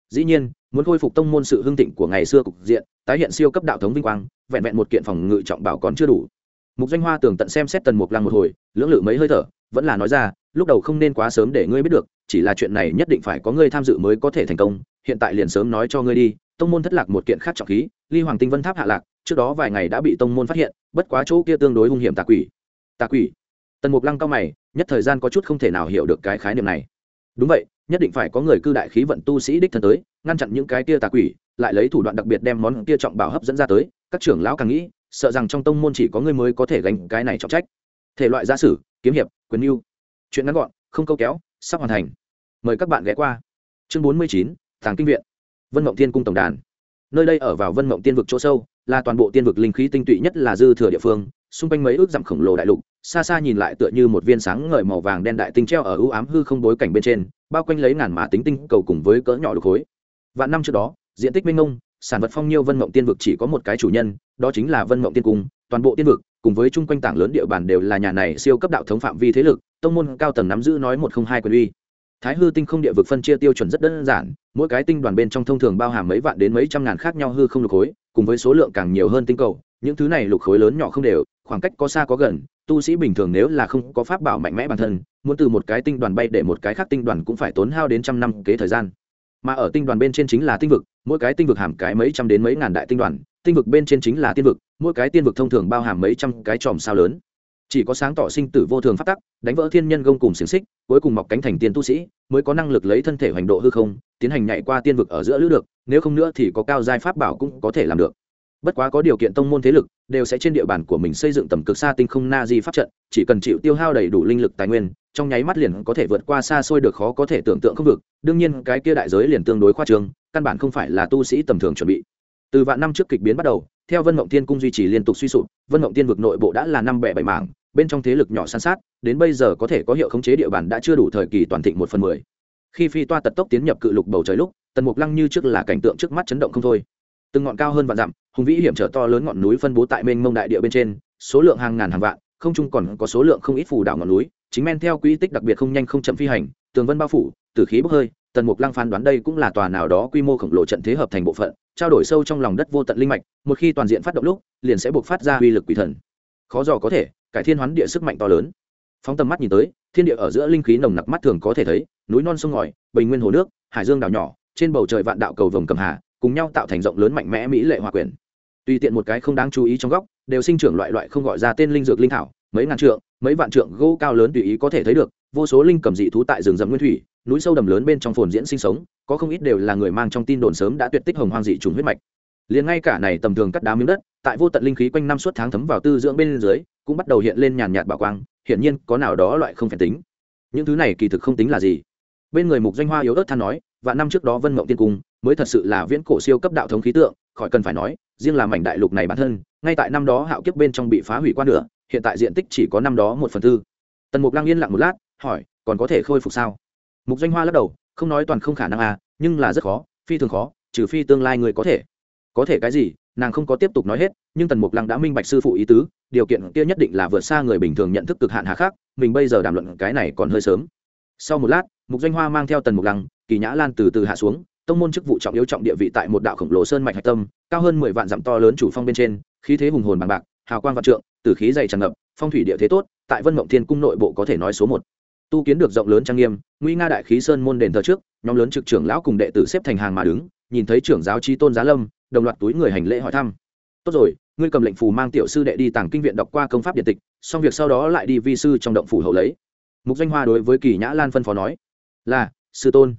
Dĩ nhiên, muốn khôi phục tông môn sự hưng thịnh của ngày xưa cục diện, tái hiện siêu cấp đạo thống vinh quang, vẹn vẹn một kiện phòng ngự trọng bảo còn chưa đủ mục danh hoa tường tận xem xét tần mục lăng một hồi, lưỡng lự mấy hơi thở, vẫn là nói ra, lúc đầu không nên quá sớm để ngươi biết được, chỉ là chuyện này nhất định phải có ngươi tham dự mới có thể thành công, hiện tại liền sớm nói cho ngươi đi. Tông môn thất lạc một kiện khác trọng khí, ly hoàng tinh vân tháp hạ lạc, trước đó vài ngày đã bị tông môn phát hiện, bất quá chỗ kia tương đối hung hiểm tà quỷ. Tà quỷ? Tần mục lăng cao mày, nhất thời gian có chút không thể nào hiểu được cái khái niệm này. Đúng vậy, nhất định phải có người cư đại khí vận tu sĩ đích thân tới, ngăn chặn những cái kia tà quỷ, lại lấy thủ đoạn đặc biệt đem món kia trọng bảo hấp dẫn ra tới, các trưởng lão càng nghĩ sợ rằng trong tông môn chỉ có người mới có thể gánh cái này trọng trách. Thể loại gia sử, kiếm hiệp, quyền mưu chuyện ngắn gọn, không câu kéo, sắp hoàn thành. Mời các bạn ghé qua. Chương bốn mươi chín, tàng kinh viện. Vân mộng thiên cung tổng đàn. Nơi đây ở vào vân mộng tiên vực chỗ sâu, là toàn bộ tiên vực linh khí tinh tụy nhất là dư thừa địa phương, xung quanh mấy ước dặm khổng lồ đại lục, xa xa nhìn lại tựa như một viên sáng ngời màu vàng đen đại tinh treo ở ưu ám hư không bối cảnh bên trên, bao quanh lấy ngàn mã tính tinh cầu cùng với cỡ nhỏ lục khối. Vạn năm trước đó, diện tích minh ngông sản vật phong nhiêu vân mộng tiên vực chỉ có một cái chủ nhân đó chính là vân mộng tiên cung, toàn bộ tiên vực, cùng với chung quanh tảng lớn địa bàn đều là nhà này siêu cấp đạo thống phạm vi thế lực, tông môn cao tầng nắm giữ nói một không hai quyền uy. Thái hư tinh không địa vực phân chia tiêu chuẩn rất đơn giản, mỗi cái tinh đoàn bên trong thông thường bao hàm mấy vạn đến mấy trăm ngàn khác nhau hư không lục khối, cùng với số lượng càng nhiều hơn tinh cầu, những thứ này lục khối lớn nhỏ không đều, khoảng cách có xa có gần, tu sĩ bình thường nếu là không có pháp bảo mạnh mẽ bản thân, muốn từ một cái tinh đoàn bay để một cái khác tinh đoàn cũng phải tốn hao đến trăm năm kế thời gian. Mà ở tinh đoàn bên trên chính là tinh vực, mỗi cái tinh vực hàm cái mấy trăm đến mấy ngàn đại tinh đoàn tinh vực bên trên chính là tiên vực, mỗi cái tiên vực thông thường bao hàm mấy trăm cái chòm sao lớn. Chỉ có sáng tỏ sinh tử vô thường phát tắc, đánh vỡ thiên nhân gông cùng xiềng xích, cuối cùng mọc cánh thành tiên tu sĩ, mới có năng lực lấy thân thể hoành độ hư không, tiến hành nhảy qua tiên vực ở giữa lữ được, nếu không nữa thì có cao giai pháp bảo cũng có thể làm được. Bất quá có điều kiện tông môn thế lực, đều sẽ trên địa bàn của mình xây dựng tầm cực xa tinh không na di pháp trận, chỉ cần chịu tiêu hao đầy đủ linh lực tài nguyên, trong nháy mắt liền có thể vượt qua xa xôi được khó có thể tưởng tượng không vực. Đương nhiên, cái kia đại giới liền tương đối khoa trương, căn bản không phải là tu sĩ tầm thường chuẩn bị từ vạn năm trước kịch biến bắt đầu, theo vân mộng thiên cung duy trì liên tục suy sụp, vân mộng tiên vực nội bộ đã là năm bẻ bảy mảng, bên trong thế lực nhỏ san sát, đến bây giờ có thể có hiệu khống chế địa bàn đã chưa đủ thời kỳ toàn thịnh một phần mười. Khi phi toa tật tốc tiến nhập cự lục bầu trời lúc, tần mục lăng như trước là cảnh tượng trước mắt chấn động không thôi. Từng ngọn cao hơn vạn dặm, hùng vĩ hiểm trở to lớn ngọn núi phân bố tại mênh mông đại địa bên trên, số lượng hàng ngàn hàng vạn, không chung còn có số lượng không ít phù đảo ngọn núi, chính men theo quỹ tích đặc biệt không nhanh không chậm phi hành, tường vân bao phủ từ khí bốc hơi tần mục lăng phán đoán đây cũng là tòa nào đó quy mô khổng lồ trận thế hợp thành bộ phận, trao đổi sâu trong lòng đất vô tận linh mạch, một khi toàn diện phát động lúc, liền sẽ buộc phát ra uy lực quỷ thần. Khó dò có thể, cải thiên hoán địa sức mạnh to lớn. Phóng tầm mắt nhìn tới, thiên địa ở giữa linh khí nồng nặc mắt thường có thể thấy, núi non sông ngòi, bình nguyên hồ nước, hải dương đảo nhỏ, trên bầu trời vạn đạo cầu vồng cầm hà, cùng nhau tạo thành rộng lớn mạnh mẽ mỹ lệ hòa quyền tùy tiện một cái không đáng chú ý trong góc, đều sinh trưởng loại loại không gọi ra tên linh dược linh thảo, mấy ngàn trượng, mấy vạn trượng gỗ cao lớn tùy ý có thể thấy được, vô số linh cầm dị thú tại rừng rậm nguyên thủy núi sâu đầm lớn bên trong phồn diễn sinh sống, có không ít đều là người mang trong tin đồn sớm đã tuyệt tích hồng hoang dị trùng huyết mạch. Liền ngay cả này tầm thường cắt đá miếng đất, tại vô tận linh khí quanh năm suốt tháng thấm vào tư dưỡng bên dưới, cũng bắt đầu hiện lên nhàn nhạt bảo quang, hiển nhiên có nào đó loại không phải tính. Những thứ này kỳ thực không tính là gì. Bên người mục doanh hoa yếu ớt than nói và năm trước đó vân mộng tiên cung, mới thật sự là viễn cổ siêu cấp đạo thống khí tượng, khỏi cần phải nói, riêng là mảnh đại lục này bản thân, ngay tại năm đó hạo kiếp bên trong bị phá hủy qua nửa, hiện tại diện tích chỉ có năm đó một phần tư. Tần mục lăng yên lặng một lát, hỏi, còn có thể khôi phục sao? Mục doanh hoa lắc đầu, không nói toàn không khả năng à nhưng là rất khó, phi thường khó, trừ phi tương lai người có thể có thể cái gì, nàng không có tiếp tục nói hết, nhưng tần mục lăng đã minh bạch sư phụ ý tứ, điều kiện kia nhất định là vượt xa người bình thường nhận thức cực hạn hà khác. mình bây giờ đàm luận cái này còn hơi sớm sau một lát, mục doanh hoa mang theo tần mục lăng, kỳ nhã lan từ từ hạ xuống, tông môn chức vụ trọng yếu trọng địa vị tại một đạo khổng lồ sơn mạch hạch tâm, cao hơn mười vạn dặm to lớn chủ phong bên trên, khí thế hùng hồn bằng bạc, hào quang vạn trượng từ khí dày tràn ngập, phong thủy địa thế tốt, tại vân mộng thiên cung nội bộ có thể nói số một tu kiến được rộng lớn trang nghiêm, nguy nga đại khí sơn môn đền thờ trước, nhóm lớn trực trưởng lão cùng đệ tử xếp thành hàng mà đứng, nhìn thấy trưởng giáo trí tôn giá lâm, đồng loạt túi người hành lễ hỏi thăm. Tốt rồi, ngươi cầm lệnh phù mang tiểu sư đệ đi tàng kinh viện đọc qua công pháp điện tịch, xong việc sau đó lại đi vi sư trong động phủ hậu lấy. Mục danh hoa đối với kỳ nhã lan phân phó nói. Là, sư tôn.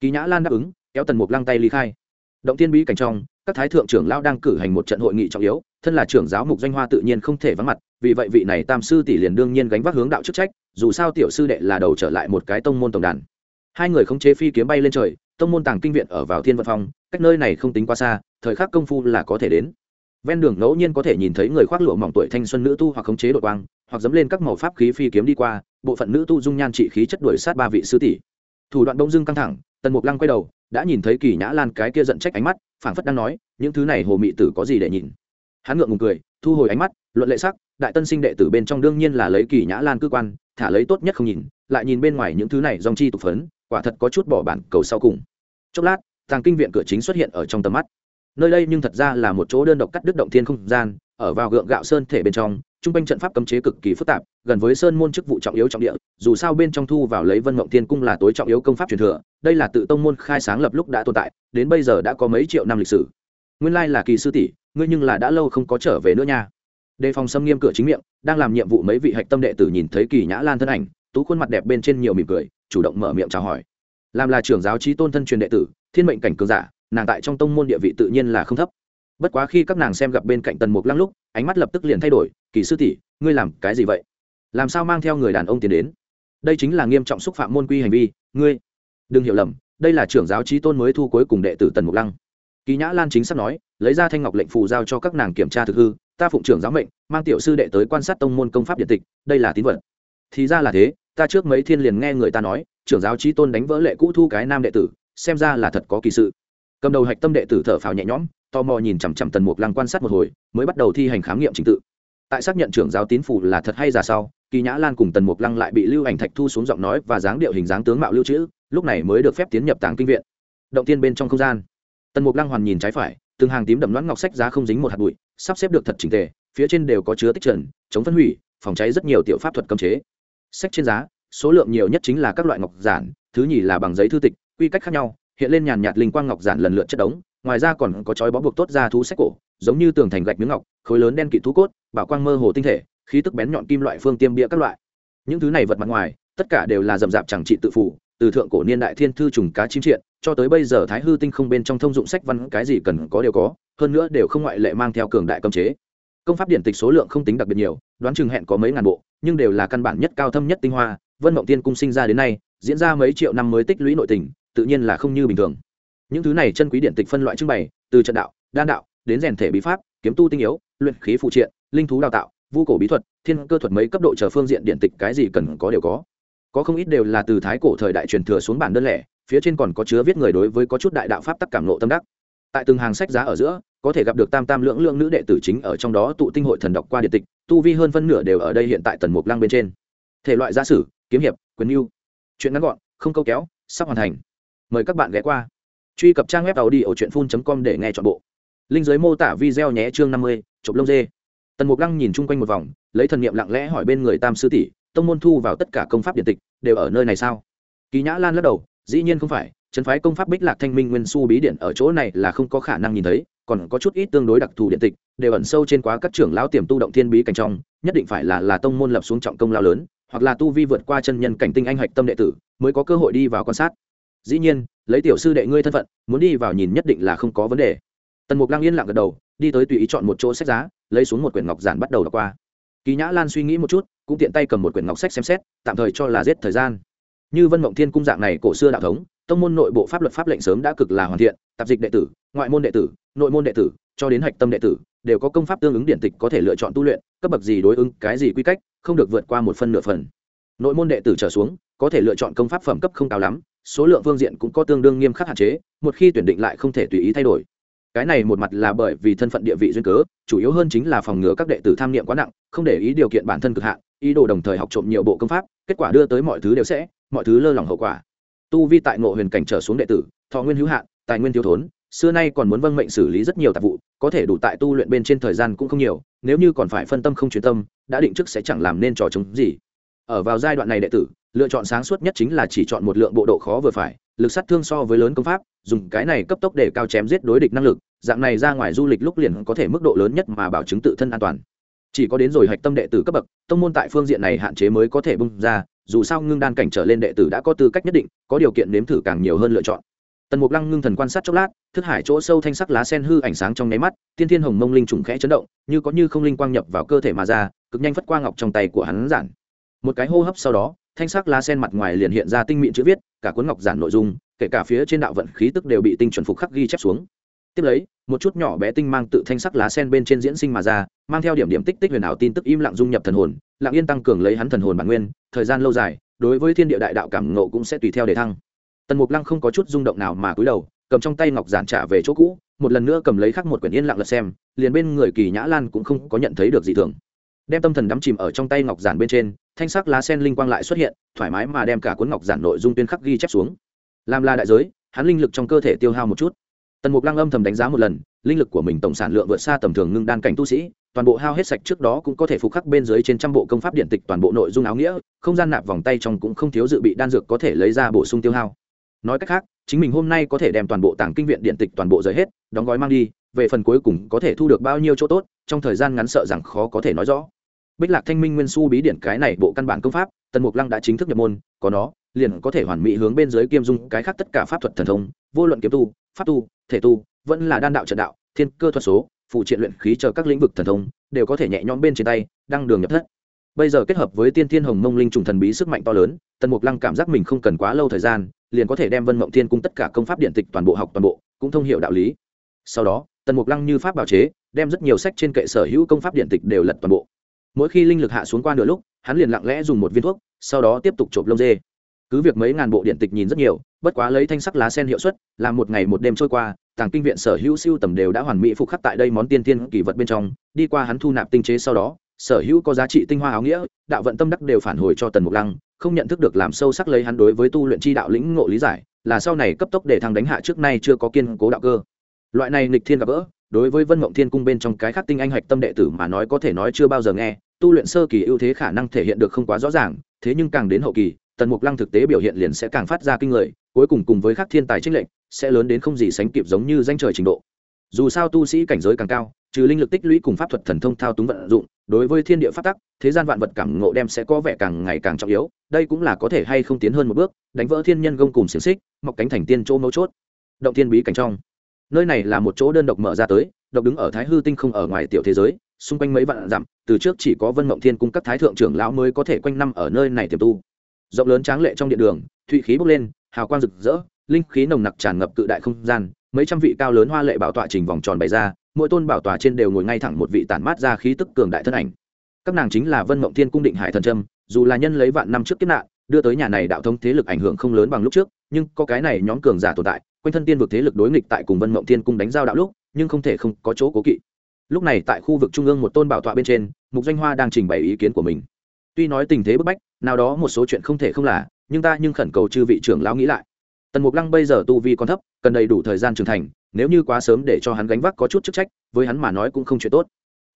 Kỳ nhã lan đáp ứng, kéo tần mục lăng tay ly khai. Động tiên bí cảnh trong các thái thượng trưởng lão đang cử hành một trận hội nghị trọng yếu, thân là trưởng giáo mục danh hoa tự nhiên không thể vắng mặt, vì vậy vị này tam sư tỷ liền đương nhiên gánh vác hướng đạo chức trách, dù sao tiểu sư đệ là đầu trở lại một cái tông môn tổng đàn. Hai người khống chế phi kiếm bay lên trời, tông môn tàng kinh viện ở vào thiên vận phong, cách nơi này không tính quá xa, thời khắc công phu là có thể đến. Ven đường ngẫu nhiên có thể nhìn thấy người khoác lụa mỏng tuổi thanh xuân nữ tu hoặc khống chế đội quang, hoặc dẫm lên các màu pháp khí phi kiếm đi qua, bộ phận nữ tu dung nhan trị khí chất đuổi sát ba vị sư tỷ. Thủ đoạn đông dưng căng thẳng, tần mục lăng quay đầu, đã nhìn thấy kỳ nhã lan cái kia giận trách ánh mắt phảng phất đang nói, những thứ này hồ mị tử có gì để nhìn? Hắn ngượng ngùng cười, thu hồi ánh mắt, luận lệ sắc, đại tân sinh đệ tử bên trong đương nhiên là lấy kỳ nhã lan cơ quan, thả lấy tốt nhất không nhìn, lại nhìn bên ngoài những thứ này dòng chi tục phấn, quả thật có chút bỏ bản cầu sau cùng. Chốc lát, tàng kinh viện cửa chính xuất hiện ở trong tầm mắt. Nơi đây nhưng thật ra là một chỗ đơn độc cắt đứt động thiên không gian ở vào gượng gạo sơn thể bên trong, trung quanh trận pháp cấm chế cực kỳ phức tạp, gần với sơn môn chức vụ trọng yếu trọng địa, dù sao bên trong thu vào lấy vân mộng tiên cung là tối trọng yếu công pháp truyền thừa, đây là tự tông môn khai sáng lập lúc đã tồn tại, đến bây giờ đã có mấy triệu năm lịch sử. Nguyên lai là kỳ sư tỷ, ngươi nhưng là đã lâu không có trở về nữa nha. Đề phòng xâm nghiêm cửa chính miệng, đang làm nhiệm vụ mấy vị hạch tâm đệ tử nhìn thấy kỳ nhã lan thân ảnh, tú khuôn mặt đẹp bên trên nhiều mỉm cười, chủ động mở miệng chào hỏi. Làm là trưởng giáo trí tôn thân truyền đệ tử, thiên mệnh cảnh cường giả, nàng tại trong tông môn địa vị tự nhiên là không thấp bất quá khi các nàng xem gặp bên cạnh tần mục lăng lúc, ánh mắt lập tức liền thay đổi, kỳ sư tỷ, ngươi làm cái gì vậy? Làm sao mang theo người đàn ông tiến đến? Đây chính là nghiêm trọng xúc phạm môn quy hành vi, ngươi. Đừng hiểu lầm, đây là trưởng giáo trí tôn mới thu cuối cùng đệ tử tần mục lăng. Kỳ nhã lan chính sắp nói, lấy ra thanh ngọc lệnh phù giao cho các nàng kiểm tra thực hư, ta phụng trưởng giáo mệnh, mang tiểu sư đệ tới quan sát tông môn công pháp điện tịch, đây là tín vật. Thì ra là thế, ta trước mấy thiên liền nghe người ta nói, trưởng giáo trí tôn đánh vỡ lệ cũ thu cái nam đệ tử, xem ra là thật có kỳ sự. Cầm đầu hạch tâm đệ tử thở phào nhẹ nhõm tò mò nhìn chằm chằm tần mục lăng quan sát một hồi, mới bắt đầu thi hành khám nghiệm trình tự. Tại xác nhận trưởng giáo tín phủ là thật hay giả sau, kỳ nhã lan cùng tần mục lăng lại bị lưu ảnh thạch thu xuống giọng nói và dáng điệu hình dáng tướng mạo lưu trữ, lúc này mới được phép tiến nhập tàng kinh viện. Động tiên bên trong không gian. Tần mục lăng hoàn nhìn trái phải, từng hàng tím đậm loãng ngọc sách giá không dính một hạt bụi, sắp xếp được thật trình tề, phía trên đều có chứa tích trần, chống phân hủy, phòng cháy rất nhiều tiểu pháp thuật cấm chế. Sách trên giá, số lượng nhiều nhất chính là các loại ngọc giản, thứ nhì là bằng giấy thư tịch, quy cách khác nhau, hiện lên nhàn nhạt linh quang ngọc giản lần lượt chất đống ngoài ra còn có chói bó buộc tốt ra thú sách cổ, giống như tường thành gạch miếng ngọc, khối lớn đen kịt thú cốt, bảo quang mơ hồ tinh thể, khí tức bén nhọn kim loại phương tiêm bia các loại. Những thứ này vật mặt ngoài, tất cả đều là rậm rạp chẳng trị tự phủ, từ thượng cổ niên đại thiên thư trùng cá chim triện, cho tới bây giờ thái hư tinh không bên trong thông dụng sách văn, cái gì cần có đều có, hơn nữa đều không ngoại lệ mang theo cường đại cấm chế. Công pháp điện tịch số lượng không tính đặc biệt nhiều, đoán chừng hẹn có mấy ngàn bộ, nhưng đều là căn bản nhất cao thâm nhất tinh hoa, vân mộng tiên cung sinh ra đến nay, diễn ra mấy triệu năm mới tích lũy nội tình, tự nhiên là không như bình thường những thứ này chân quý điện tịch phân loại trưng bày, từ trận đạo, đan đạo, đến rèn thể bí pháp, kiếm tu tinh yếu, luyện khí phụ triện, linh thú đào tạo, vu cổ bí thuật, thiên cơ thuật mấy cấp độ chờ phương diện điện tịch cái gì cần có đều có. Có không ít đều là từ thái cổ thời đại truyền thừa xuống bản đơn lẻ, phía trên còn có chứa viết người đối với có chút đại đạo pháp tắc cảm nộ tâm đắc. Tại từng hàng sách giá ở giữa, có thể gặp được tam tam lưỡng lượng nữ đệ tử chính ở trong đó tụ tinh hội thần đọc qua điện tịch, tu vi hơn phân nửa đều ở đây hiện tại tần mục lăng bên trên. Thể loại gia sử, kiếm hiệp, quyền mưu chuyện ngắn gọn, không câu kéo, sắp hoàn thành. Mời các bạn ghé qua truy cập trang web tàu đi ở truyện phun com để nghe chọn bộ. Linh giới mô tả video nhé chương năm mươi, chụp lông dê. Tần mục lăng nhìn chung quanh một vòng, lấy thần niệm lặng lẽ hỏi bên người tam sư tỷ, tông môn thu vào tất cả công pháp điện tịch, đều ở nơi này sao? Kỳ nhã lan lắc đầu, dĩ nhiên không phải, trấn phái công pháp bích lạc thanh minh nguyên su bí điện ở chỗ này là không có khả năng nhìn thấy, còn có chút ít tương đối đặc thù điện tịch, đều ẩn sâu trên quá các trưởng lão tiềm tu động thiên bí cảnh trong, nhất định phải là là tông môn lập xuống trọng công lao lớn, hoặc là tu vi vượt qua chân nhân cảnh tinh anh hạch tâm đệ tử, mới có cơ hội đi vào quan sát. Dĩ nhiên lấy tiểu sư đệ ngươi thân phận, muốn đi vào nhìn nhất định là không có vấn đề. Tần mục lăng yên lặng gật đầu, đi tới tùy ý chọn một chỗ sách giá, lấy xuống một quyển ngọc giản bắt đầu đọc qua. Kỳ nhã lan suy nghĩ một chút, cũng tiện tay cầm một quyển ngọc sách xem xét, tạm thời cho là giết thời gian. Như vân mộng thiên cung dạng này cổ xưa đạo thống, tông môn nội bộ pháp luật pháp lệnh sớm đã cực là hoàn thiện, tạp dịch đệ tử, ngoại môn đệ tử, nội môn đệ tử, cho đến hạch tâm đệ tử, đều có công pháp tương ứng điển tịch có thể lựa chọn tu luyện, cấp bậc gì đối ứng, cái gì quy cách, không được vượt qua một phân nửa phần. Nội môn đệ tử trở xuống, có thể lựa chọn công pháp phẩm cấp không cao lắm số lượng phương diện cũng có tương đương nghiêm khắc hạn chế, một khi tuyển định lại không thể tùy ý thay đổi. Cái này một mặt là bởi vì thân phận địa vị duyên cớ, chủ yếu hơn chính là phòng ngừa các đệ tử tham niệm quá nặng, không để ý điều kiện bản thân cực hạn, ý đồ đồng thời học trộm nhiều bộ công pháp, kết quả đưa tới mọi thứ đều sẽ, mọi thứ lơ lỏng hậu quả. Tu vi tại ngộ huyền cảnh trở xuống đệ tử, thọ nguyên hữu hạn, tài nguyên thiếu thốn, xưa nay còn muốn vâng mệnh xử lý rất nhiều tạp vụ, có thể đủ tại tu luyện bên trên thời gian cũng không nhiều, nếu như còn phải phân tâm không chuyên tâm, đã định trước sẽ chẳng làm nên trò chống gì ở vào giai đoạn này đệ tử, lựa chọn sáng suốt nhất chính là chỉ chọn một lượng bộ độ khó vừa phải, lực sát thương so với lớn công pháp, dùng cái này cấp tốc để cao chém giết đối địch năng lực, dạng này ra ngoài du lịch lúc liền có thể mức độ lớn nhất mà bảo chứng tự thân an toàn. Chỉ có đến rồi hạch tâm đệ tử cấp bậc, tông môn tại phương diện này hạn chế mới có thể bung ra, dù sao ngưng đan cảnh trở lên đệ tử đã có tư cách nhất định, có điều kiện nếm thử càng nhiều hơn lựa chọn. Tần mục lăng ngưng thần quan sát chốc lát, thức hải chỗ sâu thanh sắc lá sen hư ảnh sáng trong nháy mắt, tiên thiên hồng mông linh trùng khẽ chấn động, như có như không linh quang nhập vào cơ thể mà ra, cực nhanh phất qua ngọc trong tay của hắn giản một cái hô hấp sau đó, thanh sắc lá sen mặt ngoài liền hiện ra tinh mịn chữ viết, cả cuốn ngọc giản nội dung, kể cả phía trên đạo vận khí tức đều bị tinh chuẩn phục khắc ghi chép xuống. Tiếp lấy, một chút nhỏ bé tinh mang tự thanh sắc lá sen bên trên diễn sinh mà ra, mang theo điểm điểm tích tích huyền ảo tin tức im lặng dung nhập thần hồn, lặng yên tăng cường lấy hắn thần hồn bản nguyên, thời gian lâu dài, đối với thiên địa đại đạo cảm ngộ cũng sẽ tùy theo để thăng. Tần mục lăng không có chút rung động nào mà cúi đầu, cầm trong tay ngọc giản trả về chỗ cũ, một lần nữa cầm lấy khắc một quyển yên lặng lật xem, liền bên người kỳ nhã lan cũng không có nhận thấy được gì thường. Đem tâm thần đắm chìm ở trong tay ngọc giản bên trên thanh sắc lá sen linh quang lại xuất hiện, thoải mái mà đem cả cuốn ngọc giản nội dung tuyên khắc ghi chép xuống. Làm là đại giới, hắn linh lực trong cơ thể tiêu hao một chút. Tần mục lăng âm thầm đánh giá một lần, linh lực của mình tổng sản lượng vượt xa tầm thường ngưng đan cảnh tu sĩ, toàn bộ hao hết sạch trước đó cũng có thể phục khắc bên dưới trên trăm bộ công pháp điện tịch toàn bộ nội dung áo nghĩa, không gian nạp vòng tay trong cũng không thiếu dự bị đan dược có thể lấy ra bổ sung tiêu hao. Nói cách khác, chính mình hôm nay có thể đem toàn bộ tàng kinh viện điện tịch toàn bộ rời hết, đóng gói mang đi, về phần cuối cùng có thể thu được bao nhiêu chỗ tốt, trong thời gian ngắn sợ rằng khó có thể nói rõ bích lạc thanh minh nguyên su bí điển cái này bộ căn bản công pháp, tần mục lăng đã chính thức nhập môn, có nó, liền có thể hoàn mỹ hướng bên dưới kiêm dung cái khác tất cả pháp thuật thần thông, vô luận kiếm tu, pháp tu, thể tu, vẫn là đan đạo trận đạo, thiên cơ thuật số phụ triện luyện khí chờ các lĩnh vực thần thông, đều có thể nhẹ nhõm bên trên tay, đăng đường nhập thất. Bây giờ kết hợp với tiên thiên hồng mông linh trùng thần bí sức mạnh to lớn, tần mục lăng cảm giác mình không cần quá lâu thời gian, liền có thể đem vân mộng thiên cung tất cả công pháp điện tịch toàn bộ học toàn bộ, cũng thông hiểu đạo lý. Sau đó, tần mục lăng như pháp bào chế, đem rất nhiều sách trên kệ sở hữu công pháp điện tịch đều lật toàn bộ mỗi khi linh lực hạ xuống qua nửa lúc, hắn liền lặng lẽ dùng một viên thuốc, sau đó tiếp tục trộm lông dê. Cứ việc mấy ngàn bộ điện tịch nhìn rất nhiều, bất quá lấy thanh sắc lá sen hiệu suất làm một ngày một đêm trôi qua, tàng kinh viện sở hữu siêu tầm đều đã hoàn mỹ phục khắc tại đây món tiên tiên kỳ vật bên trong, đi qua hắn thu nạp tinh chế sau đó, sở hữu có giá trị tinh hoa áo nghĩa, đạo vận tâm đắc đều phản hồi cho tần mục lăng, không nhận thức được làm sâu sắc lấy hắn đối với tu luyện chi đạo lĩnh ngộ lý giải, là sau này cấp tốc để thằng đánh hạ trước nay chưa có kiên cố đạo cơ. Loại này nghịch thiên gặp gỡ, đối với vân mộng thiên cung bên trong cái khắc tinh anh hạch tâm đệ tử mà nói có thể nói chưa bao giờ nghe tu luyện sơ kỳ ưu thế khả năng thể hiện được không quá rõ ràng, thế nhưng càng đến hậu kỳ, tần mục lăng thực tế biểu hiện liền sẽ càng phát ra kinh người, cuối cùng cùng với các thiên tài trích lệnh sẽ lớn đến không gì sánh kịp giống như danh trời trình độ. Dù sao tu sĩ cảnh giới càng cao, trừ linh lực tích lũy cùng pháp thuật thần thông thao túng vận dụng, đối với thiên địa pháp tắc, thế gian vạn vật cảm ngộ đem sẽ có vẻ càng ngày càng trọng yếu, đây cũng là có thể hay không tiến hơn một bước, đánh vỡ thiên nhân gông cùng xiềng xích, mọc cánh thành tiên chỗ mấu chốt. Động thiên bí cảnh trong. Nơi này là một chỗ đơn độc mở ra tới, độc đứng ở thái hư tinh không ở ngoài tiểu thế giới xung quanh mấy vạn dặm, từ trước chỉ có vân mộng thiên cung các thái thượng trưởng lão mới có thể quanh năm ở nơi này tiềm tu. Rộng lớn tráng lệ trong điện đường, thụy khí bốc lên, hào quang rực rỡ, linh khí nồng nặc tràn ngập cự đại không gian, mấy trăm vị cao lớn hoa lệ bảo tọa trình vòng tròn bày ra, mỗi tôn bảo tòa trên đều ngồi ngay thẳng một vị tản mát ra khí tức cường đại thân ảnh. Các nàng chính là vân mộng thiên cung định hải thần trâm, dù là nhân lấy vạn năm trước kiếp nạn, đưa tới nhà này đạo thống thế lực ảnh hưởng không lớn bằng lúc trước, nhưng có cái này nhóm cường giả tồn tại, quanh thân tiên vực thế lực đối nghịch tại cùng vân mộng thiên cung đánh giao đạo lúc, nhưng không thể không có chỗ cố kỵ lúc này tại khu vực trung ương một tôn bảo tọa bên trên, mục danh hoa đang trình bày ý kiến của mình. Tuy nói tình thế bức bách, nào đó một số chuyện không thể không là, nhưng ta nhưng khẩn cầu chư vị trưởng lão nghĩ lại. Tần mục lăng bây giờ tu vi còn thấp, cần đầy đủ thời gian trưởng thành, nếu như quá sớm để cho hắn gánh vác có chút chức trách, với hắn mà nói cũng không chuyện tốt.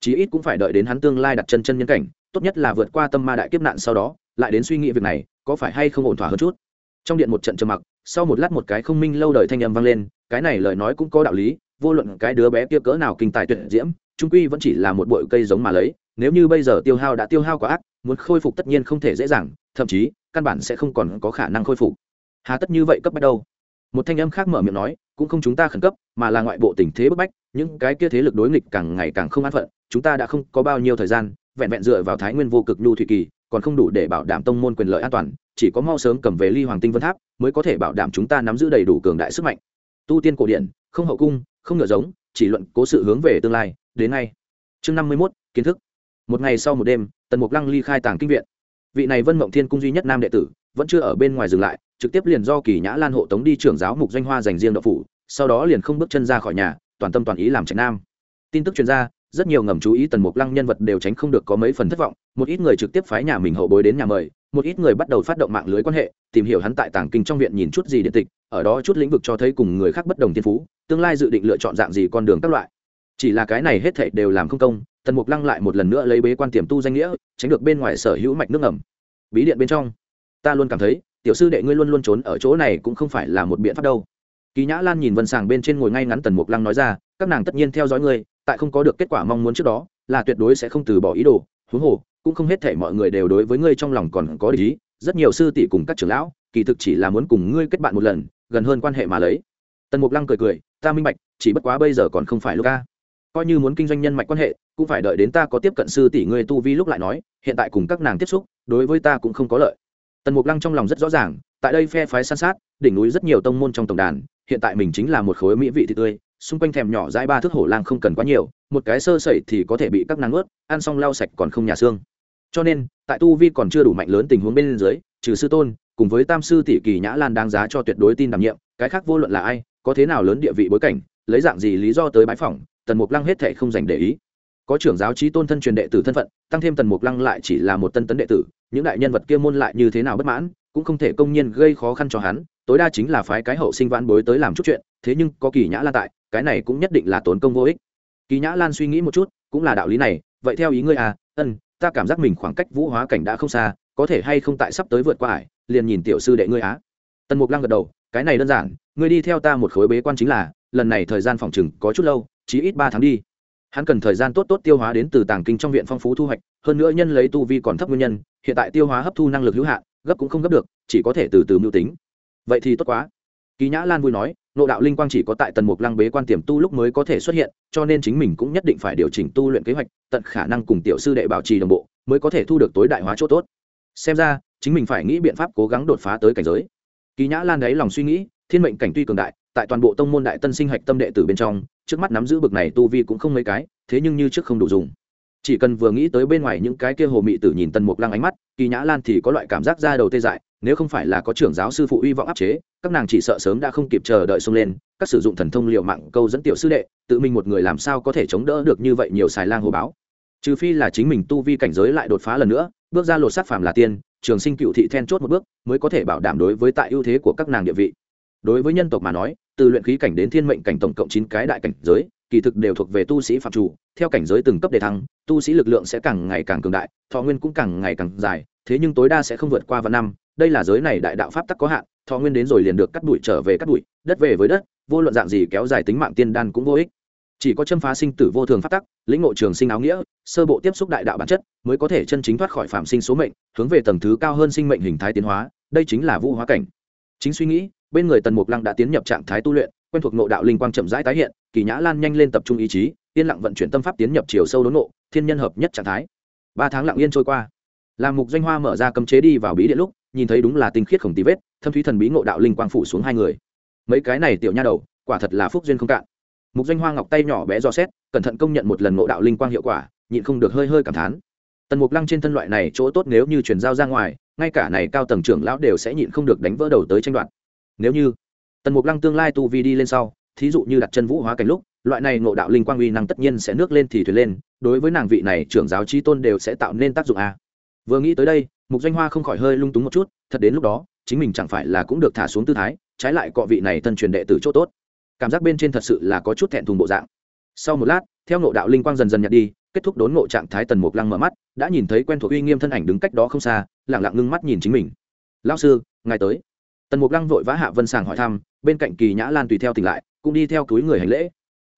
Chí ít cũng phải đợi đến hắn tương lai đặt chân chân nhân cảnh, tốt nhất là vượt qua tâm ma đại kiếp nạn sau đó, lại đến suy nghĩ việc này, có phải hay không ổn thỏa hơn chút. Trong điện một trận trầm mặc, sau một lát một cái không minh lâu đời thanh âm vang lên, cái này lời nói cũng có đạo lý vô luận cái đứa bé kia cỡ nào kinh tài tuyệt diễm, trung quy vẫn chỉ là một bụi cây giống mà lấy, nếu như bây giờ tiêu hao đã tiêu hao quá ác, muốn khôi phục tất nhiên không thể dễ dàng, thậm chí, căn bản sẽ không còn có khả năng khôi phục. Hà tất như vậy cấp bách đâu? Một thanh âm khác mở miệng nói, cũng không chúng ta khẩn cấp, mà là ngoại bộ tình thế bức bách, những cái kia thế lực đối nghịch càng ngày càng không an phận, chúng ta đã không có bao nhiêu thời gian, vẹn vẹn dựa vào thái nguyên vô cực nhu thủy kỳ, còn không đủ để bảo đảm tông môn quyền lợi an toàn, chỉ có mau sớm cầm về ly hoàng tinh vân tháp mới có thể bảo đảm chúng ta nắm giữ đầy đủ cường đại sức mạnh. Tu tiên cổ điển, không hậu cung không ngờ giống, chỉ luận cố sự hướng về tương lai, đến ngay. Chương năm mươi mốt, kiến thức. Một ngày sau một đêm, tần mục lăng ly khai tàng kinh viện. Vị này vân mộng thiên cung duy nhất nam đệ tử, vẫn chưa ở bên ngoài dừng lại, trực tiếp liền do kỳ nhã lan hộ tống đi trưởng giáo mục doanh hoa dành riêng đậu phủ, sau đó liền không bước chân ra khỏi nhà, toàn tâm toàn ý làm trạch nam. Tin tức chuyên gia rất nhiều ngầm chú ý tần mục lăng nhân vật đều tránh không được có mấy phần thất vọng, một ít người trực tiếp phái nhà mình hậu bối đến nhà mời, một ít người bắt đầu phát động mạng lưới quan hệ, tìm hiểu hắn tại tàng kinh trong viện nhìn chút gì điện tịch ở đó chút lĩnh vực cho thấy cùng người khác bất đồng thiên phú, tương lai dự định lựa chọn dạng gì con đường các loại. Chỉ là cái này hết thảy đều làm không công, tần mục lăng lại một lần nữa lấy bế quan tiềm tu danh nghĩa, tránh được bên ngoài sở hữu mạch nước ngầm. Bí điện bên trong, ta luôn cảm thấy, tiểu sư đệ ngươi luôn luôn trốn ở chỗ này cũng không phải là một biện pháp đâu. Kỳ nhã lan nhìn vân sàng bên trên ngồi ngay ngắn tần mục lăng nói ra, các nàng tất nhiên theo dõi ngươi, tại không có được kết quả mong muốn trước đó, là tuyệt đối sẽ không từ bỏ ý đồ. Huống hồ, cũng không hết thể mọi người đều đối với ngươi trong lòng còn có lý rất nhiều sư tỷ cùng các trưởng lão, kỳ thực chỉ là muốn cùng ngươi kết bạn một lần gần hơn quan hệ mà lấy. Tần mục lăng cười cười, ta minh bạch, chỉ bất quá bây giờ còn không phải lúc ca coi như muốn kinh doanh nhân mạch quan hệ, cũng phải đợi đến ta có tiếp cận sư tỷ ngươi tu vi lúc lại nói, hiện tại cùng các nàng tiếp xúc, đối với ta cũng không có lợi. Tần mục lăng trong lòng rất rõ ràng, tại đây phe phái san sát, đỉnh núi rất nhiều tông môn trong tổng đàn, hiện tại mình chính là một khối mỹ vị thịt tươi, xung quanh thèm nhỏ dãi ba thước hổ lang không cần quá nhiều, một cái sơ sẩy thì có thể bị các nàng ướt ăn xong lau sạch còn không nhà xương. Cho nên, tại tu vi còn chưa đủ mạnh lớn tình huống bên dưới, trừ sư tôn cùng với tam sư tỷ kỳ nhã lan đáng giá cho tuyệt đối tin đảm nhiệm, cái khác vô luận là ai, có thế nào lớn địa vị bối cảnh, lấy dạng gì lý do tới bãi phỏng, tần mục lăng hết thệ không dành để ý. Có trưởng giáo trí tôn thân truyền đệ tử thân phận, tăng thêm tần mục lăng lại chỉ là một tân tấn đệ tử, những đại nhân vật kia môn lại như thế nào bất mãn, cũng không thể công nhiên gây khó khăn cho hắn, tối đa chính là phái cái hậu sinh vãn bối tới làm chút chuyện, thế nhưng có kỳ nhã lan tại, cái này cũng nhất định là tốn công vô ích. Kỳ nhã lan suy nghĩ một chút, cũng là đạo lý này, vậy theo ý ngươi à ân, ta cảm giác mình khoảng cách vũ hóa cảnh đã không xa có thể hay không tại sắp tới vượt qua ải, liền nhìn tiểu sư đệ ngươi á. Tần mục lăng gật đầu, cái này đơn giản, ngươi đi theo ta một khối bế quan chính là, lần này thời gian phòng chừng có chút lâu, chí ít ba tháng đi. Hắn cần thời gian tốt tốt tiêu hóa đến từ tàng kinh trong viện phong phú thu hoạch, hơn nữa nhân lấy tu vi còn thấp nguyên nhân, hiện tại tiêu hóa hấp thu năng lực hữu hạn, gấp cũng không gấp được, chỉ có thể từ từ mưu tính. Vậy thì tốt quá. Kỳ nhã lan vui nói, nộ đạo linh quang chỉ có tại tần mục lăng bế quan tiềm tu lúc mới có thể xuất hiện, cho nên chính mình cũng nhất định phải điều chỉnh tu luyện kế hoạch, tận khả năng cùng tiểu sư đệ bảo trì đồng bộ, mới có thể thu được tối đại hóa chỗ tốt xem ra, chính mình phải nghĩ biện pháp cố gắng đột phá tới cảnh giới. Kỳ nhã lan đáy lòng suy nghĩ, thiên mệnh cảnh tuy cường đại, tại toàn bộ tông môn đại tân sinh hạch tâm đệ tử bên trong, trước mắt nắm giữ bực này tu vi cũng không mấy cái, thế nhưng như trước không đủ dùng. Chỉ cần vừa nghĩ tới bên ngoài những cái kia hồ mị tử nhìn tần mục lăng ánh mắt, kỳ nhã lan thì có loại cảm giác ra đầu tê dại, nếu không phải là có trưởng giáo sư phụ uy vọng áp chế, các nàng chỉ sợ sớm đã không kịp chờ đợi xông lên, các sử dụng thần thông liệu mạng câu dẫn tiểu sư đệ, tự mình một người làm sao có thể chống đỡ được như vậy nhiều xài lang hồ báo. Trừ phi là chính mình tu vi cảnh giới lại đột phá lần nữa bước ra lột sát phàm là tiên, trường sinh cựu thị then chốt một bước, mới có thể bảo đảm đối với tại ưu thế của các nàng địa vị. Đối với nhân tộc mà nói, từ luyện khí cảnh đến thiên mệnh cảnh tổng cộng chín cái đại cảnh giới, kỳ thực đều thuộc về tu sĩ phạm chủ, theo cảnh giới từng cấp đề thăng, tu sĩ lực lượng sẽ càng ngày càng cường đại, thọ nguyên cũng càng ngày càng dài, thế nhưng tối đa sẽ không vượt qua vạn năm. Đây là giới này đại đạo pháp tắc có hạn, thọ nguyên đến rồi liền được cắt đuổi trở về cắt đuổi đất về với đất, vô luận dạng gì kéo dài tính mạng tiên đan cũng vô ích chỉ có châm phá sinh tử vô thường phát tắc, lĩnh ngộ trường sinh áo nghĩa, sơ bộ tiếp xúc đại đạo bản chất, mới có thể chân chính thoát khỏi phạm sinh số mệnh, hướng về tầng thứ cao hơn sinh mệnh hình thái tiến hóa, đây chính là vũ hóa cảnh. Chính suy nghĩ, bên người tần mục lăng đã tiến nhập trạng thái tu luyện, quen thuộc nộ đạo linh quang chậm rãi tái hiện, kỳ nhã lan nhanh lên tập trung ý chí, yên lặng vận chuyển tâm pháp tiến nhập chiều sâu đốn nộ thiên nhân hợp nhất trạng thái. Ba tháng lặng yên trôi qua. Làm mục doanh hoa mở ra cấm chế đi vào bí điện lúc, nhìn thấy đúng là tinh khiết khổng tí vết, thâm thúy thần bí ngộ đạo linh quang phủ xuống hai người. Mấy cái này tiểu nha đầu, quả thật là phúc duyên không cạn mục danh hoa ngọc tay nhỏ bé do xét, cẩn thận công nhận một lần ngộ đạo linh quang hiệu quả, nhịn không được hơi hơi cảm thán. Tần mục lăng trên thân loại này chỗ tốt nếu như chuyển giao ra ngoài, ngay cả này cao tầng trưởng lão đều sẽ nhịn không được đánh vỡ đầu tới tranh đoạt. Nếu như tần mục lăng tương lai tu vi đi lên sau, thí dụ như đặt chân vũ hóa cảnh lúc, loại này ngộ đạo linh quang uy năng tất nhiên sẽ nước lên thì thuyền lên, đối với nàng vị này trưởng giáo trí tôn đều sẽ tạo nên tác dụng a. Vừa nghĩ tới đây, mục doanh hoa không khỏi hơi lung túng một chút, thật đến lúc đó, chính mình chẳng phải là cũng được thả xuống tư thái, trái lại cọ vị này thân truyền đệ tử chỗ tốt cảm giác bên trên thật sự là có chút thẹn thùng bộ dạng. Sau một lát, theo ngộ đạo linh quang dần dần nhạt đi, kết thúc đốn ngộ trạng thái tần mục lăng mở mắt, đã nhìn thấy quen thuộc uy nghiêm thân ảnh đứng cách đó không xa lẳng lặng ngưng mắt nhìn chính mình. Lao sư, ngài tới. Tần mục lăng vội vã hạ vân sàng hỏi thăm, bên cạnh kỳ nhã lan tùy theo tỉnh lại, cũng đi theo túi người hành lễ.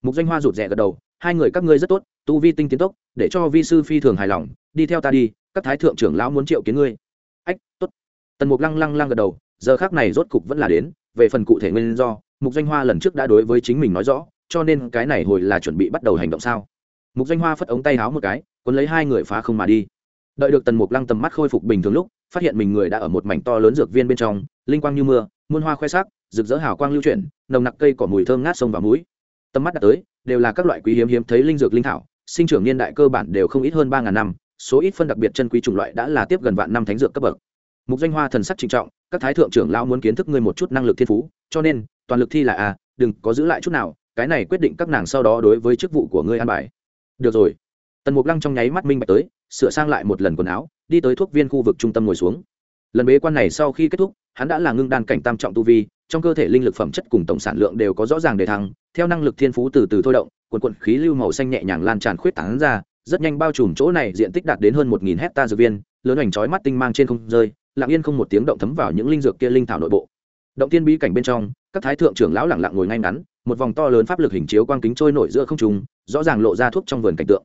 Mục danh hoa rụt rè gật đầu, hai người các ngươi rất tốt, tu vi tinh tiến tốc, để cho vi sư phi thường hài lòng, đi theo ta đi, các thái thượng trưởng lão muốn triệu kiến ngươi. Ách, tốt. Tần mục lăng lăng lăng gật đầu, giờ khác này rốt cục vẫn là đến, về phần cụ thể nguyên do mục danh hoa lần trước đã đối với chính mình nói rõ, cho nên cái này hồi là chuẩn bị bắt đầu hành động sao? Mục danh hoa phất ống tay háo một cái, cuốn lấy hai người phá không mà đi. Đợi được tần mục lăng tầm mắt khôi phục bình thường lúc, phát hiện mình người đã ở một mảnh to lớn dược viên bên trong, linh quang như mưa, muôn hoa khoe sắc, rực rỡ hào quang lưu chuyển, nồng nặc cây cỏ mùi thơm ngát sông và mũi. Tầm mắt đã tới, đều là các loại quý hiếm hiếm thấy linh dược linh thảo, sinh trưởng niên đại cơ bản đều không ít hơn ba ngàn năm, số ít phân đặc biệt chân quý chủng loại đã là tiếp gần vạn năm thánh dược cấp bậc mục danh hoa thần sắc trịnh trọng, các thái thượng trưởng lão muốn kiến thức ngươi một chút năng lực thiên phú, cho nên, toàn lực thi là a đừng có giữ lại chút nào, cái này quyết định các nàng sau đó đối với chức vụ của ngươi an bài. Được rồi. Tần mục lăng trong nháy mắt minh bạch tới, sửa sang lại một lần quần áo, đi tới thuốc viên khu vực trung tâm ngồi xuống. Lần bế quan này sau khi kết thúc, hắn đã là ngưng đan cảnh tam trọng tu vi, trong cơ thể linh lực phẩm chất cùng tổng sản lượng đều có rõ ràng đề thăng, theo năng lực thiên phú từ từ thôi động quần quận khí lưu màu xanh nhẹ nhàng lan tràn khuyết tán ra, rất nhanh bao trùm chỗ này, diện tích đạt đến hơn một nghìn hecta dược viên, lớn ảnh trói mắt tinh mang trên không rơi lặng yên không một tiếng động thấm vào những linh dược kia linh thảo nội bộ. Động tiên bí cảnh bên trong, các thái thượng trưởng lão lẳng lặng ngồi ngay ngắn, một vòng to lớn pháp lực hình chiếu quang kính trôi nổi giữa không trung, rõ ràng lộ ra thuốc trong vườn cảnh tượng.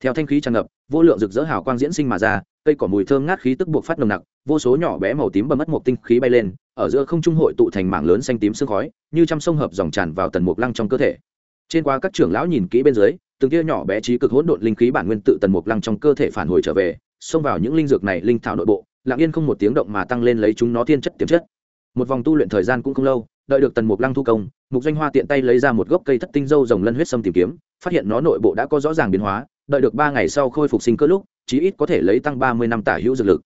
Theo thanh khí tràn ngập, vô lượng rực rỡ hào quang diễn sinh mà ra, cây cỏ mùi thơm ngát khí tức buộc phát nồng nặc, vô số nhỏ bé màu tím bầm mất một tinh khí bay lên, ở giữa không trung hội tụ thành mảng lớn xanh tím sương khói, như trăm sông hợp dòng tràn vào tần mục lăng trong cơ thể. Trên qua các trưởng lão nhìn kỹ bên dưới, từng tia nhỏ bé trí cực hỗn độn linh khí bản nguyên tự tần mục lăng trong cơ thể phản hồi trở về xông vào những linh dược này linh thảo nội bộ, lặng yên không một tiếng động mà tăng lên lấy chúng nó thiên chất tiềm chất. Một vòng tu luyện thời gian cũng không lâu, đợi được tần mục lăng thu công, mục doanh hoa tiện tay lấy ra một gốc cây thất tinh dâu rồng lân huyết sâm tìm kiếm, phát hiện nó nội bộ đã có rõ ràng biến hóa, đợi được ba ngày sau khôi phục sinh cơ lúc, chí ít có thể lấy tăng ba mươi năm tả hữu dược lực.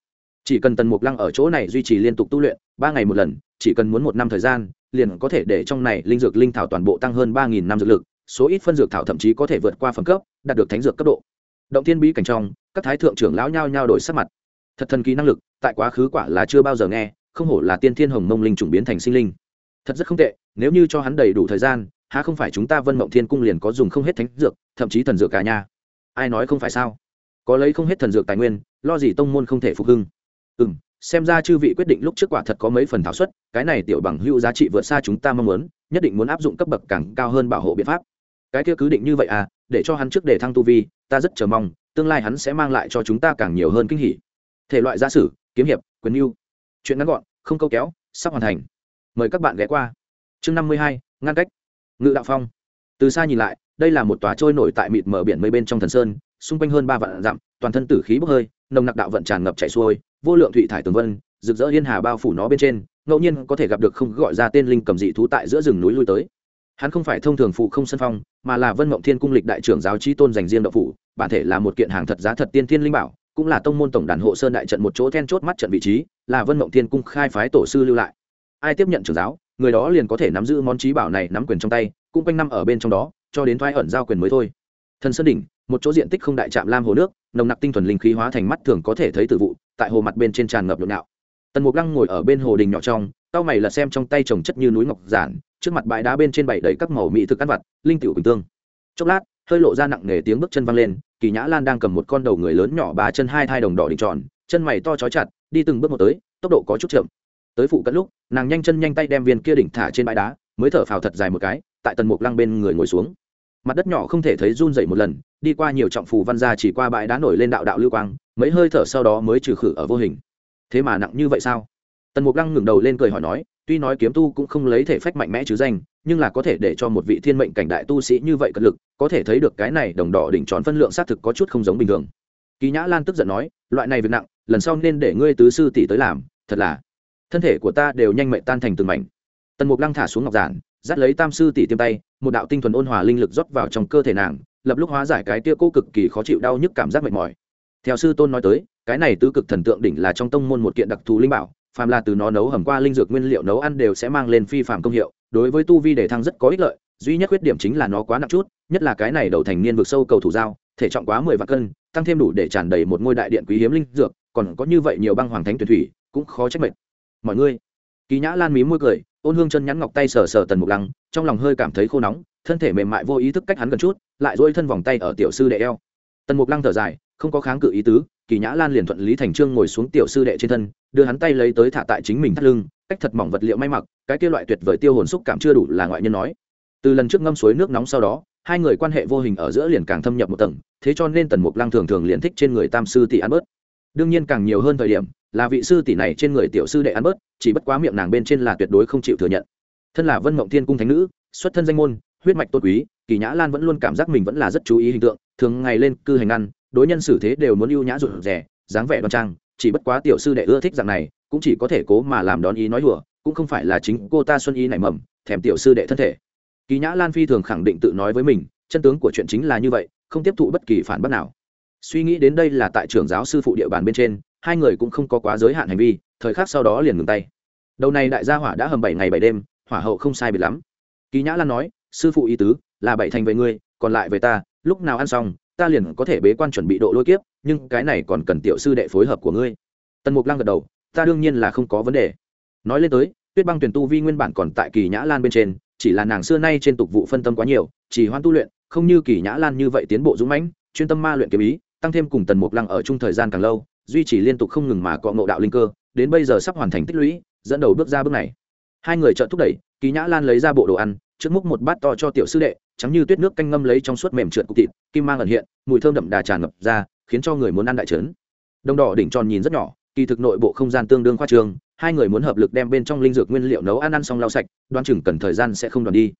Chỉ cần tần mục lăng ở chỗ này duy trì liên tục tu luyện, ba ngày một lần, chỉ cần muốn một năm thời gian, liền có thể để trong này linh dược linh thảo toàn bộ tăng hơn ba nghìn năm dược lực, số ít phân dược thảo thậm chí có thể vượt qua phẩm cấp, đạt được thánh dược cấp độ động thiên bí cảnh trong, các thái thượng trưởng lão nhao nhao đổi sắc mặt. Thật thần kỳ năng lực, tại quá khứ quả là chưa bao giờ nghe, không hổ là tiên thiên hồng mông linh chủng biến thành sinh linh. Thật rất không tệ, nếu như cho hắn đầy đủ thời gian, há không phải chúng ta vân mộng thiên cung liền có dùng không hết thánh dược, thậm chí thần dược cả nhà. Ai nói không phải sao? Có lấy không hết thần dược tài nguyên, lo gì tông môn không thể phục hưng. Ừ m xem ra chư vị quyết định lúc trước quả thật có mấy phần thảo suất, cái này tiểu bằng hữu giá trị vượt xa chúng ta mong muốn, nhất định muốn áp dụng cấp bậc càng cao hơn bảo hộ biện pháp cái kia cứ định như vậy à để cho hắn trước để thăng tu vi, ta rất chờ mong, tương lai hắn sẽ mang lại cho chúng ta càng nhiều hơn kinh hỉ. Thể loại gia sử, kiếm hiệp, quyền mưu chuyện ngắn gọn, không câu kéo, sắp hoàn thành. Mời các bạn ghé qua. Chương năm mươi hai, ngăn cách. Ngự đạo phong. Từ xa nhìn lại, đây là một tòa trôi nổi tại mịt mở biển mây bên trong thần sơn, xung quanh hơn ba vạn dặm, toàn thân tử khí bốc hơi, nồng nặc đạo vận tràn ngập chảy xuôi, vô lượng thụy thải tường vân, rực rỡ yên hà bao phủ nó bên trên, ngẫu nhiên có thể gặp được không gọi ra tên linh cầm dị thú tại giữa rừng núi lui tới hắn không phải thông thường phụ không sân phong, mà là vân mộng thiên cung lịch đại trưởng giáo trí tôn dành riêng đậu phủ, bản thể là một kiện hàng thật giá thật tiên thiên linh bảo, cũng là tông môn tổng đàn hộ sơn đại trận một chỗ then chốt mắt trận vị trí, là vân mộng thiên cung khai phái tổ sư lưu lại. Ai tiếp nhận trưởng giáo, người đó liền có thể nắm giữ món trí bảo này nắm quyền trong tay, cũng quanh năm ở bên trong đó, cho đến thoái ẩn giao quyền mới thôi. Thần sơn đỉnh, một chỗ diện tích không đại trạm lam hồ nước, nồng nặc tinh thuần linh khí hóa thành mắt thường có thể thấy từ vụ, tại hồ mặt bên trên tràn ngập nhộn nhạo. Tần mục lăng ngồi ở bên hồ đình nhỏ trong tao mày là xem trong tay trồng chất như núi ngọc giản trước mặt bãi đá bên trên bảy đầy các màu mỹ thực ăn vặt, linh tiểu quỳnh tương. Chốc lát, hơi lộ ra nặng nề tiếng bước chân văng lên, kỳ nhã lan đang cầm một con đầu người lớn nhỏ ba chân hai thai đồng đỏ đỉnh tròn, chân mày to chói chặt, đi từng bước một tới, tốc độ có chút chậm. Tới phụ cận lúc, nàng nhanh chân nhanh tay đem viên kia đỉnh thả trên bãi đá, mới thở phào thật dài một cái, tại tần mục lăng bên người ngồi xuống. Mặt đất nhỏ không thể thấy run dậy một lần, đi qua nhiều trọng phù văn ra chỉ qua bãi đá nổi lên đạo đạo lưu quang, mấy hơi thở sau đó mới trừ khử ở vô hình. Thế mà nặng như vậy sao? Tần mục lăng ngừng đầu lên cười hỏi nói tuy nói kiếm tu cũng không lấy thể phách mạnh mẽ chứ danh, nhưng là có thể để cho một vị thiên mệnh cảnh đại tu sĩ như vậy cật lực, có thể thấy được cái này đồng đỏ đỉnh tròn phân lượng xác thực có chút không giống bình thường. Kỳ nhã lan tức giận nói, loại này việc nặng, lần sau nên để ngươi tứ sư tỷ tới làm, thật là, thân thể của ta đều nhanh mệnh tan thành từng mảnh. Tần mục lăng thả xuống ngọc giản, dắt lấy tam sư tỷ tiêm tay, một đạo tinh thuần ôn hòa linh lực rót vào trong cơ thể nàng, lập lúc hóa giải cái tia cô cực kỳ khó chịu đau nhức cảm giác mệt mỏi. Theo sư tôn nói tới, cái này tứ cực thần tượng đỉnh là trong tông môn một kiện đặc thù linh bảo phàm là từ nó nấu hầm qua linh dược nguyên liệu nấu ăn đều sẽ mang lên phi phạm công hiệu, đối với tu vi để thăng rất có ích lợi, duy nhất khuyết điểm chính là nó quá nặng chút, nhất là cái này đầu thành niên vực sâu cầu thủ dao thể trọng quá mười vạn cân, tăng thêm đủ để tràn đầy một ngôi đại điện quý hiếm linh dược, còn có như vậy nhiều băng hoàng thánh tuyển thủy, cũng khó trách mệt mọi người, kỳ nhã lan mí môi cười, ôn hương chân nhắn ngọc tay sờ sờ tần mục lăng, trong lòng hơi cảm thấy khô nóng, thân thể mềm mại vô ý thức cách hắn gần chút, lại dỗi thân vòng tay ở tiểu sư đệ eo. Tần mục lăng thở dài, không có kháng cự ý tứ kỳ nhã lan liền thuận lý thành trương ngồi xuống tiểu sư đệ trên thân, đưa hắn tay lấy tới thả tại chính mình thắt lưng, cách thật mỏng vật liệu may mặc, cái kia loại tuyệt vời tiêu hồn xúc cảm chưa đủ là ngoại nhân nói. Từ lần trước ngâm suối nước nóng sau đó, hai người quan hệ vô hình ở giữa liền càng thâm nhập một tầng, thế cho nên tần mục lăng thường thường liền thích trên người tam sư tỷ ăn bớt. Đương nhiên càng nhiều hơn thời điểm, là vị sư tỷ này trên người tiểu sư đệ ăn bớt, chỉ bất quá miệng nàng bên trên là tuyệt đối không chịu thừa nhận. Thân là vân mộng thiên cung thánh nữ, xuất thân danh môn, huyết mạch tôn quý, kỳ nhã lan vẫn luôn cảm giác mình vẫn là rất chú ý hình tượng, thường ngày lên cư hành ăn đối nhân xử thế đều muốn ưu nhã rụt rẻ dáng vẻ đoan trang, chỉ bất quá tiểu sư đệ ưa thích dạng này, cũng chỉ có thể cố mà làm đón ý nói đùa, cũng không phải là chính cô ta xuân ý nảy mầm, thèm tiểu sư đệ thân thể. Kỳ nhã lan phi thường khẳng định tự nói với mình, chân tướng của chuyện chính là như vậy, không tiếp thụ bất kỳ phản bác nào. Suy nghĩ đến đây là tại trưởng giáo sư phụ địa bàn bên trên, hai người cũng không có quá giới hạn hành vi, thời khắc sau đó liền ngừng tay. Đầu này đại gia hỏa đã hầm bảy ngày bảy đêm, hỏa hậu không sai biệt lắm. Kỳ nhã lan nói, sư phụ ý tứ, là bảy thành về ngươi, còn lại về ta, lúc nào ăn xong ta liền có thể bế quan chuẩn bị độ lôi kiếp, nhưng cái này còn cần tiểu sư đệ phối hợp của ngươi. Tần mục lăng gật đầu, ta đương nhiên là không có vấn đề. Nói lên tới, tuyết băng tuyển tu vi nguyên bản còn tại kỳ nhã lan bên trên, chỉ là nàng xưa nay trên tục vụ phân tâm quá nhiều, chỉ hoan tu luyện, không như kỳ nhã lan như vậy tiến bộ dũng mãnh, chuyên tâm ma luyện kiếm ý, tăng thêm cùng tần mục lăng ở chung thời gian càng lâu, duy trì liên tục không ngừng mà cọ ngộ đạo linh cơ, đến bây giờ sắp hoàn thành tích lũy, dẫn đầu bước ra bước này. Hai người trợ thúc đẩy, kỳ nhã lan lấy ra bộ đồ ăn, trước múc một bát to cho tiểu sư đệ trắng như tuyết nước canh ngâm lấy trong suốt mềm trượt cục thịt, kim mang ẩn hiện, mùi thơm đậm đà tràn ngập ra, khiến cho người muốn ăn đại trấn. Đồng đỏ đỉnh tròn nhìn rất nhỏ, kỳ thực nội bộ không gian tương đương khoa trường, hai người muốn hợp lực đem bên trong linh dược nguyên liệu nấu ăn ăn xong lau sạch, đoán chừng cần thời gian sẽ không đoàn đi.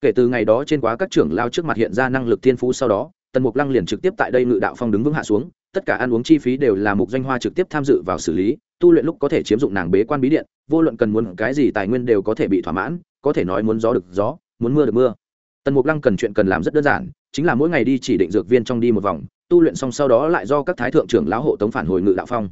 Kể từ ngày đó trên quá các trưởng lao trước mặt hiện ra năng lực thiên phú sau đó, tần mục lăng liền trực tiếp tại đây ngự đạo phong đứng vững hạ xuống, tất cả ăn uống chi phí đều là mục doanh hoa trực tiếp tham dự vào xử lý, tu luyện lúc có thể chiếm dụng nàng bế quan bí điện, vô luận cần muốn cái gì tài nguyên đều có thể bị thỏa mãn, có thể nói muốn gió được gió, muốn mưa được mưa tần mục lăng cần chuyện cần làm rất đơn giản, chính là mỗi ngày đi chỉ định dược viên trong đi một vòng, tu luyện xong sau đó lại do các thái thượng trưởng lão hộ tống phản hồi ngự đạo phong.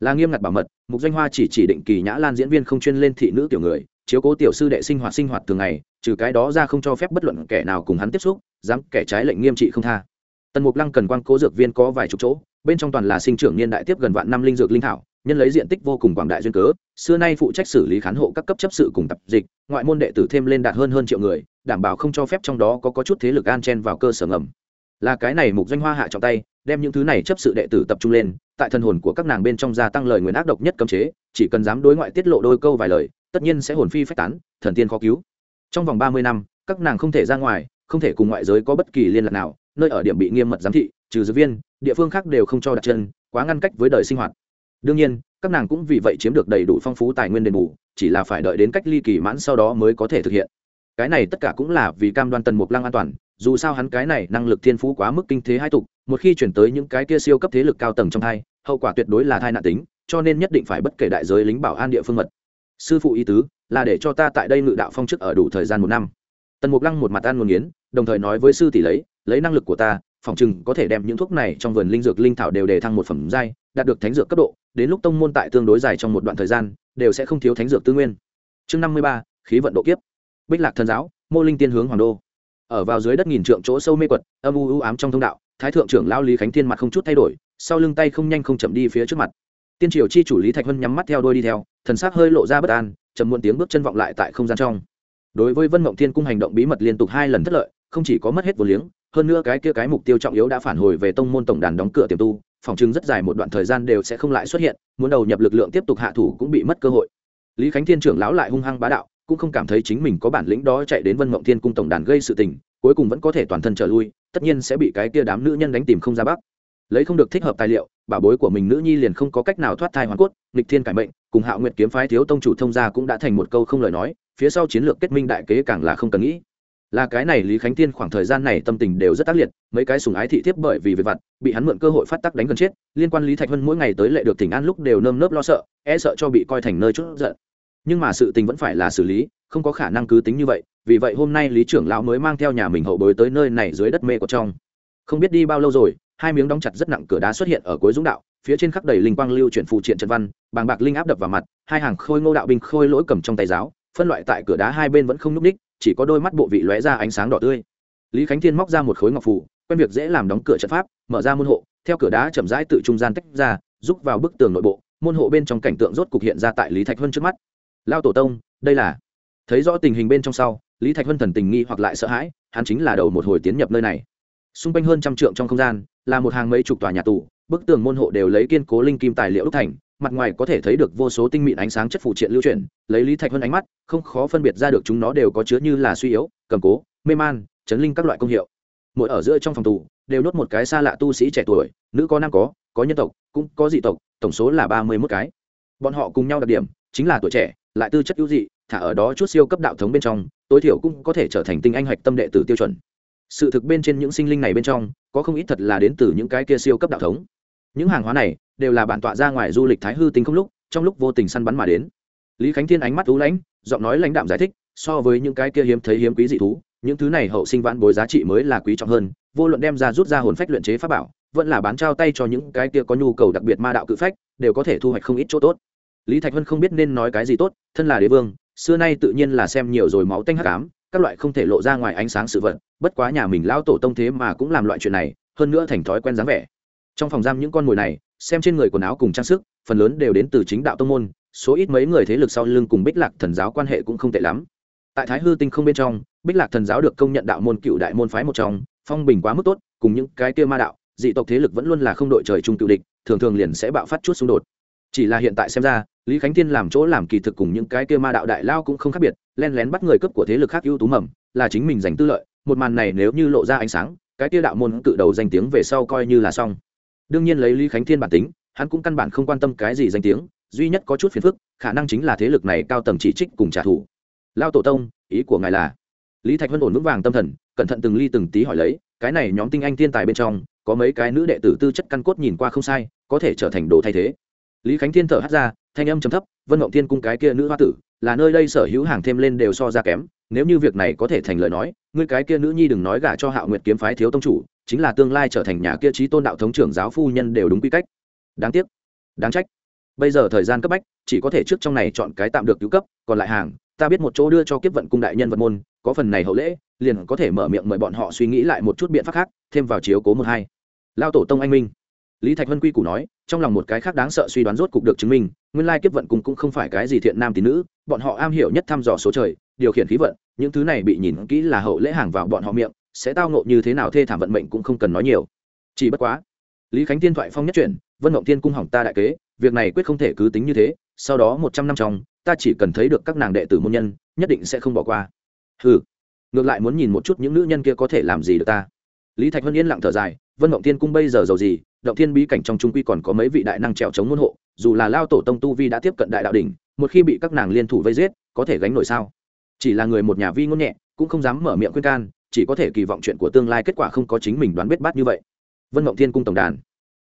Là nghiêm ngặt bảo mật, mục danh hoa chỉ chỉ định kỳ nhã lan diễn viên không chuyên lên thị nữ tiểu người, chiếu cố tiểu sư đệ sinh hoạt sinh hoạt thường ngày, trừ cái đó ra không cho phép bất luận kẻ nào cùng hắn tiếp xúc, dám kẻ trái lệnh nghiêm trị không tha. Tần mục lăng cần quan cố dược viên có vài chục chỗ, bên trong toàn là sinh trưởng niên đại tiếp gần vạn năm linh dược linh thảo nhân lấy diện tích vô cùng quảng đại duyên cớ xưa nay phụ trách xử lý khán hộ các cấp chấp sự cùng tập dịch ngoại môn đệ tử thêm lên đạt hơn hơn triệu người đảm bảo không cho phép trong đó có, có chút thế lực an chen vào cơ sở ngầm. Là cái này mục doanh hoa hạ trọng tay đem những thứ này chấp sự đệ tử tập trung lên tại thân hồn của các nàng bên trong gia tăng lời nguyền ác độc nhất cấm chế chỉ cần dám đối ngoại tiết lộ đôi câu vài lời tất nhiên sẽ hồn phi phách tán thần tiên khó cứu. Trong vòng ba mươi năm các nàng không thể ra ngoài không thể cùng ngoại giới có bất kỳ liên lạc nào nơi ở điểm bị nghiêm mật giám thị trừ giáo viên địa phương khác đều không cho đặt chân quá ngăn cách với đời sinh hoạt đương nhiên, các nàng cũng vì vậy chiếm được đầy đủ phong phú tài nguyên đền bù, chỉ là phải đợi đến cách ly kỳ mãn sau đó mới có thể thực hiện. Cái này tất cả cũng là vì cam đoan tần mục lăng an toàn, dù sao hắn cái này năng lực thiên phú quá mức kinh thế hai tục, một khi chuyển tới những cái kia siêu cấp thế lực cao tầng trong hai, hậu quả tuyệt đối là thai nạn tính, cho nên nhất định phải bất kể đại giới lính bảo an địa phương mật. Sư phụ ý tứ, là để cho ta tại đây ngự đạo phong chức ở đủ thời gian một năm. Tần mục lăng một mặt ăn nguồn nghiến, đồng thời nói với sư tỷ lấy lấy năng lực của ta phòng chừng có thể đem những thuốc này trong vườn linh dược linh thảo đều đề thăng một phẩm giai, đạt được thánh dược cấp độ, đến lúc tông môn tại tương đối dài trong một đoạn thời gian, đều sẽ không thiếu thánh dược tư nguyên. Chương năm mươi ba, khí vận độ kiếp. Bích lạc thần giáo, mô linh tiên hướng hoàng đô. Ở vào dưới đất nghìn trượng chỗ sâu mê quật, âm u u ám trong thông đạo, thái thượng trưởng lao lý khánh thiên mặt không chút thay đổi, sau lưng tay không nhanh không chậm đi phía trước mặt. Tiên triều chi chủ lý thạch vân nhắm mắt theo đôi đi theo, thần s ắ c hơi lộ ra bất an chầm muộn tiếng bước chân vọng lại tại không gian trong. Đối với vân mộng thiên cung hành động bí mật liên tục hai lần thất lợi, không chỉ có mất hết vô liếng hơn nữa cái kia cái mục tiêu trọng yếu đã phản hồi về tông môn tổng đàn đóng cửa tiềm tu, phòng chứng rất dài một đoạn thời gian đều sẽ không lại xuất hiện, muốn đầu nhập lực lượng tiếp tục hạ thủ cũng bị mất cơ hội. Lý khánh thiên trưởng lão lại hung hăng bá đạo, cũng không cảm thấy chính mình có bản lĩnh đó chạy đến vân mộng thiên cung tổng đàn gây sự tình, cuối cùng vẫn có thể toàn thân trở lui, tất nhiên sẽ bị cái kia đám nữ nhân đánh tìm không ra bắc. Lấy không được thích hợp tài liệu bà bối của mình nữ nhi liền không có cách nào thoát thai hoàn cốt, nghịch thiên cải mệnh, cùng hạo nguyệt kiếm phái thiếu tông chủ thông gia cũng đã thành một câu không lời nói, phía sau chiến lược kết minh đại kế càng là không cần nghĩ là cái này lý khánh tiên khoảng thời gian này tâm tình đều rất tác liệt, mấy cái sùng ái thị thiếp bởi vì về vặt, bị hắn mượn cơ hội phát tắc đánh gần chết, liên quan lý thạch Hân mỗi ngày tới lệ được tỉnh an lúc đều nơm nớp lo sợ e sợ cho bị coi thành nơi chút giận. Nhưng mà sự tình vẫn phải là xử lý, không có khả năng cứ tính như vậy, vì vậy hôm nay lý trưởng lão mới mang theo nhà mình hậu bối tới nơi này dưới đất mê của trong. Không biết đi bao lâu rồi, hai miếng đóng chặt rất nặng cửa đá xuất hiện ở cuối dũng đạo, phía trên khắc đầy linh quang lưu chuyển phụ triện trần văn, bàng bạc linh áp đập vào mặt, hai hàng khôi ngô đạo binh khôi lỗi cầm trong tay giáo, phân loại tại cửa đá hai bên vẫn không nhúc ních chỉ có đôi mắt bộ vị lóe ra ánh sáng đỏ tươi. Lý khánh thiên móc ra một khối ngọc phủ quen việc dễ làm đóng cửa trận pháp, mở ra môn hộ, theo cửa đá chậm rãi tự trung gian tách ra rút vào bức tường nội bộ, môn hộ bên trong cảnh tượng rốt cục hiện ra tại lý thạch huân trước mắt. Lao tổ tông, đây là thấy rõ tình hình bên trong sau, lý thạch huân thần tình nghi hoặc lại sợ hãi, hắn chính là đầu một hồi tiến nhập nơi này. Xung quanh hơn trăm trượng trong không gian, là một hàng mấy chục tòa nhà tù, bức tường môn hộ đều lấy kiên cố linh kim tài liệu đúc thành mặt ngoài có thể thấy được vô số tinh mịn ánh sáng chất phụ triện lưu chuyển, lấy lý thạch hơn ánh mắt, không khó phân biệt ra được chúng nó đều có chứa như là suy yếu, cầm cố, mê man, chấn linh các loại công hiệu. Mỗi ở giữa trong phòng tù, đều nốt một cái xa lạ tu sĩ trẻ tuổi, nữ có nam có có nhân tộc, cũng có dị tộc, tổng số là ba mươi mốt cái. Bọn họ cùng nhau đặc điểm, chính là tuổi trẻ, lại tư chất ưu dị, thả ở đó chút siêu cấp đạo thống bên trong, tối thiểu cũng có thể trở thành tinh anh hạch tâm đệ tử tiêu chuẩn. Sự thực bên trên những sinh linh này bên trong, có không ít thật là đến từ những cái kia siêu cấp đạo thống. Những hàng hóa này đều là bản tọa ra ngoài du lịch thái hư tinh không lúc, trong lúc vô tình săn bắn mà đến. Lý khánh thiên ánh mắt thú lãnh, giọng nói lãnh đạm giải thích, so với những cái kia hiếm thấy hiếm quý dị thú, những thứ này hậu sinh vãn bối giá trị mới là quý trọng hơn, vô luận đem ra rút ra hồn phách luyện chế pháp bảo, vẫn là bán trao tay cho những cái kia có nhu cầu đặc biệt ma đạo cự phách, đều có thể thu hoạch không ít chỗ tốt. Lý thạch vân không biết nên nói cái gì tốt, thân là đế vương, xưa nay tự nhiên là xem nhiều rồi máu tanh hắc ám, các loại không thể lộ ra ngoài ánh sáng sự vật, bất quá nhà mình lão tổ tông thế mà cũng làm loại chuyện này, hơn nữa thành thói quen dáng vẻ trong phòng giam những con mồi này, xem trên người quần áo cùng trang sức, phần lớn đều đến từ chính đạo tông môn, số ít mấy người thế lực sau lưng cùng bích lạc thần giáo quan hệ cũng không tệ lắm. Tại thái hư tinh không bên trong, bích lạc thần giáo được công nhận đạo môn cựu đại môn phái một trong, phong bình quá mức tốt, cùng những cái kia ma đạo, dị tộc thế lực vẫn luôn là không đội trời chung cựu địch, thường thường liền sẽ bạo phát chút xung đột. Chỉ là hiện tại xem ra, lý khánh thiên làm chỗ làm kỳ thực cùng những cái kia ma đạo đại lao cũng không khác biệt, len lén bắt người cấp của thế lực khác ưu tú mầm, là chính mình giành tư lợi, một màn này nếu như lộ ra ánh sáng, cái kia đạo môn cự đầu danh tiếng về sau coi như là xong đương nhiên lấy lý khánh thiên bản tính, hắn cũng căn bản không quan tâm cái gì danh tiếng, duy nhất có chút phiền phức, khả năng chính là thế lực này cao tầng chỉ trích cùng trả thù. Lao tổ tông, ý của ngài là? Lý thạch vân ổn vững vàng tâm thần, cẩn thận từng ly từng tí hỏi lấy, cái này nhóm tinh anh thiên tài bên trong, có mấy cái nữ đệ tử tư chất căn cốt nhìn qua không sai, có thể trở thành đồ thay thế. Lý khánh thiên thở hắt ra, thanh âm trầm thấp, vân ngộng thiên cung cái kia nữ hoa tử, là nơi đây sở hữu hàng thêm lên đều so ra kém, nếu như việc này có thể thành lời nói, ngươi cái kia nữ nhi đừng nói gả cho hạo nguyệt kiếm phái thiếu tông chủ chính là tương lai trở thành nhà kia trí tôn đạo thống trưởng giáo phu nhân đều đúng quy cách. Đáng tiếc, đáng trách. Bây giờ thời gian cấp bách, chỉ có thể trước trong này chọn cái tạm được cứu cấp, còn lại hàng, ta biết một chỗ đưa cho kiếp vận cung đại nhân vật môn, có phần này hậu lễ, liền có thể mở miệng mời bọn họ suy nghĩ lại một chút biện pháp khác, thêm vào chiếu cố một hai. Lao tổ tông anh minh. Lý thạch vân quy củ nói, trong lòng một cái khác đáng sợ suy đoán rốt cục được chứng minh, nguyên lai kiếp vận cung cũng không phải cái gì thiện nam tín nữ, bọn họ am hiểu nhất thăm dò số trời, điều khiển khí vận, những thứ này bị nhìn kỹ là hậu lễ hàng vào bọn họ miệng sẽ tao nộ như thế nào thê thảm vận mệnh cũng không cần nói nhiều. Chỉ bất quá, lý khánh tiên thoại phong nhất chuyển, vân mộng tiên cung hỏng ta đại kế, việc này quyết không thể cứ tính như thế, sau đó một trăm năm trong, ta chỉ cần thấy được các nàng đệ tử môn nhân, nhất định sẽ không bỏ qua. Ừ ngược lại muốn nhìn một chút những nữ nhân kia có thể làm gì được ta. Lý thạch vân yên lặng thở dài, vân mộng tiên cung bây giờ giàu gì, động thiên bí cảnh trong trung quy còn có mấy vị đại năng trèo chống môn hộ, dù là lao tổ tông tu vi đã tiếp cận đại đạo đỉnh, một khi bị các nàng liên thủ vây giết, có thể gánh nổi sao? Chỉ là người một nhà vi ngôn nhẹ, cũng không dám mở miệng khuyên can chỉ có thể kỳ vọng chuyện của tương lai kết quả không có chính mình đoán biết bát như vậy. Vân mộng thiên cung tổng đàn.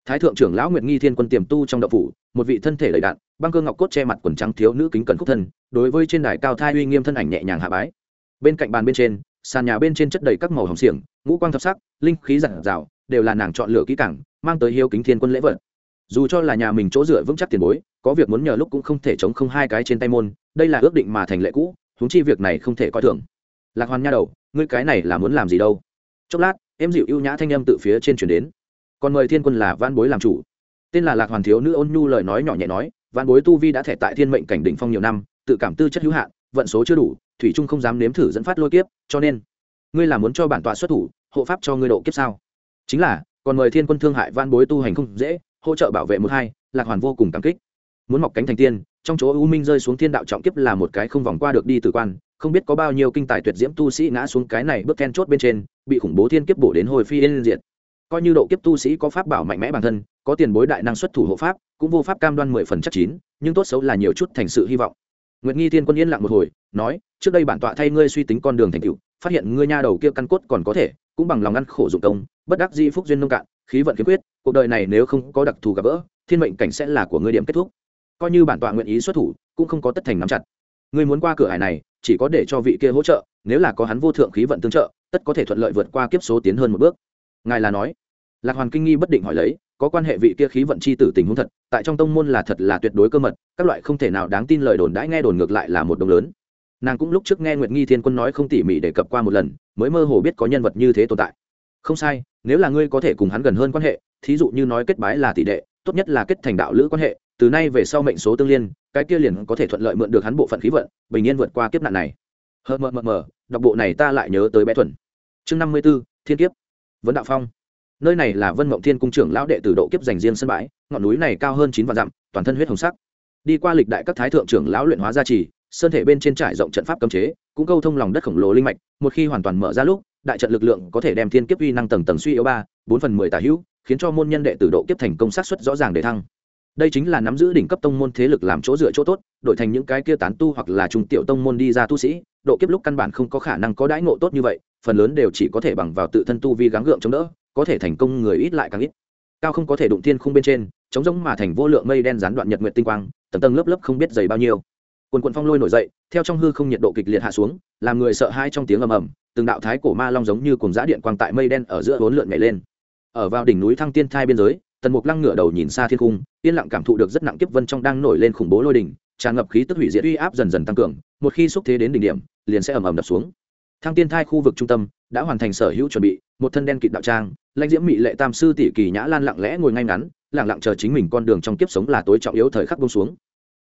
Thái thượng trưởng lão nguyệt nghi thiên quân tiềm tu trong đậu phủ, một vị thân thể đầy đạn, băng cơ ngọc cốt che mặt quần trắng thiếu nữ kính cẩn khúc thân, đối với trên đài cao thai uy nghiêm thân ảnh nhẹ nhàng hạ bái. Bên cạnh bàn bên trên, sàn nhà bên trên chất đầy các màu hồng xiềng, ngũ quang thập sắc, linh khí giản rào, đều là nàng chọn lựa kỹ cảng mang tới hiếu kính thiên quân lễ vật. Dù cho là nhà mình chỗ dựa vững chắc tiền bối, có việc muốn nhờ lúc cũng không thể chống không hai cái trên tay môn, đây là ước định mà thành lệ cũ, huống chi việc này không thể coi thường lạc hoàn nha đầu, ngươi cái này là muốn làm gì đâu? Chốc lát, em dịu ưu nhã thanh âm tự phía trên chuyển đến. Còn mời thiên quân là văn bối làm chủ. Tên là lạc hoàn thiếu nữ ôn nhu lời nói nhỏ nhẹ nói văn bối tu vi đã thẻ tại thiên mệnh cảnh đỉnh phong nhiều năm, tự cảm tư chất hữu hạn, vận số chưa đủ, thủy trung không dám nếm thử dẫn phát lôi kiếp, cho nên, ngươi là muốn cho bản tọa xuất thủ, hộ pháp cho ngươi độ kiếp sao? Chính là, còn mời thiên quân thương hại van bối tu hành không dễ, hỗ trợ bảo vệ một hai, lạc hoàn vô cùng cảm kích. Muốn mọc cánh thành tiên, trong chỗ u minh rơi xuống thiên đạo trọng kiếp là một cái không vòng qua được đi từ quan không biết có bao nhiêu kinh tài tuyệt diễm tu sĩ ngã xuống cái này bước then chốt bên trên, bị khủng bố thiên kiếp bổ đến hồi phi yên diệt. Coi như độ kiếp tu sĩ có pháp bảo mạnh mẽ bản thân, có tiền bối đại năng xuất thủ hộ pháp, cũng vô pháp cam đoan mười phần chắc chín, nhưng tốt xấu là nhiều chút thành sự hy vọng. Nguyệt nghi thiên quân yên lặng một hồi, nói, trước đây bản tọa thay ngươi suy tính con đường thành tựu, phát hiện ngươi nha đầu kia căn cốt còn có thể, cũng bằng lòng ăn khổ dụng công, bất đắc dĩ phúc duyên nông cạn, khí vận khiếm quyết, cuộc đời này nếu không có đặc thù gặp gỡ, thiên mệnh cảnh sẽ là của ngươi điểm kết thúc. Coi như bản tọa nguyện ý xuất thủ, cũng không có tất thành nắm chặt. Ngươi muốn qua cửa hải này chỉ có để cho vị kia hỗ trợ, nếu là có hắn vô thượng khí vận tương trợ, tất có thể thuận lợi vượt qua kiếp số tiến hơn một bước. Ngài là nói? Lạc hoàn kinh nghi bất định hỏi lấy, có quan hệ vị kia khí vận c h i tử tình huống thật, tại trong tông môn là thật là tuyệt đối cơ mật, các loại không thể nào đáng tin lời đồn đãi nghe đồn ngược lại là một đồng lớn. Nàng cũng lúc trước nghe nguyệt nghi thiên quân nói không tỉ mỉ để cập qua một lần, mới mơ hồ biết có nhân vật như thế tồn tại. Không sai, nếu là ngươi có thể cùng hắn gần hơn quan hệ, thí dụ như nói kết bái là tỷ đệ, tốt nhất là kết thành đạo lữ quan hệ từ nay về sau mệnh số tương liên, cái kia liền có thể thuận lợi mượn được hắn bộ phận khí vận, bình yên vượt qua kiếp nạn này. Hờ, mờ mờ mờ, đọc bộ này ta lại nhớ tới bé thuần. Chương năm mươi b ố thiên kiếp. Vấn đạo phong. Nơi này là vân mộng thiên cung trưởng lão đệ tử độ kiếp dành riêng sân bãi, ngọn núi này cao hơn chín vạn dặm, toàn thân huyết hồng sắc. Đi qua lịch đại các thái thượng trưởng lão luyện hóa gia trì, sơn thể bên trên trải rộng trận pháp cấm chế, cũng câu thông lòng đất khổng lồ linh mạch, một khi hoàn toàn mở ra lúc, đại trận lực lượng có thể đem thiên kiếp uy năng tầng tầng suy yếu ba, bốn phần mười tà hữu, khiến cho môn nhân đệ tử độ kiếp thành công sát xuất rõ ràng để thăng đây chính là nắm giữ đỉnh cấp tông môn thế lực làm chỗ dựa chỗ tốt, đổi thành những cái kia tán tu hoặc là trung tiểu tông môn đi ra tu sĩ, độ kiếp lúc căn bản không có khả năng có đãi ngộ tốt như vậy, phần lớn đều chỉ có thể bằng vào tự thân tu vi gắng gượng chống đỡ, có thể thành công người ít lại càng ít. Cao không có thể đụng thiên khung bên trên chống giống mà thành vô lượng mây đen gián đoạn nhật nguyệt tinh quang, tầng tầng lớp lớp không biết dày bao nhiêu. Quần quần phong lôi nổi dậy, theo trong hư không nhiệt độ kịch liệt hạ xuống, làm người sợ hai trong tiếng ầm ầm, từng đạo thái cổ ma long giống như cùng giã điện quang tại mây đen ở giữa bốn lượn nhảy lên. Ở vào đỉnh núi thăng tiên thai biên giới tần mục lăng ngửa đầu nhìn xa thiên cung yên lặng cảm thụ được rất nặng kiếp vân trong đang nổi lên khủng bố lôi đỉnh tràn ngập khí tức hủy diệt uy áp dần dần tăng cường, một khi xúc thế đến đỉnh điểm, liền sẽ ầm ầm đập xuống. Thăng tiên thai khu vực trung tâm, đã hoàn thành sở hữu chuẩn bị, một thân đen kịt đạo trang, lãnh diễm mỹ lệ tam sư tỷ kỳ nhã lan lặng lẽ ngồi ngay ngắn, lặng lặng chờ chính mình con đường trong kiếp sống là tối trọng yếu thời khắc bông xuống.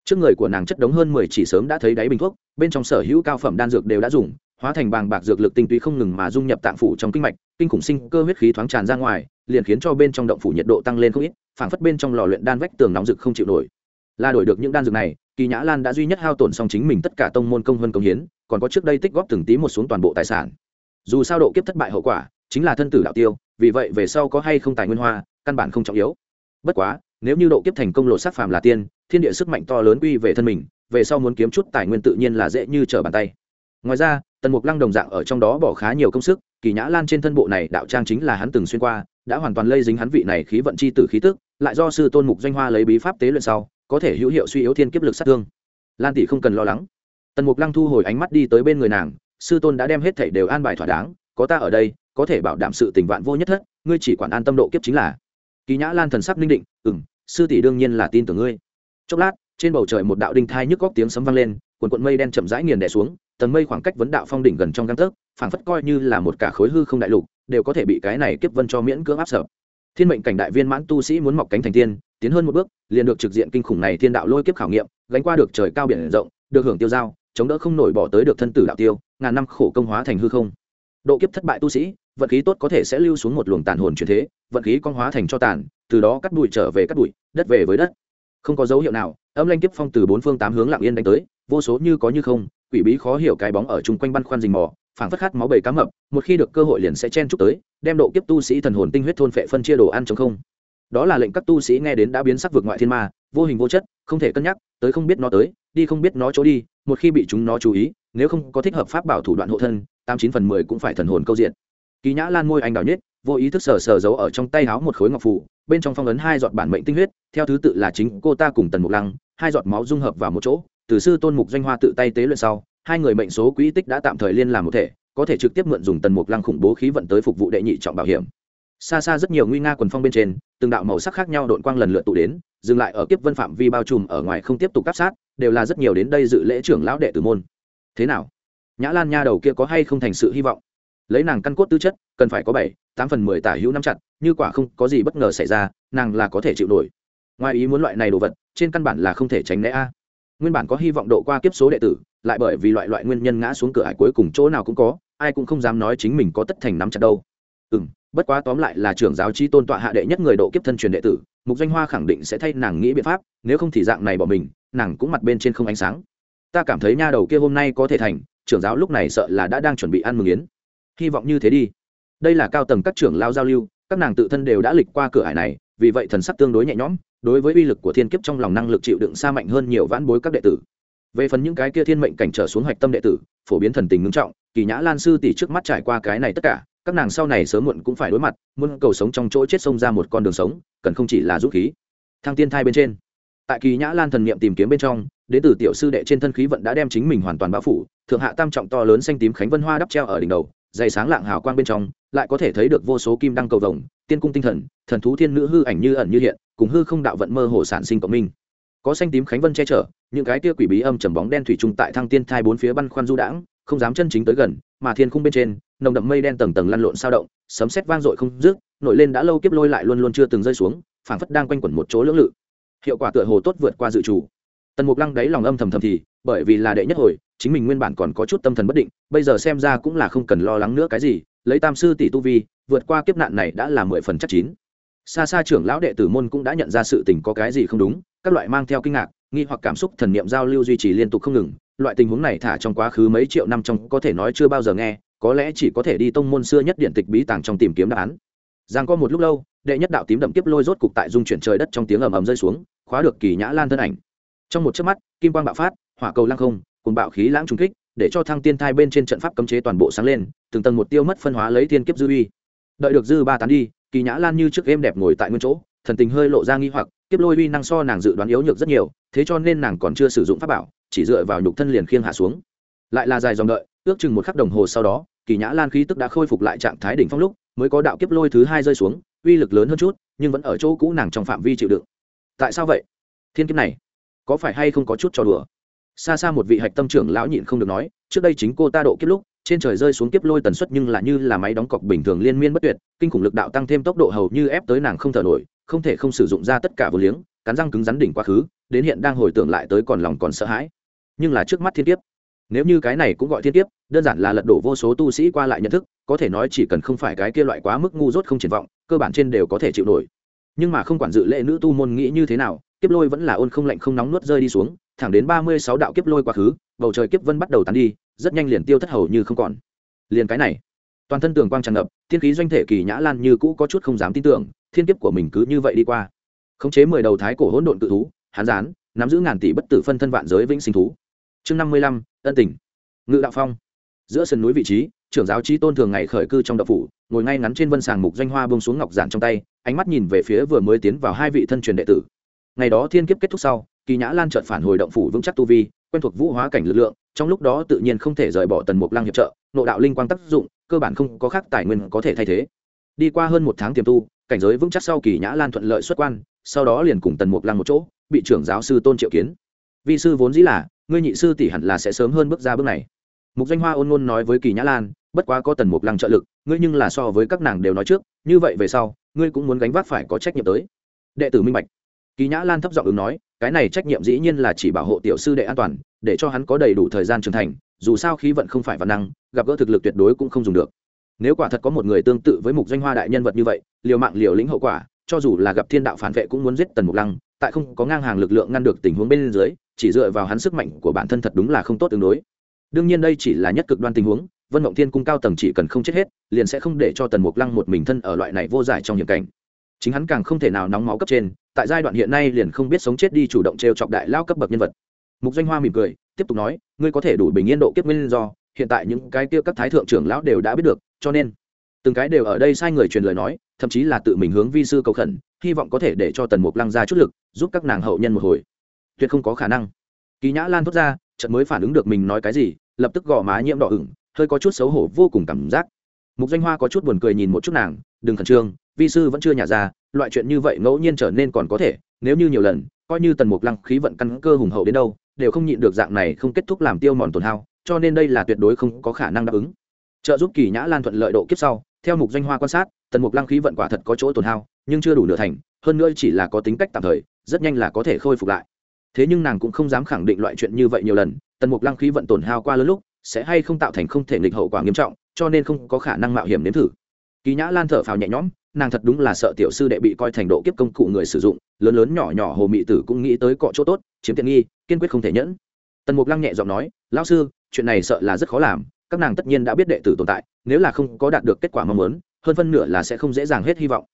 Trước người của nàng chất đống hơn mười chỉ sớm đã thấy đáy bình thuốc, bên trong sở hữu cao phẩm đan dược đều đã dùng, hóa thành bàng bạc dược lực tinh túy không ngừng mà dung nhập tạng phủ trong kinh mạch kinh khủng sinh cơ huyết khí thoáng tràn ra ngoài, liền khiến cho bên trong động phủ nhiệt độ tăng lên không ít, phảng phất bên trong lò luyện đan vách tường nóng rực không chịu nổi. Là đổi được những đan dược này, kỳ nhã lan đã duy nhất hao tổn xong chính mình tất cả tông môn công hơn công hiến, còn có trước đây tích góp từng tí một xuống toàn bộ tài sản. Dù sao độ kiếp thất bại hậu quả, chính là thân tử đạo tiêu, vì vậy về sau có hay không tài nguyên hoa, căn bản không trọng yếu. Bất quá, nếu như độ kiếp thành công lộ sát phàm là tiên, thiên địa sức mạnh to lớn quy về thân mình, về sau muốn kiếm chút tài nguyên tự nhiên là dễ như trở bàn tay. Ngoài ra, tần mục lăng đồng dạng ở trong đó bỏ khá nhiều công sức kỳ nhã lan trên thân bộ này đạo trang chính là hắn từng xuyên qua, đã hoàn toàn lây dính hắn vị này khí vận c h i tử khí tức, lại do sư tôn mục doanh hoa lấy bí pháp tế luyện sau, có thể hữu hiệu suy yếu thiên kiếp lực sát thương. Lan tỷ không cần lo lắng. Tần mục lăng thu hồi ánh mắt đi tới bên người nàng, sư tôn đã đem hết thảy đều an bài thỏa đáng, có ta ở đây, có thể bảo đảm sự tình vạn vô nhất thất, ngươi chỉ quản an tâm độ kiếp chính là. Kỳ nhã lan thần sắc ninh định ừ m sư tỷ đương nhiên là tin tưởng ngươi. Chốc lát, trên bầu trời một đạo đinh thai nhức góc tiếng sấm vang lên, quần quận mây đen chậm rãi nghiền đè xuống tầng mây khoảng cách vấn đạo phong đỉnh gần trong găng tấc, phảng phất coi như là một cả khối hư không đại lục, đều có thể bị cái này kiếp vân cho miễn cưỡng áp sợ thiên mệnh cảnh đại viên mãn tu sĩ muốn mọc cánh thành tiên, tiến hơn một bước, liền được trực diện kinh khủng này thiên đạo lôi kiếp khảo nghiệm, gánh qua được trời cao biển rộng, được hưởng tiêu giao, chống đỡ không nổi bỏ tới được thân tử đạo tiêu, ngàn năm khổ công hóa thành hư không. Độ kiếp thất bại tu sĩ, vận khí tốt có thể sẽ lưu xuống một luồng tàn hồn chuyển thế, vận khí con hóa thành cho tàn, từ đó cắt bụi trở về cắt bụi, đất về với đất. Không có dấu hiệu nào, âm lanh kiếp phong từ bốn phương tám hướng lặng yên đánh tới, vô số như có như không quỷ bí khó hiểu cái bóng ở chung quanh băn khoăn rình mò, phảng phất khát máu bầy cá mập, một khi được cơ hội liền sẽ chen chúc tới, đem độ kiếp tu sĩ thần hồn tinh huyết thôn phệ phân chia đồ ăn chống không. Đó là lệnh các tu sĩ nghe đến đã biến sắc vượt ngoại thiên ma, vô hình vô chất, không thể cân nhắc, tới không biết nó tới, đi không biết nó chỗ đi, một khi bị chúng nó chú ý, nếu không có thích hợp pháp bảo thủ đoạn hộ thân, tám chín phần mười cũng phải thần hồn câu diện. Kỳ nhã lan môi anh đào nhất vô ý thức sờ sờ giấu ở trong tay háo một khối ngọc phủ bên trong phong ấn hai giọt bản mệnh tinh huyết, theo thứ tự là chính cô ta cùng tần mục lăng, hai giọt máu dung hợp vào một chỗ từ sư tôn mục doanh hoa tự tay tế luyện sau, hai người mệnh số quỹ tích đã tạm thời liên làm một thể, có thể trực tiếp mượn dùng tần mục lăng khủng bố khí vận tới phục vụ đệ nhị trọng bảo hiểm. Xa xa rất nhiều nguy nga quần phong bên trên, từng đạo màu sắc khác nhau đội quang lần lượt tụ đến, dừng lại ở kiếp vân phạm vi bao trùm ở ngoài không tiếp tục áp sát, đều là rất nhiều đến đây dự lễ trưởng lão đệ tử môn. Thế nào? Nhã lan nha đầu kia có hay không thành sự hy vọng? Lấy nàng căn cốt tư chất, cần phải có bảy, tám phần mười tả hữu năm chặt, như quả không có gì bất ngờ xảy ra, nàng là có thể chịu nổi. Ngoài ý muốn loại này đồ vật, trên căn bản là không thể tránh né a nguyên bản có hy vọng độ qua kiếp số đệ tử, lại bởi vì loại loại nguyên nhân ngã xuống cửa hải cuối cùng chỗ nào cũng có, ai cũng không dám nói chính mình có tất thành nắm chặt đâu. Ừ m bất quá tóm lại là trưởng giáo chi tôn tọa hạ đệ nhất người độ kiếp thân truyền đệ tử, mục doanh hoa khẳng định sẽ thay nàng nghĩ biện pháp, nếu không thì dạng này bỏ mình, nàng cũng mặt bên trên không ánh sáng. Ta cảm thấy nha đầu kia hôm nay có thể thành, trưởng giáo lúc này sợ là đã đang chuẩn bị ăn mừng yến. Hy vọng như thế đi. Đây là cao tầng các trưởng lao giao lưu, các nàng tự thân đều đã lịch qua cửa hải này, vì vậy thần sắc tương đối nhẹ nhõm đối với uy lực của thiên kiếp trong lòng năng lực chịu đựng xa mạnh hơn nhiều vãn bối các đệ tử. Về phần những cái kia thiên mệnh cảnh trở xuống hạch tâm đệ tử, phổ biến thần tình ngưng trọng, kỳ nhã lan sư tỷ trước mắt trải qua cái này tất cả, các nàng sau này sớm muộn cũng phải đối mặt, muốn cầu sống trong chỗ chết xông ra một con đường sống, cần không chỉ là dũng khí. Thăng tiên thai bên trên, tại kỳ nhã lan thần niệm tìm kiếm bên trong, đến từ tiểu sư đệ trên thân khí vận đã đem chính mình hoàn toàn bao phủ, thượng hạ tam trọng to lớn xanh tím khánh vân hoa đắp treo ở đỉnh đầu dày sáng lạng hào quang bên trong, lại có thể thấy được vô số kim đăng cầu vồng, tiên cung tinh thần thần thú thiên nữ hư ảnh như ẩn như hiện, cùng hư không đạo vận mơ hồ sản sinh cộng minh. Có xanh tím khánh vân che chở, những cái kia quỷ bí âm trầm bóng đen thủy trung tại thăng tiên thai bốn phía băn khoăn du đãng, không dám chân chính tới gần, mà thiên khung bên trên, nồng đậm mây đen tầng tầng lăn lộn sao động, sấm sét vang dội không dứt, nổi lên đã lâu kiếp lôi lại luôn luôn chưa từng rơi xuống, phảng phất đang quanh quẩn một chỗ lưỡng lự. Hiệu quả tựa hồ tốt vượt qua dự chủ tần mục lăng đáy lòng âm thầm thầm thì, bởi vì là đệ nhất hồi chính mình nguyên bản còn có chút tâm thần bất định, bây giờ xem ra cũng là không cần lo lắng nữa cái gì, lấy tam sư tỷ tu vi, vượt qua kiếp nạn này đã là mười phần chắc chín. Xa xa trưởng lão đệ tử môn cũng đã nhận ra sự tình có cái gì không đúng, các loại mang theo kinh ngạc, nghi hoặc cảm xúc thần niệm giao lưu duy trì liên tục không ngừng, loại tình huống này thả trong quá khứ mấy triệu năm trong có thể nói chưa bao giờ nghe, có lẽ chỉ có thể đi tông môn xưa nhất điện tịch bí tàng trong tìm kiếm đáp án. Giang có một lúc lâu, đệ nhất đạo tím đậm tiếp lôi rốt cục tại dung chuyển trời đất trong tiếng ầm ầm rơi xuống, khóa được kỳ nhã lan thân ảnh. Trong một chớp mắt, kim quang bạo phát, hỏa cầu lăng không cùng bạo khí lãng trùng kích, để cho thăng tiên thai bên trên trận pháp cấm chế toàn bộ sáng lên, từng tầng một tiêu mất phân hóa lấy thiên kiếp dư uy. Đợi được dư ba tán đi, kỳ nhã lan như trước êm đẹp ngồi tại nguyên chỗ, thần tình hơi lộ ra nghi hoặc, kiếp lôi uy năng so nàng dự đoán yếu nhược rất nhiều, thế cho nên nàng còn chưa sử dụng pháp bảo, chỉ dựa vào nhục thân liền khiêng hạ xuống. Lại là dài dòng đợi, ước chừng một khắc đồng hồ sau đó, kỳ nhã lan khí tức đã khôi phục lại trạng thái đỉnh phong lúc, mới có đạo kiếp lôi thứ hai rơi xuống, uy lực lớn hơn chút, nhưng vẫn ở chỗ cũ nàng trong phạm vi chịu đựng. Tại sao vậy? Thiên kiếp này, có phải hay không có chút cho đùa? Xa xa một vị hạch tâm trưởng lão nhịn không được nói, trước đây chính cô ta độ kiếp lúc, trên trời rơi xuống kiếp lôi tần suất nhưng là như là máy đóng cọc bình thường liên miên bất tuyệt, kinh khủng lực đạo tăng thêm tốc độ hầu như ép tới nàng không thở nổi, không thể không sử dụng ra tất cả vô liếng, cắn răng cứng rắn đỉnh quá khứ, đến hiện đang hồi tưởng lại tới còn lòng còn sợ hãi. Nhưng là trước mắt thiên kiếp, nếu như cái này cũng gọi thiên kiếp, đơn giản là lật đổ vô số tu sĩ qua lại nhận thức, có thể nói chỉ cần không phải cái kia loại quá mức ngu dốt không triển vọng, cơ bản trên đều có thể chịu nổi. Nhưng mà không quản dự lệ nữ tu môn nghĩ như thế nào, kiếp lôi vẫn là ôn không lạnh không nóng nuốt rơi đi xuống thẳng đến ba mươi sáu đạo kiếp lôi quá khứ, bầu trời kiếp vân bắt đầu tan đi, rất nhanh liền tiêu thất hầu như không còn. Liền cái này, toàn thân tường quang tràn ngập, thiên khí doanh thể kỳ nhã lan như cũ có chút không dám tin tưởng, thiên kiếp của mình cứ như vậy đi qua. Khống chế mười đầu thái cổ hỗn độn tự thú, hán gián, nắm giữ ngàn tỷ bất tử phân thân vạn giới vĩnh sinh thú. Chương năm mươi lăm, ân tình. Ngự đạo phong. Giữa sườn núi vị trí, trưởng giáo trí tôn thường ngày khởi cư trong đậu phủ, ngồi ngay ngắn trên vân sàng mục doanh hoa bông xuống ngọc giản trong tay, ánh mắt nhìn về phía vừa mới tiến vào hai vị thân truyền đệ tử. Ngày đó thiên kiếp kết thúc sau kỳ nhã lan trợt phản hồi động phủ vững chắc tu vi, quen thuộc vũ hóa cảnh lực lượng, trong lúc đó tự nhiên không thể rời bỏ tần mục lăng hiệp trợ nộ đạo linh quang tác dụng, cơ bản không có khác tài nguyên có thể thay thế. Đi qua hơn một tháng tiềm tu, cảnh giới vững chắc sau kỳ nhã lan thuận lợi xuất quan, sau đó liền cùng tần mục lăng một chỗ, bị trưởng giáo sư tôn triệu kiến. Vi sư vốn dĩ là, ngươi nhị sư tỷ hẳn là sẽ sớm hơn bước ra bước này. Mục danh hoa ôn ngôn nói với kỳ nhã lan, bất quá có tần mục lăng trợ lực, ngươi nhưng là so với các nàng đều nói trước, như vậy về sau, ngươi cũng muốn gánh vác phải có trách nhiệm tới. Đệ tử minh bạch kỳ nhã lan thấp giọng ứng nói, cái này trách nhiệm dĩ nhiên là chỉ bảo hộ tiểu sư đệ an toàn, để cho hắn có đầy đủ thời gian trưởng thành, dù sao khí vận không phải văn năng, gặp gỡ thực lực tuyệt đối cũng không dùng được. Nếu quả thật có một người tương tự với mục danh hoa đại nhân vật như vậy, liều mạng liều lĩnh hậu quả, cho dù là gặp thiên đạo phản vệ cũng muốn giết tần mục lăng, tại không có ngang hàng lực lượng ngăn được tình huống bên dưới, chỉ dựa vào hắn sức mạnh của bản thân thật đúng là không tốt tương đối. Đương nhiên đây chỉ là nhất cực đoan tình huống, vân mộng thiên cung cao tầng chỉ cần không chết hết, liền sẽ không để cho tần mục lăng một mình thân ở loại này vô giải trong hiểm cảnh chính hắn càng không thể nào nóng máu cấp trên, tại giai đoạn hiện nay liền không biết sống chết đi chủ động t r e o chọc đại lao cấp bậc nhân vật. Mục danh hoa mỉm cười, tiếp tục nói, ngươi có thể đủ bình yên độ kiếp nguyên do, hiện tại những cái kia các thái thượng trưởng lão đều đã biết được, cho nên từng cái đều ở đây sai người truyền lời nói, thậm chí là tự mình hướng vi sư cầu khẩn, hy vọng có thể để cho tần mục lăng ra chút lực, giúp các nàng hậu nhân một hồi. Tuyệt không có khả năng. Kỳ nhã lan thốt ra trận mới phản ứng được mình nói cái gì, lập tức gò má nhiễm đỏ ửng, hơi có chút xấu hổ vô cùng cảm giác. Mục danh hoa có chút buồn cười nhìn một chút nàng, đừng khẩn trương vi sư vẫn chưa nhả ra, loại chuyện như vậy ngẫu nhiên trở nên còn có thể, nếu như nhiều lần, coi như tần mục lăng khí vận căn cơ hùng hậu đến đâu, đều không nhịn được dạng này không kết thúc làm tiêu mòn tổn hao, cho nên đây là tuyệt đối không có khả năng đáp ứng. Trợ giúp kỳ nhã lan thuận lợi độ kiếp sau, theo mục danh hoa quan sát, tần mục lăng khí vận quả thật có chỗ tổn hao, nhưng chưa đủ nửa thành, hơn nữa chỉ là có tính cách tạm thời, rất nhanh là có thể khôi phục lại. Thế nhưng nàng cũng không dám khẳng định loại chuyện như vậy nhiều lần, tần mục lăng khí vận tổn hao qua lớn lúc, sẽ hay không tạo thành không thể nghịch hậu quả nghiêm trọng, cho nên không có khả năng mạo hiểm nếm thử. Kỳ nhã lan thở phào nhẹ nhõm nàng thật đúng là sợ tiểu sư đệ bị coi thành độ kiếp công cụ người sử dụng, lớn lớn nhỏ nhỏ hồ mị tử cũng nghĩ tới cọ chỗ tốt, chiếm tiện nghi, kiên quyết không thể nhẫn. Tần mục lăng nhẹ giọng nói, lão sư, chuyện này sợ là rất khó làm, các nàng tất nhiên đã biết đệ tử tồn tại, nếu là không có đạt được kết quả mong muốn, hơn phân nửa là sẽ không dễ dàng hết hy vọng.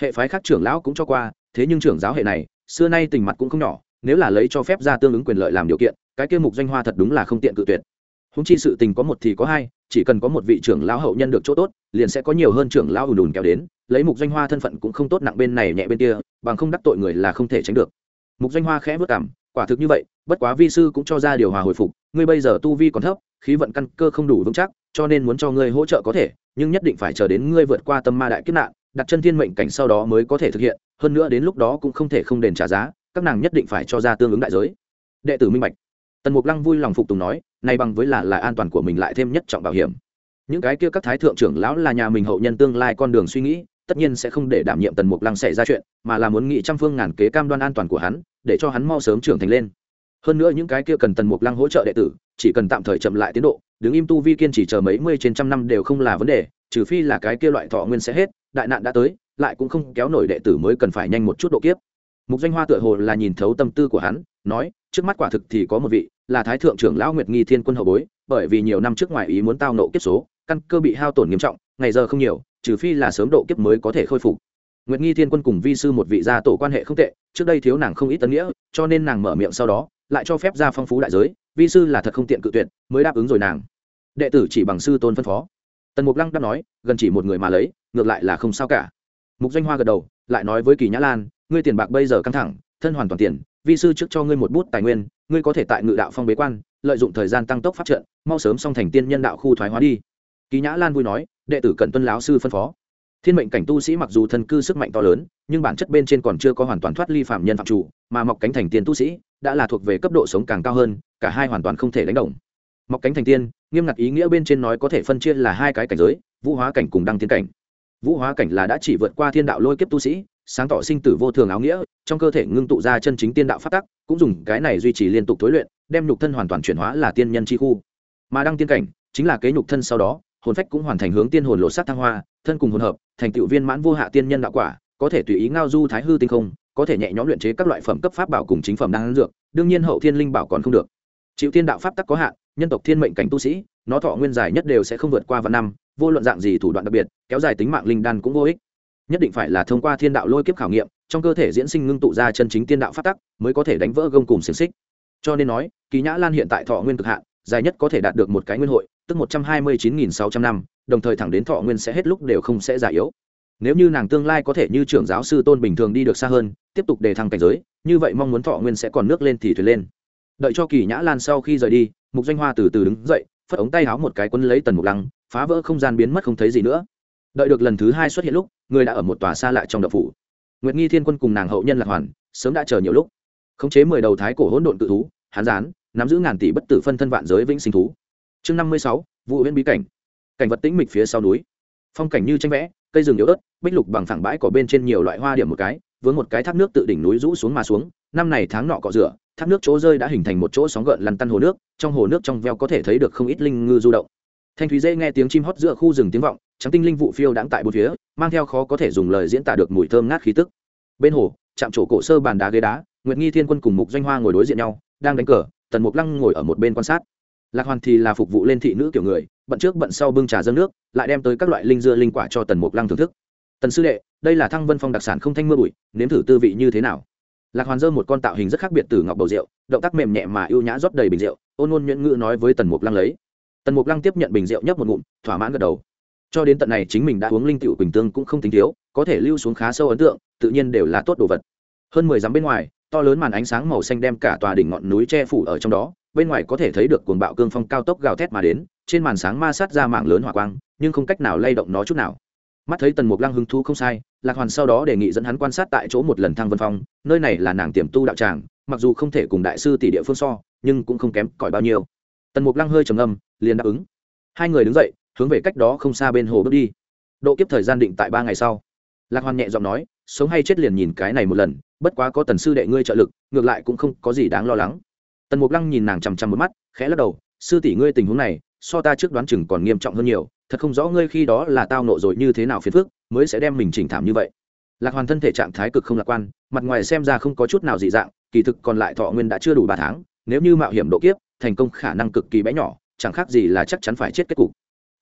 Hệ phái khác trưởng lão cũng cho qua, thế nhưng trưởng giáo hệ này, xưa nay tình mặt cũng không nhỏ, nếu là lấy cho phép ra tương ứng quyền lợi làm điều kiện, cái kia mục danh hoa thật đúng là không tiện cự tuyệt. Húng chi sự tình có một thì có hai chỉ cần có một vị trưởng lão hậu nhân được chỗ tốt, liền sẽ có nhiều hơn trưởng lão ùn ùn kéo đến, lấy mục danh hoa thân phận cũng không tốt nặng bên này nhẹ bên kia, bằng không đắc tội người là không thể tránh được. Mục danh hoa khẽ vất cảm, quả thực như vậy, bất quá vi sư cũng cho ra điều hòa hồi phục, ngươi bây giờ tu vi còn thấp, khí vận căn cơ không đủ vững chắc, cho nên muốn cho ngươi hỗ trợ có thể, nhưng nhất định phải chờ đến ngươi vượt qua tâm ma đại kiếp nạn, đặt chân thiên mệnh cảnh sau đó mới có thể thực hiện, hơn nữa đến lúc đó cũng không thể không đền trả giá, các nàng nhất định phải cho ra tương ứng đại giới. Đệ tử minh bạch tần mục lăng vui lòng phục tùng nói, nay bằng với là là an toàn của mình lại thêm nhất trọng bảo hiểm. Những cái kia các thái thượng trưởng lão là nhà mình hậu nhân tương lai con đường suy nghĩ, tất nhiên sẽ không để đảm nhiệm tần mục lăng xảy ra chuyện, mà là muốn nghĩ trăm phương ngàn kế cam đoan an toàn của hắn, để cho hắn mau sớm trưởng thành lên. Hơn nữa những cái kia cần tần mục lăng hỗ trợ đệ tử, chỉ cần tạm thời chậm lại tiến độ, đứng im tu vi kiên chỉ chờ mấy mươi trên trăm năm đều không là vấn đề, trừ phi là cái kia loại thọ nguyên sẽ hết, đại nạn đã tới, lại cũng không kéo nổi đệ tử mới cần phải nhanh một chút độ kiếp. Mục danh hoa tựa hồ là nhìn thấu tâm tư của hắn, nói, trước mắt quả thực thì có một vị là thái thượng trưởng lão nguyệt nghi thiên quân hậu bối, bởi vì nhiều năm trước ngoài ý muốn tao nộ kiếp số, căn cơ bị hao tổn nghiêm trọng, ngày giờ không nhiều, trừ phi là sớm độ kiếp mới có thể khôi phục. Nguyệt nghi thiên quân cùng vi sư một vị gia tổ quan hệ không tệ, trước đây thiếu nàng không ít tân nghĩa, cho nên nàng mở miệng sau đó, lại cho phép ra phong phú đại giới, vi sư là thật không tiện cự tuyệt, mới đáp ứng rồi nàng. Đệ tử chỉ bằng sư tôn phân phó. Tần mục lăng đáp nói, gần chỉ một người mà lấy, ngược lại là không sao cả. Mục danh hoa gật đầu, lại nói với kỳ nhã lan, ngươi tiền bạc bây giờ căng thẳng, thân hoàn toàn tiền vi sư trước cho ngươi một bút tài nguyên, ngươi có thể tại ngự đạo phong bế quan, lợi dụng thời gian tăng tốc phát trận, mau sớm xong thành tiên nhân đạo khu thoái hóa đi. Ký nhã lan vui nói, đệ tử cần tuân lão sư phân phó. Thiên mệnh cảnh tu sĩ mặc dù thân cư sức mạnh to lớn, nhưng bản chất bên trên còn chưa có hoàn toàn thoát ly phạm nhân phạm chủ, mà mọc cánh thành tiên tu sĩ đã là thuộc về cấp độ sống càng cao hơn, cả hai hoàn toàn không thể đánh đồng. Mọc cánh thành tiên, nghiêm ngặt ý nghĩa bên trên nói có thể phân chia là hai cái cảnh giới, vũ hóa cảnh cùng đăng tiên cảnh. Vũ hóa cảnh là đã chỉ vượt qua thiên đạo lôi kiếp tu sĩ sáng tỏ sinh tử vô thường áo nghĩa, trong cơ thể ngưng tụ ra chân chính tiên đạo phát tắc, cũng dùng cái này duy trì liên tục thối luyện, đem nhục thân hoàn toàn chuyển hóa là tiên nhân chi khu. Mà đăng tiên cảnh, chính là kế nhục thân sau đó, hồn phách cũng hoàn thành hướng tiên hồn lộ sát thăng hoa, thân cùng hồn hợp, thành tựu viên mãn vô hạ tiên nhân đạo quả, có thể tùy ý ngao du thái hư tinh không, có thể nhẹ nhõm luyện chế các loại phẩm cấp pháp bảo cùng chính phẩm đang dược, đương nhiên hậu thiên linh bảo còn không được. Chịu tiên đạo pháp tắc có hạn, nhân tộc thiên mệnh cảnh tu sĩ, nó thọ nguyên dài nhất đều sẽ không vượt qua vạn năm, vô luận dạng gì thủ đoạn đặc biệt, kéo dài tính mạng linh đan cũng vô ích nhất định phải là thông qua thiên đạo lôi kiếp khảo nghiệm, trong cơ thể diễn sinh ngưng tụ ra chân chính tiên đạo pháp tắc, mới có thể đánh vỡ gông cùng xiềng xích. Cho nên nói, kỳ nhã lan hiện tại thọ nguyên cực hạn, dài nhất có thể đạt được một cái nguyên hội, tức một trăm hai mươi chín nghìn sáu trăm năm, đồng thời thẳng đến thọ nguyên sẽ hết lúc đều không sẽ già yếu. Nếu như nàng tương lai có thể như trưởng giáo sư tôn bình thường đi được xa hơn, tiếp tục đề thăng cảnh giới, như vậy mong muốn thọ nguyên sẽ còn nước lên thì thuyền lên. Đợi cho kỳ nhã lan sau khi rời đi, mục danh hoa từ từ đứng dậy, phất ống tay háo một cái quân lấy tần mục lăng, phá vỡ không gian biến mất không thấy gì nữa đợi được lần thứ hai xuất hiện lúc, người đã ở một tòa xa lại trong đậu phủ. Nguyệt nghi thiên quân cùng nàng hậu nhân lạc hoàn, sớm đã chờ nhiều lúc. Khống chế mười đầu thái cổ hỗn độn tự thú hán gián, nắm giữ ngàn tỷ bất tử phân thân vạn giới vĩnh sinh thú. Chương năm mươi sáu vụ huyễn bí cảnh. Cảnh vật tĩnh mịch phía sau núi. Phong cảnh như tranh vẽ, cây rừng yếu ớt, bích lục bằng phẳng bãi cỏ bên trên nhiều loại hoa điểm một cái, vướng một cái thác nước tự đỉnh núi rũ xuống mà xuống. Năm này tháng nọ cọ rửa, thác nước chỗ rơi đã hình thành một chỗ sóng gợn lăn tăn hồ nước, trong hồ nước trong veo có thể thấy được không ít linh ngư du động. Thanh thúy dễ nghe tiếng chim hót giữa khu rừng tiếng vọng trắng tinh linh vụ phiêu đãng tại bốn phía, mang theo khó có thể dùng lời diễn tả được mùi thơm ngát khí tức. Bên hồ, chạm trổ cổ sơ bàn đá ghế đá, nguyệt nghi thiên quân cùng mục doanh hoa ngồi đối diện nhau, đang đánh cờ, tần mục lăng ngồi ở một bên quan sát. Lạc hoàn thì là phục vụ lên thị nữ kiểu người, bận trước bận sau bưng trà dâng nước, lại đem tới các loại linh dưa linh quả cho tần mục lăng thưởng thức. Tần sư đệ, đây là thăng vân phong đặc sản không thanh mưa bụi, nếm thử tư vị như thế nào? Lạc hoàn dơ một con tạo hình rất khác biệt từ ngọc bầu rượu, động tác mềm nhẹ mà ưu nhã rót đầy bình rượu, ôn ôn nhuyễn ngữ nói với tần mục lăng lấy. Tần mục lăng tiếp nhận bình rượu nhấp một ngụm, thỏa mãn gật đầu cho đến tận này chính mình đã uống linh tiểu quỳnh tương cũng không tính thiếu, có thể lưu xuống khá sâu ấn tượng, tự nhiên đều là tốt đồ vật. Hơn mười dặm bên ngoài, to lớn màn ánh sáng màu xanh đem cả tòa đỉnh ngọn núi che phủ ở trong đó, bên ngoài có thể thấy được cuồng bạo cương phong cao tốc gào thét mà đến, trên màn sáng ma sát ra mạng lớn hỏa quang, nhưng không cách nào lay động nó chút nào. Mắt thấy tần mục lăng hứng thú không sai, lạc hoàn sau đó đề nghị dẫn hắn quan sát tại chỗ một lần thăng vân phong, nơi này là nàng tiềm tu đạo tràng, mặc dù không thể cùng đại sư tỷ địa phương so, nhưng cũng không kém cỏi bao nhiêu. Tần mục lăng hơi trầm âm liền đáp ứng. Hai người đứng dậy hướng về cách đó không xa bên hồ bước đi. Độ kiếp thời gian định tại ba ngày sau. Lạc hoàn nhẹ giọng nói, sống hay chết liền nhìn cái này một lần, bất quá có tần sư đệ ngươi trợ lực, ngược lại cũng không có gì đáng lo lắng. Tần mục lăng nhìn nàng chằm chằm một mắt, khẽ lắc đầu, sư tỷ ngươi tình huống này, so ta trước đoán chừng còn nghiêm trọng hơn nhiều, thật không rõ ngươi khi đó là tao nộ rồi như thế nào phiền phức, mới sẽ đem mình chỉnh thảm như vậy. Lạc hoàn thân thể trạng thái cực không lạc quan, mặt ngoài xem ra không có chút nào dị dạng, kỳ thực còn lại thọ nguyên đã chưa đủ ba tháng, nếu như mạo hiểm độ kiếp, thành công khả năng cực kỳ bé nhỏ, chẳng khác gì là chắc chắn phải chết kết cục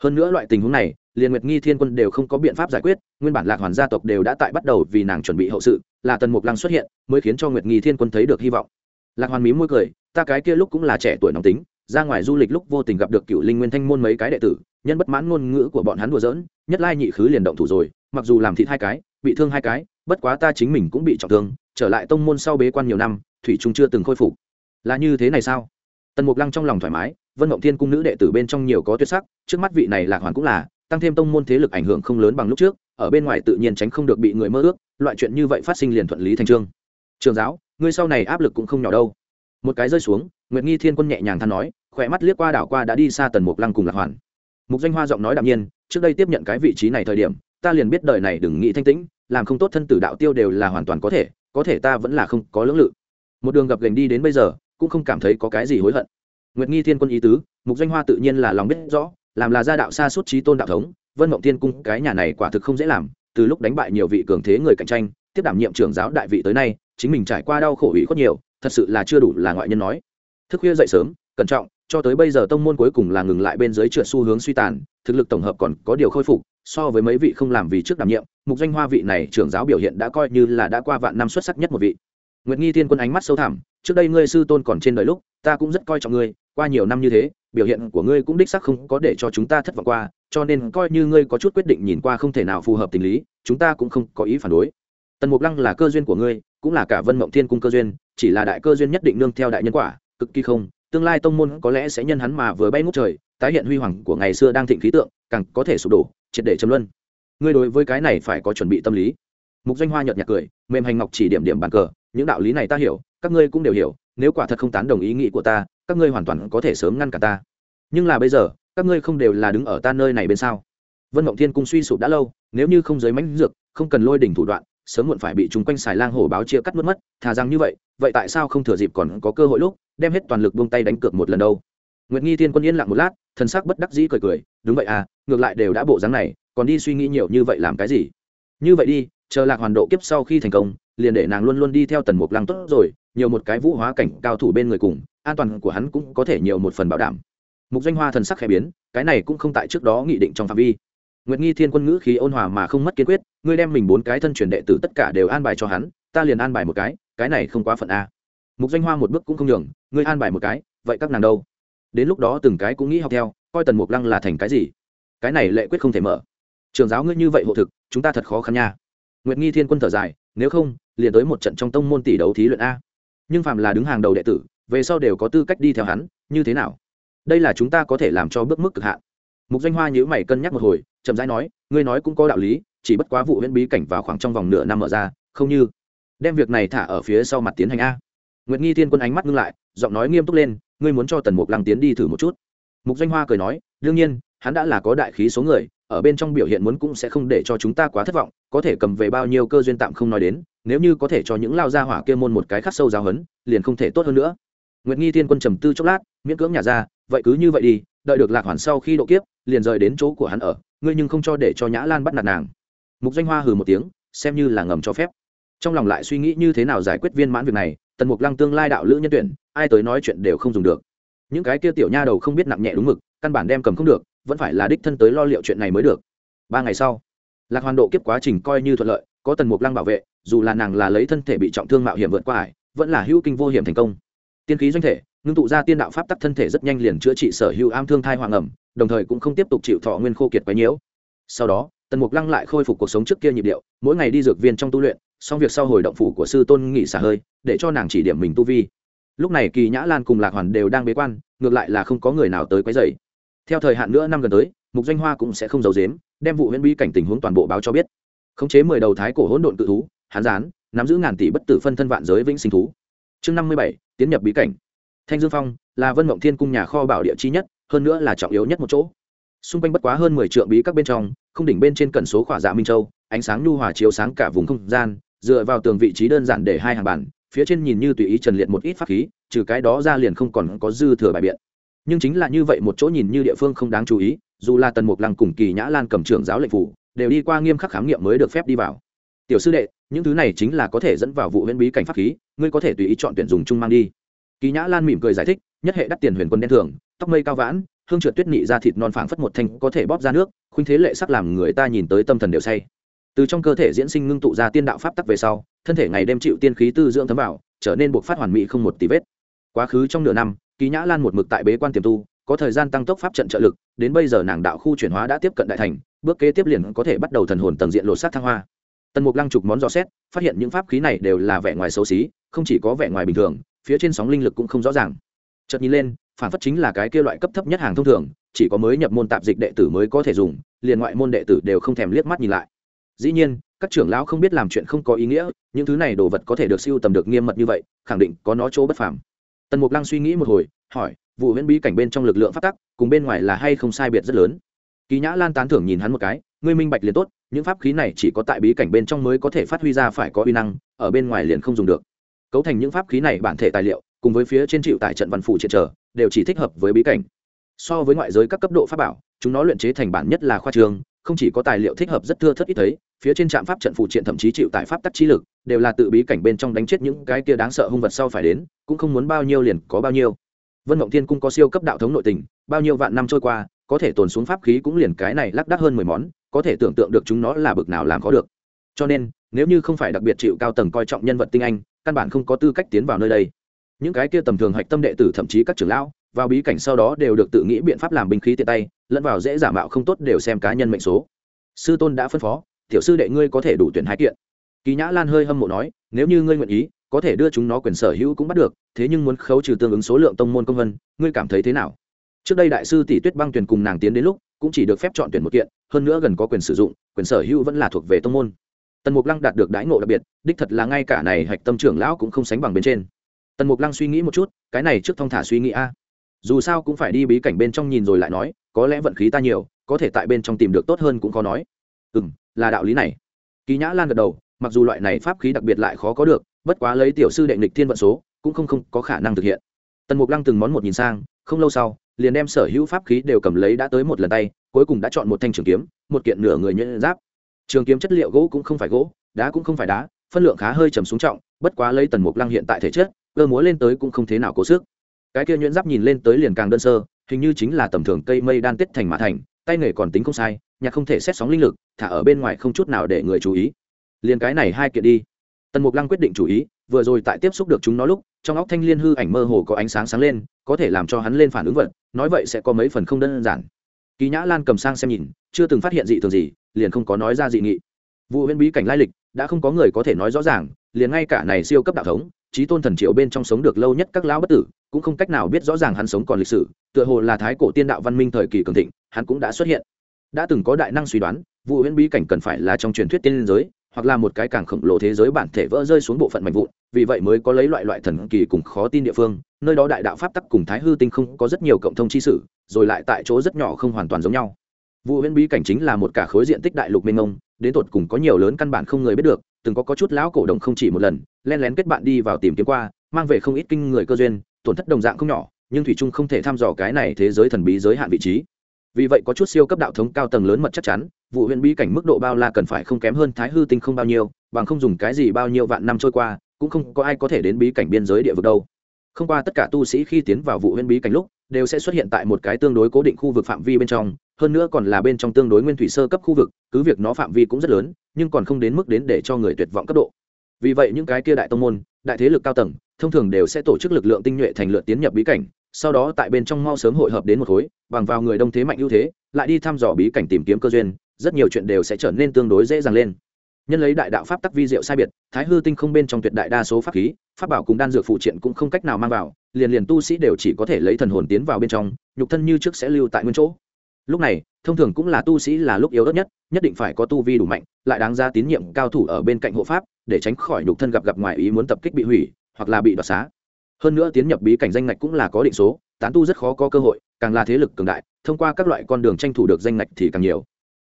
hơn nữa loại tình huống này liền nguyệt nghi thiên quân đều không có biện pháp giải quyết, nguyên bản lạc hoàn gia tộc đều đã tại bắt đầu vì nàng chuẩn bị hậu sự, là tần mục lăng xuất hiện, mới khiến cho nguyệt nghi thiên quân thấy được hy vọng. Lạc hoàn mí môi cười, ta cái kia lúc cũng là trẻ tuổi nóng tính, ra ngoài du lịch lúc vô tình gặp được cựu linh nguyên thanh môn mấy cái đệ tử, nhân bất mãn ngôn ngữ của bọn hắn đùa giỡn, nhất lai nhị khứ liền động thủ rồi, mặc dù làm thịt hai cái, bị thương hai cái, bất quá ta chính mình cũng bị trọng thương, trở lại tông môn sau bế quan nhiều năm, thủy trung chưa từng khôi phục. Là như thế này sao? Tần mục lăng trong lòng thoải mái vân mộng thiên cung nữ đệ tử bên trong nhiều có tuyệt sắc, trước mắt vị này lạc hoàn cũng là, tăng thêm tông môn thế lực ảnh hưởng không lớn bằng lúc trước, ở bên ngoài tự nhiên tránh không được bị người mơ ước, loại chuyện như vậy phát sinh liền thuận lý thành trương. Trường giáo, ngươi sau này áp lực cũng không nhỏ đâu. Một cái rơi xuống, nguyệt nghi thiên quân nhẹ nhàng than nói, khỏe mắt liếc qua đảo qua đã đi xa tần mục lăng cùng lạc hoàn. Mục danh hoa giọng nói đạm nhiên, trước đây tiếp nhận cái vị trí này thời điểm, ta liền biết đời này đừng nghĩ thanh tĩnh, làm không tốt thân tử đạo tiêu đều là hoàn toàn có thể có thể ta vẫn là không có lưỡng lự. Một đường gập gành đi đến bây giờ, cũng không cảm thấy có cái gì hối hận nguyệt nghi thiên quân ý tứ, mục danh hoa tự nhiên là lòng biết rõ, làm là gia đạo xa suốt trí tôn đạo thống, vân mộng Thiên cung cái nhà này quả thực không dễ làm, từ lúc đánh bại nhiều vị cường thế người cạnh tranh, tiếp đảm nhiệm trưởng giáo đại vị tới nay, chính mình trải qua đau khổ ủy khuất nhiều, thật sự là chưa đủ là ngoại nhân nói. Thức khuya dậy sớm, cẩn trọng, cho tới bây giờ tông môn cuối cùng là ngừng lại bên dưới trượt xu hướng suy tàn, thực lực tổng hợp còn có điều khôi phục, so với mấy vị không làm vì trước đảm nhiệm, mục danh hoa vị này trưởng giáo biểu hiện đã coi như là đã qua vạn năm xuất sắc nhất một vị. Nguyệt nghi thiên quân ánh mắt sâu thẳm, trước đây ngươi sư tôn còn trên đời lúc, ta cũng rất coi trọng ngươi qua nhiều năm như thế, biểu hiện của ngươi cũng đích sắc không có để cho chúng ta thất vọng qua, cho nên coi như ngươi có chút quyết định nhìn qua không thể nào phù hợp tình lý, chúng ta cũng không có ý phản đối. Tần mục lăng là cơ duyên của ngươi, cũng là cả vân mộng thiên cung cơ duyên, chỉ là đại cơ duyên nhất định nương theo đại nhân quả, cực kỳ không, tương lai tông môn có lẽ sẽ nhân hắn mà vừa bay ngút trời, tái hiện huy hoàng của ngày xưa đang thịnh khí tượng, càng có thể sụp đổ, triệt để châm luân. Ngươi đối với cái này phải có chuẩn bị tâm lý. Mục doanh hoa nhợt nhạt cười, mềm hành ngọc chỉ điểm điểm bàn cờ, những đạo lý này ta hiểu, các ngươi cũng đều hiểu, nếu quả thật không tán đồng ý nghĩ của ta các ngươi hoàn toàn có thể sớm ngăn cả ta. Nhưng là bây giờ, các ngươi không đều là đứng ở ta nơi này bên sao? Vân mộng thiên cung suy sụp đã lâu, nếu như không giới mánh dược, không cần lôi đỉnh thủ đoạn, sớm muộn phải bị chúng quanh xài lang hổ báo chia cắt mất mất, thà rằng như vậy vậy tại sao không thừa dịp còn có cơ hội lúc, đem hết toàn lực buông tay đánh cược một lần đâu? Nguyệt nghi thiên quân yên lặng một lát, thần sắc bất đắc dĩ cười cười, đúng vậy à ngược lại đều đã bộ dáng này, còn đi suy nghĩ nhiều như vậy làm cái gì? Như vậy đi, chờ lạc hoàn độ kiếp sau khi thành công, liền để nàng luôn luôn đi theo tần mục lăng tốt rồi, nhiều một cái vũ hóa cảnh cao thủ bên người cùng an toàn của hắn cũng có thể nhiều một phần bảo đảm. Mục danh hoa thần sắc khẽ biến, cái này cũng không tại trước đó nghị định trong phạm vi. Nguyệt nghi thiên quân ngữ khí ôn hòa mà không mất kiên quyết, ngươi đem mình bốn cái thân truyền đệ tử tất cả đều an bài cho hắn, ta liền an bài một cái cái này không quá phận a. Mục danh hoa một bước cũng không nhường, ngươi an bài một cái, vậy các nàng đâu? Đến lúc đó từng cái cũng nghĩ học theo, coi tần mục lăng là thành cái gì? Cái này lệ quyết không thể mở. Trường giáo ngươi như vậy hộ thực, chúng ta thật khó khăn nha. Nguyệt nghi thiên quân thở dài, nếu không, liền tới một trận trong tông môn tỷ đấu thí luyện a. Nhưng phạm là đứng hàng đầu đệ tử về sau đều có tư cách đi theo hắn, như thế nào? Đây là chúng ta có thể làm cho bước mức cực hạn. Mục danh hoa nhữ mày cân nhắc một hồi, chậm rãi nói, ngươi nói cũng có đạo lý, chỉ bất quá vụ huyễn bí cảnh vào khoảng trong vòng nửa năm mở ra, không như. Đem việc này thả ở phía sau mặt tiến hành a. Nguyệt nghi thiên quân ánh mắt ngưng lại, giọng nói nghiêm túc lên, ngươi muốn cho tần mục lăng tiến đi thử một chút. Mục danh hoa cười nói, đương nhiên, hắn đã là có đại khí số người, ở bên trong biểu hiện muốn cũng sẽ không để cho chúng ta quá thất vọng, có thể cầm về bao nhiêu cơ duyên tạm không nói đến, nếu như có thể cho những lao gia hỏa kia môn một cái khắc sâu giáo hấn liền không thể tốt hơn nữa nguyệt nghi thiên quân trầm tư chốc lát, miễn cưỡng nhà ra, vậy cứ như vậy đi, đợi được lạc hoàn sau khi độ kiếp, liền rời đến chỗ của hắn ở, ngươi nhưng không cho để cho nhã lan bắt nạt nàng. Mục danh hoa hừ một tiếng, xem như là ngầm cho phép. Trong lòng lại suy nghĩ như thế nào giải quyết viên mãn việc này, tần mục lăng tương lai đạo lữ nhân tuyển, ai tới nói chuyện đều không dùng được. Những cái kia tiểu nha đầu không biết nặng nhẹ đúng mực, căn bản đem cầm không được, vẫn phải là đích thân tới lo liệu chuyện này mới được. Ba ngày sau, lạc hoàn độ kiếp quá trình coi như thuận lợi, có tần mục lăng bảo vệ, dù là nàng là lấy thân thể bị trọng thương mạo hiểm vượt qua ải, vẫn là hữu kinh vô hiểm thành công tiên khí doanh thể, ngưng tụ ra tiên đạo pháp tắc thân thể rất nhanh liền chữa trị sở hữu am thương thai hoàng ẩm, đồng thời cũng không tiếp tục chịu thọ nguyên khô kiệt quấy nhiễu. Sau đó, tần mục lăng lại khôi phục cuộc sống trước kia nhịp điệu, mỗi ngày đi dược viên trong tu luyện, xong việc sau hồi động phủ của sư tôn nghỉ xả hơi, để cho nàng chỉ điểm mình tu vi. Lúc này kỳ nhã lan cùng lạc hoàn đều đang bế quan, ngược lại là không có người nào tới quấy dày theo thời hạn nữa năm gần tới, mục doanh hoa cũng sẽ không giấu dếm đem vụ huyễn bi cảnh tình huống toàn bộ báo cho biết. Khống chế mười đầu thái cổ hỗn độn cự thú, hán gián, nắm giữ ngàn tỷ bất tử phân thân vạn giới vĩnh sinh thú chương năm mươi bảy, tiến nhập bí cảnh. Thanh dương phong là vân mộng thiên cung nhà kho bảo địa chi nhất, hơn nữa là trọng yếu nhất một chỗ. Xung quanh bất quá hơn mười triệu bí các bên trong, không đỉnh bên trên cẩn số khỏa dạ minh châu, ánh sáng nhu hòa chiếu sáng cả vùng không gian, dựa vào tường vị trí đơn giản để hai hàng bản phía trên nhìn như tùy ý trần liệt một ít pháp khí, trừ cái đó ra liền không còn có dư thừa bài biện. Nhưng chính là như vậy một chỗ nhìn như địa phương không đáng chú ý, dù là tần mục lăng cùng kỳ nhã lan cầm trưởng giáo lệnh phủ, đều đi qua nghiêm khắc khám nghiệm mới được phép đi vào. Tiểu sư đệ, những thứ này chính là có thể dẫn vào vụ huyễn bí cảnh pháp khí ngươi có thể tùy ý chọn tuyển dùng chung mang đi. Kỳ nhã lan mỉm cười giải thích, nhất hệ đắt tiền huyền quân đen thường, tóc mây cao vãn, hương trượt tuyết nị ra thịt non phảng phất một thanh có thể bóp ra nước, khuynh thế lệ sắc làm người ta nhìn tới tâm thần đều say. Từ trong cơ thể diễn sinh ngưng tụ ra tiên đạo pháp tắc về sau, thân thể ngày đêm chịu tiên khí tư dưỡng thấm vào, trở nên buộc phát hoàn mỹ không một tí vết. Quá khứ trong nửa năm kỳ nhã lan một mực tại bế quan tiềm tu, có thời gian tăng tốc pháp trận trợ lực, đến bây giờ nàng đạo khu chuyển hóa đã tiếp cận đại thành, bước kế tiếp liền có thể bắt đầu thần hồn tầng diện lột sát thăng hoa tần mục lăng chụp món dò xét, phát hiện những pháp khí này đều là vẻ ngoài xấu xí, không chỉ có vẻ ngoài bình thường, phía trên sóng linh lực cũng không rõ ràng. Chợt nhìn lên, phản phất chính là cái kia loại cấp thấp nhất hàng thông thường, chỉ có mới nhập môn tạp dịch đệ tử mới có thể dùng, liền ngoại môn đệ tử đều không thèm liếc mắt nhìn lại. Dĩ nhiên, các trưởng lão không biết làm chuyện không có ý nghĩa, những thứ này đồ vật có thể được siêu tầm được nghiêm mật như vậy, khẳng định có nó chỗ bất phàm. Tần mục lăng suy nghĩ một hồi, hỏi, vụ huyễn bí cảnh bên trong lực lượng phát tắc, cùng bên ngoài là hay không sai biệt rất lớn? Kỳ nhã lan tán thưởng nhìn hắn một cái ngươi minh bạch liền tốt, những pháp khí này chỉ có tại bí cảnh bên trong mới có thể phát huy ra phải có uy năng, ở bên ngoài liền không dùng được. Cấu thành những pháp khí này bản thể tài liệu, cùng với phía trên chịu tại trận văn phủ triệt trở, đều chỉ thích hợp với bí cảnh. So với ngoại giới các cấp độ pháp bảo, chúng nó luyện chế thành bản nhất là khoa trường, không chỉ có tài liệu thích hợp rất thưa thất ít thấy, phía trên trạm pháp trận phụ triện thậm chí chịu tại pháp tắc trí lực, đều là tự bí cảnh bên trong đánh chết những cái kia đáng sợ hung vật sau phải đến, cũng không muốn bao nhiêu liền có bao nhiêu. Vân mộng thiên cung có siêu cấp đạo thống nội tình, bao nhiêu vạn năm trôi qua, có thể tồn xuống pháp khí cũng liền cái này lác đác hơn mười món có thể tưởng tượng được chúng nó là bực nào làm có được. Cho nên, nếu như không phải đặc biệt chịu cao tầng coi trọng nhân vật tinh anh, căn bản không có tư cách tiến vào nơi đây. Những cái kia tầm thường hạch tâm đệ tử thậm chí các trưởng lão, vào bí cảnh sau đó đều được tự nghĩ biện pháp làm binh khí tiện tay, lẫn vào dễ giả mạo không tốt đều xem cá nhân mệnh số. Sư tôn đã phân phó, tiểu sư đệ ngươi có thể đủ tuyển hai kiện. Kỳ nhã lan hơi hâm mộ nói, nếu như ngươi nguyện ý, có thể đưa chúng nó quyền sở hữu cũng bắt được, thế nhưng muốn khấu trừ tương ứng số lượng tông môn công vân, ngươi cảm thấy thế nào? Trước đây đại sư tỷ tuyết băng tuyển cùng nàng tiến đến lúc cũng chỉ được phép chọn tuyển một kiện, hơn nữa gần có quyền sử dụng, quyền sở hữu vẫn là thuộc về tông môn. Tần mục lăng đạt được đãi ngộ đặc biệt, đích thật là ngay cả này hạch tâm trưởng lão cũng không sánh bằng bên trên. Tần mục lăng suy nghĩ một chút, cái này trước thong thả suy nghĩ a. Dù sao cũng phải đi bí cảnh bên trong nhìn rồi lại nói, có lẽ vận khí ta nhiều, có thể tại bên trong tìm được tốt hơn cũng khó nói. Ừ m là đạo lý này. Kỳ nhã lan gật đầu, mặc dù loại này pháp khí đặc biệt lại khó có được, bất quá lấy tiểu sư đệ nghịch thiên vận số, cũng không không có khả năng thực hiện. Tần mục lăng từng món một nhìn sang, không lâu sau liền đem sở hữu pháp khí đều cầm lấy đã tới một lần tay, cuối cùng đã chọn một thanh trường kiếm, một kiện nửa người nhuyễn giáp. Trường kiếm chất liệu gỗ cũng không phải gỗ, đá cũng không phải đá, phân lượng khá hơi trầm xuống trọng, bất quá lấy tần mục lăng hiện tại thể chất, cơ múa lên tới cũng không thế nào cố sức. Cái kia nhuyễn giáp nhìn lên tới liền càng đơn sơ, hình như chính là tầm thường cây mây đan tết thành mã thành, tay nghề còn tính không sai nhạc không thể xét sóng linh lực, thả ở bên ngoài không chút nào để người chú ý. Liền cái này hai kiện đi. Tần mục lăng quyết định chú ý, vừa rồi tại tiếp xúc được chúng nó lúc trong óc thanh liên hư ảnh mơ hồ có ánh sáng sáng lên, có thể làm cho hắn lên phản ứng vật, nói vậy sẽ có mấy phần không đơn giản. Kỳ nhã lan cầm sang xem nhìn, chưa từng phát hiện dị thường gì, liền không có nói ra dị nghị. Vụ huyễn bí cảnh lai lịch, đã không có người có thể nói rõ ràng, liền ngay cả này siêu cấp đạo thống trí tôn thần triệu bên trong sống được lâu nhất các lão bất tử, cũng không cách nào biết rõ ràng hắn sống còn lịch sử, tựa hồ là thái cổ tiên đạo văn minh thời kỳ cường thịnh, hắn cũng đã xuất hiện. Đã từng có đại năng suy đoán vụ huyễn bí cảnh cần phải là trong truyền thuyết tiên giới, hoặc là một cái càng khổng lồ thế giới bản thể vỡ rơi xuống bộ phận mạnh vụn vì vậy mới có lấy loại loại thần kỳ cùng khó tin địa phương nơi đó đại đạo pháp tắc cùng thái hư tinh không có rất nhiều cộng thông chi sử rồi lại tại chỗ rất nhỏ không hoàn toàn giống nhau. Vụ huyễn bí cảnh chính là một cả khối diện tích đại lục mênh mông đến tột cùng có nhiều lớn căn bản không người biết được từng có, có chút lão cổ động không chỉ một lần len lén kết bạn đi vào tìm kiếm qua mang về không ít kinh người cơ duyên tổn thất đồng dạng không nhỏ nhưng thủy trung không thể thăm dò cái này thế giới thần bí giới hạn vị trí. Vì vậy có chút siêu cấp đạo thống cao tầng lớn mật chắc chắn vụ huyện bí cảnh mức độ bao la cần phải không kém hơn thái hư tinh không bao nhiêu bằng không dùng cái gì bao nhiêu vạn năm trôi qua cũng không có ai có thể đến bí cảnh biên giới địa vực đâu. Không qua tất cả tu sĩ khi tiến vào vụ huyện bí cảnh lúc, đều sẽ xuất hiện tại một cái tương đối cố định khu vực phạm vi bên trong, hơn nữa còn là bên trong tương đối nguyên thủy sơ cấp khu vực, cứ việc nó phạm vi cũng rất lớn, nhưng còn không đến mức đến để cho người tuyệt vọng cấp độ. Vì vậy những cái kia đại tông môn, đại thế lực cao tầng, thông thường đều sẽ tổ chức lực lượng tinh nhuệ thành lượt tiến nhập bí cảnh, sau đó tại bên trong mau sớm hội hợp đến một khối, bằng vào người đông thế mạnh ưu thế, lại đi thăm dò bí cảnh tìm kiếm cơ duyên, rất nhiều chuyện đều sẽ trở nên tương đối dễ dàng lên nhân lấy đại đạo pháp tắc vi diệu sai biệt, thái hư tinh không bên trong tuyệt đại đa số pháp khí, pháp bảo cùng đan dược phụ triện cũng không cách nào mang vào, liền liền tu sĩ đều chỉ có thể lấy thần hồn tiến vào bên trong, nhục thân như trước sẽ lưu tại nguyên chỗ. Lúc này, thông thường cũng là tu sĩ là lúc yếu ớt nhất nhất định phải có tu vi đủ mạnh, lại đáng ra tín nhiệm cao thủ ở bên cạnh hộ pháp, để tránh khỏi nhục thân gặp gặp ngoài ý muốn tập kích bị hủy, hoặc là bị đoạt xá. Hơn nữa tiến nhập bí cảnh danh ngạch cũng là có định số, tán tu rất khó có cơ hội, càng là thế lực cường đại, thông qua các loại con đường tranh thủ được danh ngạch thì càng nhiều.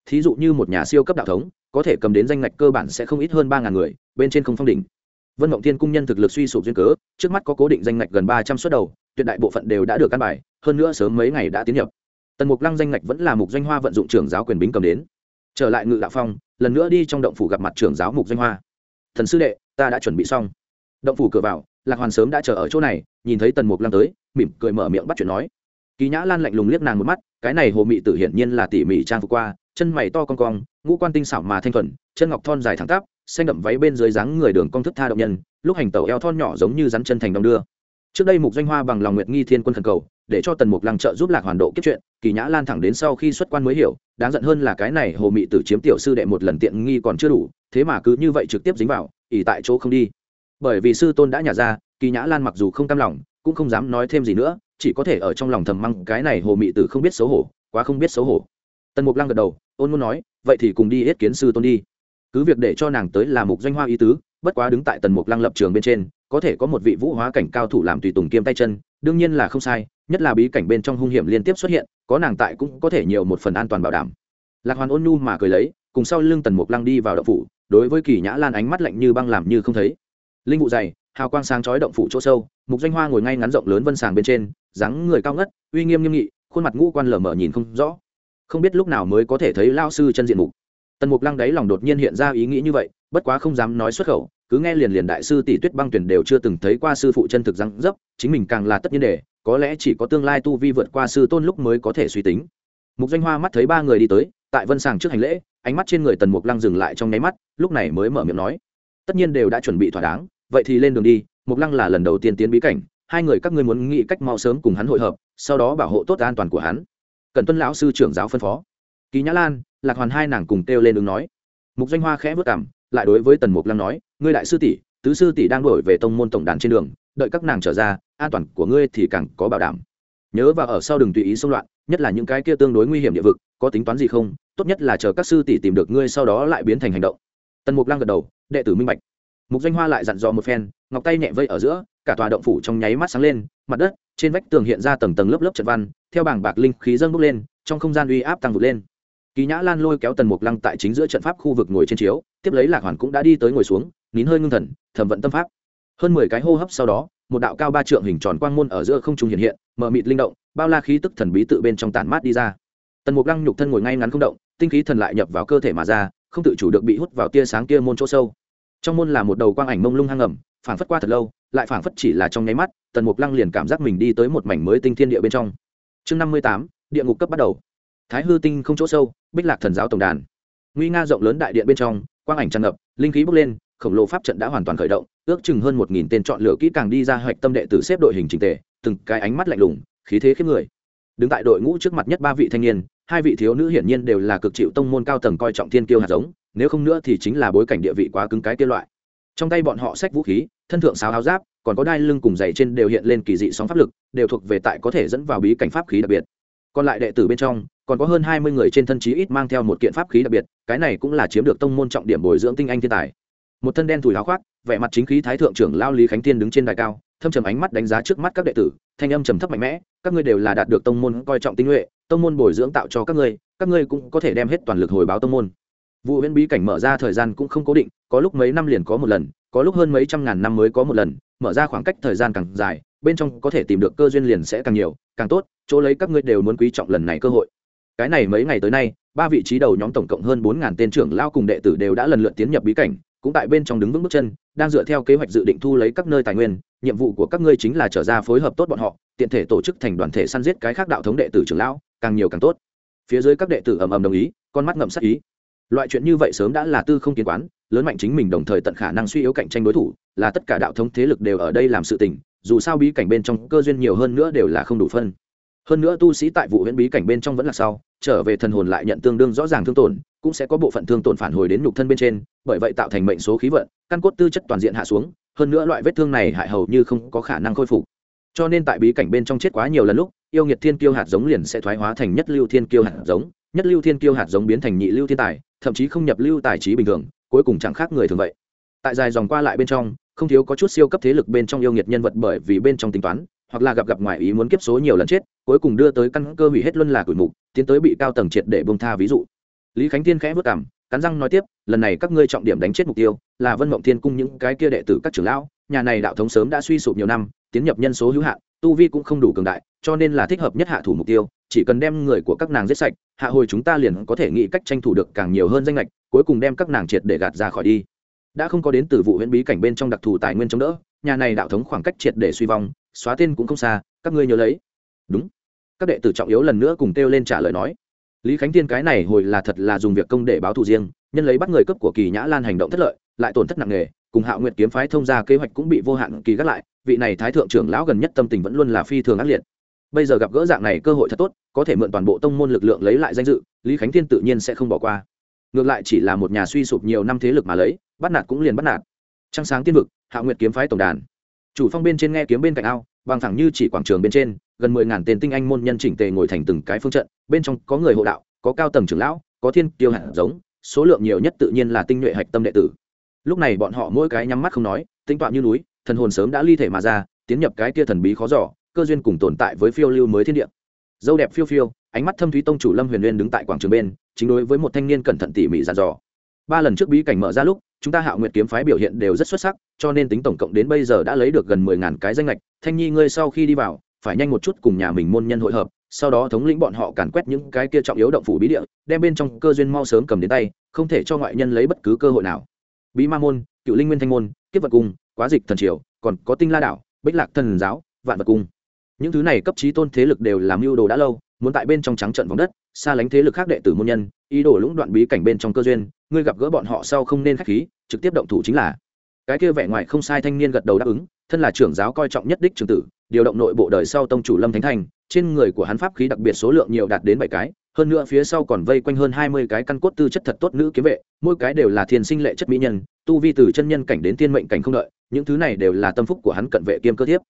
Thí dụ như một nhà siêu cấp đạo thống có thể cầm đến danh ngạch cơ bản sẽ không ít hơn ba ngàn người, bên trên không phong đỉnh. Vân mộng thiên cung nhân thực lực suy sụp duyên cớ, trước mắt có cố định danh ngạch gần ba trăm suất đầu, tuyệt đại bộ phận đều đã được căn bài, hơn nữa sớm mấy ngày đã tiến nhập. Tần mục lăng danh ngạch vẫn là mục danh hoa vận dụng trưởng giáo quyền bính cầm đến. Trở lại ngự đạo phong, lần nữa đi trong động phủ gặp mặt trưởng giáo mục danh hoa. Thần sư đệ, ta đã chuẩn bị xong. Động phủ cửa vào, lạc hoàn sớm đã chờ ở chỗ này, nhìn thấy tần mục lăng tới, mỉm cười mở miệng bắt chuyện nói. Kỳ nhã lan lạnh lùng liếc nàng một mắt, cái này hồ mị tử hiển nhiên là tỉ mỉ trang phục qua chân mày to cong cong, ngũ quan tinh xảo mà thanh thuần, chân ngọc thon dài thẳng tắp, xanh đậm váy bên dưới dáng người đường cong thức tha động nhân, lúc hành tẩu eo thon nhỏ giống như rắn chân thành đông đưa. Trước đây mục doanh hoa bằng lòng nguyệt nghi thiên quân thần cầu, để cho tần mục lăng trợ giúp lạc hoàn độ kiếp chuyện, kỳ nhã lan thẳng đến sau khi xuất quan mới hiểu, đáng giận hơn là cái này hồ mị tử chiếm tiểu sư đệ một lần tiện nghi còn chưa đủ, thế mà cứ như vậy trực tiếp dính vào ỉ tại chỗ không đi. Bởi vì sư tôn đã nhả ra, kỳ nhã lan mặc dù không cam lòng, cũng không dám nói thêm gì nữa, chỉ có thể ở trong lòng thầm măng cái này hồ mị tử không biết xấu hổ, quá không biết xấu hổ tần mục lăng gật đầu, ôn muốn nói, vậy thì cùng đi yết kiến sư tôn đi. Cứ việc để cho nàng tới là mục doanh hoa ý tứ, bất quá đứng tại tần mục lăng lập trường bên trên, có thể có một vị vũ hóa cảnh cao thủ làm tùy tùng kiêm tay chân, đương nhiên là không sai, nhất là bí cảnh bên trong hung hiểm liên tiếp xuất hiện, có nàng tại cũng có thể nhiều một phần an toàn bảo đảm. Lạc hoàn ôn nhu mà cười lấy, cùng sau lưng tần mục lăng đi vào động phủ, đối với kỳ nhã lan ánh mắt lạnh như băng làm như không thấy. Linh vụ dày, hào quang sáng chói động phủ chỗ sâu, mục doanh hoa ngồi ngay ngắn rộng lớn vân sàng bên trên, dáng người cao ngất, uy nghiêm nghiêm nghị, khuôn mặt ngũ quan lở mở nhìn không rõ không biết lúc nào mới có thể thấy lao sư chân diện mục. Tần mục lăng đáy lòng đột nhiên hiện ra ý nghĩ như vậy, bất quá không dám nói xuất khẩu, cứ nghe liền liền đại sư tỷ tuyết băng tuyển đều chưa từng thấy qua sư phụ chân thực răng dấp, chính mình càng là tất nhiên đề có lẽ chỉ có tương lai tu vi vượt qua sư tôn lúc mới có thể suy tính. Mục doanh hoa mắt thấy ba người đi tới, tại vân sàng trước hành lễ, ánh mắt trên người tần mục lăng dừng lại trong nháy mắt, lúc này mới mở miệng nói, tất nhiên đều đã chuẩn bị thỏa đáng, vậy thì lên đường đi, mục lăng là lần đầu tiên tiến bí cảnh, hai người các ngươi muốn nghĩ cách mau sớm cùng hắn hội hợp, sau đó bảo hộ tốt an toàn của hắn cần tuân lão sư trưởng giáo phân phó. Kỳ nhã lan, lạc hoàn hai nàng cùng kêu lên ứng nói. Mục danh hoa khẽ vất cảm, lại đối với tần mục lăng nói, ngươi đại sư tỷ, tứ sư tỷ đang đổi về tông môn tổng đàn trên đường, đợi các nàng trở ra, an toàn của ngươi thì càng có bảo đảm. Nhớ và ở sau đừng tùy ý xung loạn, nhất là những cái kia tương đối nguy hiểm địa vực, có tính toán gì không, tốt nhất là chờ các sư tỷ tìm được ngươi sau đó lại biến thành hành động. Tần mục lăng gật đầu, đệ tử minh bạch mục doanh hoa lại dặn dò một phen, ngọc tay nhẹ vây ở giữa, cả tòa động phủ trong nháy mắt sáng lên, mặt đất, trên vách tường hiện ra tầng tầng lớp lớp trận văn, theo bảng bạc linh khí dâng bốc lên, trong không gian uy áp tăng vụt lên. Kỳ nhã lan lôi kéo tần mục lăng tại chính giữa trận pháp khu vực ngồi trên chiếu, tiếp lấy lạc hoàn cũng đã đi tới ngồi xuống, nín hơi ngưng thần, thẩm vận tâm pháp. Hơn mười cái hô hấp sau đó, một đạo cao ba trượng hình tròn quang môn ở giữa không trung hiện hiện mở mịt linh động, bao la khí tức thần bí tự bên trong tản mát đi ra. Tần mục lăng nhục thân ngồi ngay ngắn không động, tinh khí thần lại nhập vào cơ thể mà ra, không tự chủ được bị hút vào tia sáng kia môn chỗ sâu trong môn là một đầu quang ảnh mông lung hang ngầm, phảng phất qua thật lâu, lại phảng phất chỉ là trong nháy mắt, tần mục lăng liền cảm giác mình đi tới một mảnh mới tinh thiên địa bên trong. Chương năm mươi tám, địa ngục cấp bắt đầu. Thái hư tinh không chỗ sâu, bích lạc thần giáo tổng đàn. Nguy nga rộng lớn đại điện bên trong, quang ảnh tràn ngập, linh khí bốc lên, khổng lồ pháp trận đã hoàn toàn khởi động, ước chừng hơn một nghìn tên chọn lựa kỹ càng đi ra hoạch tâm đệ tử xếp đội hình trình tề, từng cái ánh mắt lạnh lùng, khí thế khiếp người. Đứng tại đội ngũ trước mặt nhất ba vị thanh niên, hai vị thiếu nữ hiển nhiên đều là cực chịu tông môn cao tầng coi trọng thiên kiêu hạt giống nếu không nữa thì chính là bối cảnh địa vị quá cứng cái kia loại. Trong tay bọn họ xách vũ khí, thân thượng sáo áo giáp, còn có đai lưng cùng giày trên đều hiện lên kỳ dị sóng pháp lực, đều thuộc về tại có thể dẫn vào bí cảnh pháp khí đặc biệt. Còn lại đệ tử bên trong, còn có hơn hai mươi người trên thân chí ít mang theo một kiện pháp khí đặc biệt, cái này cũng là chiếm được tông môn trọng điểm bồi dưỡng tinh anh thiên tài. Một thân đen thùi áo khoác, vẻ mặt chính khí thái thượng trưởng lao lý khánh tiên đứng trên đài cao, thâm trầm ánh mắt đánh giá trước mắt các đệ tử, thanh âm trầm thấp mạnh mẽ, các ngươi đều là đạt được tông môn coi trọng tinh nhuệ, tông môn bồi dưỡng tạo cho các ngươi các ngươi cũng có thể đem hết toàn lực hồi báo tông môn vụ huyễn bí cảnh mở ra thời gian cũng không cố định, có lúc mấy năm liền có một lần, có lúc hơn mấy trăm ngàn năm mới có một lần, mở ra khoảng cách thời gian càng dài, bên trong có thể tìm được cơ duyên liền sẽ càng nhiều, càng tốt, chỗ lấy các ngươi đều muốn quý trọng lần này cơ hội. Cái này mấy ngày tới nay, ba vị trí đầu nhóm tổng cộng hơn bốn ngàn tên trưởng lao cùng đệ tử đều đã lần lượt tiến nhập bí cảnh, cũng tại bên trong đứng vững bước chân, đang dựa theo kế hoạch dự định thu lấy các nơi tài nguyên, nhiệm vụ của các ngươi chính là trở ra phối hợp tốt bọn họ, tiện thể tổ chức thành đoàn thể săn giết cái khác đạo thống đệ tử trưởng lão, càng nhiều càng tốt. Phía dưới các đệ tử ầm ầm đồng ý, con mắt ngậm sắc ý loại chuyện như vậy sớm đã là tư không kiến quán, lớn mạnh chính mình đồng thời tận khả năng suy yếu cạnh tranh đối thủ, là tất cả đạo thống thế lực đều ở đây làm sự tình, dù sao bí cảnh bên trong cơ duyên nhiều hơn nữa đều là không đủ phân. Hơn nữa tu sĩ tại vụ huyễn bí cảnh bên trong vẫn là sau, trở về thần hồn lại nhận tương đương rõ ràng thương tổn, cũng sẽ có bộ phận thương tổn phản hồi đến nhục thân bên trên, bởi vậy tạo thành mệnh số khí vận, căn cốt tư chất toàn diện hạ xuống, hơn nữa loại vết thương này hại hầu như không có khả năng khôi phục. Cho nên tại bí cảnh bên trong chết quá nhiều lần lúc, yêu nghiệt thiên kiêu hạt giống liền sẽ thoái hóa thành nhất lưu thiên kiêu hạt giống nhất lưu thiên kiêu hạt giống biến thành nhị lưu thiên tài, thậm chí không nhập lưu tài trí bình thường, cuối cùng chẳng khác người thường vậy. Tại dài dòng qua lại bên trong, không thiếu có chút siêu cấp thế lực bên trong yêu nghiệt nhân vật bởi vì bên trong tính toán, hoặc là gặp gặp ngoại ý muốn kiếp số nhiều lần chết, cuối cùng đưa tới căn cơ hủy hết luân là cửi mục, tiến tới bị cao tầng triệt để bông tha ví dụ. Lý khánh thiên khẽ vất cảm cắn răng nói tiếp, lần này các ngươi trọng điểm đánh chết mục tiêu là vân mộng thiên cung những cái kia đệ tử các trưởng lão, nhà này đạo thống sớm đã suy sụp nhiều năm, tiến nhập nhân số hữu hạn tu vi cũng không đủ cường đại, cho nên là thích hợp nhất hạ thủ mục tiêu, chỉ cần đem người của các nàng giết sạch, hạ hồi chúng ta liền có thể nghĩ cách tranh thủ được càng nhiều hơn danh lệch cuối cùng đem các nàng triệt để gạt ra khỏi đi. Đã không có đến từ vụ huyện bí cảnh bên trong đặc thù tài nguyên chống đỡ, nhà này đạo thống khoảng cách triệt để suy vong, xóa tên cũng không xa, các ngươi nhớ lấy. Đúng. Các đệ tử trọng yếu lần nữa cùng kêu lên trả lời nói. Lý khánh thiên cái này hồi là thật là dùng việc công để báo thù riêng, nhân lấy bắt người cấp của kỳ nhã lan hành động thất lợi, lại tổn thất nặng nề cùng hạo nguyệt kiếm phái thông ra kế hoạch cũng bị vô hạn kỳ gác lại, vị này thái thượng trưởng lão gần nhất tâm tình vẫn luôn là phi thường ác liệt. Bây giờ gặp gỡ dạng này cơ hội thật tốt, có thể mượn toàn bộ tông môn lực lượng lấy lại danh dự, lý khánh thiên tự nhiên sẽ không bỏ qua. Ngược lại chỉ là một nhà suy sụp nhiều năm thế lực mà lấy, bắt nạt cũng liền bắt nạt. Trăng sáng tiên vực hạ nguyệt kiếm phái tổng đàn. Chủ phong bên trên nghe kiếm bên cạnh ao bằng thẳng như chỉ quảng trường bên trên, gần mười ngàn tên tinh anh môn nhân chỉnh tề ngồi thành từng cái phương trận, bên trong có người hộ đạo, có cao tầng trưởng lão, có thiên tiêu hạt giống, số lượng nhiều nhất tự nhiên là tinh nhuệ hạch tâm đệ tử lúc này bọn họ mỗi cái nhắm mắt không nói tinh tọa như núi, thần hồn sớm đã ly thể mà ra, tiến nhập cái kia thần bí khó giỏ cơ duyên cùng tồn tại với phiêu lưu mới thiên địa. Dâu đẹp phiêu phiêu, ánh mắt thâm thúy tông chủ lâm huyền nguyên đứng tại quảng trường bên, chính đối với một thanh niên cẩn thận tỉ mỉ dàn dò. Ba lần trước bí cảnh mở ra lúc, chúng ta hạo nguyệt kiếm phái biểu hiện đều rất xuất sắc, cho nên tính tổng cộng đến bây giờ đã lấy được gần mười ngàn cái danh lệch thanh nhi ngươi sau khi đi vào, phải nhanh một chút cùng nhà mình môn nhân hội hợp, sau đó thống lĩnh bọn họ càn quét những cái kia trọng yếu động phủ bí địa, đem bên trong cơ duyên mau sớm cầm đến tay, không thể cho ngoại nhân lấy bất cứ cơ hội nào bí ma môn, cựu linh nguyên thanh môn, kiếp vật cung, quá dịch thần triều, còn có tinh la đảo, bích lạc thần giáo, vạn vật cung. Những thứ này cấp trí tôn thế lực đều làm mưu đồ đã lâu, muốn tại bên trong trắng trận vòng đất, xa lánh thế lực khác đệ tử môn nhân, ý đồ lũng đoạn bí cảnh bên trong cơ duyên, ngươi gặp gỡ bọn họ sau không nên khách khí, trực tiếp động thủ chính là. Cái kia vẻ ngoài không sai thanh niên gật đầu đáp ứng, thân là trưởng giáo coi trọng nhất đích trường tử, điều động nội bộ đời sau tông chủ lâm thánh thành, trên người của hắn pháp khí đặc biệt số lượng nhiều đạt đến bảy cái hơn nữa phía sau còn vây quanh hơn hai mươi cái căn cốt tư chất thật tốt nữ kiếm vệ, mỗi cái đều là thiên sinh lệ chất mỹ nhân, tu vi từ chân nhân cảnh đến tiên mệnh cảnh không đợi, những thứ này đều là tâm phúc của hắn cận vệ kiêm cơ thiếp.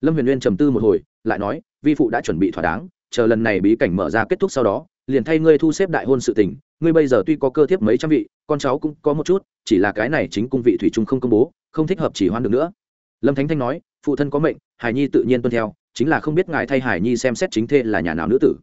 Lâm huyền nguyên trầm tư một hồi, lại nói, vi phụ đã chuẩn bị thỏa đáng, chờ lần này bí cảnh mở ra kết thúc sau đó, liền thay ngươi thu xếp đại hôn sự tình. Ngươi bây giờ tuy có cơ thiếp mấy trăm vị, con cháu cũng có một chút, chỉ là cái này chính cung vị thủy trung không công bố, không thích hợp chỉ hoan được nữa. Lâm thánh thanh nói, phụ thân có mệnh, hải nhi tự nhiên tuân theo, chính là không biết ngài thay hải nhi xem xét chính thê là nhà nào nữ tử.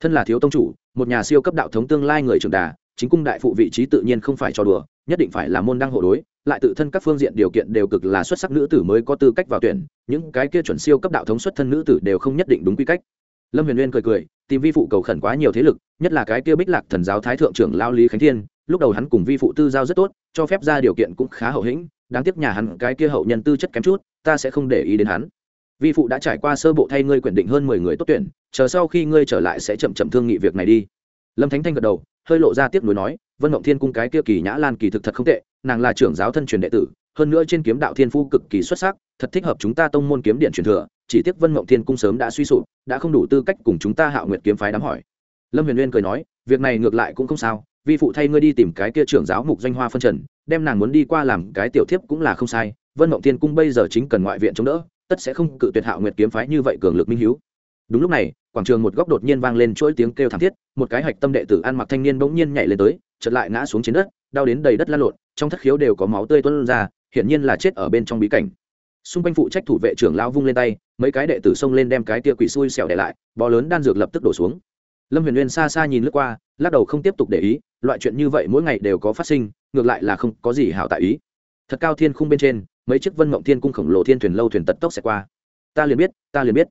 Thân là thiếu tông chủ một nhà siêu cấp đạo thống tương lai người trưởng đà, chính cung đại phụ vị trí tự nhiên không phải cho đùa, nhất định phải là môn đăng hộ đối, lại tự thân các phương diện điều kiện đều cực là xuất sắc nữ tử mới có tư cách vào tuyển, những cái kia chuẩn siêu cấp đạo thống xuất thân nữ tử đều không nhất định đúng quy cách. Lâm huyền uyên cười cười, tìm vi phụ cầu khẩn quá nhiều thế lực, nhất là cái kia bích lạc thần giáo thái thượng trưởng lao lý khánh thiên, lúc đầu hắn cùng vi phụ tư giao rất tốt, cho phép ra điều kiện cũng khá hậu hĩnh, đáng tiếc nhà hắn cái kia hậu nhân tư chất kém chút, ta sẽ không để ý đến hắn vi phụ đã trải qua sơ bộ thay ngươi quyển định hơn mười người tốt tuyển, chờ sau khi ngươi trở lại sẽ chậm chậm thương nghị việc này đi. Lâm thánh thanh gật đầu, hơi lộ ra tiếp nối nói, vân mộng thiên cung cái kia kỳ nhã lan kỳ thực thật không tệ, nàng là trưởng giáo thân truyền đệ tử, hơn nữa trên kiếm đạo thiên phu cực kỳ xuất sắc, thật thích hợp chúng ta tông môn kiếm điện truyền thừa, chỉ tiếc vân mộng thiên cung sớm đã suy sụp, đã không đủ tư cách cùng chúng ta hạo nguyệt kiếm phái đám hỏi. Lâm huyền uyên cười nói, việc này ngược lại cũng không sao, vi phụ thay ngươi đi tìm cái kia trưởng giáo mục doanh hoa phân trần, đem nàng muốn đi qua làm cái tiểu thiếp cũng là không sai, vân mộng thiên cung bây giờ chính cần ngoại viện chống đỡ tất sẽ không cự tuyệt hạo nguyệt kiếm phái như vậy cường lực minh hiếu. Đúng lúc này, quảng trường một góc đột nhiên vang lên chuỗi tiếng kêu thảm thiết, một cái hạch tâm đệ tử ăn mặc thanh niên bỗng nhiên nhảy lên tới chật lại ngã xuống trên đất, đau đến đầy đất lăn lộn, trong thất khiếu đều có máu tươi tuôn ra, hiển nhiên là chết ở bên trong bí cảnh. Xung quanh phụ trách thủ vệ trưởng lao vung lên tay, mấy cái đệ tử xông lên đem cái tia quỷ xui xẻo để lại bò lớn đan dược lập tức đổ xuống. Lâm huyền uyên xa xa nhìn lướt qua, lắc đầu không tiếp tục để ý, loại chuyện như vậy mỗi ngày đều có phát sinh, ngược lại là không có gì hảo tại ý. Thật cao thiên khung bên trên mấy chiếc vân mộng thiên cung khổng lồ thiên thuyền lâu thuyền tật tốc sẽ qua. Ta liền biết, ta liền biết.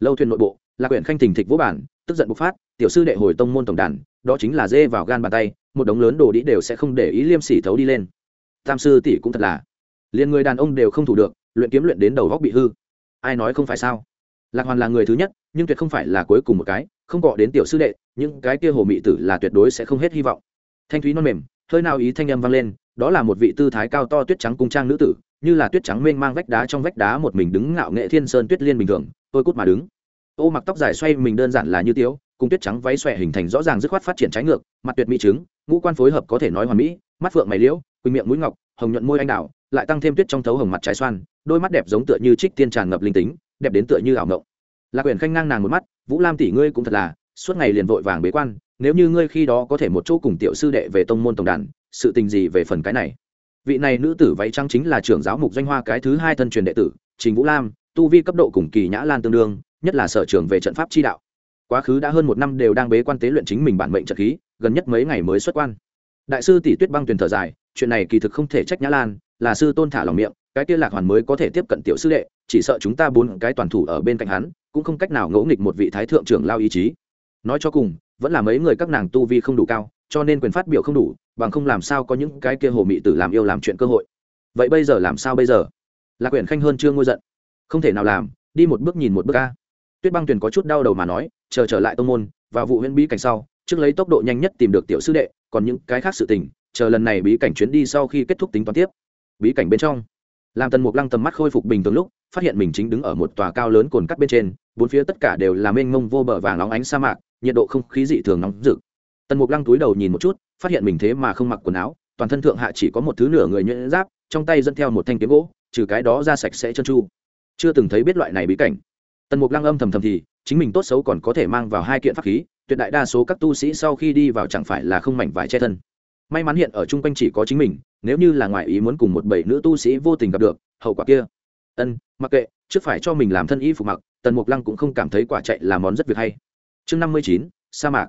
Lâu thuyền nội bộ là quyển khanh thình thịch vũ bản tức giận bộc phát, tiểu sư đệ hồi tông môn tổng đàn, đó chính là dê vào gan bàn tay, một đống lớn đồ đĩ đều sẽ không để ý liêm sỉ thấu đi lên. Tam sư tỷ cũng thật là, liền người đàn ông đều không thủ được, luyện kiếm luyện đến đầu góc bị hư. Ai nói không phải sao? Lạc hoàn là người thứ nhất, nhưng tuyệt không phải là cuối cùng một cái, không gọi đến tiểu sư đệ, những cái kia hồ mị tử là tuyệt đối sẽ không hết hy vọng. Thanh thúy non mềm, hơi nào ý thanh âm vang lên đó là một vị tư thái cao to tuyết trắng cung trang nữ tử, như là tuyết trắng mênh mang vách đá trong vách đá một mình đứng ngạo nghệ thiên sơn tuyết liên bình thường, tôi cút mà đứng. Ô mặc tóc dài xoay mình đơn giản là như tiếu, cùng tuyết trắng váy xòe hình thành rõ ràng dứt khoát phát triển trái ngược, mặt tuyệt mỹ trứng, ngũ quan phối hợp có thể nói hoàn mỹ, mắt phượng mày liễu quỳnh miệng mũi ngọc, hồng nhuận môi anh đào, lại tăng thêm tuyết trong thấu hồng mặt trái xoan, đôi mắt đẹp giống tựa như trích tiên tràn ngập linh tính, đẹp đến tựa như ảo ngộng. Lạc quyển khanh ngang nàng một mắt, vũ lam tỷ ngươi cũng thật là, suốt ngày liền vội vàng bế quan nếu như ngươi khi đó có thể một chỗ cùng tiểu sư đệ về tông môn tổng đàn, sự tình gì về phần cái này? Vị này nữ tử váy trắng chính là trưởng giáo mục doanh hoa cái thứ hai thân truyền đệ tử, trình vũ lam, tu vi cấp độ cùng kỳ nhã lan tương đương, nhất là sở trường về trận pháp chi đạo. Quá khứ đã hơn một năm đều đang bế quan tế luyện chính mình bản mệnh trận khí, gần nhất mấy ngày mới xuất quan. Đại sư tỷ tuyết băng tuyền thở dài, chuyện này kỳ thực không thể trách nhã lan, là sư tôn thả lòng miệng, cái kia lạc hoàn mới có thể tiếp cận tiểu sư đệ, chỉ sợ chúng ta bốn cái toàn thủ ở bên cạnh hắn, cũng không cách nào ngẫu nghịch một vị thái thượng trưởng lao ý chí. Nói cho cùng vẫn là mấy người các nàng tu vi không đủ cao, cho nên quyền phát biểu không đủ, bằng không làm sao có những cái kia hồ mị tử làm yêu làm chuyện cơ hội. Vậy bây giờ làm sao bây giờ? Lạc quyển khanh hơn chưa ngôi giận. Không thể nào làm, đi một bước nhìn một bước ca tuyết băng tuyền có chút đau đầu mà nói, chờ trở lại tông môn, và vụ huyễn bí cảnh sau, trước lấy tốc độ nhanh nhất tìm được tiểu sư đệ, còn những cái khác sự tình, chờ lần này bí cảnh chuyến đi sau khi kết thúc tính toán tiếp. Bí cảnh bên trong. Làm tần mục lăng tầm mắt khôi phục bình thường lúc, phát hiện mình chính đứng ở một tòa cao lớn cồn cắt bên trên, bốn phía tất cả đều là mênh mông vô bờ vàng óng ánh sa mạc nhiệt độ không khí dị thường nóng rực. Tần mục lăng túi đầu nhìn một chút, phát hiện mình thế mà không mặc quần áo, toàn thân thượng hạ chỉ có một thứ nửa người nhuyễn giáp, trong tay dẫn theo một thanh kiếm gỗ, trừ cái đó ra sạch sẽ chân chu. Chưa từng thấy biết loại này bí cảnh. Tần mục lăng âm thầm thầm thì, chính mình tốt xấu còn có thể mang vào hai kiện pháp khí, tuyệt đại đa số các tu sĩ sau khi đi vào chẳng phải là không mảnh vải che thân. May mắn hiện ở chung quanh chỉ có chính mình, nếu như là ngoại ý muốn cùng một bảy nữ tu sĩ vô tình gặp được, hậu quả kia. Ân, mặc kệ, trước phải cho mình làm thân y phục mặc, tần mục lăng cũng không cảm thấy quả chạy là món rất việc hay chương năm mươi chín, sa mạc.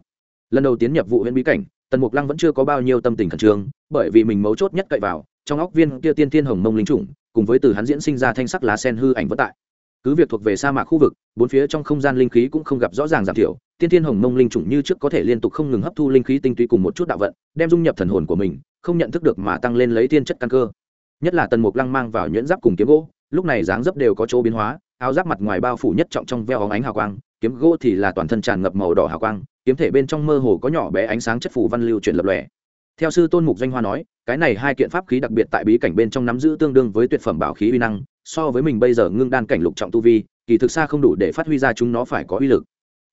Lần đầu tiến nhập vụ huyện bí cảnh, tần mục lăng vẫn chưa có bao nhiêu tâm tình khẩn trương, bởi vì mình mấu chốt nhất cậy vào, trong óc viên kia tiên tiên hồng mông linh chủng, cùng với từ hắn diễn sinh ra thanh sắc lá sen hư ảnh vất tại. Cứ việc thuộc về sa mạc khu vực, bốn phía trong không gian linh khí cũng không gặp rõ ràng giảm thiểu, tiên thiên hồng mông linh chủng như trước có thể liên tục không ngừng hấp thu linh khí tinh túy cùng một chút đạo vận, đem dung nhập thần hồn của mình, không nhận thức được mà tăng lên lấy tiên chất căn cơ. Nhất là tần mục lăng mang vào nhuyễn giáp cùng kiếm gỗ, lúc này dáng dấp đều có chỗ biến hóa, áo giáp mặt ngoài bao phủ nhất trọng trong veo óng ánh hào quang kiếm gỗ thì là toàn thân tràn ngập màu đỏ hào quang, kiếm thể bên trong mơ hồ có nhỏ bé ánh sáng chất phủ văn lưu chuyển lập lòe. Theo sư tôn mục doanh hoa nói, cái này hai kiện pháp khí đặc biệt tại bí cảnh bên trong nắm giữ tương đương với tuyệt phẩm bảo khí uy năng, so với mình bây giờ ngưng đan cảnh lục trọng tu vi, kỳ thực xa không đủ để phát huy ra chúng nó phải có uy lực.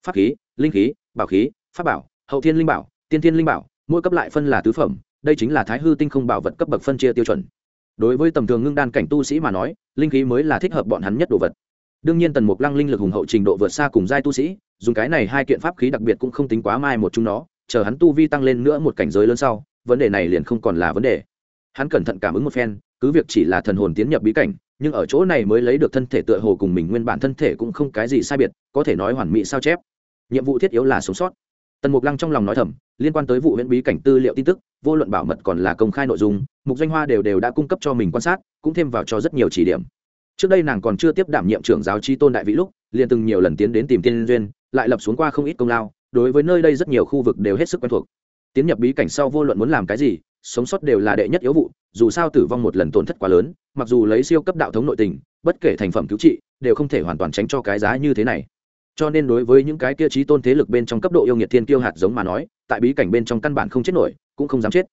Pháp khí, linh khí, bảo khí, pháp bảo, hậu thiên linh bảo, tiên thiên linh bảo, mỗi cấp lại phân là tứ phẩm, đây chính là thái hư tinh không bảo vật cấp bậc phân chia tiêu chuẩn. Đối với tầm thường ngưng đan cảnh tu sĩ mà nói, linh khí mới là thích hợp bọn hắn nhất đồ vật đương nhiên tần mục lăng linh lực hùng hậu trình độ vượt xa cùng giai tu sĩ, dùng cái này hai kiện pháp khí đặc biệt cũng không tính quá mai một chúng nó, chờ hắn tu vi tăng lên nữa một cảnh giới lớn sau, vấn đề này liền không còn là vấn đề. Hắn cẩn thận cảm ứng một phen, cứ việc chỉ là thần hồn tiến nhập bí cảnh, nhưng ở chỗ này mới lấy được thân thể tựa hồ cùng mình nguyên bản thân thể cũng không cái gì sai biệt, có thể nói hoàn mỹ sao chép. Nhiệm vụ thiết yếu là sống sót. Tần mục lăng trong lòng nói thầm, liên quan tới vụ huyện bí cảnh tư liệu tin tức, vô luận bảo mật còn là công khai nội dung, mục doanh hoa đều đều đã cung cấp cho mình quan sát, cũng thêm vào cho rất nhiều chỉ điểm trước đây nàng còn chưa tiếp đảm nhiệm trưởng giáo chi tôn đại vị lúc, liền từng nhiều lần tiến đến tìm tiên duyên, lại lập xuống qua không ít công lao, đối với nơi đây rất nhiều khu vực đều hết sức quen thuộc. Tiến nhập bí cảnh sau vô luận muốn làm cái gì, sống sót đều là đệ nhất yếu vụ, dù sao tử vong một lần tổn thất quá lớn, mặc dù lấy siêu cấp đạo thống nội tình, bất kể thành phẩm cứu trị, đều không thể hoàn toàn tránh cho cái giá như thế này. Cho nên đối với những cái kia trí tôn thế lực bên trong cấp độ yêu nghiệt thiên tiêu hạt giống mà nói, tại bí cảnh bên trong căn bản không chết nổi, cũng không dám chết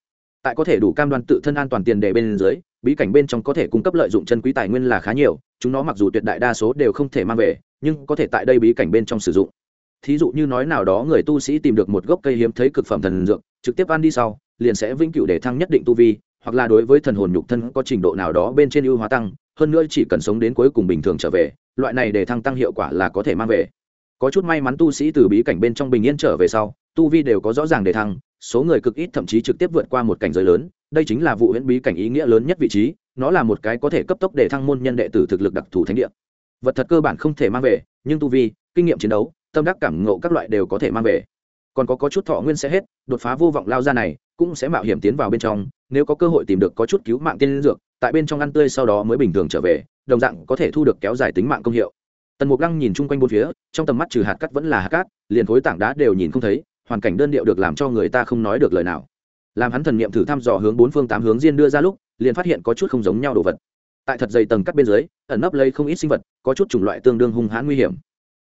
tại có thể đủ cam đoan tự thân an toàn tiền đề bên dưới, bí cảnh bên trong có thể cung cấp lợi dụng chân quý tài nguyên là khá nhiều, chúng nó mặc dù tuyệt đại đa số đều không thể mang về, nhưng có thể tại đây bí cảnh bên trong sử dụng. Thí dụ như nói nào đó người tu sĩ tìm được một gốc cây hiếm thấy cực phẩm thần dược, trực tiếp ăn đi sau, liền sẽ vĩnh cửu để thăng nhất định tu vi, hoặc là đối với thần hồn nhục thân có trình độ nào đó bên trên ưu hóa tăng, hơn nữa chỉ cần sống đến cuối cùng bình thường trở về, loại này để thăng tăng hiệu quả là có thể mang về. Có chút may mắn tu sĩ từ bí cảnh bên trong bình yên trở về sau, tu vi đều có rõ ràng để thăng số người cực ít thậm chí trực tiếp vượt qua một cảnh giới lớn đây chính là vụ huyễn bí cảnh ý nghĩa lớn nhất vị trí nó là một cái có thể cấp tốc để thăng môn nhân đệ tử thực lực đặc thù thánh địa. Vật thật cơ bản không thể mang về nhưng tu vi kinh nghiệm chiến đấu tâm đắc cảm ngộ các loại đều có thể mang về. Còn có, có chút thọ nguyên sẽ hết đột phá vô vọng lao ra này cũng sẽ mạo hiểm tiến vào bên trong nếu có cơ hội tìm được có chút cứu mạng tiên dược tại bên trong ăn tươi sau đó mới bình thường trở về đồng dạng có thể thu được kéo dài tính mạng công hiệu. Tần mục lăng nhìn chung quanh bốn phía trong tầm mắt trừ hạt cắt vẫn là hạt cát liền khối tảng đá đều nhìn không thấy hoàn cảnh đơn điệu được làm cho người ta không nói được lời nào. Làm hắn thần niệm thử thăm dò hướng bốn phương tám hướng diên đưa ra lúc, liền phát hiện có chút không giống nhau đồ vật. Tại thật dày tầng cắt bên dưới, ẩn nấp lấy không ít sinh vật, có chút chủng loại tương đương hung hãn nguy hiểm.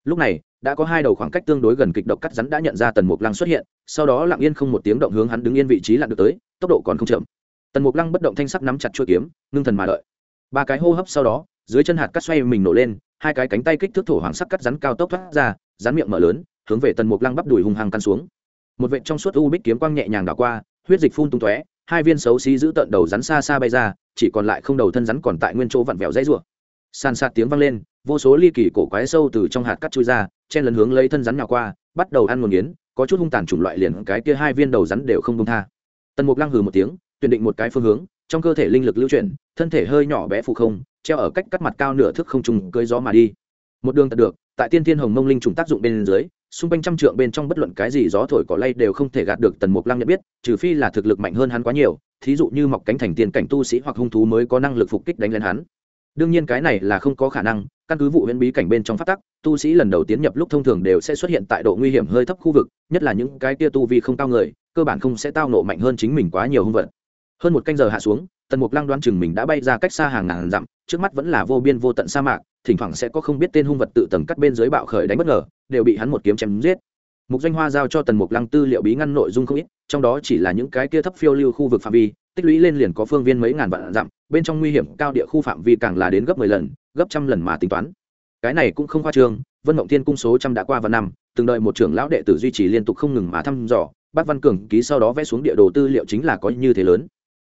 Lúc này, đã có hai đầu khoảng cách tương đối gần kịch độc cắt rắn đã nhận ra tần mục lăng xuất hiện, sau đó lặng yên không một tiếng động hướng hắn đứng yên vị trí lặn được tới, tốc độ còn không chậm. Tần mục lăng bất động thanh sắc nắm chặt chuôi kiếm, ngưng thần mà đợi. Ba cái hô hấp sau đó, dưới chân hạt cắt xoay mình nổ lên, hai cái cánh tay kích thước thổ hoàng sắc cắt rắn cao tốc thoát ra, rắn miệng mở lớn hướng về tần mục lăng bắp đùi hung hăng căn xuống. Một vệ trong suốt u bích kiếm quang nhẹ nhàng đảo qua, huyết dịch phun tung tóe, hai viên xấu xí giữ tận đầu rắn xa xa bay ra, chỉ còn lại không đầu thân rắn còn tại nguyên chỗ vặn vẹo dãy rủa. San sạt tiếng vang lên, vô số ly kỳ cổ quái sâu từ trong hạt cắt chui ra, chen lấn hướng lấy thân rắn nhào qua, bắt đầu ăn nguồn nghiến, có chút hung tàn chủng loại liền cái kia hai viên đầu rắn đều không công tha. Tần mục lăng hừ một tiếng, tuyển định một cái phương hướng, trong cơ thể linh lực lưu chuyển, thân thể hơi nhỏ bé phụ không, treo ở cách cắt mặt cao nửa thước không trùng cưới gió mà đi. Một đường tật được, tại tiên thiên hồng mông linh trùng tác dụng bên dưới xung quanh trăm trượng bên trong bất luận cái gì gió thổi cỏ lay đều không thể gạt được tần mục lăng nhận biết, trừ phi là thực lực mạnh hơn hắn quá nhiều, thí dụ như mọc cánh thành tiền cảnh tu sĩ hoặc hung thú mới có năng lực phục kích đánh lên hắn. Đương nhiên cái này là không có khả năng, căn cứ vụ huyễn bí cảnh bên trong phát tắc, tu sĩ lần đầu tiến nhập lúc thông thường đều sẽ xuất hiện tại độ nguy hiểm hơi thấp khu vực, nhất là những cái tia tu vi không cao người, cơ bản không sẽ tao nộ mạnh hơn chính mình quá nhiều hung vật. Hơn một canh giờ hạ xuống tần mục lăng đoán chừng mình đã bay ra cách xa hàng ngàn dặm, trước mắt vẫn là vô biên vô tận sa mạc, thỉnh thoảng sẽ có không biết tên hung vật tự tầng cắt bên dưới bạo khởi đánh bất ngờ, đều bị hắn một kiếm chém giết. Mục doanh hoa giao cho tần mục lăng tư liệu bí ngăn nội dung không ít, trong đó chỉ là những cái kia thấp phiêu lưu khu vực phạm vi, tích lũy lên liền có phương viên mấy ngàn vạn dặm, bên trong nguy hiểm cao địa khu phạm vi càng là đến gấp mười lần, gấp trăm lần mà tính toán. Cái này cũng không khoa trương, vân mộng thiên cung số trăm đã qua và năm, từng đợi một trưởng lão đệ tử duy trì liên tục không ngừng mà thăm dò, bác văn cường ký sau đó vẽ xuống địa đồ tư liệu chính là có như thế lớn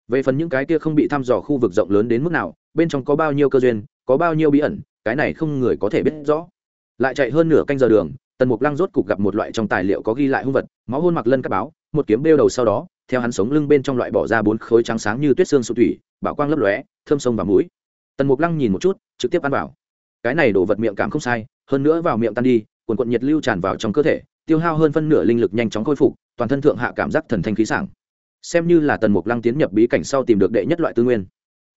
về phần những cái kia không bị thăm dò khu vực rộng lớn đến mức nào, bên trong có bao nhiêu cơ duyên, có bao nhiêu bí ẩn, cái này không người có thể biết rõ. Lại chạy hơn nửa canh giờ đường, tần mục lăng rốt cục gặp một loại trong tài liệu có ghi lại hung vật, máu hôn mặc lân các báo, một kiếm bêu đầu sau đó, theo hắn sống lưng bên trong loại bỏ ra bốn khối trắng sáng như tuyết xương sụt thủy, bảo quang lấp lóe, thơm sông và mũi. Tần mục lăng nhìn một chút, trực tiếp ăn vào. Cái này đổ vật miệng cảm không sai, hơn nữa vào miệng tan đi quần quận nhiệt lưu tràn vào trong cơ thể, tiêu hao hơn phân nửa linh lực nhanh chóng khôi phục, toàn thân thượng hạ cảm giác thần thanh khí sảng xem như là tần mục lăng tiến nhập bí cảnh sau tìm được đệ nhất loại tư nguyên.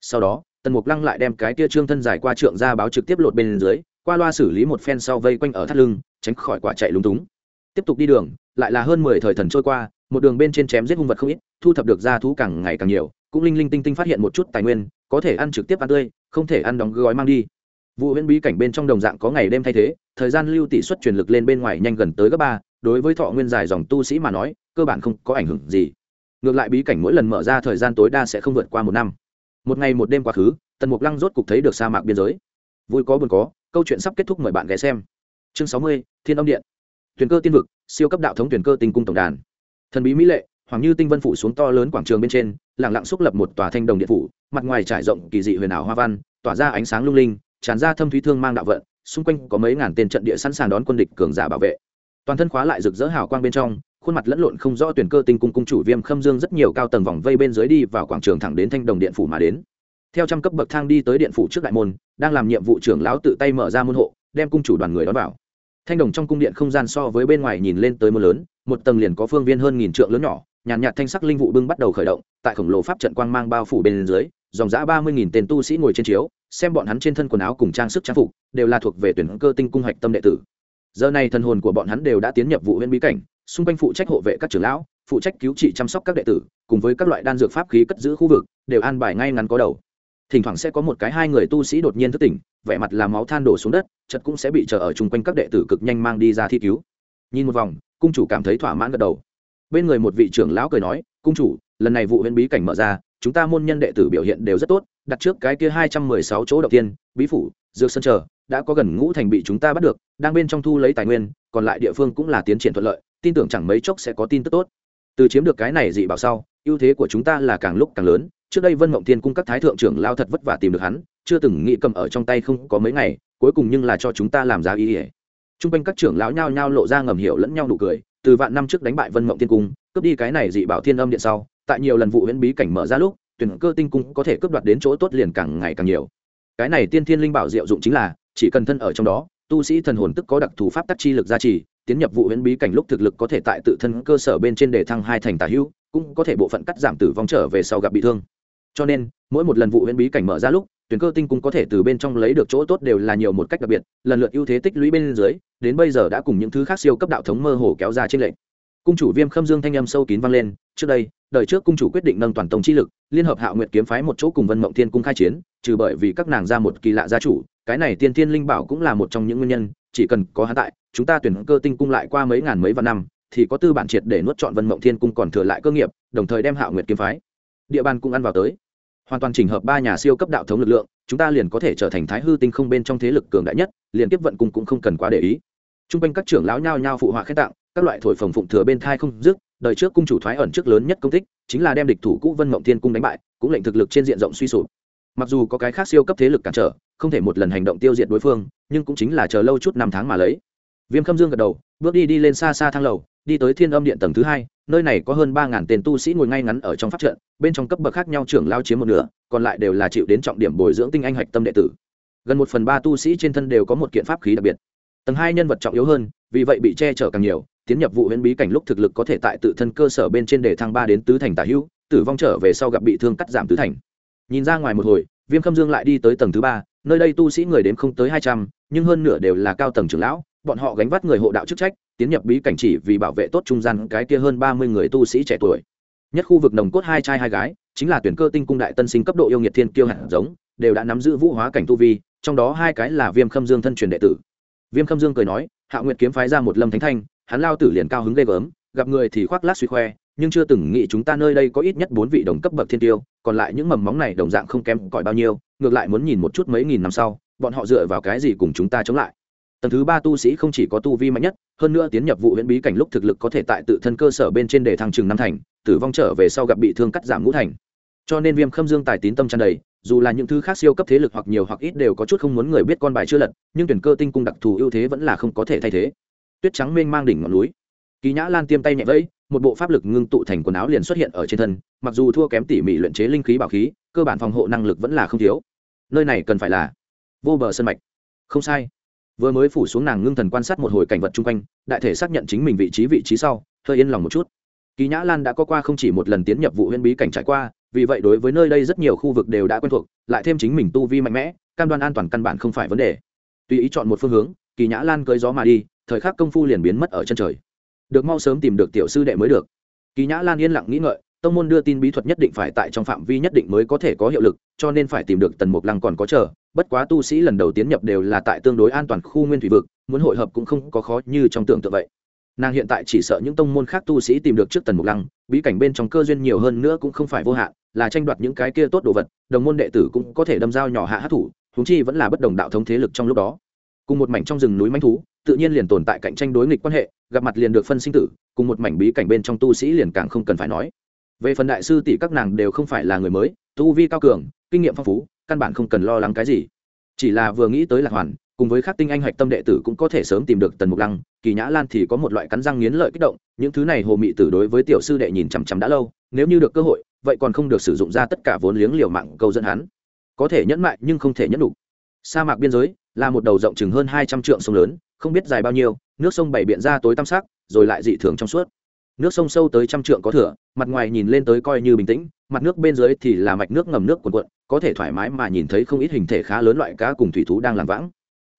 Sau đó, tần mục lăng lại đem cái tia trương thân dài qua trượng ra báo trực tiếp lột bên dưới, qua loa xử lý một phen sau vây quanh ở thắt lưng, tránh khỏi quả chạy lúng túng. Tiếp tục đi đường, lại là hơn mười thời thần trôi qua, một đường bên trên chém giết hung vật không ít, thu thập được ra thú càng ngày càng nhiều, cũng linh linh tinh tinh phát hiện một chút tài nguyên, có thể ăn trực tiếp ăn tươi, không thể ăn đóng gói mang đi. Vụ huyễn bí cảnh bên trong đồng dạng có ngày đêm thay thế, thời gian lưu tỷ suất truyền lực lên bên ngoài nhanh gần tới gấp ba, đối với thọ nguyên dài dòng tu sĩ mà nói, cơ bản không có ảnh hưởng gì ngược lại bí cảnh mỗi lần mở ra thời gian tối đa sẽ không vượt qua một năm. Một ngày một đêm quá khứ, tần mục lăng rốt cục thấy được sa mạc biên giới. Vui có buồn có, câu chuyện sắp kết thúc mời bạn ghé xem. Chương sáu mươi, thiên âm điện. Tuyển cơ tiên vực, siêu cấp đạo thống tuyển cơ tinh cung tổng đàn. Thần bí mỹ lệ, hoàng như tinh vân phủ xuống to lớn quảng trường bên trên lẳng lặng xúc lập một tòa thanh đồng điện phủ, mặt ngoài trải rộng kỳ dị huyền ảo hoa văn, tỏa ra ánh sáng lung linh, tràn ra thâm thúy thương mang đạo vận, xung quanh có mấy ngàn tên trận địa sẵn sàng đón quân địch cường giả bảo vệ. Toàn thân khóa lại rực rỡ hào quang bên trong khuôn mặt lẫn lộn không rõ tuyển cơ tinh cung cung chủ viêm khâm dương rất nhiều cao tầng vòng vây bên dưới đi vào quảng trường thẳng đến thanh đồng điện phủ mà đến. Theo trăm cấp bậc thang đi tới điện phủ trước đại môn đang làm nhiệm vụ trưởng lão tự tay mở ra môn hộ đem cung chủ đoàn người đón vào. Thanh đồng trong cung điện không gian so với bên ngoài nhìn lên tới mưa lớn một tầng liền có phương viên hơn nghìn trượng lớn nhỏ nhàn nhạt, thanh sắc linh vụ bưng bắt đầu khởi động tại khổng lồ pháp trận quang mang bao phủ bên dưới dòng giã ba mươi nghìn tên tu sĩ ngồi trên chiếu xem bọn hắn trên thân quần áo cùng trang sức trang phục đều là thuộc về tuyển cơ tinh cung hạch tâm đệ tử. Giờ này thần hồn của bọn hắn đều đã tiến nhập vụ huyện bí cảnh xung quanh phụ trách hộ vệ các trưởng lão, phụ trách cứu trị chăm sóc các đệ tử, cùng với các loại đan dược pháp khí cất giữ khu vực, đều an bài ngay ngắn có đầu. Thỉnh thoảng sẽ có một cái hai người tu sĩ đột nhiên thức tỉnh, vẻ mặt làm máu than đổ xuống đất chật cũng sẽ bị chờ ở chung quanh các đệ tử cực nhanh mang đi ra thi cứu. Nhìn một vòng, cung chủ cảm thấy thỏa mãn gật đầu. Bên người một vị trưởng lão cười nói, cung chủ, lần này vụ huyện bí cảnh mở ra, chúng ta môn nhân đệ tử biểu hiện đều rất tốt, đặt trước cái kia hai trăm mười sáu chỗ đầu tiên, bí phủ, dược sân chờ, đã có gần ngũ thành bị chúng ta bắt được, đang bên trong thu lấy tài nguyên, còn lại địa phương cũng là tiến triển thuận lợi tin tưởng chẳng mấy chốc sẽ có tin tức tốt. Từ chiếm được cái này dị bảo sau, ưu thế của chúng ta là càng lúc càng lớn. Trước đây vân mộng thiên cung các thái thượng trưởng lao thật vất vả tìm được hắn, chưa từng nghĩ cầm ở trong tay không có mấy ngày, cuối cùng nhưng là cho chúng ta làm giá ý ỉa t r u n g quanh các trưởng lão nhao nhao lộ ra ngầm hiểu lẫn nhau nụ cười, từ vạn năm trước đánh bại vân mộng thiên cung, cướp đi cái này dị bảo thiên âm điện sau, tại nhiều lần vụ huyễn bí cảnh mở ra lúc, tuyển cơ tinh cung có thể cướp đoạt đến chỗ tốt liền càng ngày càng nhiều. Cái này tiên thiên linh bảo diệu dụng chính là, chỉ cần thân ở trong đó, tu sĩ thần hồn tức có đặc thù pháp tắc chi lực gia trì tiến nhập vụ huyễn bí cảnh lúc thực lực có thể tại tự thân cơ sở bên trên để thăng hai thành tà hữu, cũng có thể bộ phận cắt giảm tử vong trở về sau gặp bị thương. Cho nên, mỗi một lần vụ huyễn bí cảnh mở ra lúc, tuyển cơ tinh cũng có thể từ bên trong lấy được chỗ tốt đều là nhiều một cách đặc biệt, lần lượt ưu thế tích lũy bên dưới, đến bây giờ đã cùng những thứ khác siêu cấp đạo thống mơ hồ kéo ra trên lệnh cung chủ viêm khâm dương thanh âm sâu kín vang lên, trước đây, đời trước cung chủ quyết định nâng toàn tông chi lực, liên hợp hạo nguyệt kiếm phái một chỗ cùng vân mộng thiên cung khai chiến, trừ bởi vì các nàng ra một kỳ lạ gia chủ, cái này tiên thiên linh bảo cũng là một trong những nguyên nhân, chỉ cần có hắn tại chúng ta tuyển cơ tinh cung lại qua mấy ngàn mấy vạn năm, thì có tư bản triệt để nuốt trọn vân mộng thiên cung còn thừa lại cơ nghiệp, đồng thời đem hạo nguyệt kiếm phái. Địa bàn cũng ăn vào tới. Hoàn toàn chỉnh hợp ba nhà siêu cấp đạo thống lực lượng, chúng ta liền có thể trở thành thái hư tinh không bên trong thế lực cường đại nhất, liền tiếp vận cung cũng không cần quá để ý. T r u n g quanh các trưởng lão nhao nhao phụ họa khen tặng, các loại thổi phồng phụng thừa bên thai không dứt, đời trước cung chủ thoái ẩn trước lớn nhất công tích, chính là đem địch thủ cũ vân mộng thiên cung đánh bại, cũng lệnh thực lực trên diện rộng suy sụp. Mặc dù có cái khác siêu cấp thế lực cản trở, không thể một lần hành động tiêu diệt đối phương, nhưng cũng chính là chờ lâu chút năm tháng mà lấy viêm khâm dương gật đầu, bước đi đi lên xa xa thang lầu, đi tới thiên âm điện tầng thứ hai, nơi này có hơn ba ngàn tên tu sĩ ngồi ngay ngắn ở trong pháp trận, bên trong cấp bậc khác nhau trưởng lao chiếm một nửa, còn lại đều là chịu đến trọng điểm bồi dưỡng tinh anh hạch tâm đệ tử. Gần một phần ba tu sĩ trên thân đều có một kiện pháp khí đặc biệt. Tầng hai nhân vật trọng yếu hơn, vì vậy bị che chở càng nhiều, tiến nhập vụ huyễn bí cảnh lúc thực lực có thể tại tự thân cơ sở bên trên để thăng ba đến tứ thành tả hữu, tử vong trở về sau gặp bị thương cắt giảm tứ thành. Nhìn ra ngoài một hồi, viêm khâm dương lại đi tới tầng thứ ba, nơi đây tu sĩ người đến không tới hai trăm, nhưng hơn nửa đều là cao tầng trưởng lão bọn họ gánh vác người hộ đạo chức trách, tiến nhập bí cảnh chỉ vì bảo vệ tốt trung gian cái kia hơn ba mươi người tu sĩ trẻ tuổi. Nhất khu vực nồng cốt hai trai hai gái, chính là tuyển cơ tinh cung đại tân sinh cấp độ yêu nghiệt thiên kiêu hạt giống, đều đã nắm giữ vũ hóa cảnh tu vi, trong đó hai cái là viêm khâm dương thân truyền đệ tử. Viêm khâm dương cười nói, hạ nguyệt kiếm phái ra một lâm thánh thanh, hắn lao tử liền cao hứng ghê gớm, gặp người thì khoác lát suy khoe, nhưng chưa từng nghĩ chúng ta nơi đây có ít nhất bốn vị đồng cấp bậc thiên tiêu, còn lại những mầm móng này đồng dạng không kém cỏi bao nhiêu, ngược lại muốn nhìn một chút mấy nghìn năm sau, bọn họ dựa vào cái gì cùng chúng ta chống lại tầng thứ ba tu sĩ không chỉ có tu vi mạnh nhất, hơn nữa tiến nhập vụ huyễn bí cảnh lúc thực lực có thể tại tự thân cơ sở bên trên để thăng chừng năm thành, tử vong trở về sau gặp bị thương cắt giảm ngũ thành. Cho nên viêm khâm dương tài tín tâm tràn đầy, dù là những thứ khác siêu cấp thế lực hoặc nhiều hoặc ít đều có chút không muốn người biết con bài chưa lật, nhưng tuyển cơ tinh cung đặc thù ưu thế vẫn là không có thể thay thế. Tuyết trắng mênh mang đỉnh ngọn núi. Kỳ nhã lan tiêm tay nhẹ vẫy, một bộ pháp lực ngưng tụ thành quần áo liền xuất hiện ở trên thân, mặc dù thua kém tỉ mỉ luyện chế linh khí bảo khí, cơ bản phòng hộ năng lực vẫn là không thiếu. Nơi này cần phải là vô bờ sân mạch. Không sai vừa mới phủ xuống nàng ngưng thần quan sát một hồi cảnh vật chung quanh, đại thể xác nhận chính mình vị trí vị trí sau, hơi yên lòng một chút. Kỳ nhã lan đã có qua không chỉ một lần tiến nhập vụ huyễn bí cảnh trải qua, vì vậy đối với nơi đây rất nhiều khu vực đều đã quen thuộc, lại thêm chính mình tu vi mạnh mẽ, cam đoan an toàn căn bản không phải vấn đề. Tùy ý chọn một phương hướng kỳ nhã lan cưới gió mà đi, thời khắc công phu liền biến mất ở chân trời. Được mau sớm tìm được tiểu sư đệ mới được. Kỳ nhã lan yên lặng nghĩ ngợi, tông môn đưa tin bí thuật nhất định phải tại trong phạm vi nhất định mới có thể có hiệu lực, cho nên phải tìm được tần mục lăng còn có chờ bất quá tu sĩ lần đầu tiến nhập đều là tại tương đối an toàn khu nguyên thủy vực, muốn hội hợp cũng không có khó như trong tưởng tượng vậy. Nàng hiện tại chỉ sợ những tông môn khác tu sĩ tìm được trước tần mục lăng, bí cảnh bên trong cơ duyên nhiều hơn nữa cũng không phải vô hạn, là tranh đoạt những cái kia tốt đồ vật, đồng môn đệ tử cũng có thể đâm dao nhỏ hạ hát thủ húng chi vẫn là bất đồng đạo thống thế lực trong lúc đó. Cùng một mảnh trong rừng núi manh thú, tự nhiên liền tồn tại cạnh tranh đối nghịch quan hệ, gặp mặt liền được phân sinh tử, cùng một mảnh bí cảnh bên trong tu sĩ liền càng không cần phải nói. Về phần đại sư tỷ các nàng đều không phải là người mới, tu vi cao cường, kinh nghiệm phong phú căn bản không cần lo lắng cái gì. Chỉ là vừa nghĩ tới lạc hoàn, cùng với các tinh anh hạch tâm đệ tử cũng có thể sớm tìm được tần mục lăng, kỳ nhã lan thì có một loại cắn răng nghiến lợi kích động, những thứ này hồ mị tử đối với tiểu sư đệ nhìn chằm chằm đã lâu, nếu như được cơ hội, vậy còn không được sử dụng ra tất cả vốn liếng liều mạng câu dẫn hắn. Có thể nhẫn mại nhưng không thể nhẫn đủ. Sa mạc biên giới, là một đầu rộng chừng hơn hai trăm trượng sông lớn, không biết dài bao nhiêu, nước sông bảy biện ra tối tăm sắc, rồi lại dị thường trong suốt nước sông sâu tới trăm trượng có thửa, mặt ngoài nhìn lên tới coi như bình tĩnh, mặt nước bên dưới thì là mạch nước ngầm nước cuồn cuộn, có thể thoải mái mà nhìn thấy không ít hình thể khá lớn loại cá cùng thủy thú đang làm vãng.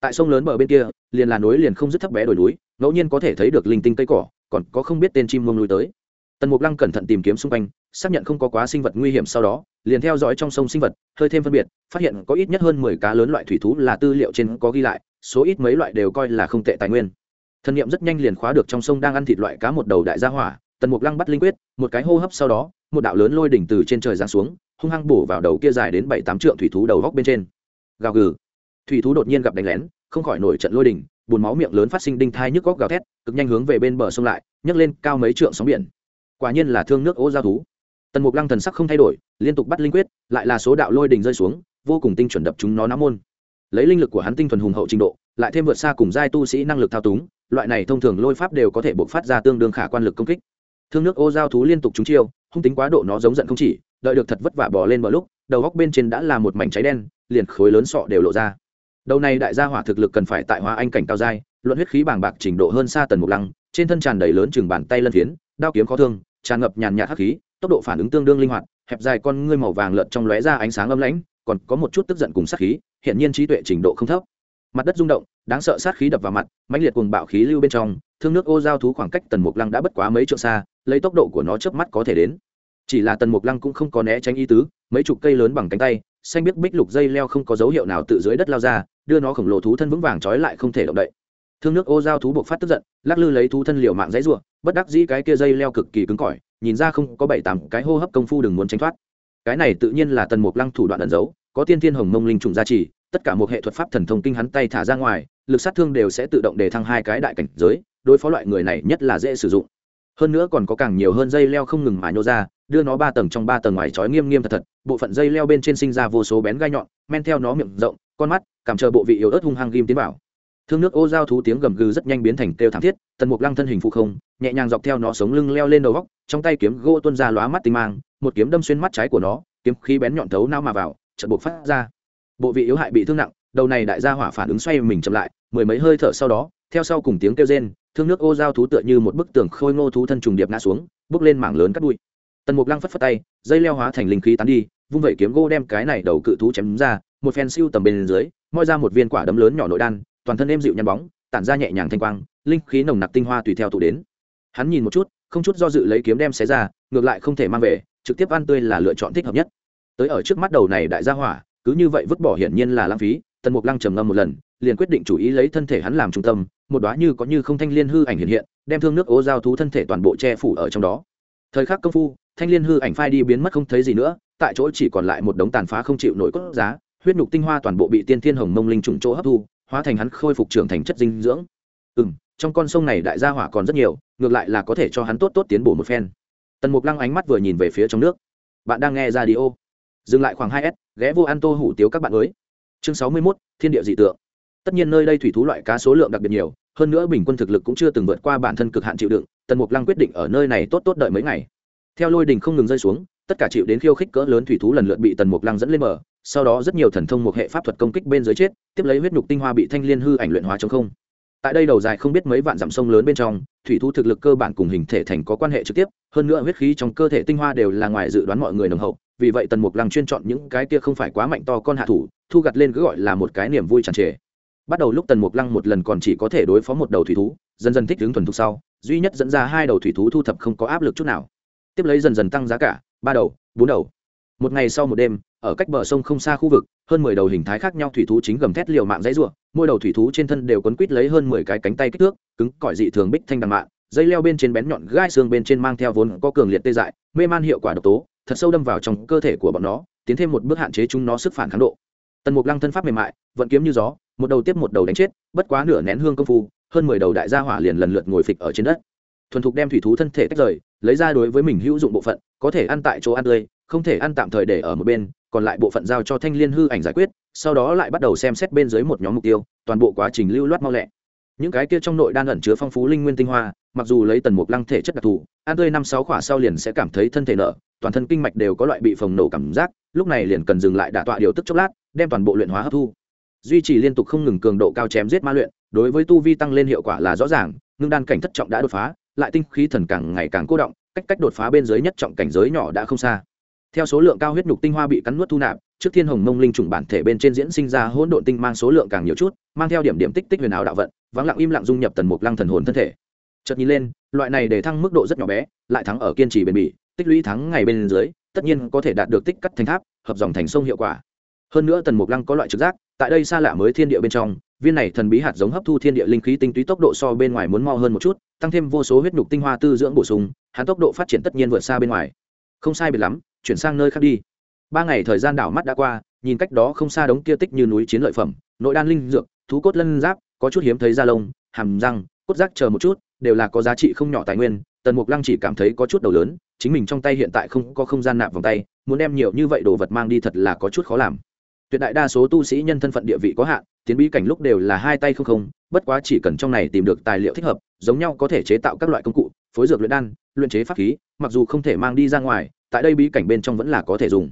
Tại sông lớn bờ bên kia, liền là núi liền không dứt thấp bé đồi núi, ngẫu nhiên có thể thấy được linh tinh cây cỏ, còn có không biết tên chim mông lui tới. Tần mục lăng cẩn thận tìm kiếm xung quanh, xác nhận không có quá sinh vật nguy hiểm sau đó, liền theo dõi trong sông sinh vật, hơi thêm phân biệt, phát hiện có ít nhất hơn mười cá lớn loại thủy thú là tư liệu trên có ghi lại, số ít mấy loại đều coi là không tệ tài nguyên. Thần niệm rất nhanh liền khóa được trong sông đang ăn thịt loại cá một đầu đại gia hỏa, tần mục lăng bắt linh quyết, một cái hô hấp sau đó, một đạo lớn lôi đỉnh từ trên trời giáng xuống, hung hăng bổ vào đầu kia dài đến bảy tám trượng thủy thú đầu góc bên trên. Gào gừ. Thủy thú đột nhiên gặp đánh lén, không khỏi nổi trận lôi đỉnh bùn máu miệng lớn phát sinh đinh thai nhức góc gào thét, cực nhanh hướng về bên bờ sông lại, nhấc lên cao mấy trượng sóng biển. Quả nhiên là thương nước ô giao thú. Tần mục lăng thần sắc không thay đổi, liên tục bắt linh quyết, lại là số đạo lôi đình rơi xuống, vô cùng tinh chuẩn đập chúng nó nắm môn. Lấy linh lực của hắn tinh thuần hùng hậu trình độ, lại thêm vượt xa cùng giai tu sĩ năng lực thao túng loại này thông thường lôi pháp đều có thể bộc phát ra tương đương khả quan lực công kích. Thương nước ô giao thú liên tục trúng chiêu, hung tính quá độ nó giống giận không chỉ, đợi được thật vất vả bỏ lên bờ lúc, đầu góc bên trên đã là một mảnh cháy đen, liền khối lớn sọ đều lộ ra. Đầu này đại gia hỏa thực lực cần phải tại hóa anh cảnh cao giai, luận huyết khí bàng bạc trình độ hơn xa tần mục lăng, trên thân tràn đầy lớn chừng bàn tay lân phiến, đao kiếm khó thương, tràn ngập nhàn nhạt hắc khí, tốc độ phản ứng tương đương linh hoạt, hẹp dài con ngươi màu vàng lợn trong lóe ra ánh sáng âm lãnh, còn có một chút tức giận cùng sát khí, hiện nhiên trí tuệ trình độ không thấp mặt đất rung động, đáng sợ sát khí đập vào mặt, mãnh liệt cùng bạo khí lưu bên trong, thương nước ô giao thú khoảng cách tần mục lăng đã bất quá mấy trượng xa, lấy tốc độ của nó chớp mắt có thể đến. Chỉ là tần mục lăng cũng không có né tránh ý tứ, mấy chục cây lớn bằng cánh tay, xanh biết bích lục dây leo không có dấu hiệu nào tự dưới đất lao ra, đưa nó khổng lồ thú thân vững vàng trói lại không thể động đậy. Thương nước ô giao thú buộc phát tức giận, lắc lư lấy thú thân liều mạng dãy ruộng bất đắc dĩ cái kia dây leo cực kỳ cứng cỏi, nhìn ra không có bảy tám cái hô hấp công phu đừng muốn tránh thoát. Cái này tự nhiên là tần mục lăng thủ đoạn ẩn giấu, có tiên thiên hồng mông linh trùng gia trì tất cả một hệ thuật pháp thần thông kinh hắn tay thả ra ngoài, lực sát thương đều sẽ tự động đề thăng hai cái đại cảnh giới, đối phó loại người này nhất là dễ sử dụng. Hơn nữa còn có càng nhiều hơn dây leo không ngừng mà nhô ra, đưa nó ba tầng trong ba tầng ngoài trói nghiêm nghiêm thật thật, bộ phận dây leo bên trên sinh ra vô số bén gai nhọn, men theo nó miệng rộng, con mắt, cảm chờ bộ vị yếu ớt hung hăng ghim tiến vào. Thương nước ô giao thú tiếng gầm gừ rất nhanh biến thành kêu thảm thiết, tần mục lăng thân hình phụ không, nhẹ nhàng dọc theo nó sống lưng leo lên đầu góc, trong tay kiếm gỗ tuôn ra lóa mắt tinh mang, một kiếm đâm xuyên mắt trái của nó, kiếm khí bén nhọn thấu nao mà vào, chợt buộc phát ra bộ vị yếu hại bị thương nặng, đầu này đại gia hỏa phản ứng xoay mình chậm lại, mười mấy hơi thở sau đó, theo sau cùng tiếng kêu rên, thương nước ô giao thú tựa như một bức tường khôi ngô thú thân trùng điệp ngã xuống, bước lên mảng lớn cắt đuôi tần mục lăng phất phất tay, dây leo hóa thành linh khí tán đi, vung vẩy kiếm gỗ đem cái này đầu cự thú chém ra, một phen siêu tầm bên dưới, moi ra một viên quả đấm lớn nhỏ nội đan, toàn thân êm dịu nhăn bóng, tản ra nhẹ nhàng thanh quang, linh khí nồng nặc tinh hoa tùy theo tụ đến. Hắn nhìn một chút, không chút do dự lấy kiếm đem xé ra, ngược lại không thể mang về, trực tiếp ăn tươi là lựa chọn thích hợp nhất. Tới ở trước mắt đầu này đại gia hỏa cứ như vậy vứt bỏ hiển nhiên là lãng phí, tần mục lăng trầm ngâm một lần, liền quyết định chủ ý lấy thân thể hắn làm trung tâm, một đoá như có như không thanh liên hư ảnh hiện hiện, đem thương nước ố giao thú thân thể toàn bộ che phủ ở trong đó. Thời khắc công phu, thanh liên hư ảnh phai đi biến mất không thấy gì nữa, tại chỗ chỉ còn lại một đống tàn phá không chịu nổi cốt giá, huyết nhục tinh hoa toàn bộ bị tiên thiên hồng mông linh trùng chỗ hấp thu, hóa thành hắn khôi phục trưởng thành chất dinh dưỡng. Ừ m trong con sông này đại gia hỏa còn rất nhiều, ngược lại là có thể cho hắn tốt tốt tiến bổ một phen. Tần mục lăng ánh mắt vừa nhìn về phía trong nước. Bạn đang nghe ra đi ô dừng lại khoảng hai s, ghé vô an tô hủ tiếu các bạn mới chương sáu mươi mốt, thiên địa dị tượng. Tất nhiên nơi đây thủy thú loại cá số lượng đặc biệt nhiều, hơn nữa bình quân thực lực cũng chưa từng vượt qua bản thân cực hạn chịu đựng, tần mục lăng quyết định ở nơi này tốt tốt đợi mấy ngày. Theo lôi đình không ngừng rơi xuống, tất cả chịu đến khiêu khích cỡ lớn thủy thú lần lượt bị tần mục lăng dẫn lên bờ, sau đó rất nhiều thần thông một hệ pháp thuật công kích bên dưới chết, tiếp lấy huyết nhục tinh hoa bị thanh liên hư ảnh luyện hóa trong không. Tại đây đầu dài không biết mấy vạn dặm sông lớn bên trong, thủy thú thực lực cơ bản cùng hình thể thành có quan hệ trực tiếp, hơn nữa huyết khí trong cơ thể tinh hoa đều là ngoài dự đoán mọi người nồng hậu vì vậy tần mục lăng chuyên chọn những cái kia không phải quá mạnh to con hạ thủ, thu gặt lên cứ gọi là một cái niềm vui tràn trề. Bắt đầu lúc tần mục lăng một lần còn chỉ có thể đối phó một đầu thủy thú, dần dần thích ứng thuần thục sau, duy nhất dẫn ra hai đầu thủy thú thu thập không có áp lực chút nào. Tiếp lấy dần dần tăng giá cả, ba đầu, bốn đầu. Một ngày sau một đêm, ở cách bờ sông không xa khu vực, hơn mười đầu hình thái khác nhau thủy thú chính gầm thét liều mạng dãy ruộng mỗi đầu thủy thú trên thân đều quấn quít lấy hơn mười cái cánh tay kích thước, cứng cỏi dị thường bích thanh đằng mạng dây leo bên trên bén nhọn gai xương bên trên mang theo vốn có cường liệt tê dại, mê man hiệu quả độc tố thật sâu đâm vào trong cơ thể của bọn nó, tiến thêm một bước hạn chế chúng nó sức phản kháng độ. Tần mục lăng thân pháp mềm mại, vận kiếm như gió, một đầu tiếp một đầu đánh chết, bất quá nửa nén hương công phu, hơn mười đầu đại gia hỏa liền lần lượt ngồi phịch ở trên đất. Thuần thục đem thủy thú thân thể tách rời, lấy ra đối với mình hữu dụng bộ phận, có thể ăn tại chỗ ăn tươi, không thể ăn tạm thời để ở một bên, còn lại bộ phận giao cho thanh liên hư ảnh giải quyết, sau đó lại bắt đầu xem xét bên dưới một nhóm mục tiêu, toàn bộ quá trình lưu loát mau lẹ. Những cái kia trong nội đan ẩn chứa phong phú linh nguyên tinh hoa, mặc dù lấy tần mục lăng thể chất đặc thù, ăn tươi năm sáu khỏa sau liền sẽ cảm thấy thân thể nở toàn thân kinh mạch đều có loại bị phồng nổ cảm giác, lúc này liền cần dừng lại đả tọa điều tức chốc lát, đem toàn bộ luyện hóa hấp thu. Duy trì liên tục không ngừng cường độ cao chém giết ma luyện, đối với tu vi tăng lên hiệu quả là rõ ràng, ngưng đan cảnh thất trọng đã đột phá, lại tinh khí thần càng ngày càng cố động, cách cách đột phá bên dưới nhất trọng cảnh giới nhỏ đã không xa. Theo số lượng cao huyết nhục tinh hoa bị cắn nuốt thu nạp, trước thiên hồng mông linh trùng bản thể bên trên diễn sinh ra hỗn độn tinh mang số lượng càng nhiều chút, mang theo điểm điểm tích tích huyền ảo đạo vận, vắng lặng im lặng dung nhập tần mục lăng thần hồn thân thể. Chợt nhìn lên, loại này để thăng mức độ rất nhỏ bé, lại thắng ở kiên trì bền bỉ tích lũy thắng ngày bên dưới, tất nhiên có thể đạt được tích cắt thành tháp, hợp dòng thành sông hiệu quả. Hơn nữa tần mục lăng có loại trực giác, tại đây xa lạ mới thiên địa bên trong, viên này thần bí hạt giống hấp thu thiên địa linh khí tinh túy tốc độ so bên ngoài muốn mo hơn một chút, tăng thêm vô số huyết nhục tinh hoa tư dưỡng bổ sung, hắn tốc độ phát triển tất nhiên vượt xa bên ngoài. Không sai biệt lắm, chuyển sang nơi khác đi. Ba ngày thời gian đảo mắt đã qua, nhìn cách đó không xa đống kia tích như núi chiến lợi phẩm, nội đan linh dược, thú cốt lân giáp, có chút hiếm thấy da lông, hàm răng, cốt rác chờ một chút, đều là có giá trị không nhỏ tài nguyên tần mục lăng chỉ cảm thấy có chút đầu lớn, chính mình trong tay hiện tại không có không gian nạp vòng tay, muốn đem nhiều như vậy đồ vật mang đi thật là có chút khó làm. Tuyệt đại đa số tu sĩ nhân thân phận địa vị có hạn, tiến bí cảnh lúc đều là hai tay không không, bất quá chỉ cần trong này tìm được tài liệu thích hợp, giống nhau có thể chế tạo các loại công cụ, phối dược luyện đan, luyện chế pháp khí, mặc dù không thể mang đi ra ngoài, tại đây bí cảnh bên trong vẫn là có thể dùng.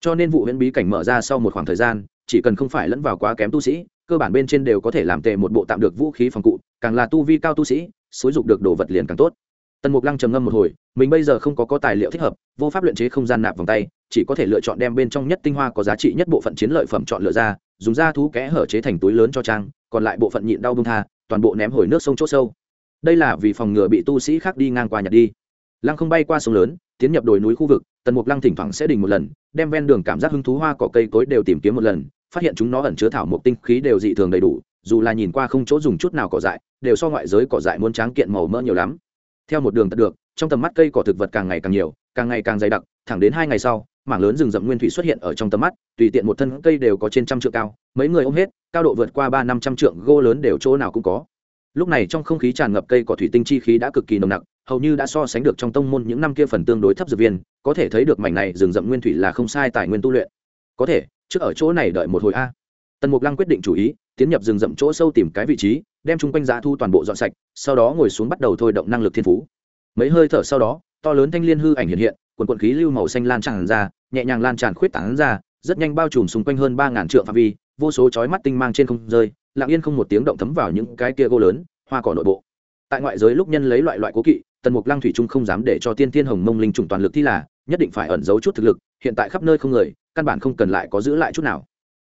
Cho nên vụ huyễn bí cảnh mở ra sau một khoảng thời gian, chỉ cần không phải lẫn vào quá kém tu sĩ, cơ bản bên trên đều có thể làm tệ một bộ tạm được vũ khí phòng cụ, càng là tu vi cao tu sĩ, xúi dục được đồ vật liền càng tốt tần mục lăng trầm ngâm một hồi, mình bây giờ không có có tài liệu thích hợp, vô pháp luyện chế không gian nạp vòng tay, chỉ có thể lựa chọn đem bên trong nhất tinh hoa có giá trị nhất bộ phận chiến lợi phẩm chọn lựa ra, dùng da thú kẽ hở chế thành túi lớn cho trang, còn lại bộ phận nhịn đau bung tha, toàn bộ ném hồi nước sông chỗ sâu. Đây là vì phòng ngừa bị tu sĩ khác đi ngang qua nhặt đi. Lăng không bay qua sông lớn, tiến nhập đồi núi khu vực, tần mục lăng thỉnh thoảng sẽ đình một lần, đem ven đường cảm giác hứng thú hoa cỏ cây cối đều tìm kiếm một lần, phát hiện chúng nó ẩn chứa thảo mộc tinh khí đều dị thường đầy đủ, dù là nhìn qua không chỗ dùng chút nào cỏ dại, đều so ngoại giới cỏ dại muốn tráng kiện màu mỡ nhiều lắm theo một đường tận được, trong tầm mắt cây cỏ thực vật càng ngày càng nhiều, càng ngày càng dày đặc, thẳng đến hai ngày sau, mảng lớn rừng rậm nguyên thủy xuất hiện ở trong tầm mắt, tùy tiện một thân cây đều có trên trăm trượng cao, mấy người ôm hết, cao độ vượt qua ba năm trăm trượng gô lớn đều chỗ nào cũng có. Lúc này trong không khí tràn ngập cây cỏ thủy tinh chi khí đã cực kỳ nồng nặc, hầu như đã so sánh được trong tông môn những năm kia phần tương đối thấp dược viên, có thể thấy được mảnh này rừng rậm nguyên thủy là không sai tài nguyên tu luyện. Có thể, trước ở chỗ này đợi một hồi a. Tần mục lăng quyết định chủ ý, tiến nhập rừng rậm chỗ sâu tìm cái vị trí đem chung quanh giá thu toàn bộ dọn sạch, sau đó ngồi xuống bắt đầu thôi động năng lực thiên phú. Mấy hơi thở sau đó, to lớn thanh liên hư ảnh hiện hiện, quần quận khí lưu màu xanh lan tràn ra, nhẹ nhàng lan tràn khuyết tảng ra, rất nhanh bao trùm xung quanh hơn ba ngàn trượng phạm vi, vô số chói mắt tinh mang trên không rơi, lặng yên không một tiếng động thấm vào những cái kia gỗ lớn, hoa cỏ nội bộ. Tại ngoại giới lúc nhân lấy loại loại cố kỵ, tần mục lăng thủy trung không dám để cho tiên thiên hồng mông linh trùng toàn lực thi là, nhất định phải ẩn giấu chút thực lực, hiện tại khắp nơi không người, căn bản không cần lại có giữ lại chút nào.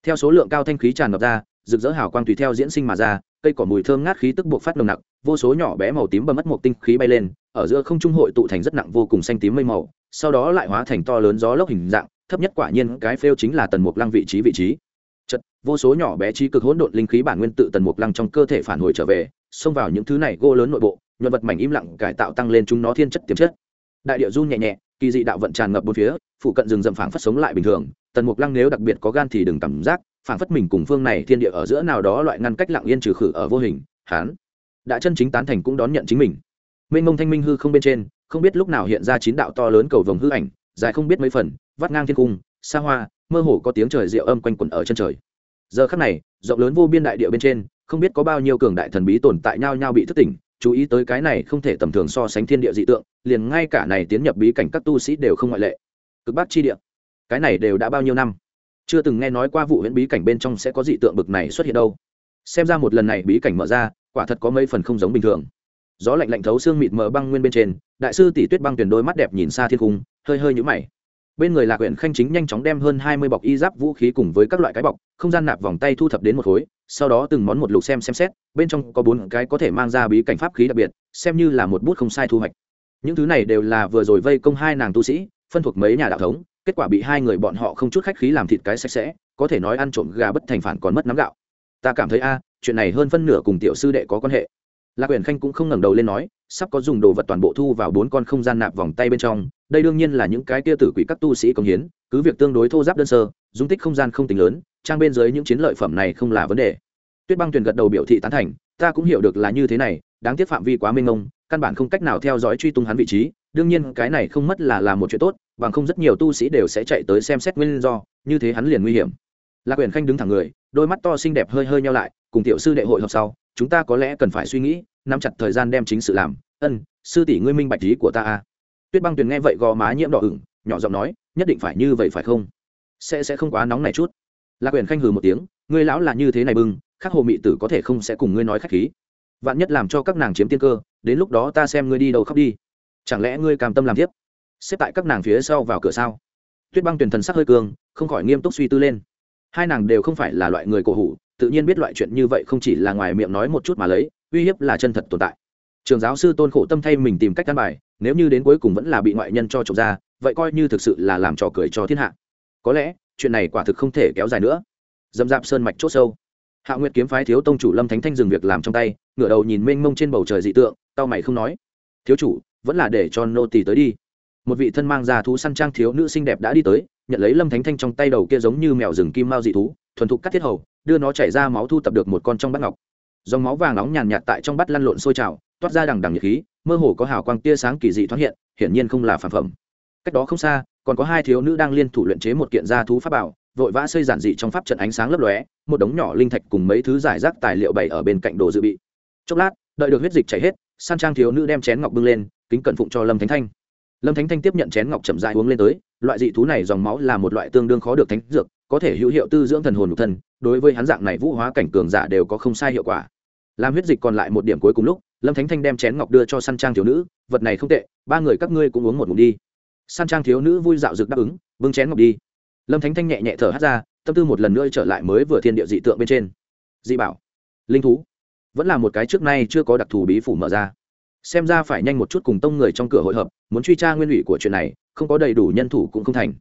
Theo số lượng cao thanh khí tràn ngập ra, rực rỡ hào quang tùy theo diễn sinh mà ra cây cỏ mùi thơm ngát khí tức buộc phát nồng nặc, vô số nhỏ bé màu tím bầm mất một tinh khí bay lên, ở giữa không trung hội tụ thành rất nặng vô cùng xanh tím mây màu, sau đó lại hóa thành to lớn gió lốc hình dạng, thấp nhất quả nhiên cái phêu chính là tần mục lăng vị trí vị trí. Chật vô số nhỏ bé trí cực hỗn độn linh khí bản nguyên tự tần mục lăng trong cơ thể phản hồi trở về, xông vào những thứ này gỗ lớn nội bộ, nhuận vật mảnh im lặng cải tạo tăng lên chúng nó thiên chất tiềm chất. Đại địa run nhẹ nhẹ, kỳ dị đạo vận tràn ngập bốn phía phụ cận rừng rậm phảng phất sống lại bình thường, tần mục lăng nếu đặc biệt có gan thì đừng cảm giác phảng phất mình cùng phương này thiên địa ở giữa nào đó loại ngăn cách lặng yên trừ khử ở vô hình hán đã chân chính tán thành cũng đón nhận chính mình. Mênh mông thanh minh hư không bên trên, không biết lúc nào hiện ra chín đạo to lớn cầu vồng hư ảnh, dài không biết mấy phần, vắt ngang thiên cung, xa hoa, mơ hồ có tiếng trời rượu âm quanh quẩn ở chân trời. Giờ khắc này, rộng lớn vô biên đại địa bên trên, không biết có bao nhiêu cường đại thần bí tồn tại nhau nhau bị thức tỉnh, chú ý tới cái này không thể tầm thường so sánh thiên địa dị tượng, liền ngay cả này tiến nhập bí cảnh các tu sĩ đều không ngoại lệ. Cực bắc chi địa, cái này đều đã bao nhiêu năm? Chưa từng nghe nói qua vụ huyễn bí cảnh bên trong sẽ có dị tượng bực này xuất hiện đâu. Xem ra một lần này bí cảnh mở ra, quả thật có mấy phần không giống bình thường. Gió lạnh lạnh thấu xương mịt mờ băng nguyên bên trên, đại sư tỷ tuyết băng tuyển đôi mắt đẹp nhìn xa thiên cung hơi hơi nhũ mày. Bên người lạc huyện khanh chính nhanh chóng đem hơn hai mươi bọc y giáp vũ khí cùng với các loại cái bọc, không gian nạp vòng tay thu thập đến một khối, sau đó từng món một lục xem xem xét, bên trong có bốn cái có thể mang ra bí cảnh pháp khí đặc biệt, xem như là một bút không sai thu hoạch. Những thứ này đều là vừa rồi vây công hai nàng tu sĩ, phân thuộc mấy nhà đạo thống kết quả bị hai người bọn họ không chút khách khí làm thịt cái sạch sẽ, có thể nói ăn trộm gà bất thành phản còn mất nắm gạo. Ta cảm thấy a, chuyện này hơn phân nửa cùng tiểu sư đệ có quan hệ. Lạc quyền khanh cũng không ngẩng đầu lên nói, sắp có dùng đồ vật toàn bộ thu vào bốn con không gian nạp vòng tay bên trong, đây đương nhiên là những cái kia tử quỷ các tu sĩ công hiến, cứ việc tương đối thô giáp đơn sơ, dung tích không gian không tính lớn, trang bên dưới những chiến lợi phẩm này không là vấn đề. Tuyết băng tuyền gật đầu biểu thị tán thành, ta cũng hiểu được là như thế này, đáng tiếc phạm vi quá mênh mông căn bản không cách nào theo dõi truy tung hắn vị trí, đương nhiên cái này không mất là là một chuyện tốt, bằng không rất nhiều tu sĩ đều sẽ chạy tới xem xét nguyên do, như thế hắn liền nguy hiểm. Lạc quyền khanh đứng thẳng người, đôi mắt to xinh đẹp hơi hơi nhau lại, cùng tiểu sư đệ hội họp sau, chúng ta có lẽ cần phải suy nghĩ, nắm chặt thời gian đem chính sự làm. Ân, sư tỷ ngươi minh bạch lý của ta a tuyết băng tuyền nghe vậy gò má nhiễm đỏ ửng, nhỏ giọng nói, nhất định phải như vậy phải không? Sẽ sẽ không quá nóng này chút. Lạc quyền khanh hừ một tiếng, ngươi lão là như thế này bưng khắc hồ mị tử có thể không sẽ cùng ngươi nói khách khí. Vạn nhất làm cho các nàng chiếm tiên cơ đến lúc đó ta xem ngươi đi đâu khóc đi. Chẳng lẽ ngươi cam tâm làm tiếp xếp tại các nàng phía sau vào cửa sao? Tuyết băng tuyển thần sắc hơi cường, không khỏi nghiêm túc suy tư lên. Hai nàng đều không phải là loại người cổ hủ, tự nhiên biết loại chuyện như vậy không chỉ là ngoài miệng nói một chút mà lấy, uy hiếp là chân thật tồn tại. Trường giáo sư tôn khổ tâm thay mình tìm cách căn bài, nếu như đến cuối cùng vẫn là bị ngoại nhân cho trộm ra, vậy coi như thực sự là làm trò cười cho thiên hạ. Có lẽ, chuyện này quả thực không thể kéo dài nữa. Dâm dạp sơn mạch chốt sâu. Hạ nguyệt kiếm phái thiếu tông chủ lâm thánh thanh dừng việc làm trong tay ngửa đầu nhìn mênh mông trên bầu trời dị tượng tao mày không nói. Thiếu chủ, vẫn là để cho nô tỳ tới đi. Một vị thân mang ra thú săn trang thiếu nữ xinh đẹp đã đi tới, nhận lấy lâm thánh thanh trong tay đầu kia giống như mèo rừng kim mao dị thú, thuần thục cắt thiết hầu, đưa nó chảy ra máu thu tập được một con trong bát ngọc. Dòng máu vàng nóng nhàn nhạt tại trong bát lăn lộn sôi trào, toát ra đằng đằng nhiệt khí, mơ hồ có hào quang tia sáng kỳ dị thoát hiện, hiển nhiên không là phản phẩm. Cách đó không xa, còn có hai thiếu nữ đang liên thủ luyện chế một kiện gia thú pháp bảo, vội vã xây giản dị trong pháp trận ánh sáng lấp lóe, một đống nhỏ linh thạch cùng mấy thứ giải rác tài liệu bày ở bên cạnh đồ dự bị chốc lát, đợi được huyết dịch chảy hết, san trang thiếu nữ đem chén ngọc bưng lên, kính cẩn phụng cho lâm thánh thanh. Lâm thánh thanh tiếp nhận chén ngọc chậm dại uống lên tới, loại dị thú này dòng máu là một loại tương đương khó được thánh dược, có thể hữu hiệu tư dưỡng thần hồn nhục thân, đối với hắn dạng này vũ hóa cảnh cường giả đều có không sai hiệu quả. Làm huyết dịch còn lại một điểm cuối cùng lúc, lâm thánh thanh đem chén ngọc đưa cho săn trang thiếu nữ, vật này không tệ, ba người các ngươi cũng uống một ngụm đi. Săn trang thiếu nữ vui dạo rực đáp ứng vâng chén ngọc đi. Lâm thánh thanh nhẹ nhẹ thở hát ra, tâm tư một lần nữa trở lại mới vừa thiên địa dị tượng bên trên. Dị bảo. Linh thú vẫn là một cái trước nay chưa có đặc thù bí phủ mở ra. Xem ra phải nhanh một chút cùng tông người trong cửa hội hợp, muốn truy tra nguyên ủy của chuyện này, không có đầy đủ nhân thủ cũng không thành.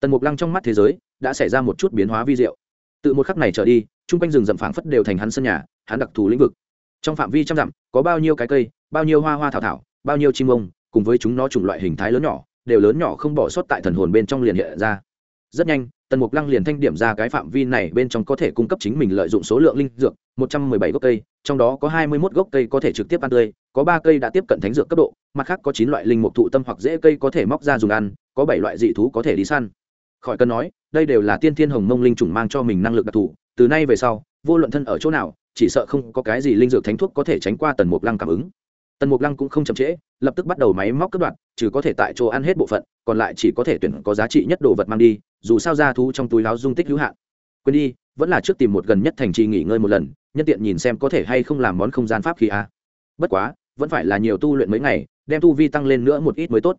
Tần mục lăng trong mắt thế giới, đã xảy ra một chút biến hóa vi diệu. Từ một khắc này trở đi, chung quanh rừng rậm phảng phất đều thành hắn sân nhà, hắn đặc thù lĩnh vực. Trong phạm vi trăm dặm, có bao nhiêu cái cây, bao nhiêu hoa hoa thảo thảo, bao nhiêu chim ông, cùng với chúng nó chủng loại hình thái lớn nhỏ, đều lớn nhỏ không bỏ sót tại thần hồn bên trong liền hiện ra. Rất nhanh tần mục lăng liền thanh điểm ra cái phạm vi này bên trong có thể cung cấp chính mình lợi dụng số lượng linh dược, một trăm mười bảy gốc cây, trong đó có hai mươi mốt gốc cây có thể trực tiếp ăn tươi, có ba cây đã tiếp cận thánh dược cấp độ, mặt khác có chín loại linh mục thụ tâm hoặc dễ cây có thể móc ra dùng ăn, có bảy loại dị thú có thể đi săn. Khỏi cần nói, đây đều là tiên thiên hồng mông linh chủng mang cho mình năng lực đặc thù, từ nay về sau, vô luận thân ở chỗ nào, chỉ sợ không có cái gì linh dược thánh thuốc có thể tránh qua tần mục lăng cảm ứng tần mục lăng cũng không chậm trễ, lập tức bắt đầu máy móc cất đoạn trừ có thể tại chỗ ăn hết bộ phận, còn lại chỉ có thể tuyển có giá trị nhất đồ vật mang đi, dù sao ra thú trong túi láo dung tích hữu hạn. Quên đi, vẫn là trước tìm một gần nhất thành trì nghỉ ngơi một lần, nhân tiện nhìn xem có thể hay không làm món không gian pháp khi a. Bất quá, vẫn phải là nhiều tu luyện mấy ngày, đem tu vi tăng lên nữa một ít mới tốt.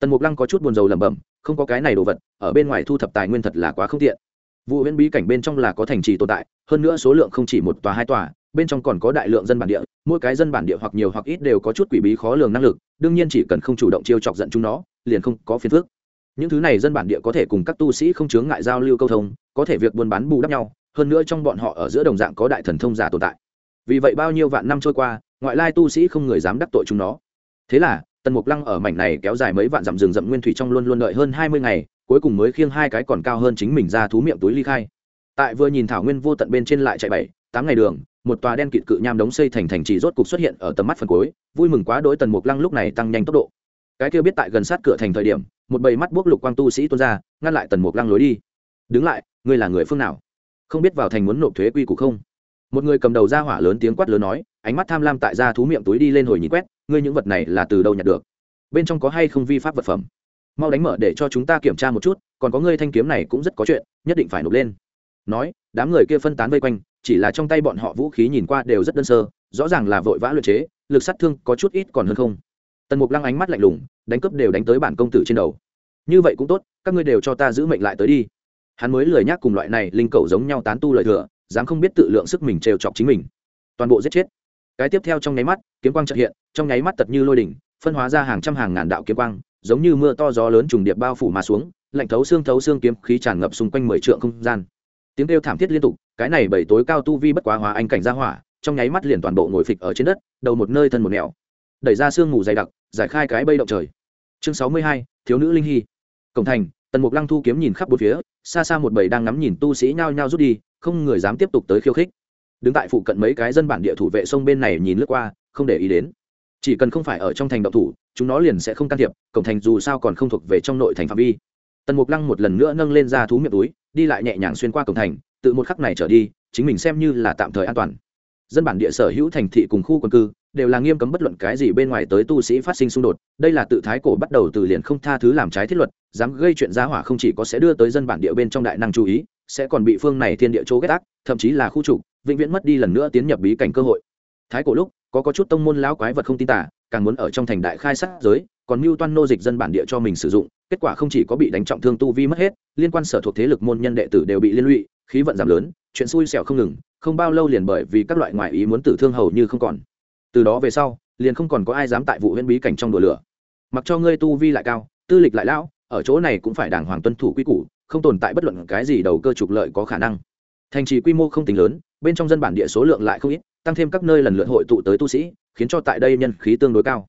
Tần mục lăng có chút buồn rầu lẩm bẩm, không có cái này đồ vật, ở bên ngoài thu thập tài nguyên thật là quá không tiện. Vụ huyễn bí cảnh bên trong là có thành trì tồn tại, hơn nữa số lượng không chỉ một tòa hai tòa bên trong còn có đại lượng dân bản địa, mỗi cái dân bản địa hoặc nhiều hoặc ít đều có chút quỷ bí khó lường năng lực, đương nhiên chỉ cần không chủ động chiêu chọc giận chúng nó, liền không có phiền phước những thứ này dân bản địa có thể cùng các tu sĩ không chướng ngại giao lưu câu thông, có thể việc buôn bán bù đắp nhau, hơn nữa trong bọn họ ở giữa đồng dạng có đại thần thông giả tồn tại. Vì vậy bao nhiêu vạn năm trôi qua, ngoại lai tu sĩ không người dám đắc tội chúng nó. Thế là, tần mục lăng ở mảnh này kéo dài mấy vạn dặm rừng rậm nguyên thủy trong luôn luôn đợi hơn hai mươi ngày, cuối cùng mới khiêng hai cái còn cao hơn chính mình ra thú miệng túi ly khai. Tại vừa nhìn thảo nguyên vô tận bên trên lại chạy bảy, tám ngày đường một tòa đen kịt cự nham đống xây thành thành trì rốt cục xuất hiện ở tầm mắt phần cuối, vui mừng quá đối tần mục lăng lúc này tăng nhanh tốc độ. Cái kia biết tại gần sát cửa thành thời điểm, một bầy mắt buốc lục quang tu sĩ tuôn ra, ngăn lại tần mục lăng lối đi. Đứng lại, ngươi là người phương nào? Không biết vào thành muốn nộp thuế quy củ không? Một người cầm đầu ra hỏa lớn tiếng quát lớn nói, ánh mắt tham lam tại ra thú miệng túi đi lên hồi nhìn quét, ngươi những vật này là từ đâu nhặt được? Bên trong có hay không vi pháp vật phẩm? Mau đánh mở để cho chúng ta kiểm tra một chút, còn có ngươi thanh kiếm này cũng rất có chuyện, nhất định phải nộp lên. Nói, đám người kia phân tán vây quanh chỉ là trong tay bọn họ vũ khí nhìn qua đều rất đơn sơ, rõ ràng là vội vã luyện chế, lực sát thương có chút ít còn hơn không. Tần mục lăng ánh mắt lạnh lùng, đánh cướp đều đánh tới bản công tử trên đầu. Như vậy cũng tốt, các ngươi đều cho ta giữ mệnh lại tới đi. Hắn mới lười nhác cùng loại này linh cầu giống nhau tán tu lời thừa, dám không biết tự lượng sức mình trêu chọc chính mình. Toàn bộ giết chết. Cái tiếp theo trong nháy mắt, kiếm quang trợ hiện, trong nháy mắt tật như lôi đỉnh, phân hóa ra hàng trăm hàng ngàn đạo kiếm quang, giống như mưa to gió lớn trùng điệp bao phủ mà xuống, lạnh thấu xương thấu xương kiếm khí tràn ngập xung quanh mười trượng không gian. Tiếng kêu thảm thiết liên tục cái này bảy tối cao tu vi bất quá hóa anh cảnh ra hỏa, trong nháy mắt liền toàn bộ ngồi phịch ở trên đất, đầu một nơi thân một nẻo. Đẩy ra xương ngủ dày đặc, giải khai cái bây động trời. Chương sáu mươi hai, thiếu nữ linh hy. Cổng thành, tần mục lăng thu kiếm nhìn khắp bốn phía, xa xa một bầy đang ngắm nhìn tu sĩ nhao nhao rút đi, không người dám tiếp tục tới khiêu khích. Đứng tại phụ cận mấy cái dân bản địa thủ vệ sông bên này nhìn lướt qua, không để ý đến. Chỉ cần không phải ở trong thành động thủ, chúng nó liền sẽ không can thiệp, cổng thành dù sao còn không thuộc về trong nội thành phạm vi. Tần mục lăng một lần nữa nâng lên ra thú miệng túi, đi lại nhẹ nhàng xuyên qua cổng thành tự một khắc này trở đi, chính mình xem như là tạm thời an toàn. Dân bản địa sở hữu thành thị cùng khu quân cư đều là nghiêm cấm bất luận cái gì bên ngoài tới tu sĩ phát sinh xung đột. Đây là tự thái cổ bắt đầu từ liền không tha thứ làm trái thiết luật, dám gây chuyện giá hỏa không chỉ có sẽ đưa tới dân bản địa bên trong đại năng chú ý, sẽ còn bị phương này thiên địa chỗ ghét ác, thậm chí là khu trục, vĩnh viễn mất đi lần nữa tiến nhập bí cảnh cơ hội. Thái cổ lúc, có có chút tông môn lão quái vật không tin tả càng muốn ở trong thành đại khai sát giới, còn mưu toan nô dịch dân bản địa cho mình sử dụng, kết quả không chỉ có bị đánh trọng thương tu vi mất hết, liên quan sở thuộc thế lực môn nhân đệ tử đều bị liên lụy khí vận giảm lớn, chuyện xui xẻo không ngừng, không bao lâu liền bởi vì các loại ngoại ý muốn tử thương hầu như không còn. Từ đó về sau, liền không còn có ai dám tại vụ huyễn bí cảnh trong đùa lửa. Mặc cho ngươi tu vi lại cao, tư lịch lại lão, ở chỗ này cũng phải đàng hoàng tuân thủ quy củ, không tồn tại bất luận cái gì đầu cơ trục lợi có khả năng. Thành trì quy mô không tính lớn, bên trong dân bản địa số lượng lại không ít, tăng thêm các nơi lần lượt hội tụ tới tu sĩ, khiến cho tại đây nhân khí tương đối cao.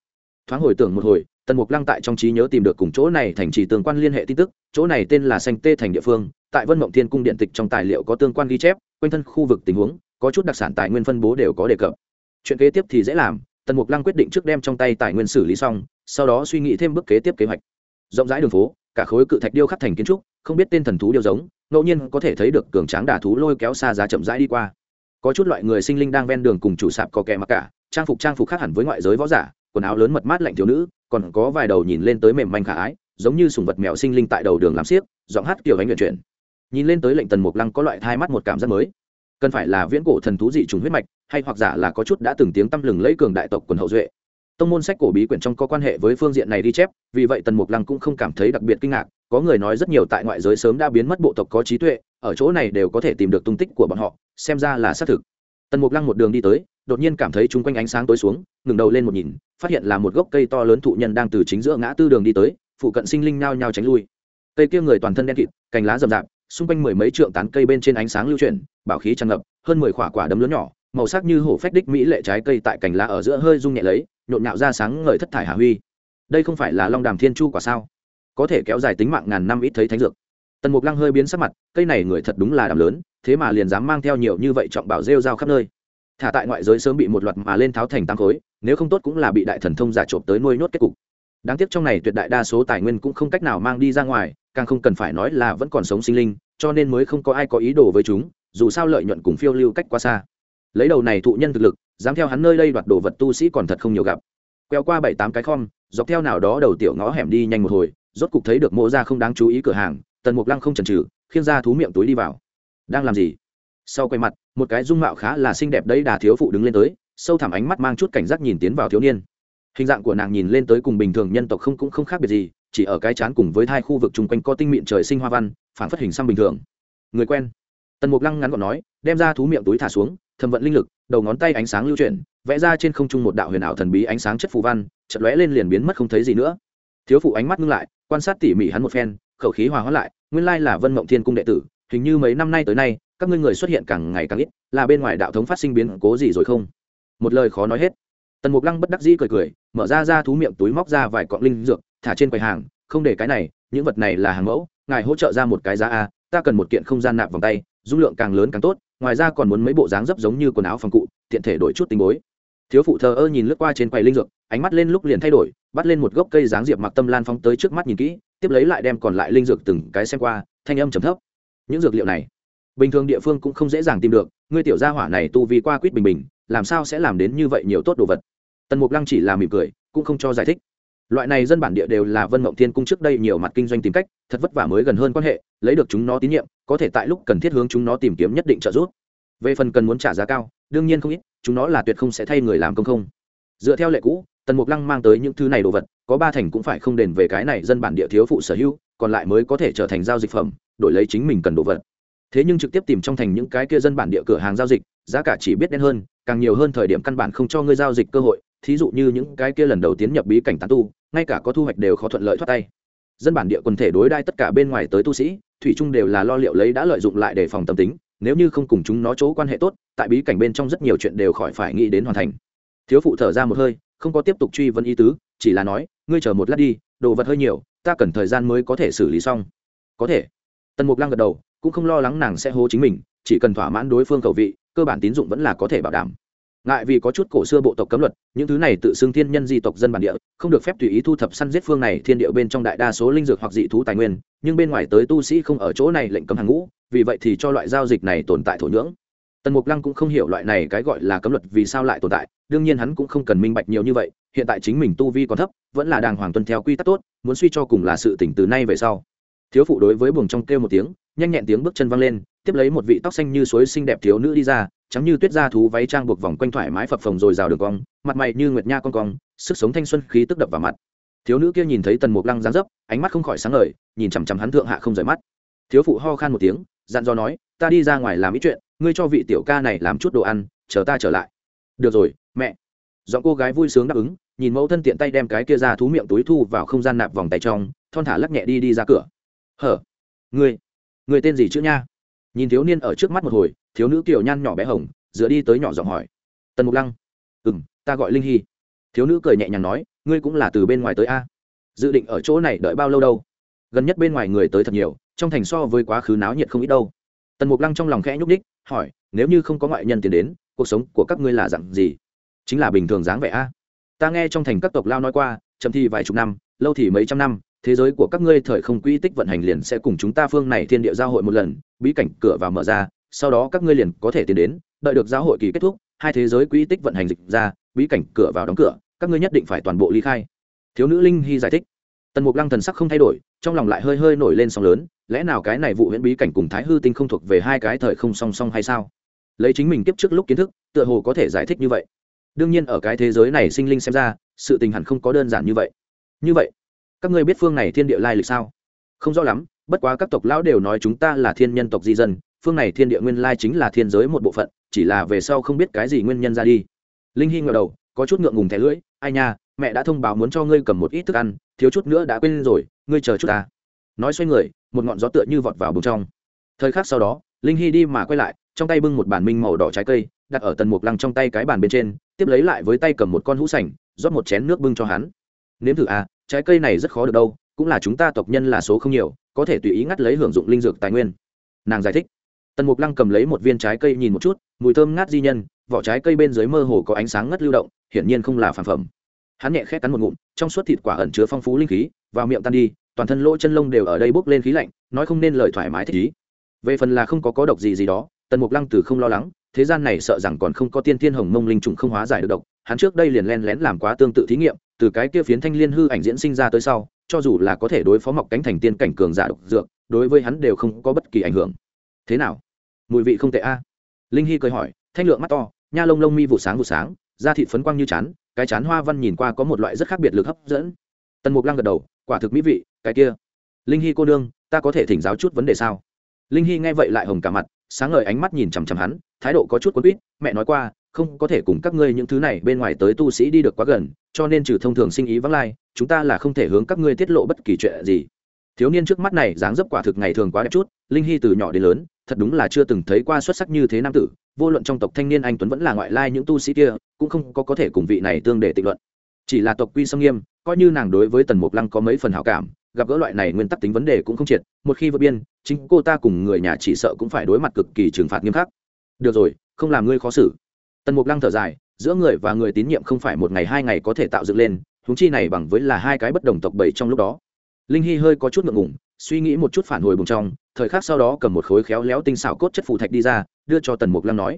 Thoáng hồi tưởng một hồi, tần mục lăng tại trong trí nhớ tìm được cùng chỗ này thành trì tương quan liên hệ tin tức, chỗ này tên là xanh tê thành địa phương tại vân mộng thiên cung điện tịch trong tài liệu có tương quan ghi chép, quanh thân khu vực tình huống, có chút đặc sản tài nguyên phân bố đều có đề cập. Chuyện kế tiếp thì dễ làm, tần mục lăng quyết định trước đem trong tay tài nguyên xử lý xong, sau đó suy nghĩ thêm bước kế tiếp kế hoạch. Rộng rãi đường phố, cả khối cự thạch điêu khắc thành kiến trúc, không biết tên thần thú điêu giống, ngẫu nhiên có thể thấy được cường tráng đà thú lôi kéo xa giá chậm rãi đi qua. Có chút loại người sinh linh đang ven đường cùng chủ sạp có kẻ mặc cả, trang phục trang phục khác hẳn với ngoại giới võ giả, quần áo lớn mật mát lạnh thiếu nữ, còn có vài đầu nhìn lên tới mềm manh khả ái, giống như sùng vật mèo sinh linh tại đầu đường làm xiếc, giọng hát kiểu ánh nguyện chuyển nhìn lên tới lệnh tần mục lăng có loại thai mắt một cảm giác mới. Cần phải là viễn cổ thần thú dị trùng huyết mạch, hay hoặc giả là có chút đã từng tiếng tăm lừng lấy cường đại tộc quần hậu duệ. Tông môn sách cổ bí quyển trong có quan hệ với phương diện này đi chép, vì vậy tần mục lăng cũng không cảm thấy đặc biệt kinh ngạc, có người nói rất nhiều tại ngoại giới sớm đã biến mất bộ tộc có trí tuệ, ở chỗ này đều có thể tìm được tung tích của bọn họ, xem ra là xác thực. Tần mục lăng một đường đi tới, đột nhiên cảm thấy chung quanh ánh sáng tối xuống, ngừng đầu lên một nhìn, phát hiện là một gốc cây to lớn thụ nhân đang từ chính giữa ngã tư đường đi tới, phụ cận sinh linh nhao nhao tránh lui. Cây kia người toàn thân đen kịt, cành lá rậm rạp xung quanh mười mấy trượng tán cây bên trên ánh sáng lưu chuyển, bảo khí tràn ngập, hơn mười quả quả đấm lớn nhỏ, màu sắc như hổ phách đích mỹ lệ trái cây tại cành lá ở giữa hơi rung nhẹ lấy, nhộn nhạo ra sáng ngời thất thải hà huy. Đây không phải là long đàm thiên chu quả sao? Có thể kéo dài tính mạng ngàn năm ít thấy thánh dược. Tần mục lăng hơi biến sắc mặt, cây này người thật đúng là đàm lớn, thế mà liền dám mang theo nhiều như vậy trọng bảo rêu rao khắp nơi. Thả tại ngoại giới sớm bị một loạt mà lên tháo thành tăng khối, nếu không tốt cũng là bị đại thần thông giả trộm tới nuôi nhốt kết cục. Đáng tiếc trong này tuyệt đại đa số tài nguyên cũng không cách nào mang đi ra ngoài càng không cần phải nói là vẫn còn sống sinh linh, cho nên mới không có ai có ý đồ với chúng, dù sao lợi nhuận cùng phiêu lưu cách quá xa. Lấy đầu này thụ nhân thực lực, dám theo hắn nơi đây đoạt đồ vật tu sĩ còn thật không nhiều gặp. Queo qua bảy tám cái khom, dọc theo nào đó đầu tiểu ngõ hẻm đi nhanh một hồi, rốt cục thấy được mộ ra không đáng chú ý cửa hàng, tần mục lăng không chần chừ, khiêng ra thú miệng túi đi vào. Đang làm gì? Sau quay mặt, một cái dung mạo khá là xinh đẹp đấy đà thiếu phụ đứng lên tới, sâu thẳm ánh mắt mang chút cảnh giác nhìn tiến vào thiếu niên. Hình dạng của nàng nhìn lên tới cùng bình thường nhân tộc không cũng không khác biệt gì chỉ ở cái chán cùng với hai khu vực chung quanh có tinh mịn trời sinh hoa văn phản phát hình xăm bình thường. Người quen. Tần mục lăng ngắn gọn nói, đem ra thú miệng túi thả xuống thâm vận linh lực, đầu ngón tay ánh sáng lưu chuyển, vẽ ra trên không trung một đạo huyền ảo thần bí ánh sáng chất phù văn chật lóe lên liền biến mất không thấy gì nữa. Thiếu phụ ánh mắt ngưng lại, quan sát tỉ mỉ hắn một phen, khẩu khí hòa hóa lại, nguyên lai là vân mộng thiên cung đệ tử, hình như mấy năm nay tới nay, các ngươi người xuất hiện càng ngày càng ít, là bên ngoài đạo thống phát sinh biến cố gì rồi không? Một lời khó nói hết. Tần mục lăng bất đắc dĩ cười cười, mở ra ra thú miệng túi móc ra vài cọng linh dược thả trên quầy hàng, không để cái này, những vật này là hàng mẫu, ngài hỗ trợ ra một cái giá a, ta cần một kiện không gian nạp vòng tay, dung lượng càng lớn càng tốt, ngoài ra còn muốn mấy bộ dáng dấp giống như quần áo phòng cụ, tiện thể đổi chút tinh bối. Thiếu phụ thờ ơ nhìn lướt qua trên quầy linh dược, ánh mắt lên lúc liền thay đổi, bắt lên một gốc cây dáng diệp mặc tâm lan phóng tới trước mắt nhìn kỹ, tiếp lấy lại đem còn lại linh dược từng cái xem qua, thanh âm trầm thấp. Những dược liệu này, bình thường địa phương cũng không dễ dàng tìm được, ngươi tiểu gia hỏa này tu vi qua quýt bình bình, làm sao sẽ làm đến như vậy nhiều tốt đồ vật? Tần mục lăng chỉ là mỉm cười, cũng không cho giải thích loại này dân bản địa đều là vân mộng thiên cung trước đây nhiều mặt kinh doanh tìm cách, thật vất vả mới gần hơn quan hệ, lấy được chúng nó tín nhiệm, có thể tại lúc cần thiết hướng chúng nó tìm kiếm nhất định trợ giúp. Về phần cần muốn trả giá cao, đương nhiên không ít, chúng nó là tuyệt không sẽ thay người làm công không. Dựa theo lệ cũ, tần mục lăng mang tới những thứ này đồ vật, có ba thành cũng phải không đền về cái này dân bản địa thiếu phụ sở hữu, còn lại mới có thể trở thành giao dịch phẩm, đổi lấy chính mình cần đồ vật. Thế nhưng trực tiếp tìm trong thành những cái kia dân bản địa cửa hàng giao dịch, giá cả chỉ biết đen hơn, càng nhiều hơn thời điểm căn bản không cho ngươi giao dịch cơ hội thí dụ như những cái kia lần đầu tiến nhập bí cảnh tán tu, ngay cả có thu hoạch đều khó thuận lợi thoát tay. Dân bản địa quần thể đối đai tất cả bên ngoài tới tu sĩ, thủy chung đều là lo liệu lấy đã lợi dụng lại để phòng tâm tính, nếu như không cùng chúng nó chỗ quan hệ tốt, tại bí cảnh bên trong rất nhiều chuyện đều khỏi phải nghĩ đến hoàn thành. Thiếu phụ thở ra một hơi, không có tiếp tục truy vấn ý tứ, chỉ là nói, ngươi chờ một lát đi, đồ vật hơi nhiều, ta cần thời gian mới có thể xử lý xong. Có thể. Tần mục lăng gật đầu, cũng không lo lắng nàng sẽ hố chính mình, chỉ cần thỏa mãn đối phương cầu vị, cơ bản tín dụng vẫn là có thể bảo đảm ngại vì có chút cổ xưa bộ tộc cấm luật, những thứ này tự xưng thiên nhân di tộc dân bản địa, không được phép tùy ý thu thập săn giết phương này thiên địa bên trong đại đa số linh dược hoặc dị thú tài nguyên, nhưng bên ngoài tới tu sĩ không ở chỗ này lệnh cấm hàng ngũ, vì vậy thì cho loại giao dịch này tồn tại thổ nhưỡng. Tần mục lăng cũng không hiểu loại này cái gọi là cấm luật vì sao lại tồn tại, đương nhiên hắn cũng không cần minh bạch nhiều như vậy, hiện tại chính mình tu vi còn thấp, vẫn là đàng hoàng tuân theo quy tắc tốt, muốn suy cho cùng là sự tỉnh từ nay về sau. Thiếu phụ đối với buồng trong kêu một tiếng, nhanh nhẹn tiếng bước chân văng lên tiếp lấy một vị tóc xanh như suối xinh đẹp thiếu nữ đi ra, trắng như tuyết da thú váy trang buộc vòng quanh thoải mái phập phồng rồi rào đường cong, mặt mày như nguyệt nha con cong, sức sống thanh xuân khí tức đập vào mặt. Thiếu nữ kia nhìn thấy tần mục lăng dáng dấp, ánh mắt không khỏi sáng ngời, nhìn chằm chằm hắn thượng hạ không rời mắt. Thiếu phụ ho khan một tiếng, dặn dò nói, ta đi ra ngoài làm ít chuyện, ngươi cho vị tiểu ca này làm chút đồ ăn, chờ ta trở lại. Được rồi, mẹ. Giọng cô gái vui sướng đáp ứng, nhìn mẫu thân tiện tay đem cái kia ra thú miệng túi thu vào không gian nạp vòng tay trong, thon thả lắc nhẹ đi đi ra cửa. Hở, ngươi ngươi tên gì chữ nha? Nhìn thiếu niên ở trước mắt một hồi, thiếu nữ kiểu nhan nhỏ bé hồng, dựa đi tới nhỏ giọng hỏi. Tần mục lăng. Ừ m ta gọi linh hy. Thiếu nữ cười nhẹ nhàng nói, ngươi cũng là từ bên ngoài tới a? Dự định ở chỗ này đợi bao lâu đâu? Gần nhất bên ngoài người tới thật nhiều, trong thành so với quá khứ náo nhiệt không ít đâu. Tần mục lăng trong lòng khẽ nhúc ních hỏi, nếu như không có ngoại nhân tiến đến, cuộc sống của các ngươi là dặn gì? Chính là bình thường dáng vẻ a. Ta nghe trong thành các tộc lao nói qua, chậm thì vài chục năm, lâu thì mấy trăm năm thế giới của các ngươi thời không quỹ tích vận hành liền sẽ cùng chúng ta phương này thiên địa giao hội một lần, bí cảnh cửa vào mở ra, sau đó các ngươi liền có thể tiến đến, đợi được giao hội kỳ kết thúc, hai thế giới quỹ tích vận hành dịch ra, bí cảnh cửa vào đóng cửa, các ngươi nhất định phải toàn bộ ly khai. Thiếu nữ linh hy giải thích. Tần mục lăng thần sắc không thay đổi, trong lòng lại hơi hơi nổi lên sóng lớn, lẽ nào cái này vụ huyễn bí cảnh cùng thái hư tinh không thuộc về hai cái thời không song song hay sao? Lấy chính mình tiếp trước lúc kiến thức, tựa hồ có thể giải thích như vậy. Đương nhiên ở cái thế giới này sinh linh xem ra, sự tình hẳn không có đơn giản như vậy. Như vậy các ngươi biết phương này thiên địa lai lịch sao? Không rõ lắm, bất quá các tộc lão đều nói chúng ta là thiên nhân tộc di dân, phương này thiên địa nguyên lai chính là thiên giới một bộ phận, chỉ là về sau không biết cái gì nguyên nhân ra đi. Linh hy ngờ đầu, có chút ngượng ngùng thẻ lưỡi, ai nha, mẹ đã thông báo muốn cho ngươi cầm một ít thức ăn, thiếu chút nữa đã quên rồi, ngươi chờ chút ta. Nói xoay người, một ngọn gió tựa như vọt vào bùng trong. Thời khắc sau đó, linh hy đi mà quay lại, trong tay bưng một bản minh màu đỏ trái cây, đặt ở tần mục lăng trong tay cái bàn bên trên, tiếp lấy lại với tay cầm một con hũ sành, rót một chén nước bưng cho hắn. Nếm thử à trái cây này rất khó được đâu, cũng là chúng ta tộc nhân là số không nhiều, có thể tùy ý ngắt lấy hưởng dụng linh dược tài nguyên. Nàng giải thích. Tần mục lăng cầm lấy một viên trái cây nhìn một chút, mùi thơm ngát di nhân, vỏ trái cây bên dưới mơ hồ có ánh sáng ngất lưu động, hiển nhiên không là phản phẩm. Hắn nhẹ khét cắn một ngụm, trong suốt thịt quả ẩn chứa phong phú linh khí, vào miệng tan đi, toàn thân lỗ chân lông đều ở đây bốc lên khí lạnh, nói không nên lời thoải mái thích ý. Về phần là không có có độc gì gì đó, tần mục lăng từ không lo lắng, thế gian này sợ rằng còn không có tiên thiên hồng mông linh trùng không hóa giải được độc, hắn trước đây liền len lén làm quá tương tự thí nghiệm từ cái kia phiến thanh liên hư ảnh diễn sinh ra tới sau, cho dù là có thể đối phó mọc cánh thành tiên cảnh cường giả độc dược, đối với hắn đều không có bất kỳ ảnh hưởng. Thế nào? Mùi vị không tệ a. Linh hy cười hỏi, thanh lượng mắt to, nha lông lông mi vụ sáng vụ sáng, da thịt phấn quang như chán, cái chán hoa văn nhìn qua có một loại rất khác biệt lực hấp dẫn. Tần mục lăng gật đầu, quả thực mỹ vị, cái kia. Linh hy cô nương, ta có thể thỉnh giáo chút vấn đề sao? Linh hy nghe vậy lại hồng cả mặt, sáng ngời ánh mắt nhìn chằm chằm hắn, thái độ có chút quấn quýt, mẹ nói qua không có thể cùng các ngươi những thứ này bên ngoài tới tu sĩ đi được quá gần, cho nên trừ thông thường sinh ý vắng lai, chúng ta là không thể hướng các ngươi tiết lộ bất kỳ chuyện gì. Thiếu niên trước mắt này dáng dấp quả thực ngày thường quá đẹp chút, linh hy từ nhỏ đến lớn, thật đúng là chưa từng thấy qua xuất sắc như thế nam tử, vô luận trong tộc thanh niên anh tuấn vẫn là ngoại lai những tu sĩ kia, cũng không có có thể cùng vị này tương để tịnh luận. Chỉ là tộc quy sâm nghiêm, coi như nàng đối với tần mục lăng có mấy phần hảo cảm, gặp gỡ loại này nguyên tắc tính vấn đề cũng không triệt, một khi vượt biên, chính cô ta cùng người nhà chỉ sợ cũng phải đối mặt cực kỳ trừng phạt nghiêm khắc. Được rồi, không làm ngươi khó xử tần mục lăng thở dài, giữa người và người tín nhiệm không phải một ngày hai ngày có thể tạo dựng lên húng chi này bằng với là hai cái bất đồng tộc bảy trong lúc đó. Linh hy hơi có chút ngượng ngủng suy nghĩ một chút phản hồi bùng trong, thời khắc sau đó cầm một khối khéo léo tinh xảo cốt chất phù thạch đi ra, đưa cho tần mục lăng nói,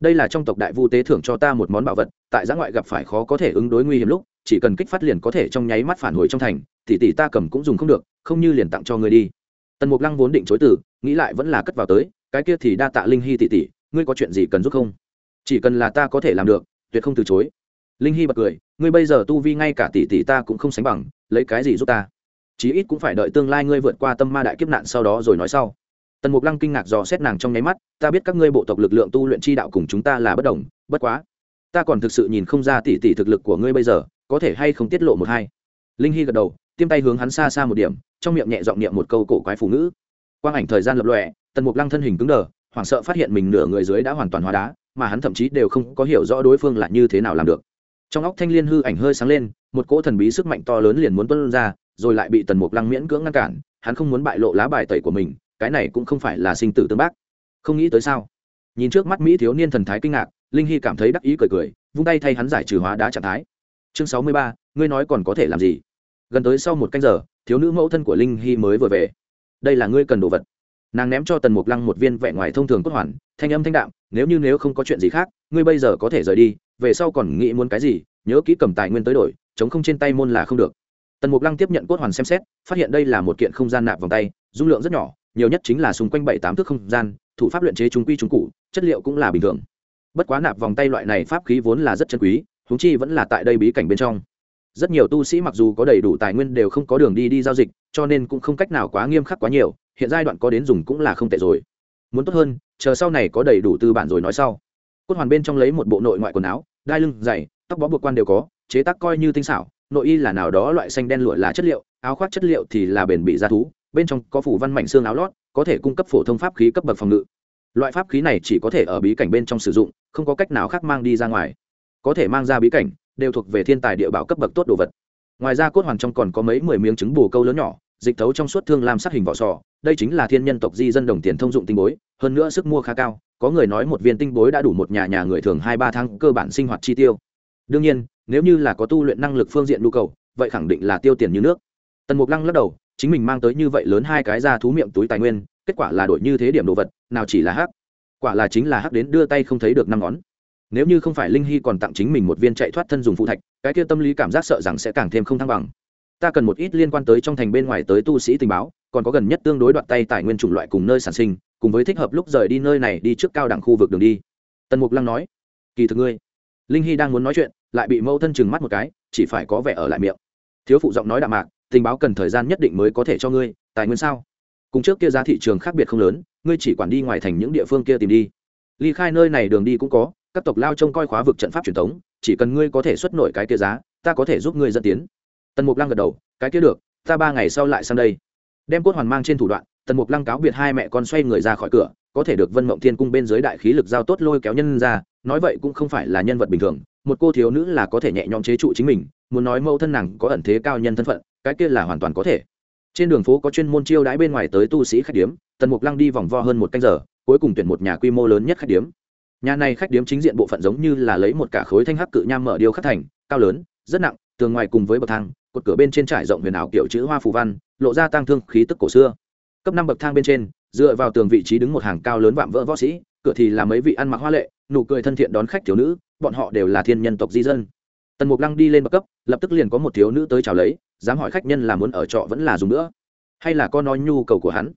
đây là trong tộc đại vu tế thưởng cho ta một món bảo vật, tại giã ngoại gặp phải khó có thể ứng đối nguy hiểm lúc, chỉ cần kích phát liền có thể trong nháy mắt phản hồi trong thành, tỷ tỷ ta cầm cũng dùng không được, không như liền tặng cho người đi. Tần mục lăng vốn định chối từ, nghĩ lại vẫn là cất vào tới, cái kia thì đa tạ linh hy tỷ tỷ, ngươi có chuyện gì cần giúp không? Chỉ cần là ta có thể làm được, tuyệt không từ chối. Linh hy bật cười, ngươi bây giờ tu vi ngay cả tỷ tỷ ta cũng không sánh bằng, lấy cái gì giúp ta? Chí ít cũng phải đợi tương lai ngươi vượt qua tâm ma đại kiếp nạn sau đó rồi nói sau. Tần mục lăng kinh ngạc dò xét nàng trong nháy mắt, ta biết các ngươi bộ tộc lực lượng tu luyện chi đạo cùng chúng ta là bất đồng, bất quá, ta còn thực sự nhìn không ra tỷ tỷ thực lực của ngươi bây giờ, có thể hay không tiết lộ một hai. Linh hy gật đầu, tiêm tay hướng hắn xa xa một điểm, trong miệng nhẹ giọng niệm một câu cổ quái phụ nữ quang ảnh thời gian lập lọe tần mục lăng thân hình cứng đờ, hoảng sợ phát hiện mình nửa người dưới đã hoàn toàn hóa đá mà hắn thậm chí đều không có hiểu rõ đối phương là như thế nào làm được. Trong óc thanh liên hư ảnh hơi sáng lên, một cỗ thần bí sức mạnh to lớn liền muốn tuân ra, rồi lại bị tần mục lăng miễn cưỡng ngăn cản, hắn không muốn bại lộ lá bài tẩy của mình, cái này cũng không phải là sinh tử tương bác. Không nghĩ tới sao? Nhìn trước mắt mỹ thiếu niên thần thái kinh ngạc, linh hy cảm thấy đắc ý cười cười, vung tay thay hắn giải trừ hóa đá trạng thái. Chương sáu mươi ba, ngươi nói còn có thể làm gì? Gần tới sau một canh giờ, thiếu nữ mẫu thân của linh hy mới vừa về. Đây là ngươi cần đồ vật nàng ném cho tần mục lăng một viên vẻ ngoài thông thường cốt hoàn, thanh âm thanh đạm, nếu như nếu không có chuyện gì khác, ngươi bây giờ có thể rời đi, về sau còn nghĩ muốn cái gì, nhớ kỹ cầm tài nguyên tới đổi, chống không trên tay môn là không được. Tần mục lăng tiếp nhận cốt hoàn xem xét, phát hiện đây là một kiện không gian nạp vòng tay, dung lượng rất nhỏ, nhiều nhất chính là xung quanh bảy tám thước không gian, thủ pháp luyện chế trung quy trung cụ, chất liệu cũng là bình thường. Bất quá nạp vòng tay loại này pháp khí vốn là rất chân quý húng chi vẫn là tại đây bí cảnh bên trong. Rất nhiều tu sĩ mặc dù có đầy đủ tài nguyên đều không có đường đi đi giao dịch, cho nên cũng không cách nào quá nghiêm khắc quá nhiều hiện giai đoạn có đến dùng cũng là không tệ rồi. Muốn tốt hơn, chờ sau này có đầy đủ tư bản rồi nói sau. Cốt hoàn bên trong lấy một bộ nội ngoại quần áo, đai lưng dày tóc bó buộc quan đều có, chế tác coi như tinh xảo, nội y là nào đó loại xanh đen lụa là chất liệu, áo khoác chất liệu thì là bền bị da thú, bên trong có phủ văn mảnh xương áo lót, có thể cung cấp phổ thông pháp khí cấp bậc phòng ngự. Loại pháp khí này chỉ có thể ở bí cảnh bên trong sử dụng, không có cách nào khác mang đi ra ngoài. Có thể mang ra bí cảnh, đều thuộc về thiên tài địa bảo cấp bậc tốt đồ vật. Ngoài ra cốt hoàn trong còn có mấy mười miếng trứng bù câu lớn nhỏ, dịch thấu trong suốt thương làm sát hình vỏ sò đây chính là thiên nhân tộc di dân đồng tiền thông dụng tinh bối, hơn nữa sức mua khá cao, có người nói một viên tinh bối đã đủ một nhà nhà người thường hai ba tháng cơ bản sinh hoạt chi tiêu. Đương nhiên, nếu như là có tu luyện năng lực phương diện nhu cầu, vậy khẳng định là tiêu tiền như nước. Tần mục lăng lắc đầu, chính mình mang tới như vậy lớn hai cái ra thú miệng túi tài nguyên, kết quả là đổi như thế điểm đồ vật, nào chỉ là hắc. Quả là chính là hắc đến đưa tay không thấy được năm ngón. Nếu như không phải linh hy còn tặng chính mình một viên chạy thoát thân dùng phụ thạch, cái kia tâm lý cảm giác sợ rằng sẽ càng thêm không thăng bằng. Ta cần một ít liên quan tới trong thành bên ngoài tới tu sĩ tình báo còn có gần nhất tương đối đoạn tay tài nguyên chủng loại cùng nơi sản sinh, cùng với thích hợp lúc rời đi nơi này đi trước cao đẳng khu vực đường đi. Tần mục lăng nói, kỳ thực ngươi. Linh hy đang muốn nói chuyện, lại bị mẫu thân chừng mắt một cái, chỉ phải có vẻ ở lại miệng. Thiếu phụ giọng nói đạm mạc, tình báo cần thời gian nhất định mới có thể cho ngươi, tài nguyên sao? Cùng trước kia giá thị trường khác biệt không lớn, ngươi chỉ quản đi ngoài thành những địa phương kia tìm đi. Ly khai nơi này đường đi cũng có, các tộc lao trông coi khóa vực trận pháp truyền thống, chỉ cần ngươi có thể xuất nổi cái kia giá, ta có thể giúp ngươi dẫn tiến. Tần mục lăng gật đầu, cái kia được, ta ba ngày sau lại sang đây đem cốt hoàn mang trên thủ đoạn, tần mục lăng cáo biệt hai mẹ con xoay người ra khỏi cửa, có thể được vân mộng thiên cung bên dưới đại khí lực giao tốt lôi kéo nhân ra, nói vậy cũng không phải là nhân vật bình thường, một cô thiếu nữ là có thể nhẹ nhõm chế trụ chính mình, muốn nói mẫu thân nàng có ẩn thế cao nhân thân phận, cái kia là hoàn toàn có thể. Trên đường phố có chuyên môn chiêu đãi bên ngoài tới tu sĩ khách điếm, tần mục lăng đi vòng vo hơn một canh giờ, cuối cùng tuyển một nhà quy mô lớn nhất khách điếm. Nhà này khách điếm chính diện bộ phận giống như là lấy một cả khối thanh hắc cự nham mở điêu khắc thành, cao lớn, rất nặng, tường ngoài cùng với bậc thang, cột cửa bên trên trải rộng huyền ảo kiểu chữ hoa phù văn lộ ra tang thương khí tức cổ xưa. Cấp năm bậc thang bên trên, dựa vào tường vị trí đứng một hàng cao lớn vạm vỡ võ sĩ, cửa thì là mấy vị ăn mặc hoa lệ, nụ cười thân thiện đón khách thiếu nữ, bọn họ đều là thiên nhân tộc di dân. Tần mục lăng đi lên bậc cấp, lập tức liền có một thiếu nữ tới chào lấy, dám hỏi khách nhân là muốn ở trọ vẫn là dùng nữa, hay là có nói nhu cầu của hắn.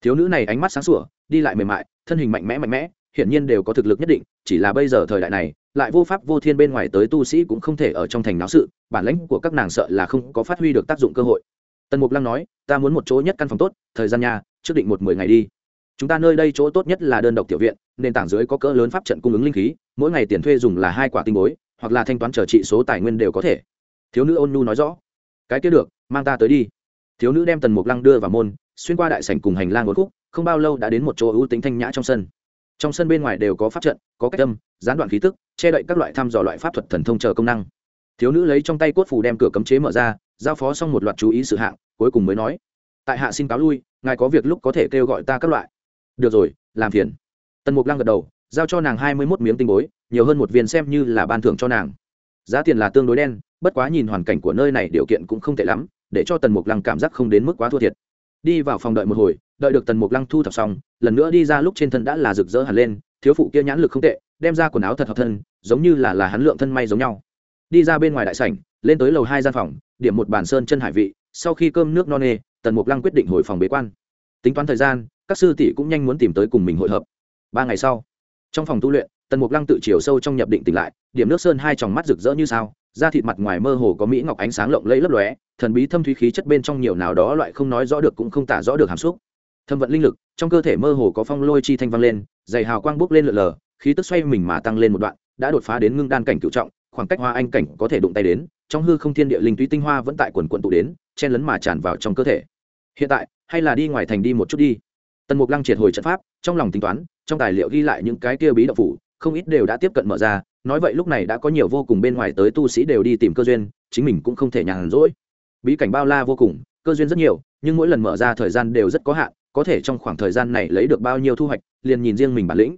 Thiếu nữ này ánh mắt sáng sủa, đi lại mềm mại, thân hình mạnh mẽ mạnh mẽ, hiển nhiên đều có thực lực nhất định, chỉ là bây giờ thời đại này, lại vô pháp vô thiên bên ngoài tới tu sĩ cũng không thể ở trong thành náo sự, bản lãnh của các nàng sợ là không có phát huy được tác dụng cơ hội tần mục lăng nói, ta muốn một chỗ nhất căn phòng tốt, thời gian nhà, trước định một mười ngày đi. Chúng ta nơi đây chỗ tốt nhất là đơn độc tiểu viện, nền tảng dưới có cỡ lớn pháp trận cung ứng linh khí, mỗi ngày tiền thuê dùng là hai quả tinh bối, hoặc là thanh toán trở trị số tài nguyên đều có thể. Thiếu nữ ôn nhu nói rõ, cái kia được, mang ta tới đi. Thiếu nữ đem tần mục lăng đưa vào môn, xuyên qua đại sảnh cùng hành lang một khúc, không bao lâu đã đến một chỗ ưu tính thanh nhã trong sân. Trong sân bên ngoài đều có pháp trận, có cách âm, gián đoạn khí tức, che đậy các loại thăm dò loại pháp thuật thần thông chờ công năng. Thiếu nữ lấy trong tay cốt phù đem cửa cấm chế mở ra giao phó xong một loạt chú ý sự hạng, cuối cùng mới nói, tại hạ xin cáo lui, ngài có việc lúc có thể kêu gọi ta các loại. Được rồi, làm phiền. Tần mục lăng gật đầu, giao cho nàng hai mươi mốt miếng tinh bối, nhiều hơn một viên xem như là ban thưởng cho nàng. Giá tiền là tương đối đen, bất quá nhìn hoàn cảnh của nơi này điều kiện cũng không tệ lắm, để cho tần mục lăng cảm giác không đến mức quá thua thiệt. Đi vào phòng đợi một hồi, đợi được tần mục lăng thu thập xong, lần nữa đi ra lúc trên thân đã là rực rỡ hẳn lên, thiếu phụ kia nhãn lực không tệ, đem ra quần áo thật hợp thân, giống như là là hắn lượng thân may giống nhau. Đi ra bên ngoài đại sảnh, lên tới lầu hai gian phòng điểm một bàn sơn chân hải vị, sau khi cơm nước no nê, tần mục lăng quyết định hồi phòng bế quan. Tính toán thời gian, các sư tỷ cũng nhanh muốn tìm tới cùng mình hội hợp. Ba ngày sau, trong phòng tu luyện, tần mục lăng tự chiều sâu trong nhập định tỉnh lại, điểm nước sơn hai tròng mắt rực rỡ như sao, da thịt mặt ngoài mơ hồ có mỹ ngọc ánh sáng lộng lẫy lấp lóe, thần bí thâm thúy khí chất bên trong nhiều nào đó loại không nói rõ được cũng không tả rõ được hàm xúc. Thâm vận linh lực, trong cơ thể mơ hồ có phong lôi chi thanh vang lên, dày hào quang bốc lên lượn lờ, khí tức xoay mình mà tăng lên một đoạn, đã đột phá đến ngưng đan cảnh cựu trọng, khoảng cách hoa anh cảnh có thể đụng tay đến trong hư không thiên địa linh túy tinh hoa vẫn tại quần quận tụ đến, chen lấn mà tràn vào trong cơ thể. Hiện tại, hay là đi ngoài thành đi một chút đi. Tần mục lăng triệt hồi trận pháp, trong lòng tính toán, trong tài liệu ghi lại những cái kia bí đậu phủ, không ít đều đã tiếp cận mở ra, nói vậy lúc này đã có nhiều vô cùng bên ngoài tới tu sĩ đều đi tìm cơ duyên, chính mình cũng không thể nhàn rỗi. Bí cảnh bao la vô cùng, cơ duyên rất nhiều, nhưng mỗi lần mở ra thời gian đều rất có hạn, có thể trong khoảng thời gian này lấy được bao nhiêu thu hoạch, liền nhìn riêng mình bản lĩnh.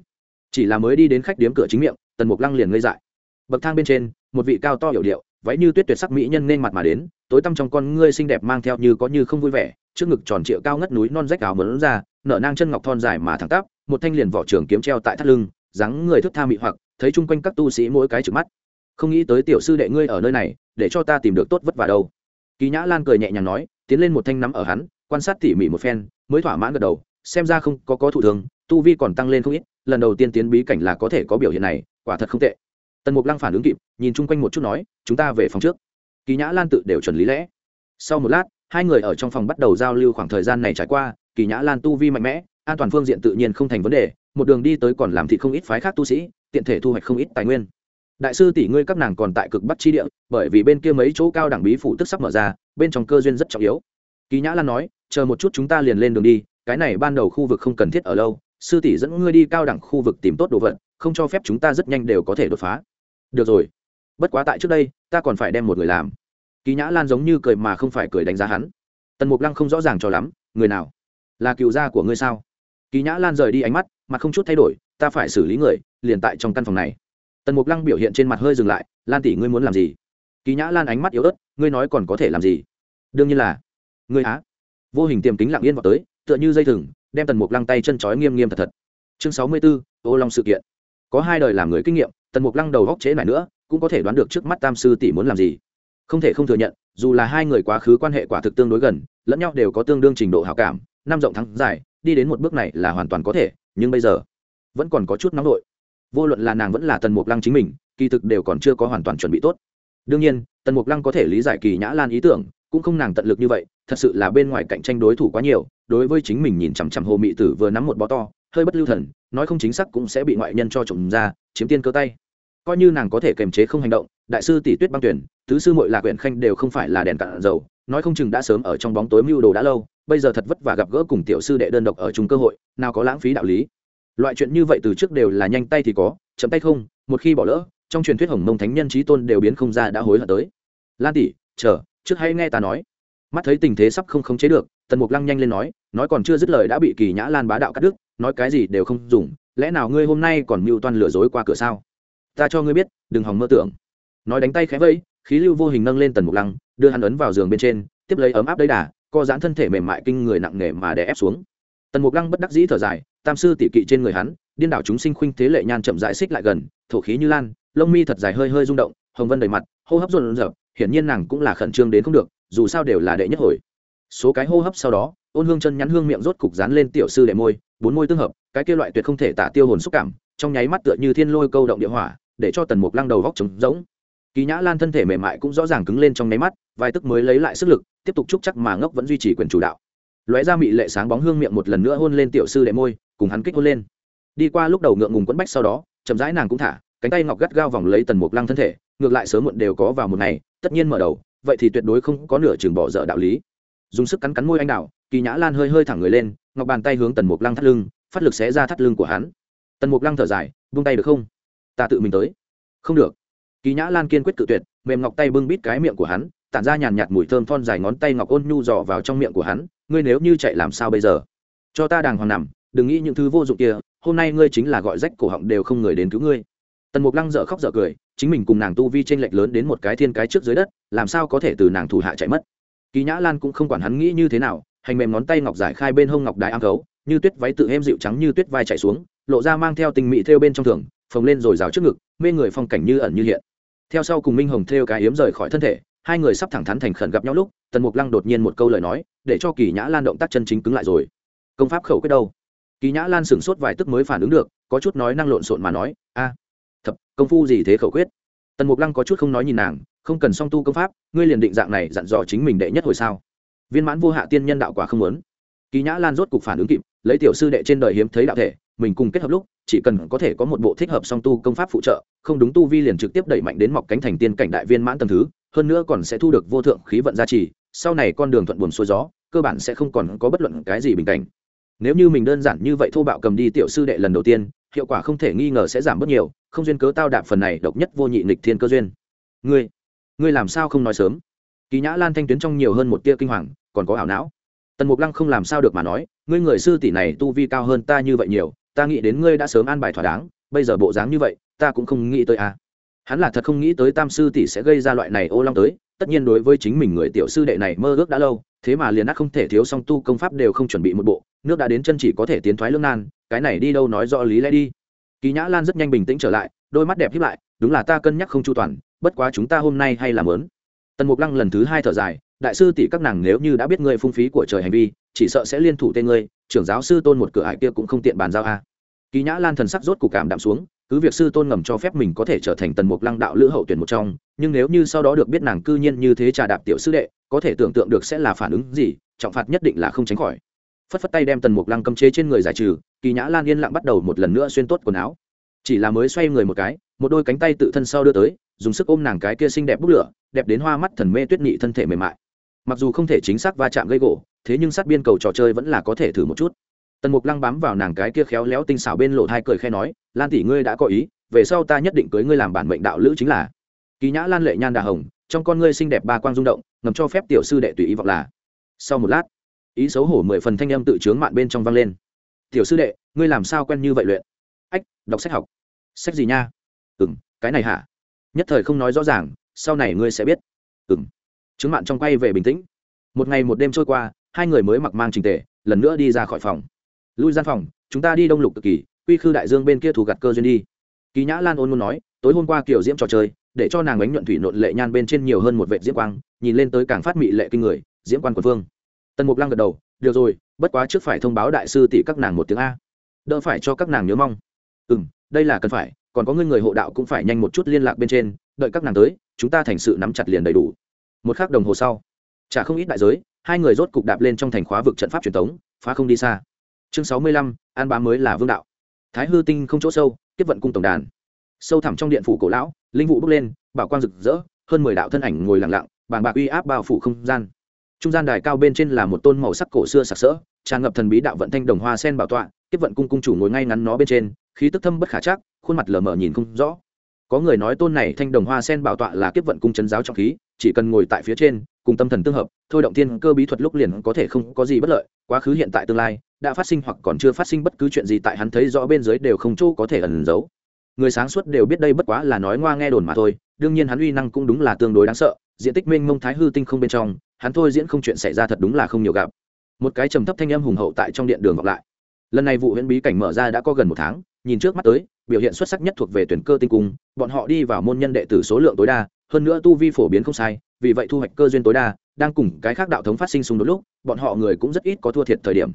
Chỉ là mới đi đến khách điếm cửa chính miệng, tần mục lăng liền ngây dại. Bậc thang bên trên, một vị cao to hiểu điệu váy như tuyết tuyệt sắc mỹ nhân nên mặt mà đến, tối tăm trong con ngươi xinh đẹp mang theo như có như không vui vẻ, trước ngực tròn trịa cao ngất núi non rách áo mớn ra, nở nang chân ngọc thon dài mà thẳng tắp, một thanh liền vỏ trường kiếm treo tại thắt lưng, dáng người thức tha mị hoặc, thấy chung quanh các tu sĩ mỗi cái trực mắt. Không nghĩ tới tiểu sư đệ ngươi ở nơi này, để cho ta tìm được tốt vất vả đâu. Kỳ nhã lan cười nhẹ nhàng nói, tiến lên một thanh nắm ở hắn, quan sát tỉ mỉ một phen, mới thỏa mãn gật đầu, xem ra không có có thủ thường, tu vi còn tăng lên không ít, lần đầu tiên tiến bí cảnh là có thể có biểu hiện này, quả thật không tệ tần mục lăng phản ứng kịp, nhìn chung quanh một chút nói, chúng ta về phòng trước. Kỳ nhã lan tự đều chuẩn lý lẽ. Sau một lát, hai người ở trong phòng bắt đầu giao lưu khoảng thời gian này trải qua, kỳ nhã lan tu vi mạnh mẽ, an toàn phương diện tự nhiên không thành vấn đề, một đường đi tới còn làm thị không ít phái khác tu sĩ, tiện thể thu hoạch không ít tài nguyên. Đại sư tỷ ngươi các nàng còn tại cực bắc chi địa, bởi vì bên kia mấy chỗ cao đẳng bí phủ tức sắp mở ra, bên trong cơ duyên rất trọng yếu. Kỳ nhã lan nói, chờ một chút chúng ta liền lên đường đi, cái này ban đầu khu vực không cần thiết ở lâu, sư tỷ dẫn ngươi đi cao đẳng khu vực tìm tốt đồ vật, không cho phép chúng ta rất nhanh đều có thể đột phá được rồi. Bất quá tại trước đây, ta còn phải đem một người làm. Kỳ nhã lan giống như cười mà không phải cười đánh giá hắn. Tần mục lăng không rõ ràng cho lắm, người nào? Là cựu gia của ngươi sao? Kỳ nhã lan rời đi ánh mắt, mặt không chút thay đổi, ta phải xử lý người, liền tại trong căn phòng này. Tần mục lăng biểu hiện trên mặt hơi dừng lại, lan tỷ ngươi muốn làm gì? Kỳ nhã lan ánh mắt yếu ớt, ngươi nói còn có thể làm gì? Đương nhiên là. Ngươi á? Vô hình tiềm kính lặng yên vào tới, tựa như dây thừng, đem tần mục lăng tay chân trói nghiêm nghiêm thật thật. Chương sáu mươi b ố ô long sự kiện. Có hai đời làm người kinh nghiệm tần mục lăng đầu góc chế này nữa, cũng có thể đoán được trước mắt tam sư tỷ muốn làm gì. Không thể không thừa nhận, dù là hai người quá khứ quan hệ quả thực tương đối gần, lẫn nhau đều có tương đương trình độ hào cảm, năm rộng thắng dài đi đến một bước này là hoàn toàn có thể, nhưng bây giờ, vẫn còn có chút nóng nổi vô luận là nàng vẫn là tần mục lăng chính mình, kỳ thực đều còn chưa có hoàn toàn chuẩn bị tốt. Đương nhiên, tần mục lăng có thể lý giải kỳ nhã lan ý tưởng, cũng không nàng tận lực như vậy, thật sự là bên ngoài cạnh tranh đối thủ quá nhiều, đối với chính mình nhìn chằm chằm hồ mị tử vừa nắm một bó to, hơi bất lưu thần, nói không chính xác cũng sẽ bị ngoại nhân cho trộm ra, chiếm tiên cơ tay coi như nàng có thể kiềm chế không hành động, đại sư tỷ tuyết băng tuyển, tứ sư mội lạc huyện khanh đều không phải là đèn cạn dầu, nói không chừng đã sớm ở trong bóng tối mưu đồ đã lâu, bây giờ thật vất vả gặp gỡ cùng tiểu sư đệ đơn độc ở chung cơ hội, nào có lãng phí đạo lý. Loại chuyện như vậy từ trước đều là nhanh tay thì có, chậm tay không, một khi bỏ lỡ, trong truyền thuyết hồng mông thánh nhân trí tôn đều biến không ra đã hối hận tới. Lan tỷ, chờ, trước hay nghe ta nói. Mắt thấy tình thế sắp không khống chế được, tần mục lăng nhanh lên nói nói còn chưa dứt lời đã bị kỳ nhã lan bá đạo cắt đứt, nói cái gì đều không dùng, lẽ nào ngươi hôm nay còn mưu toan lừa dối qua cửa sao? Ta cho ngươi biết, đừng hòng mơ tưởng. Nói đánh tay khẽ vẫy, khí lưu vô hình nâng lên tần mục lăng, đưa hắn ấn vào giường bên trên, tiếp lấy ấm áp đấy đà, co giãn thân thể mềm mại kinh người nặng nề mà đè ép xuống. Tần mục lăng bất đắc dĩ thở dài, tam sư tỉ kỵ trên người hắn, điên đảo chúng sinh khuynh thế lệ nhan chậm rãi xích lại gần, thổ khí như lan, lông mi thật dài hơi hơi rung động, hồng vân đầy mặt, hô hấp rộn rợp hiển nhiên nàng cũng là khẩn trương đến không được, dù sao đều là đệ nhất hồi. Số cái hô hấp sau đó, ôn hương chân nhắn hương miệng rốt cục dán lên tiểu sư đệ môi, bốn môi tương hợp, cái kia loại tuyệt không thể tả tiêu hồn xúc cảm, trong nháy mắt tựa như thiên lôi câu động địa hỏa để cho tần mục lăng đầu góc trống rỗng. Kỳ nhã lan thân thể mềm mại cũng rõ ràng cứng lên trong nháy mắt, vài tức mới lấy lại sức lực, tiếp tục chúc chắc mà ngốc vẫn duy trì quyền chủ đạo. Lóe ra mị lệ sáng bóng hương miệng một lần nữa hôn lên tiểu sư đệ môi, cùng hắn kích hôn lên. Đi qua lúc đầu ngượng ngùng quẫn bách sau đó, chậm rãi nàng cũng thả, cánh tay ngọc gắt gao vòng lấy tần mục lăng thân thể, ngược lại sớm muộn đều có vào một ngày, tất nhiên mở đầu, vậy thì tuyệt đối không có nửa chừng bỏ dở đạo lý. Dùng sức cắn cắn môi anh đạo kỳ nhã lan hơi hơi thẳng người lên, ngọc bàn tay hướng tần mục lăng thắt lưng, phát lực xé ra thắt lưng của hắn. Tần mục lăng thở dài vung tay được không? Ta tự mình tới. Không được. Kỳ nhã lan kiên quyết cự tuyệt, mềm ngọc tay bưng bít cái miệng của hắn, tản ra nhàn nhạt mùi thơm thon dài ngón tay ngọc ôn nhu dò vào trong miệng của hắn, ngươi nếu như chạy làm sao bây giờ? Cho ta đàng hoàng nằm, đừng nghĩ những thứ vô dụng kia, hôm nay ngươi chính là gọi rách cổ họng đều không người đến cứu ngươi. Tần mục lăng dở khóc dở cười, chính mình cùng nàng tu vi t r ê n lệch lớn đến một cái thiên cái trước dưới đất, làm sao có thể từ nàng thủ hạ chạy mất? Kỳ nhã lan cũng không quản hắn nghĩ như thế nào, hành mềm ngón tay ngọc giải khai bên hông ngọc đái am khấu như tuyết váy tự êm dịu trắng như tuyết vai chạy xuống, lộ ra mang theo tình mị theo bên trong thường phồng lên rồi rào trước ngực, mê người phong cảnh như ẩn như hiện. Theo sau cùng minh hồng theo cái yếm rời khỏi thân thể, hai người sắp thẳng thắn thành khẩn gặp nhau lúc, tần mục lăng đột nhiên một câu lời nói, để cho kỳ nhã lan động tác chân chính cứng lại rồi. Công pháp khẩu quyết đâu? Kỳ nhã lan sửng sốt vài tức mới phản ứng được, có chút nói năng lộn xộn mà nói, a, thập, công phu gì thế khẩu quyết? Tần mục lăng có chút không nói nhìn nàng, không cần song tu công pháp, ngươi liền định dạng này dặn dò chính mình đệ nhất hồi sao? Viên mãn vô hạ tiên nhân đạo quả không muốn. Kỳ nhã lan rốt cục phản ứng kịp, lấy tiểu sư đệ trên đời hiếm thấy đạo thể mình cùng kết hợp lúc, chỉ cần có thể có một bộ thích hợp song tu công pháp phụ trợ, không đúng tu vi liền trực tiếp đẩy mạnh đến mọc cánh thành tiên cảnh đại viên mãn tầm thứ, hơn nữa còn sẽ thu được vô thượng khí vận gia trì, sau này con đường thuận buồn xuôi gió, cơ bản sẽ không còn có bất luận cái gì bình cảnh. Nếu như mình đơn giản như vậy thô bạo cầm đi tiểu sư đệ lần đầu tiên, hiệu quả không thể nghi ngờ sẽ giảm bớt nhiều, không duyên cớ tao đạp phần này độc nhất vô nhị nịch thiên cơ duyên. Ngươi ngươi làm sao không nói sớm? Kỳ nhã lan thanh tuyến trong nhiều hơn một tia kinh hoàng, còn có ảo não. Tần mục lăng không làm sao được mà nói, ngươi người sư tỷ này tu vi cao hơn ta như vậy nhiều ta nghĩ đến ngươi đã sớm an bài thỏa đáng, bây giờ bộ dáng như vậy, ta cũng không nghĩ tới à. hắn là thật không nghĩ tới tam sư tỷ sẽ gây ra loại này ô long tới, tất nhiên đối với chính mình người tiểu sư đệ này mơ ước đã lâu, thế mà liền ác không thể thiếu song tu công pháp đều không chuẩn bị một bộ, nước đã đến chân chỉ có thể tiến thoái lương nan, cái này đi đâu nói rõ lý lẽ đi kỳ nhã lan rất nhanh bình tĩnh trở lại, đôi mắt đẹp hiếp lại, đúng là ta cân nhắc không chu toàn, bất quá chúng ta hôm nay hay làm lớn tần mục lăng lần thứ hai thở dài đại sư tỷ các nàng nếu như đã biết ngươi phung phí của trời hành vi, chỉ sợ sẽ liên thủ tên ngươi, trưởng giáo sư tôn một cửa hải kia cũng không tiện bàn giao a. Kỳ nhã lan thần sắc rốt cục cảm đạm xuống, cứ việc sư tôn ngầm cho phép mình có thể trở thành tần mục lăng đạo lữ hậu tuyển một trong, nhưng nếu như sau đó được biết nàng cư nhiên như thế trà đạp tiểu sư đệ, có thể tưởng tượng được sẽ là phản ứng gì, trọng phạt nhất định là không tránh khỏi. Phất phất tay đem tần mục lăng cấm chế trên người giải trừ, kỳ nhã lan yên lặng bắt đầu một lần nữa xuyên tốt quần áo. Chỉ là mới xoay người một cái, một đôi cánh tay tự thân sau đưa tới, dùng sức ôm nàng cái kia xinh đẹp bút lửa, đẹp đến hoa mắt thần mê tuyết nhị thân thể mềm mại mặc dù không thể chính xác va chạm gây gỗ, thế nhưng sát biên cầu trò chơi vẫn là có thể thử một chút. Tần mục lăng bám vào nàng cái kia khéo léo tinh xảo bên lộ hai cười khe nói, lan tỷ ngươi đã có ý, về sau ta nhất định cưới ngươi làm bản mệnh đạo lữ chính là. Kỳ nhã lan lệ nhan đà hồng, trong con ngươi xinh đẹp ba quang rung động, ngầm cho phép tiểu sư đệ tùy ý vọng là. Sau một lát, ý xấu hổ mười phần thanh âm tự chướng mạn bên trong vang lên. Tiểu sư đệ, ngươi làm sao quen như vậy luyện? Ách, đọc sách học. Sách gì nha? Ừ m cái này hả? Nhất thời không nói rõ ràng, sau này ngươi sẽ biết. Ừ m chứng mạn trong quay về bình tĩnh. Một ngày một đêm trôi qua, hai người mới mặc mang trình tề, lần nữa đi ra khỏi phòng. Lui gian phòng, chúng ta đi đông lục cực kỳ, quy khư đại dương bên kia thù gặt cơ duyên đi. Kỳ nhã lan ôn muốn nói, tối hôm qua kiểu diễm trò chơi, để cho nàng ánh nhuận thủy nộn lệ nhan bên trên nhiều hơn một vệ diễm quang, nhìn lên tới càng phát mị lệ kinh người, diễm quan của phương tần mục lăng gật đầu, được rồi, bất quá trước phải thông báo đại sư tỷ các nàng một tiếng a. Đỡ phải cho các nàng nhớ mong. Ừ m đây là cần phải, còn có người người hộ đạo cũng phải nhanh một chút liên lạc bên trên, đợi các nàng tới, chúng ta thành sự nắm chặt liền đầy đủ một k h ắ c đồng hồ sau, chả không ít đại giới, hai người rốt cục đạp lên trong thành khóa vực trận pháp truyền thống phá không đi xa. Chương sáu mươi lăm, an bá mới là vương đạo. Thái hư tinh không chỗ sâu, tiếp vận cung tổng đàn. Sâu thẳm trong điện phủ cổ lão, linh vụ bước lên, bảo quang rực rỡ, hơn mười đạo thân ảnh ngồi lặng lặng, bàng bạc uy áp bao phủ không gian. Trung gian đài cao bên trên là một tôn màu sắc cổ xưa sặc sỡ, tràn ngập thần bí đạo vận thanh đồng hoa sen bảo tọa, tiếp vận cung cung chủ ngồi ngay ngắn nó bên trên, khí tức thâm bất khả chắc, khuôn mặt lờ mờ nhìn không rõ có người nói tôn này thanh đồng hoa sen bảo tọa là kiếp vận cung chấn giáo trọng khí, chỉ cần ngồi tại phía trên, cùng tâm thần tương hợp, thôi động thiên cơ bí thuật lúc liền có thể không có gì bất lợi, quá khứ hiện tại tương lai, đã phát sinh hoặc còn chưa phát sinh bất cứ chuyện gì tại hắn thấy rõ bên dưới đều không chỗ có thể ẩn giấu. Người sáng suốt đều biết đây bất quá là nói ngoa nghe đồn mà thôi, đương nhiên hắn uy năng cũng đúng là tương đối đáng sợ, diện tích mênh mông thái hư tinh không bên trong, hắn thôi diễn không chuyện xảy ra thật đúng là không nhiều gặp. Một cái trầm thấp thanh âm hùng hậu tại trong điện đường vọng lại lần này vụ huyễn bí cảnh mở ra đã có gần một tháng, nhìn trước mắt tới, biểu hiện xuất sắc nhất thuộc về tuyển cơ tinh cung, bọn họ đi vào môn nhân đệ tử số lượng tối đa, hơn nữa tu vi phổ biến không sai, vì vậy thu hoạch cơ duyên tối đa, đang cùng cái khác đạo thống phát sinh xung đột lúc, bọn họ người cũng rất ít có thua thiệt thời điểm.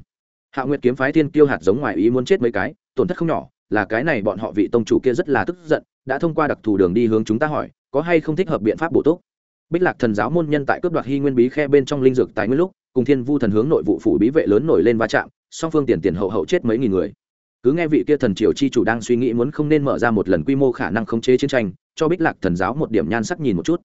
Hạ nguyệt kiếm phái thiên kiêu hạt giống ngoài ý muốn chết mấy cái, tổn thất không nhỏ, là cái này bọn họ vị tông chủ kia rất là tức giận, đã thông qua đặc thù đường đi hướng chúng ta hỏi, có hay không thích hợp biện pháp bổ túc. Bích lạc thần giáo môn nhân tại cướp đoạt hy nguyên bí khe bên trong linh dược tài nguyên lúc, cùng thiên vu thần hướng nội vụ phủ bí vệ lớn nổi lên va chạm song phương tiền tiền hậu hậu chết mấy nghìn người. Cứ nghe vị kia thần triều chi chủ đang suy nghĩ muốn không nên mở ra một lần quy mô khả năng khống chế chiến tranh, cho bích lạc thần giáo một điểm nhan sắc nhìn một chút.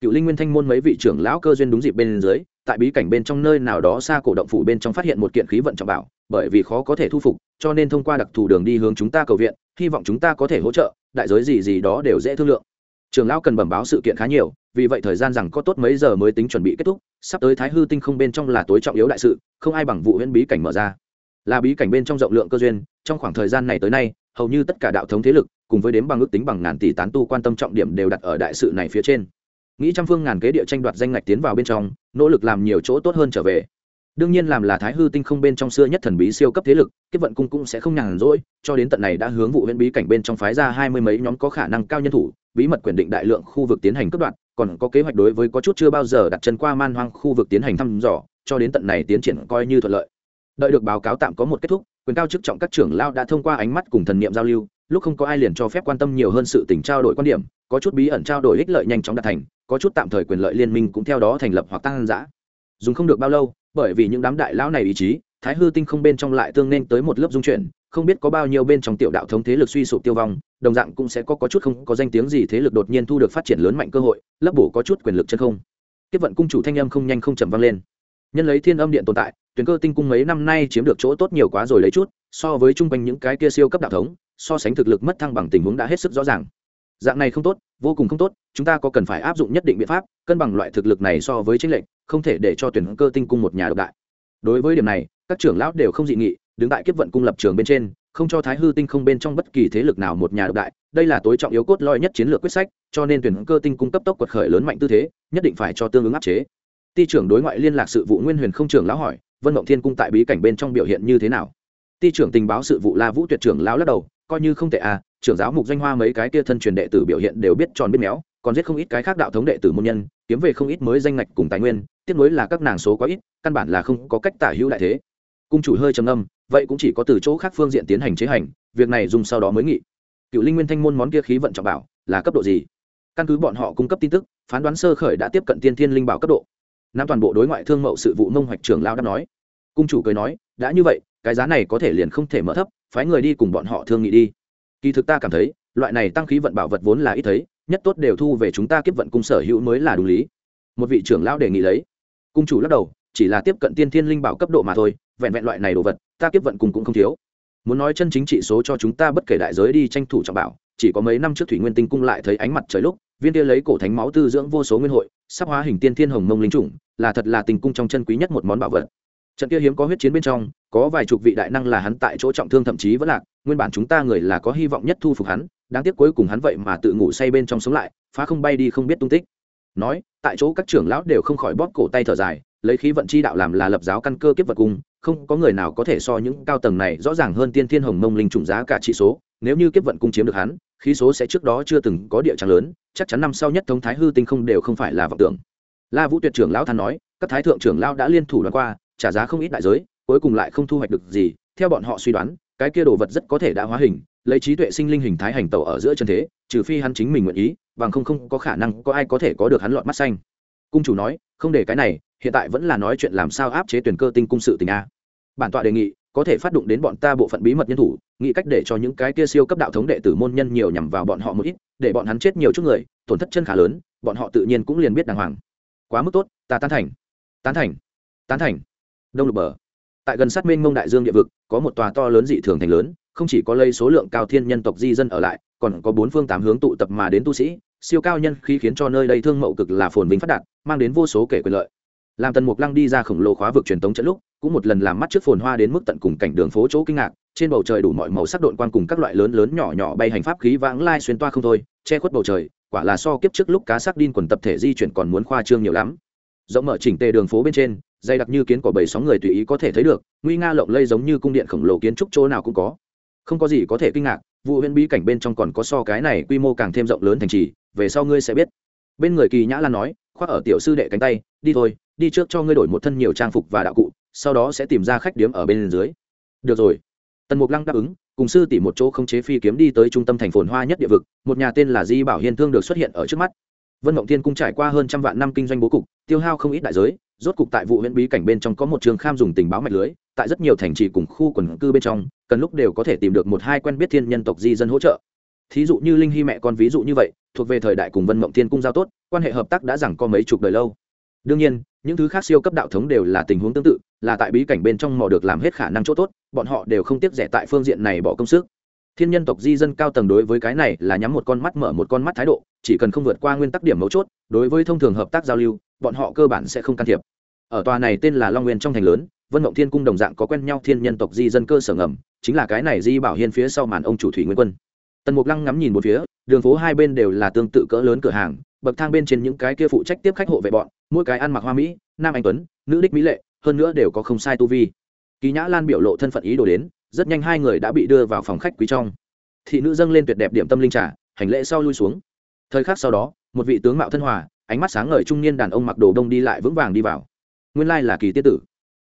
Cựu linh nguyên thanh môn mấy vị trưởng lão cơ duyên đúng dịp bên dưới, tại bí cảnh bên trong nơi nào đó xa cổ động phủ bên trong phát hiện một kiện khí vận trọng bảo, bởi vì khó có thể thu phục, cho nên thông qua đặc thù đường đi hướng chúng ta cầu viện, hy vọng chúng ta có thể hỗ trợ, đại giới gì gì đó đều dễ thương lượng. Trường lão cần bẩm báo sự kiện khá nhiều, vì vậy thời gian rằng có tốt mấy giờ mới tính chuẩn bị kết thúc, sắp tới thái hư tinh không bên trong là tối trọng yếu đại sự, không ai bằng vụ huyễn bí cảnh mở ra là bí cảnh bên trong rộng lượng cơ duyên, trong khoảng thời gian này tới nay, hầu như tất cả đạo thống thế lực, cùng với đếm bằng ước tính bằng ngàn tỷ tán tu quan tâm trọng điểm đều đặt ở đại sự này phía trên. Nghĩ trăm phương ngàn kế địa tranh đoạt danh ngạch tiến vào bên trong, nỗ lực làm nhiều chỗ tốt hơn trở về. Đương nhiên làm là thái hư tinh không bên trong xưa nhất thần bí siêu cấp thế lực kết vận cung cũng sẽ không nhàn rỗi, cho đến tận này đã hướng vụ huyện bí cảnh bên trong phái ra hai mươi mấy nhóm có khả năng cao nhân thủ, bí mật quyền định đại lượng khu vực tiến hành cướp đoạt còn có kế hoạch đối với có chút chưa bao giờ đặt chân qua man hoang khu vực tiến hành thăm dò, cho đến tận này tiến triển coi như thuận lợi đợi được báo cáo tạm có một kết thúc quyền cao chức trọng các trưởng lao đã thông qua ánh mắt cùng thần niệm giao lưu lúc không có ai liền cho phép quan tâm nhiều hơn sự tình trao đổi quan điểm có chút bí ẩn trao đổi ích lợi nhanh chóng đạt thành có chút tạm thời quyền lợi liên minh cũng theo đó thành lập hoặc tăng giã dùng không được bao lâu bởi vì những đám đại lão này ý chí thái hư tinh không bên trong lại tương nên tới một lớp dung chuyển không biết có bao nhiêu bên trong tiểu đạo thống thế lực suy sụp tiêu vong đồng dạng cũng sẽ có, có chút không có danh tiếng gì thế lực đột nhiên thu được phát triển lớn mạnh cơ hội lấp bổ có chút quyền lực chân không. Tiếp vận cung chủ thanh âm không nhanh không chậm vang lên. Nhân lấy thiên âm điện tồn tại tuyển cơ tinh cung mấy năm nay chiếm được chỗ tốt nhiều quá rồi lấy chút, so với chung quanh những cái kia siêu cấp đạo thống, so sánh thực lực mất thăng bằng tình huống đã hết sức rõ ràng. Dạng này không tốt, vô cùng không tốt, chúng ta có cần phải áp dụng nhất định biện pháp, cân bằng loại thực lực này so với chính lệnh không thể để cho tuyển cơ tinh cung một nhà độc đại. Đối với điểm này, các trưởng lão đều không dị nghị, đứng tại kiếp vận cung lập trường bên trên, không cho thái hư tinh không bên trong bất kỳ thế lực nào một nhà độc đại. Đây là tối trọng yếu cốt lõi nhất chiến lược quyết sách, cho nên tuyển cơ tinh cung cấp tốc quật khởi lớn mạnh tư thế, nhất định phải cho tương ứng áp chế. Ty trưởng đối ngoại liên lạc sự vụ nguyên huyền không trưởng lão hỏi vân mộng thiên cung tại bí cảnh bên trong biểu hiện như thế nào? Ty trưởng tình báo sự vụ la vũ tuyệt trưởng lão lắc đầu, coi như không tệ à trưởng giáo mục danh hoa mấy cái kia thân truyền đệ tử biểu hiện đều biết tròn biết méo, còn giết không ít cái khác đạo thống đệ tử môn nhân, kiếm về không ít mới danh ngạch cùng tài nguyên tiếp nối là các nàng số quá ít, căn bản là không có cách tả hữu đại thế. Cung chủ hơi trầm âm vậy cũng chỉ có từ chỗ khác phương diện tiến hành chế hành, việc này dùng sau đó mới nghị. Cựu linh nguyên thanh môn món kia khí vận trọng bảo là cấp độ gì? Căn cứ bọn họ cung cấp tin tức, phán đoán sơ khởi đã tiếp cận tiên thiên linh bảo cấp độ nắm toàn bộ đối ngoại thương mậu sự vụ mông hoạch trưởng lao đáp nói. Cung chủ cười nói, đã như vậy, cái giá này có thể liền không thể mở thấp, phái người đi cùng bọn họ thương nghị đi. Kỳ thực ta cảm thấy, loại này tăng khí vận bảo vật vốn là ít thấy, nhất tốt đều thu về chúng ta kiếp vận cung sở hữu mới là đúng lý. Một vị trưởng lão đề nghị lấy. Cung chủ lắc đầu, chỉ là tiếp cận tiên thiên linh bảo cấp độ mà thôi, vẹn vẹn loại này đồ vật, ta kiếp vận cung cũng không thiếu. Muốn nói chân chính trị số cho chúng ta bất kể đại giới đi tranh thủ trọng bảo, chỉ có mấy năm trước thủy nguyên tinh cung lại thấy ánh mặt trời lúc viên kia lấy cổ thánh máu tư dưỡng vô số nguyên hội, sắp hóa hình tiên thiên hồng mông linh chủng, là thật là tình cung trong chân quý nhất một món bảo vật. Trận kia hiếm có huyết chiến bên trong, có vài chục vị đại năng là hắn tại chỗ trọng thương thậm chí vẫn lạc, nguyên bản chúng ta người là có hy vọng nhất thu phục hắn, đáng tiếc cuối cùng hắn vậy mà tự ngủ say bên trong sống lại, phá không bay đi không biết tung tích. Nói, tại chỗ các trưởng lão đều không khỏi bóp cổ tay thở dài, lấy khí vận chi đạo làm là lập giáo căn cơ kiếp vật cung không có người nào có thể so những cao tầng này rõ ràng hơn tiên thiên hồng mông linh trùng giá cả trị số, nếu như kiếp vận cung chiếm được hắn khí số sẽ trước đó chưa từng có địa trạng lớn, chắc chắn năm sau nhất thống thái hư tinh không đều không phải là vọng tưởng. La vũ tuyệt trưởng lão than nói, các thái thượng trưởng lão đã liên thủ đoạn qua, trả giá không ít đại giới, cuối cùng lại không thu hoạch được gì, theo bọn họ suy đoán, cái kia đồ vật rất có thể đã hóa hình, lấy trí tuệ sinh linh hình thái hành tẩu ở giữa chân thế, trừ phi hắn chính mình nguyện ý, bằng không không có khả năng có ai có thể có được hắn lọt mắt xanh. Cung chủ nói, không để cái này, hiện tại vẫn là nói chuyện làm sao áp chế tuyển cơ tinh cung sự tình a. Bản tọa đề nghị có thể phát động đến bọn ta bộ phận bí mật nhân thủ, nghĩ cách để cho những cái kia siêu cấp đạo thống đệ tử môn nhân nhiều nhằm vào bọn họ một ít, để bọn hắn chết nhiều chút người, tổn thất chân khá lớn, bọn họ tự nhiên cũng liền biết đàng hoàng. Quá mức tốt, ta tán thành. Tán thành. Tán thành. Đông lục bờ. Tại gần sát mênh mông đại dương địa vực, có một tòa to lớn dị thường thành lớn, không chỉ có lây số lượng cao thiên nhân tộc di dân ở lại, còn có bốn phương tám hướng tụ tập mà đến tu sĩ, siêu cao nhân khí khiến cho nơi đây thương mậu cực là phồn vinh phát đạt, mang đến vô số kể quyền lợi. Làm tần mục lăng đi ra khổng lồ khóa vực truyền tống trận lúc cũng một lần làm mắt trước phồn hoa đến mức tận cùng cảnh đường phố chỗ kinh ngạc, trên bầu trời đủ mọi màu sắc độn quan cùng các loại lớn lớn nhỏ nhỏ bay hành pháp khí vãng lai xuyên toa không thôi, che khuất bầu trời, quả là so kiếp trước lúc cá sắc đin quần tập thể di chuyển còn muốn khoa trương nhiều lắm. Rộng mở chỉnh tề đường phố bên trên, dày đặc như kiến của bảy sóng người tùy ý có thể thấy được, nguy nga lộng lây giống như cung điện khổng lồ kiến trúc chỗ nào cũng có. Không có gì có thể kinh ngạc, vụ huyện bí cảnh bên trong còn có so cái này quy mô càng thêm rộng lớn thành trì, về sau ngươi sẽ biết. Bên người kỳ nhã lan nói khoác ở tiểu sư đệ cánh tay, đi thôi, đi trước cho ngươi đổi một thân nhiều trang phục và đạo cụ, sau đó sẽ tìm ra khách điếm ở bên dưới. Được rồi. Tần mục lăng đáp ứng, cùng sư tỷ một chỗ không chế phi kiếm đi tới trung tâm thành phồn hoa nhất địa vực, một nhà tên là di bảo hiên thương được xuất hiện ở trước mắt. Vân mộng thiên cung trải qua hơn trăm vạn năm kinh doanh bố cục, tiêu hao không ít đại giới, rốt cục tại vụ huyện bí cảnh bên trong có một trường kham dùng tình báo mạch lưới, tại rất nhiều thành trì cùng khu quần cư bên trong, cần lúc đều có thể tìm được một hai quen biết thiên nhân tộc di dân hỗ trợ. Thí dụ như linh hy mẹ con ví dụ như vậy, thuộc về thời đại cùng vân mộng thiên cung giao tốt quan hệ hợp tác đã rằng có mấy chục đời lâu. Đương nhiên, những thứ khác siêu cấp đạo thống đều là tình huống tương tự, là tại bí cảnh bên trong mò được làm hết khả năng chỗ tốt, bọn họ đều không tiếc rẻ tại phương diện này bỏ công sức. Thiên nhân tộc di dân cao tầng đối với cái này là nhắm một con mắt mở một con mắt thái độ, chỉ cần không vượt qua nguyên tắc điểm mấu chốt, đối với thông thường hợp tác giao lưu, bọn họ cơ bản sẽ không can thiệp. Ở tòa này tên là long nguyên trong thành lớn, vân mộng thiên cung đồng dạng có quen nhau thiên nhân tộc di dân cơ sở ngầm, chính là cái này di bảo hiên phía sau màn ông chủ thủy nguyên quân. Tần mục lăng ngắm nhìn một phía, đường phố hai bên đều là tương tự cỡ lớn cửa hàng bậc thang bên trên những cái kia phụ trách tiếp khách hộ vệ bọn, mỗi cái ăn mặc hoa mỹ, nam anh tuấn, nữ đích mỹ lệ, hơn nữa đều có không sai tu vi. Kỳ nhã lan biểu lộ thân phận ý đồ đến, rất nhanh hai người đã bị đưa vào phòng khách quý trong. Thị nữ dâng lên tuyệt đẹp điểm tâm linh trà, hành lễ sau lui xuống. Thời khắc sau đó, một vị tướng mạo thân hòa, ánh mắt sáng ngời trung niên đàn ông mặc đồ đông đi lại vững vàng đi vào. Nguyên lai là kỳ tiết tử.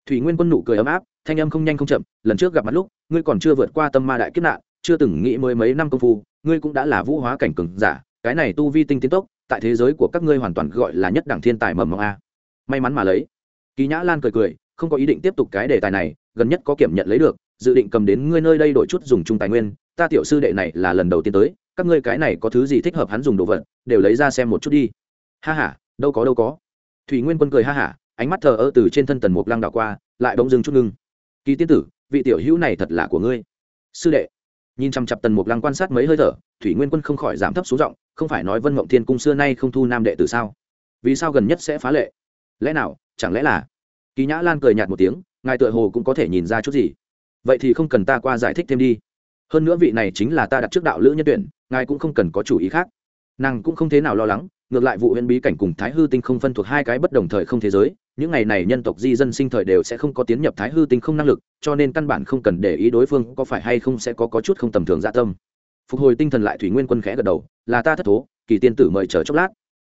Thủy nguyên quân nụ cười ấm áp, thanh âm không nhanh không chậm, lần trước gặp mặt lúc, ngươi còn chưa vượt qua tâm ma đại kiếp nạn, chưa từng nghĩ mới mấy năm công phu, ngươi cũng đã là vũ hóa cảnh cường giả cái này tu vi tinh tiến tốc, tại thế giới của các ngươi hoàn toàn gọi là nhất đẳng thiên tài mầm mong a. May mắn mà lấy. Kỳ nhã lan cười cười, không có ý định tiếp tục cái đề tài này, gần nhất có kiểm nhận lấy được, dự định cầm đến ngươi nơi đây đổi chút dùng chung tài nguyên, ta tiểu sư đệ này là lần đầu tiên tới, các ngươi cái này có thứ gì thích hợp hắn dùng đồ vật, đều lấy ra xem một chút đi. Ha ha, đâu có đâu có. Thủy nguyên quân cười ha hả ánh mắt thờ ơ từ trên thân tần mục lăng đảo qua, lại bỗng dưng chút ngưng. Kỳ tiên tử, vị tiểu hữu này thật là của ngươi. Sư đệ. Nhìn chăm chặp tần mục lăng quan sát mấy hơi thở thủy nguyên quân không khỏi giảm thấp xuống giọng không phải nói vân mộng thiên cung xưa nay không thu nam đệ tử sao? Vì sao gần nhất sẽ phá lệ? Lẽ nào chẳng lẽ là kỳ nhã lan cười nhạt một tiếng ngài tựa hồ cũng có thể nhìn ra chút gì. Vậy thì không cần ta qua giải thích thêm đi. Hơn nữa vị này chính là ta đặt trước đạo lữ nhân tuyển ngài cũng không cần có chủ ý khác. Nàng cũng không thế nào lo lắng ngược lại vụ huyễn bí cảnh cùng thái hư tinh không phân thuộc hai cái bất đồng thời không thế giới những ngày này nhân tộc di dân sinh thời đều sẽ không có tiến nhập thái hư tinh không năng lực cho nên căn bản không cần để ý đối phương có phải hay không sẽ có, có chút không tầm thường dạ tâm phục hồi tinh thần lại thủy nguyên quân khẽ gật đầu, là ta thất thố, kỳ tiên tử mời chờ chốc lát.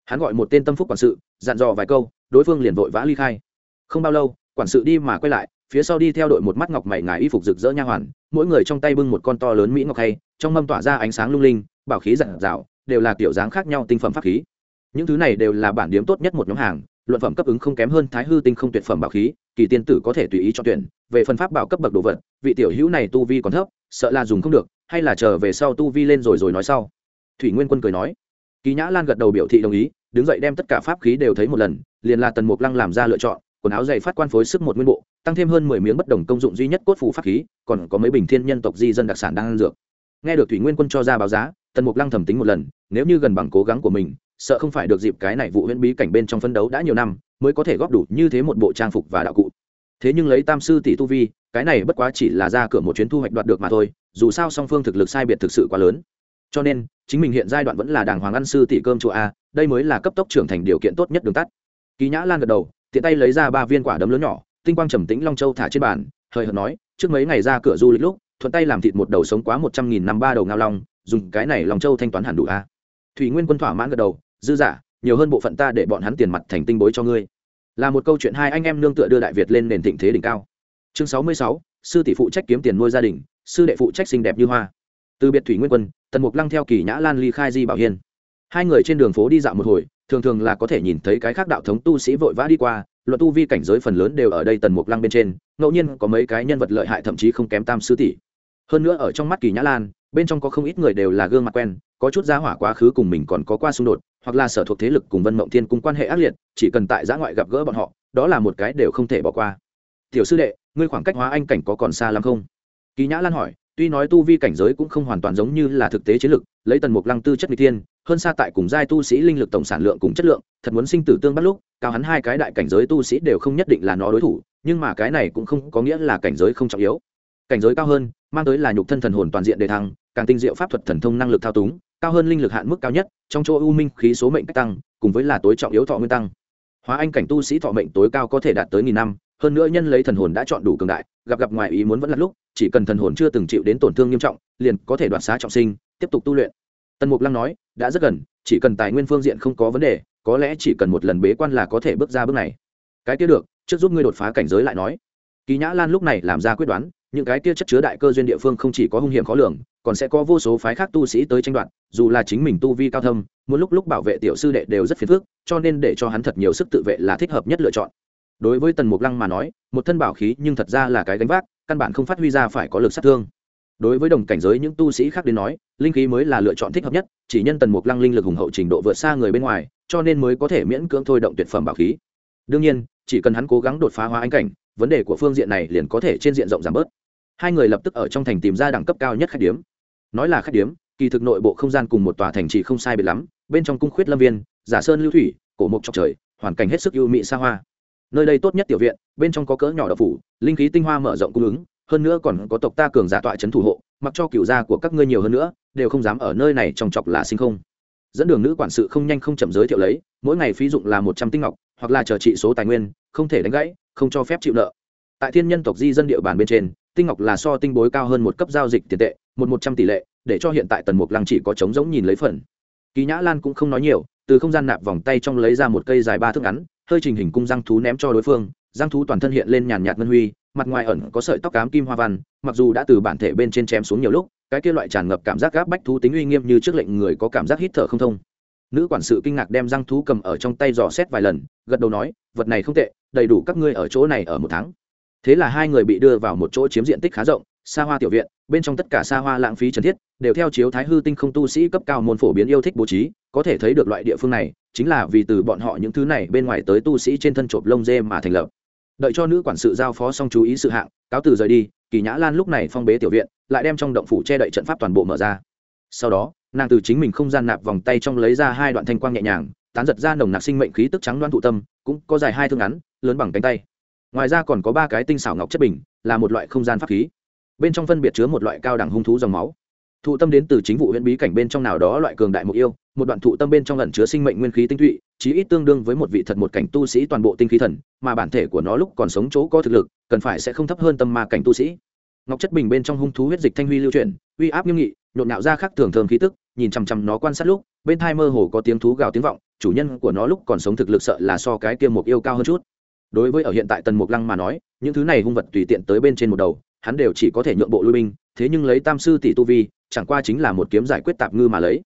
Hắn gọi một tên tâm phúc quản sự, dặn dò vài câu, đối phương liền vội vã ly khai. Không bao lâu, quản sự đi mà quay lại, phía sau đi theo đội một mắt ngọc mày ngài y phục rực rỡ nha hoàn, mỗi người trong tay bưng một con to lớn mỹ ngọc hay, trong mâm tỏa ra ánh sáng lung linh, bảo khí giản dạo đều là kiểu dáng khác nhau tinh phẩm pháp khí. Những thứ này đều là bản điếm tốt nhất một nhóm hàng, luận phẩm cấp ứng không kém hơn thái hư tinh không tuyệt phẩm bảo khí, kỳ tiên tử có thể tùy ý cho tuyển, về phần pháp bảo cấp bậc đồ vật, vị tiểu hữu này tu vi còn thấp, sợ là dùng không được hay là chờ về sau tu vi lên rồi rồi nói sau. Thủy nguyên quân cười nói. Kỳ nhã lan gật đầu biểu thị đồng ý, đứng dậy đem tất cả pháp khí đều thấy một lần, liền là tần mục lăng làm ra lựa chọn, quần áo dày phát quan phối sức một nguyên bộ, tăng thêm hơn mười miếng bất đồng công dụng duy nhất cốt phủ pháp khí, còn có mấy bình thiên nhân tộc di dân đặc sản đang ăn dược. Nghe được thủy nguyên quân cho ra báo giá, tần mục lăng thẩm tính một lần, nếu như gần bằng cố gắng của mình, sợ không phải được dịp cái này vụ huyễn bí cảnh bên trong phân đấu đã nhiều năm, mới có thể góp đủ như thế một bộ trang phục và đạo cụ. Thế nhưng lấy tam sư tỷ tu vi cái này bất quá chỉ là ra cửa một chuyến thu hoạch đoạt được mà thôi, dù sao song phương thực lực sai biệt thực sự quá lớn. Cho nên, chính mình hiện giai đoạn vẫn là đàng hoàng ăn sư tỷ cơm chùa a, đây mới là cấp tốc trưởng thành điều kiện tốt nhất đường tắt. Kỳ nhã lan gật đầu, tiện tay lấy ra ba viên quả đấm lớn nhỏ, tinh quang trầm tĩnh long châu thả trên bàn, hời hợt nói, trước mấy ngày ra cửa du lịch lúc, thuận tay làm thịt một đầu sống quá một trăm nghìn năm ba đầu ngao long, dùng cái này long châu thanh toán hẳn đủ a. Thủy nguyên quân thỏa mãn gật đầu, dư giả, nhiều hơn bộ phận ta để bọn hắn tiền mặt thành tinh bối cho ngươi. Là một câu chuyện hai anh em nương tựa đưa đại việt lên nền thịnh thế đỉnh cao chương sáu mươi sáu, sư tỷ phụ trách kiếm tiền nuôi gia đình, sư đệ phụ trách xinh đẹp như hoa. Từ biệt thủy nguyên quân, tần mục lăng theo kỳ nhã lan ly khai di bảo hiên. Hai người trên đường phố đi dạo một hồi, thường thường là có thể nhìn thấy cái khác đạo thống tu sĩ vội vã đi qua, luận tu vi cảnh giới phần lớn đều ở đây tần mục lăng bên trên, ngẫu nhiên có mấy cái nhân vật lợi hại thậm chí không kém tam sư tỷ. Hơn nữa ở trong mắt kỳ nhã lan, bên trong có không ít người đều là gương mặt quen, có chút giá hỏa quá khứ cùng mình còn có qua xung đột, hoặc là sở thuộc thế lực cùng vân mộng thiên cùng quan hệ ác liệt, chỉ cần tại giã ngoại gặp gỡ bọn họ, đó là một cái đều không thể bỏ qua. Tiểu sư đệ ngươi khoảng cách hóa anh cảnh có còn xa lắm không? Kỳ nhã lan hỏi, tuy nói tu vi cảnh giới cũng không hoàn toàn giống như là thực tế chiến lực lấy tần mục lăng tư chất n g thiên, hơn xa tại cùng giai tu sĩ linh lực tổng sản lượng cùng chất lượng, thật muốn sinh tử tương bắt lúc, cao hắn hai cái đại cảnh giới tu sĩ đều không nhất định là nó đối thủ, nhưng mà cái này cũng không có nghĩa là cảnh giới không trọng yếu. Cảnh giới cao hơn, mang tới là nhục thân thần hồn toàn diện đề thăng, càng tinh diệu pháp thuật thần thông năng lực thao túng, cao hơn linh lực hạn mức cao nhất, trong chỗ u minh khí số mệnh cách tăng, cùng với là tối trọng yếu thọ nguyên tăng. Hóa anh cảnh tu sĩ thọ mệnh tối cao có thể đạt tới nghìn năm hơn nữa nhân lấy thần hồn đã chọn đủ cường đại, gặp gặp ngoài ý muốn vẫn là lúc, chỉ cần thần hồn chưa từng chịu đến tổn thương nghiêm trọng, liền có thể đoạt xá trọng sinh, tiếp tục tu luyện. Tần mục lăng nói, đã rất gần, chỉ cần tài nguyên phương diện không có vấn đề, có lẽ chỉ cần một lần bế quan là có thể bước ra bước này. Cái kia được, trước giúp ngươi đột phá cảnh giới lại nói. Kỳ nhã lan lúc này làm ra quyết đoán, những cái kia chất chứa đại cơ duyên địa phương không chỉ có hung hiểm khó lường, còn sẽ có vô số phái khác tu sĩ tới tranh đoạt, dù là chính mình tu vi cao thâm muốn lúc lúc bảo vệ tiểu sư đệ đều rất phiền phức, cho nên để cho hắn thật nhiều sức tự vệ là thích hợp nhất lựa chọn đối với tần mục lăng mà nói, một thân bảo khí nhưng thật ra là cái gánh vác, căn bản không phát huy ra phải có lực sát thương. Đối với đồng cảnh giới những tu sĩ khác đến nói, linh khí mới là lựa chọn thích hợp nhất, chỉ nhân tần mục lăng linh lực hùng hậu trình độ vượt xa người bên ngoài, cho nên mới có thể miễn cưỡng thôi động tuyệt phẩm bảo khí. Đương nhiên, chỉ cần hắn cố gắng đột phá hóa anh cảnh, vấn đề của phương diện này liền có thể trên diện rộng giảm bớt. Hai người lập tức ở trong thành tìm ra đẳng cấp cao nhất khách điếm. Nói là khách điếm, kỳ thực nội bộ không gian cùng một tòa thành chỉ không sai biệt lắm, bên trong cung khuyết lâm viên, giả sơn lưu thủy, cổ mục trọc trời, hoàn cảnh hết sức ưu mỹ xa hoa nơi đây tốt nhất tiểu viện, bên trong có cỡ nhỏ đậu phủ, linh khí tinh hoa mở rộng cung ứng, hơn nữa còn có tộc ta cường giả tọa trấn thủ hộ, mặc cho cựu gia của các ngươi nhiều hơn nữa, đều không dám ở nơi này trong chọc là sinh không. Dẫn đường nữ quản sự không nhanh không chậm giới thiệu lấy, mỗi ngày phí dụng là một trăm tinh ngọc, hoặc là chờ trị số tài nguyên, không thể đánh gãy, không cho phép chịu nợ. Tại thiên nhân tộc di dân địa bàn bên trên, tinh ngọc là so tinh bối cao hơn một cấp giao dịch tiền tệ, một một trăm tỷ lệ, để cho hiện tại tần mục lăng chỉ có trống giống nhìn lấy phần. Kỳ nhã lan cũng không nói nhiều, từ không gian nạp vòng tay trong lấy ra một cây dài ba thước ngắn hơi trình hình cung răng thú ném cho đối phương răng thú toàn thân hiện lên nhàn nhạt ngân huy, mặt ngoài ẩn có sợi tóc cám kim hoa văn, mặc dù đã từ bản thể bên trên chém xuống nhiều lúc, cái kia loại tràn ngập cảm giác gáp bách thú tính uy nghiêm như trước lệnh người có cảm giác hít thở không thông. Nữ quản sự kinh ngạc đem răng thú cầm ở trong tay dò xét vài lần, gật đầu nói, vật này không tệ, đầy đủ các ngươi ở chỗ này ở một tháng. Thế là hai người bị đưa vào một chỗ chiếm diện tích khá rộng xa hoa tiểu viện, bên trong tất cả xa hoa lãng phí trần thiết, đều theo chiếu thái hư tinh không tu sĩ cấp cao môn phổ biến yêu thích bố trí, có thể thấy được loại địa phương này chính là vì từ bọn họ những thứ này bên ngoài tới tu sĩ trên thân trộm lông dê mà thành lập. Đợi cho nữ quản sự giao phó xong chú ý sự hạng, cáo từ rời đi, kỳ nhã lan lúc này phong bế tiểu viện, lại đem trong động phủ che đậy trận pháp toàn bộ mở ra. Sau đó, nàng từ chính mình không gian nạp vòng tay trong lấy ra hai đoạn thanh quang nhẹ nhàng, tán giật ra nồng nặc sinh mệnh khí tức trắng đoan thụ tâm, cũng có dài hai thương ngắn, lớn bằng cánh tay. Ngoài ra còn có ba cái tinh xảo ngọc chất bình, là một loại không gian pháp khí. Bên trong phân biệt chứa một loại cao đẳng hung thú dòng máu. Thụ tâm đến từ chính vụ huyện bí cảnh bên trong nào đó loại cường đại mục yêu một đoạn thụ tâm bên trong ẩn chứa sinh mệnh nguyên khí tinh tụy, chí ít tương đương với một vị thật một cảnh tu sĩ toàn bộ tinh khí thần, mà bản thể của nó lúc còn sống chỗ có thực lực, cần phải sẽ không thấp hơn tâm ma cảnh tu sĩ. Ngọc chất bình bên trong hung thú huyết dịch thanh huy lưu chuyển, uy áp nghiêm nghị, nhộn nhạo ra khắc thường thường khí tức, nhìn chằm chằm nó quan sát lúc, bên tai mơ hồ có tiếng thú gào tiếng vọng, chủ nhân của nó lúc còn sống thực lực sợ là so cái kia một yêu cao hơn chút. Đối với ở hiện tại tần mục lăng mà nói, những thứ này hung vật tùy tiện tới bên trên một đầu, hắn đều chỉ có thể nhượng bộ lui binh, thế nhưng lấy tam sư tỷ tu vi, chẳng qua chính là một kiếm giải quyết tạp ngư mà lấy.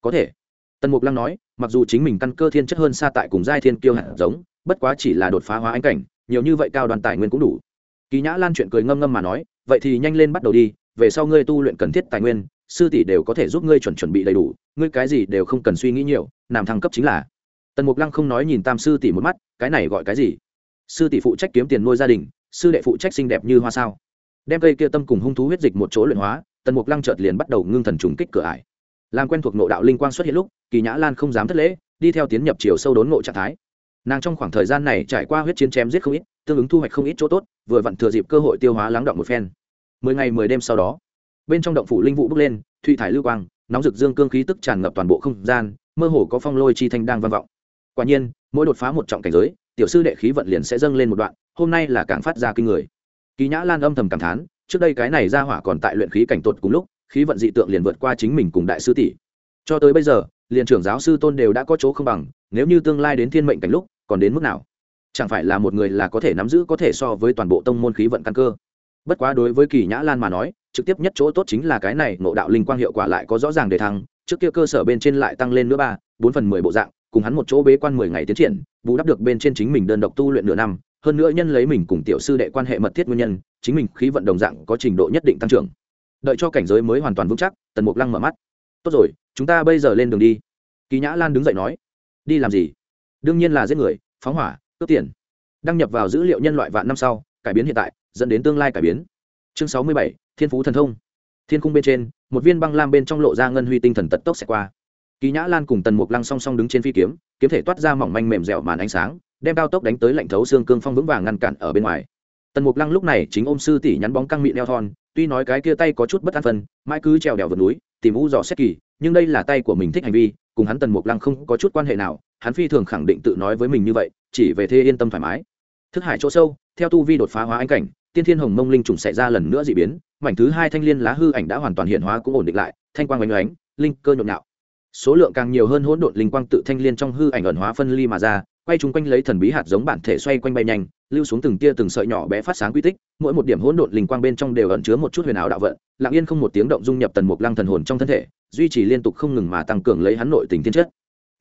Có thể tần mục lăng nói, mặc dù chính mình căn cơ thiên chất hơn xa tại cùng giai thiên kiêu hạt giống, bất quá chỉ là đột phá hóa anh cảnh, nhiều như vậy cao đoàn tài nguyên cũng đủ. Kỳ nhã lan chuyện cười ngâm ngâm mà nói, vậy thì nhanh lên bắt đầu đi, về sau ngươi tu luyện cần thiết tài nguyên, sư tỷ đều có thể giúp ngươi chuẩn chuẩn bị đầy đủ, ngươi cái gì đều không cần suy nghĩ nhiều, làm thăng cấp chính là. Tần mục lăng không nói nhìn tam sư tỷ một mắt, cái này gọi cái gì? Sư tỷ phụ trách kiếm tiền nuôi gia đình, sư đệ phụ trách xinh đẹp như hoa sao? Đem cây kia tâm cùng hung thú huyết dịch một chỗ luyện hóa, tần mục lăng chợt liền bắt đầu ngưng thần trùng kích cửa ải làm quen thuộc nộ đạo linh quang xuất hiện lúc, kỳ nhã lan không dám thất lễ, đi theo tiến nhập chiều sâu đốn ngộ trạng thái. Nàng trong khoảng thời gian này trải qua huyết chiến chém giết không ít, tương ứng thu hoạch không ít chỗ tốt, vừa vặn thừa dịp cơ hội tiêu hóa lắng động một phen. Mười ngày mười đêm sau đó, bên trong động phủ linh vụ bước lên thụy thải lưu quang, nóng rực dương cương khí tức tràn ngập toàn bộ không gian, mơ hồ có phong lôi chi thanh đang vang vọng. Quả nhiên, mỗi đột phá một trọng cảnh giới, tiểu sư đệ khí vận liền sẽ dâng lên một đoạn, hôm nay là càng phát ra kinh người. Kỳ nhã lan âm thầm cảm thán, trước đây cái này ra hỏa còn tại luyện khí cảnh tột cùng lúc khí vận dị tượng liền vượt qua chính mình cùng đại sư tỷ. Cho tới bây giờ, liền trưởng giáo sư tôn đều đã có chỗ không bằng, nếu như tương lai đến thiên mệnh cảnh lúc, còn đến mức nào? Chẳng phải là một người là có thể nắm giữ có thể so với toàn bộ tông môn khí vận căn cơ? Bất quá đối với kỳ nhã lan mà nói, trực tiếp nhất chỗ tốt chính là cái này nộ đạo linh quang hiệu quả lại có rõ ràng để thăng, trước kia cơ sở bên trên lại tăng lên nữa ba, bốn phần mười bộ dạng, cùng hắn một chỗ bế quan mười ngày tiến triển, bù đắp được bên trên chính mình đơn độc tu luyện nửa năm, hơn nữa nhân lấy mình cùng tiểu sư đệ quan hệ mật thiết nguyên nhân, chính mình khí vận đồng dạng có trình độ nhất định tăng trưởng đợi cho cảnh giới mới hoàn toàn vững chắc, tần mục lăng mở mắt. Tốt rồi, chúng ta bây giờ lên đường đi. Kỳ nhã lan đứng dậy nói. Đi làm gì? Đương nhiên là giết người, phóng hỏa, cướp tiền. Đăng nhập vào dữ liệu nhân loại vạn năm sau, cải biến hiện tại, dẫn đến tương lai cải biến. Chương sáu mươi bảy, thiên phú thần thông. Thiên cung bên trên, một viên băng lam bên trong lộ ra ngân huy tinh thần tật tốc sẽ qua. Kỳ nhã lan cùng tần mục lăng song song đứng trên phi kiếm kiếm thể toát ra mỏng manh mềm dẻo màn ánh sáng, đem cao tốc đánh tới lạnh thấu xương cương phong vững vàng ngăn cản ở bên ngoài. Tần mục lăng lúc này chính ôm sư tỷ nhắn bóng căng mịn đeo thon tuy nói cái kia tay có chút bất an phân, mãi cứ trèo đèo vượt núi, tìm u dò xét kỳ, nhưng đây là tay của mình thích hành vi, cùng hắn tần mục lăng không có chút quan hệ nào, hắn phi thường khẳng định tự nói với mình như vậy, chỉ về thế yên tâm thoải mái. Thức hải chỗ sâu, theo tu vi đột phá hóa anh cảnh, tiên thiên hồng mông linh trùng xảy ra lần nữa d ị biến, mảnh thứ hai thanh liên lá hư ảnh đã hoàn toàn hiện hóa cũng ổn định lại, thanh quang oanh oánh linh cơ nhộn nhạo. Số lượng càng nhiều hơn hỗn độn linh quang tự thanh liên trong hư ảnh ẩn hóa phân ly mà ra quay chung quanh lấy thần bí hạt giống bản thể xoay quanh bay nhanh, lưu xuống từng tia từng sợi nhỏ bé phát sáng quy tích, mỗi một điểm hỗn độn linh quang bên trong đều ẩn chứa một chút huyền ảo đạo vận, lặng yên không một tiếng động dung nhập tần mục lăng thần hồn trong thân thể, duy trì liên tục không ngừng mà tăng cường lấy hắn nội tình thiên chất.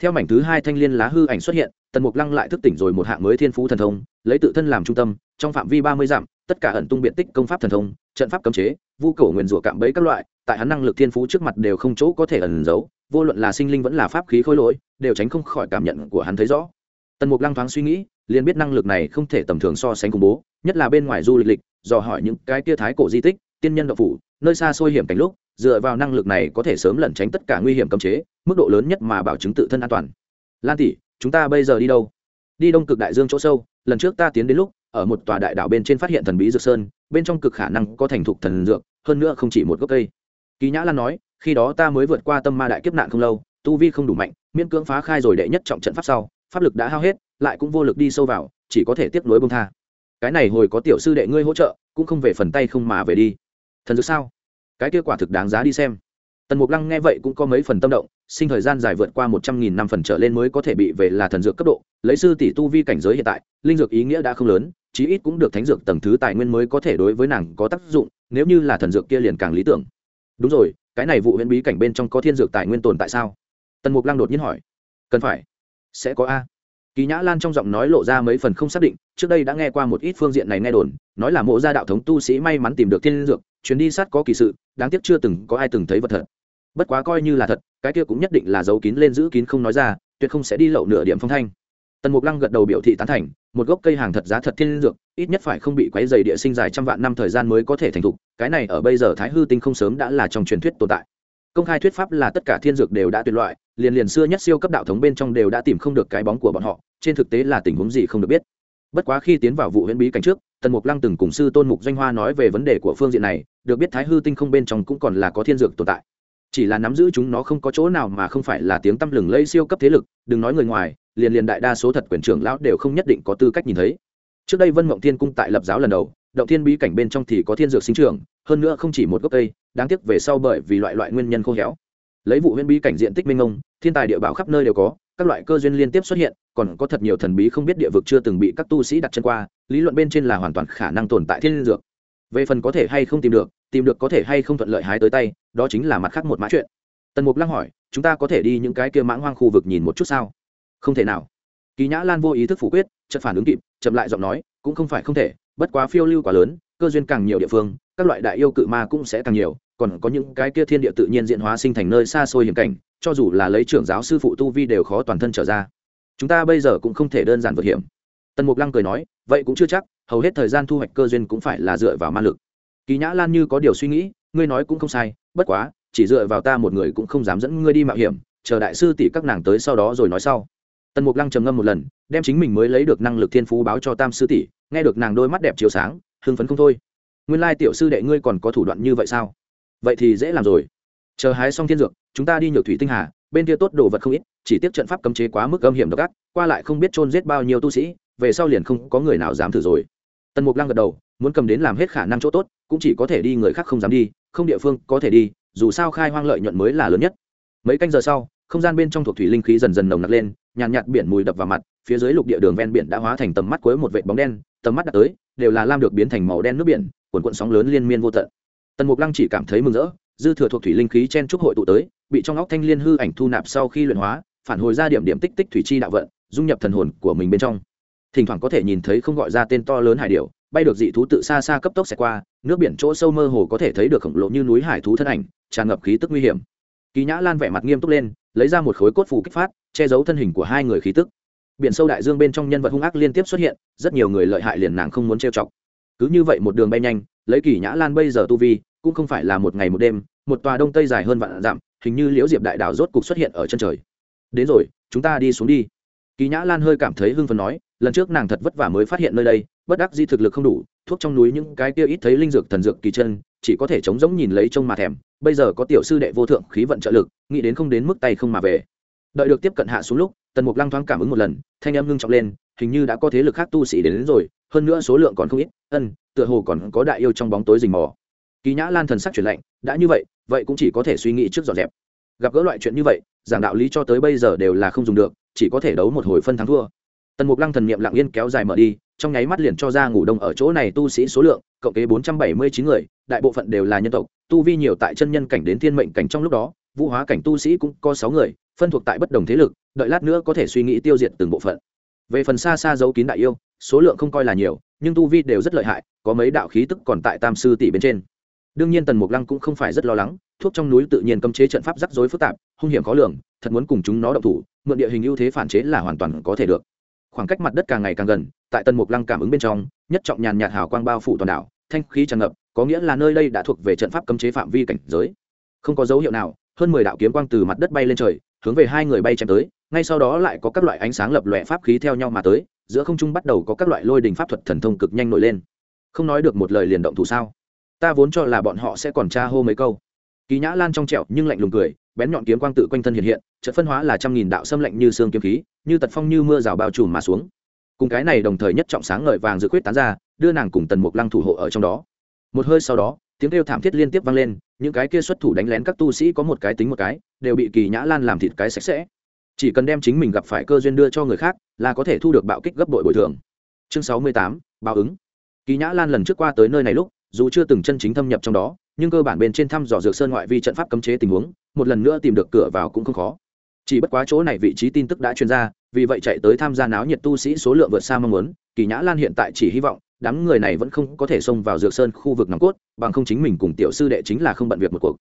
Theo mảnh thứ hai thanh liên lá hư ảnh xuất hiện, tần mục lăng lại thức tỉnh rồi một hạng mới thiên phú thần thông, lấy tự thân làm trung tâm, trong phạm vi ba mươi dặm, tất cả ẩn tung biện tích công pháp thần thông, trận pháp cấm chế, vu cổ nguyền rủa cạm bẫy các loại, tại hắn năng lực thiên phú trước mặt đều không chỗ có thể ẩn giấu, vô luận là sinh linh vẫn là pháp khí khôi lỗi, đều tránh không khỏi cảm nhận của hắn thấy rõ tần mục lăng thoáng suy nghĩ, liền biết năng lực này không thể tầm thường so sánh khủng bố, nhất là bên ngoài du lịch lịch, dò hỏi những cái tia thái cổ di tích, tiên nhân đậu phủ, nơi xa xôi hiểm cảnh lúc, dựa vào năng lực này có thể sớm lẩn tránh tất cả nguy hiểm cấm chế, mức độ lớn nhất mà bảo chứng tự thân an toàn. Lan tỷ, chúng ta bây giờ đi đâu? Đi đông cực đại dương chỗ sâu, lần trước ta tiến đến lúc, ở một tòa đại đảo bên trên phát hiện thần bí dược sơn, bên trong cực khả năng có thành thục thần dược, hơn nữa không chỉ một gốc cây. Kỳ nhã lan nói, khi đó ta mới vượt qua tâm ma đại kiếp nạn không lâu, tu vi không đủ mạnh, miễn cưỡng phá khai rồi đệ nhất trọng trận pháp sau pháp lực đã hao hết, lại cũng vô lực đi sâu vào, chỉ có thể tiếp nối bông tha. Cái này hồi có tiểu sư đệ ngươi hỗ trợ, cũng không về phần tay không mà về đi. Thần dược sao? Cái kia quả thực đáng giá đi xem. Tần mục lăng nghe vậy cũng có mấy phần tâm động, sinh thời gian dài vượt qua một trăm nghìn năm phần trở lên mới có thể bị về là thần dược cấp độ, lấy sư tỷ tu vi cảnh giới hiện tại, linh dược ý nghĩa đã không lớn, chí ít cũng được thánh dược tầng thứ tài nguyên mới có thể đối với nàng có tác dụng, nếu như là thần dược kia liền càng lý tưởng. Đúng rồi, cái này vụ huyễn bí cảnh bên trong có thiên dược tài nguyên tồn tại sao? Tần mục lăng đột nhiên hỏi. Cần phải sẽ có a. Kỳ nhã lan trong giọng nói lộ ra mấy phần không xác định, trước đây đã nghe qua một ít phương diện này nghe đồn, nói là mộ gia đạo thống tu sĩ may mắn tìm được thiên dược, chuyến đi sát có kỳ sự, đáng tiếc chưa từng có ai từng thấy vật thật. Bất quá coi như là thật, cái kia cũng nhất định là giấu kín lên giữ kín không nói ra, tuyệt không sẽ đi lậu nửa điểm phong thanh. Tần mục lăng gật đầu biểu thị tán thành, một gốc cây hàng thật giá thật thiên dược, ít nhất phải không bị quấy dày địa sinh dài trăm vạn năm thời gian mới có thể thành thục, cái này ở bây giờ thái hư tinh không sớm đã là trong truyền thuyết tồn tại công khai thuyết pháp là tất cả thiên dược đều đã tuyệt loại, liền liền xưa nhất siêu cấp đạo thống bên trong đều đã tìm không được cái bóng của bọn họ, trên thực tế là tình huống gì không được biết. Bất quá khi tiến vào vụ huyễn bí cảnh trước, tần mục lăng từng cùng sư tôn mục doanh hoa nói về vấn đề của phương diện này, được biết thái hư tinh không bên trong cũng còn là có thiên dược tồn tại. Chỉ là nắm giữ chúng nó không có chỗ nào mà không phải là tiếng tăm lừng lẫy siêu cấp thế lực, đừng nói người ngoài, liền liền đại đa số thật quyền trưởng lão đều không nhất định có tư cách nhìn thấy. Trước đây vân mộng thiên cung tại lập giáo lần đầu, động thiên bí cảnh bên trong thì có thiên dược sinh trưởng hơn nữa không chỉ một gốc cây, đáng tiếc về sau bởi vì loại loại nguyên nhân khô héo. Lấy vụ huyễn bí cảnh diện tích minh ông thiên tài địa bảo khắp nơi đều có, các loại cơ duyên liên tiếp xuất hiện, còn có thật nhiều thần bí không biết địa vực chưa từng bị các tu sĩ đặt chân qua, lý luận bên trên là hoàn toàn khả năng tồn tại thiên dược. Về phần có thể hay không tìm được tìm được có thể hay không thuận lợi hái tới tay, đó chính là mặt khác một mã chuyện. Tần mục lăng hỏi, chúng ta có thể đi những cái kia mãng hoang khu vực nhìn một chút sao? Không thể nào. Kỳ nhã lan vô ý thức phủ quyết, chợt phản ứng kịp, chậm lại giọng nói, cũng không phải không thể, bất quá phiêu lưu quá lớn, cơ duyên càng nhiều địa phương các loại đại yêu cự ma cũng sẽ càng nhiều, còn có những cái kia thiên địa tự nhiên diễn hóa sinh thành nơi xa xôi hiểm cảnh, cho dù là lấy trưởng giáo sư phụ tu vi đều khó toàn thân trở ra. Chúng ta bây giờ cũng không thể đơn giản vượt hiểm. Tần mục lăng cười nói, vậy cũng chưa chắc, hầu hết thời gian thu hoạch cơ duyên cũng phải là dựa vào ma lực. Kỳ nhã lan như có điều suy nghĩ, ngươi nói cũng không sai, bất quá, chỉ dựa vào ta một người cũng không dám dẫn ngươi đi mạo hiểm, chờ đại sư tỷ các nàng tới sau đó rồi nói sau. Tần mục lăng trầm ngâm một lần, đem chính mình mới lấy được năng lực thiên phú báo cho tam sư tỷ, nghe được nàng đôi mắt đẹp chiếu sáng, hưng phấn không thôi nguyên lai tiểu sư đệ ngươi còn có thủ đoạn như vậy sao? Vậy thì dễ làm rồi. Chờ hái xong thiên dược chúng ta đi nhược thủy tinh hà bên kia tốt đồ vật không ít chỉ tiếc trận pháp cấm chế quá mức âm hiểm độc ác qua lại không biết chôn giết bao nhiêu tu sĩ về sau liền không có người nào dám thử rồi. Tần mục lăng gật đầu muốn cầm đến làm hết khả năng chỗ tốt cũng chỉ có thể đi người khác không dám đi không địa phương có thể đi dù sao khai hoang lợi nhuận mới là lớn nhất. Mấy canh giờ sau không gian bên trong thuộc thủy linh khí dần dần nồng nặc lên nhàn nhạt, nhạt biển mùi đập vào mặt phía dưới lục địa đường ven biển đã hóa thành tầm mắt cuối một vệt bóng đen, tầm mắt đã tới, đều là lam được biến thành màu đen nước biển, cuồn cuộn sóng lớn liên miên vô tận. Tần mục lăng chỉ cảm thấy mừng rỡ, dư thừa thuộc thủy linh khí chen trúc hội tụ tới, bị trong óc thanh liên hư ảnh thu nạp sau khi luyện hóa, phản hồi ra điểm điểm tích tích thủy chi đạo vận, dung nhập thần hồn của mình bên trong. Thỉnh thoảng có thể nhìn thấy không gọi ra tên to lớn hải điểu, bay được dị thú tự xa xa cấp tốc xẹt qua, nước biển chỗ sâu mơ hồ có thể thấy được khổng lồ như núi hải thú thân ảnh, tràn ngập khí tức nguy hiểm. Kỳ nhã lan vẻ mặt nghiêm túc lên, lấy ra một khối cốt phù kích phát, che giấu thân hình của hai người khí tức biển sâu đại dương bên trong nhân vật hung ác liên tiếp xuất hiện, rất nhiều người lợi hại liền nàng không muốn trêu chọc. Cứ như vậy một đường bay nhanh, lấy kỳ nhã lan bây giờ tu vi, cũng không phải là một ngày một đêm, một tòa đông tây dài hơn vạn dặm, hình như liễu diệp đại đảo rốt cục xuất hiện ở chân trời. Đến rồi, chúng ta đi xuống đi. Kỳ nhã lan hơi cảm thấy hưng phấn nói, lần trước nàng thật vất vả mới phát hiện nơi đây, bất đắc di thực lực không đủ, thuốc trong núi những cái kia ít thấy linh dược thần dược kỳ chân, chỉ có thể chống giống nhìn lấy trông mà thèm, bây giờ có tiểu sư đệ vô thượng khí vận trợ lực, nghĩ đến không đến mức tay không mà về đợi được tiếp cận hạ xuống lúc tần mục lăng thoáng cảm ứng một lần thanh em ngưng trọng lên hình như đã có thế lực khác tu sĩ đến, đến rồi hơn nữa số lượng còn không ít ân tựa hồ còn có đại yêu trong bóng tối rình mò. Kỳ nhã lan thần sắc chuyển lạnh đã như vậy vậy cũng chỉ có thể suy nghĩ trước dọn dẹp. Gặp gỡ loại chuyện như vậy giảng đạo lý cho tới bây giờ đều là không dùng được chỉ có thể đấu một hồi phân thắng thua. Tần mục lăng thần niệm lặng yên kéo dài mở đi trong nháy mắt liền cho ra ngủ đông ở chỗ này tu sĩ số lượng cộng kế bốn trăm bảy mươi chín người đại bộ phận đều là nhân tộc tu vi nhiều tại chân nhân cảnh đến thiên mệnh cảnh trong lúc đó vũ hóa cảnh tu sĩ cũng có sáu người phân thuộc tại bất đồng thế lực, đợi lát nữa có thể suy nghĩ tiêu diệt từng bộ phận. Về phần xa xa giấu kín đại yêu, số lượng không coi là nhiều, nhưng tu vi đều rất lợi hại, có mấy đạo khí tức còn tại tam sư tỷ bên trên. Đương nhiên tần mục lăng cũng không phải rất lo lắng, thuốc trong núi tự nhiên cấm chế trận pháp rắc rối phức tạp, hung hiểm khó lường, thật muốn cùng chúng nó động thủ, mượn địa hình ưu thế phản chế là hoàn toàn có thể được. Khoảng cách mặt đất càng ngày càng gần, tại tần mục lăng cảm ứng bên trong, nhất trọng nhàn nhạt hào quang bao phủ toàn đảo, thanh khí tràn ngập, có nghĩa là nơi đây đã thuộc về trận pháp cấm chế phạm vi cảnh giới. Không có dấu hiệu nào, hơn mười đạo kiếm quang từ mặt đất bay lên trời hướng về hai người bay chém tới, ngay sau đó lại có các loại ánh sáng lập lòe pháp khí theo nhau mà tới, giữa không trung bắt đầu có các loại lôi đình pháp thuật thần thông cực nhanh nổi lên. Không nói được một lời liền động thủ sao? Ta vốn cho là bọn họ sẽ còn tra hô mấy câu. Kỳ nhã lan trong trẹo nhưng lạnh lùng cười, bén nhọn kiếm quang tự quanh thân hiện hiện trận phân hóa là trăm nghìn đạo xâm lạnh như xương kiếm khí, như tật phong như mưa rào bao trùm mà xuống. Cùng cái này đồng thời nhất trọng sáng ngời vàng dự quyết tán ra, đưa nàng cùng tần mục lăng thủ hộ ở trong đó một hơi sau đó, tiếng kêu thảm thiết liên tiếp vang lên, những cái kia xuất thủ đánh lén các tu sĩ có một cái tính một cái, đều bị kỳ nhã lan làm thịt cái sạch sẽ. Chỉ cần đem chính mình gặp phải cơ duyên đưa cho người khác, là có thể thu được bạo kích gấp đội bồi thường. Chương sáu mươi tám, báo ứng. Kỳ nhã lan lần trước qua tới nơi này lúc, dù chưa từng chân chính thâm nhập trong đó, nhưng cơ bản bên trên thăm dò dược sơn ngoại vi trận pháp cấm chế tình huống, một lần nữa tìm được cửa vào cũng không khó. Chỉ bất quá chỗ này vị trí tin tức đã chuyên ra, vì vậy chạy tới tham gia náo nhiệt tu sĩ số lượng vượt xa mong muốn, kỳ nhã lan hiện tại chỉ hy vọng đám người này vẫn không có thể xông vào dược sơn khu vực nòng cốt, bằng không chính mình cùng tiểu sư đệ chính là không bận việc một cuộc.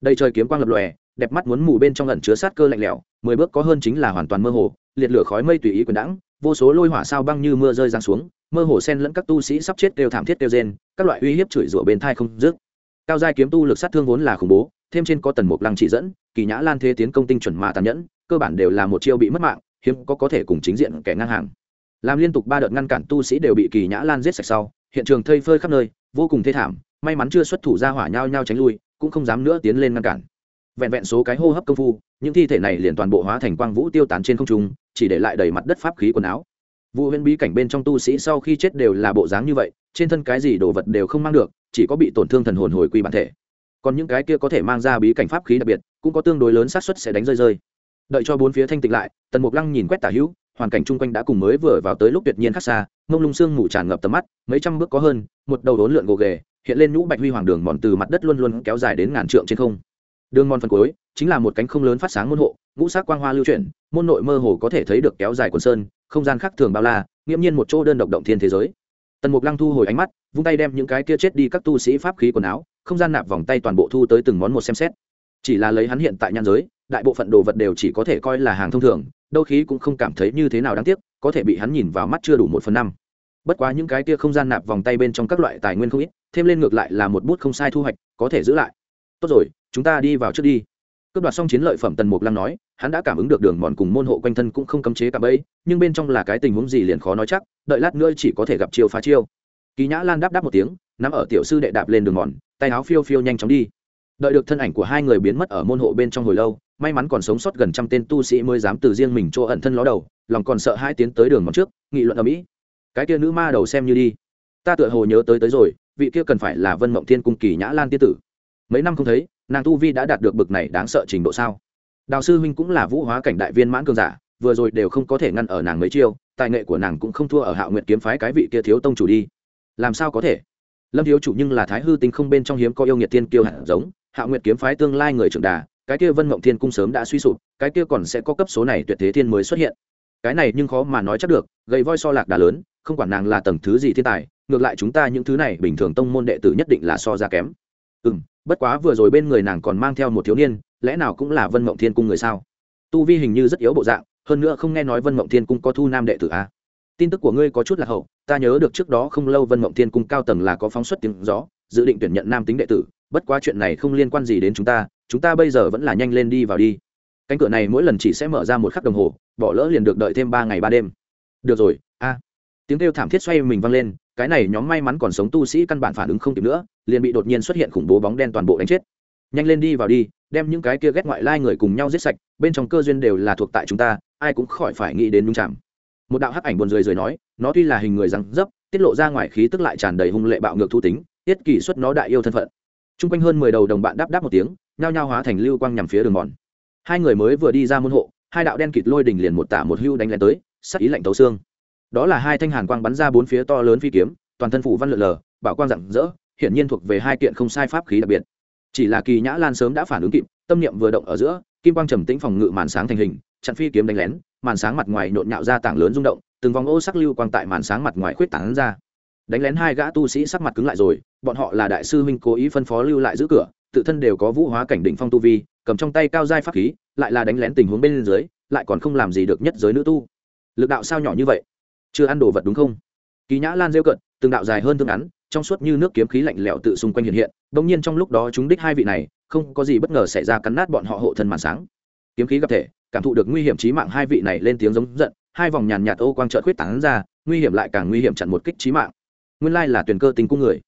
Đây trời kiếm quang lập lòe, đẹp mắt muốn mù bên trong ẩn chứa sát cơ lạnh lẽo, mười bước có hơn chính là hoàn toàn mơ hồ, liệt lửa khói mây tùy ý quyền đãng, vô số lôi hỏa sao băng như mưa rơi giáng xuống, mơ hồ sen lẫn các tu sĩ sắp chết đều thảm thiết đều rên, các loại uy hiếp chửi rủa bên thai không dứt. Cao giai kiếm tu lực sát thương vốn là khủng bố, thêm trên có tần mục lăng chỉ dẫn, kỳ nhã lan thế tiến công tinh chuẩn mà tàn nhẫn, cơ bản đều là một chiêu bị mất mạng, hiếm có có thể cùng chính diện kẻ ngang hàng làm liên tục ba đợt ngăn cản tu sĩ đều bị kỳ nhã lan giết sạch sau, hiện trường thây phơi khắp nơi, vô cùng thê thảm, may mắn chưa xuất thủ ra hỏa nhau nhau tránh lui, cũng không dám nữa tiến lên ngăn cản. Vẹn vẹn số cái hô hấp công phu, những thi thể này liền toàn bộ hóa thành quang vũ tiêu tán trên không trung, chỉ để lại đầy mặt đất pháp khí quần áo. Vụ huyễn bí cảnh bên trong tu sĩ sau khi chết đều là bộ dáng như vậy, trên thân cái gì đồ vật đều không mang được, chỉ có bị tổn thương thần hồn hồi quy bản thể. Còn những cái kia có thể mang ra bí cảnh pháp khí đặc biệt, cũng có tương đối lớn xác suất sẽ đánh rơi rơi. Đợi cho bốn phía thanh tịnh lại, tần mục lăng nhìn quét tả hữu hoàn cảnh chung quanh đã cùng mới vừa vào tới lúc tuyệt nhiên khác xa, mông lung sương mù tràn ngập tầm mắt, mấy trăm bước có hơn, một đầu đốn lượn gồ ghề, hiện lên nhũ bạch huy hoàng đường mòn từ mặt đất luôn luôn kéo dài đến ngàn trượng trên không. Đường mòn phần cuối, chính là một cánh không lớn phát sáng môn hộ, ngũ sắc quang hoa lưu chuyển, môn nội mơ hồ có thể thấy được kéo dài quần sơn, không gian khác thường bao la, nghiễm nhiên một chỗ đơn độc động thiên thế giới. Tần mục lăng thu hồi ánh mắt, vung tay đem những cái kia chết đi các tu sĩ pháp khí quần áo, không gian nạp vòng tay toàn bộ thu tới từng món một xem xét chỉ là lấy hắn hiện tại nhan giới, đại bộ phận đồ vật đều chỉ có thể coi là hàng thông thường đâu khí cũng không cảm thấy như thế nào đáng tiếc, có thể bị hắn nhìn vào mắt chưa đủ một phần năm. Bất quá những cái kia không gian nạp vòng tay bên trong các loại tài nguyên không ít, thêm lên ngược lại là một bút không sai thu hoạch, có thể giữ lại. Tốt rồi, chúng ta đi vào trước đi. Cướp đoạt xong chiến lợi phẩm tần mục lăng nói, hắn đã cảm ứng được đường mòn cùng môn hộ quanh thân cũng không cấm chế cả bẫy, nhưng bên trong là cái tình huống gì liền khó nói chắc, đợi lát nữa chỉ có thể gặp chiêu phá chiêu. Kỳ nhã lan đáp đáp một tiếng, nắm ở tiểu sư đệ đạp lên đường mòn, tay áo phiêu phiêu nhanh chóng đi đợi được thân ảnh của hai người biến mất ở môn hộ bên trong hồi lâu, may mắn còn sống sót gần trăm tên tu sĩ mới dám từ riêng mình chỗ ẩn thân ló đầu, lòng còn sợ hai tiến tới đường mòn trước, nghị luận ở mỹ. Cái kia nữ ma đầu xem như đi. Ta tựa hồ nhớ tới tới rồi, vị kia cần phải là vân mộng thiên cung kỳ nhã lan tiên tử. Mấy năm không thấy, nàng tu vi đã đạt được bực này đáng sợ trình độ sao? Đào sư huynh cũng là vũ hóa cảnh đại viên mãn cường giả, vừa rồi đều không có thể ngăn ở nàng mấy chiêu, tài nghệ của nàng cũng không thua ở hạo nguyện kiếm phái cái vị kia thiếu tông chủ đi. Làm sao có thể? Lâm thiếu chủ nhưng là thái hư tính không bên trong hiếm có yêu nghiệt tiên kiêu hạt giống hạo Nguyệt kiếm phái tương lai người trưởng đà, cái kia vân mộng thiên cung sớm đã suy sụp, cái kia còn sẽ có cấp số này tuyệt thế thiên mới xuất hiện. Cái này nhưng khó mà nói chắc được, gầy voi so lạc đà lớn, không quản nàng là tầng thứ gì thiên tài, ngược lại chúng ta những thứ này bình thường tông môn đệ tử nhất định là so ra kém. Ừ m bất quá vừa rồi bên người nàng còn mang theo một thiếu niên, lẽ nào cũng là vân mộng thiên cung người sao? Tu vi hình như rất yếu bộ dạng, hơn nữa không nghe nói vân mộng thiên cung có thu nam đệ tử à. tin tức của ngươi có chút là hậu, ta nhớ được trước đó không lâu vân mộng thiên cung cao tầng là có phóng xuất tiếng gió, dự định tuyển nhận nam tính đệ tử bất quá chuyện này không liên quan gì đến chúng ta chúng ta bây giờ vẫn là nhanh lên đi vào đi. Cánh cửa này mỗi lần chỉ sẽ mở ra một khắc đồng hồ, bỏ lỡ liền được đợi thêm ba ngày ba đêm. Được rồi, a. Tiếng kêu thảm thiết xoay mình vang lên, cái này nhóm may mắn còn sống tu sĩ căn bản phản ứng không kịp nữa, liền bị đột nhiên xuất hiện khủng bố bóng đen toàn bộ đánh chết. Nhanh lên đi vào đi, đem những cái kia ghét ngoại lai người cùng nhau giết sạch, bên trong cơ duyên đều là thuộc tại chúng ta, ai cũng khỏi phải nghĩ đến nhung chạm. Một đạo hắc ảnh buồn rười rời nói, nó tuy là hình người răng dấp, tiết lộ ra ngoài khí tức lại tràn đầy hung lệ bạo ngược thu tính, tiết kỷ xuất nó đại yêu thân phận. Trung quanh hơn mười đầu đồng bạn đáp đáp một tiếng, nhao nhao hóa thành lưu quang nhằm phía đường mòn. Hai người mới vừa đi ra môn hộ, hai đạo đen kịt lôi đỉnh liền một tả một hưu đánh lên tới, sắc ý lạnh tấu xương. Đó là hai thanh hàn quang bắn ra bốn phía to lớn phi kiếm, toàn thân phủ văn lượn lờ, bảo quang rạng rỡ, hiển nhiên thuộc về hai kiện không sai pháp khí đặc biệt. Chỉ là kỳ nhã lan sớm đã phản ứng kịp, tâm niệm vừa động ở giữa, kim quang trầm tĩnh phòng ngự màn sáng thành hình, chặn phi kiếm đánh lén, màn sáng mặt ngoài nhộn nhạo ra tảng lớn rung động, từng vòng ô sắc lưu quang tại màn sáng mặt ngoài khuyết tảng ra. Đánh lén hai gã tu sĩ sắc mặt cứng lại rồi bọn họ là đại sư huynh cố ý phân phó lưu lại giữ cửa, tự thân đều có vũ hóa cảnh đỉnh phong tu vi, cầm trong tay cao giai pháp khí, lại là đánh lén tình huống bên dưới, lại còn không làm gì được nhất giới nữ tu. Lực đạo sao nhỏ như vậy? Chưa ăn đồ vật đúng không? Kỳ nhã lan rêu cận từng đạo dài hơn tương ngắn, trong suốt như nước kiếm khí lạnh lẽo tự xung quanh hiện hiện, bỗng nhiên trong lúc đó chúng đích hai vị này, không có gì bất ngờ xảy ra cắn nát bọn họ hộ thân màn sáng. Kiếm khí gặp thể, cảm thụ được nguy hiểm chí mạng hai vị này lên tiếng giống giận, hai vòng nhàn nhạt ô quang trợt khuyết tán ra, nguy hiểm lại càng nguy hiểm chặn một kích chí mạng. Nguyên lai là tuyển cơ tình cung người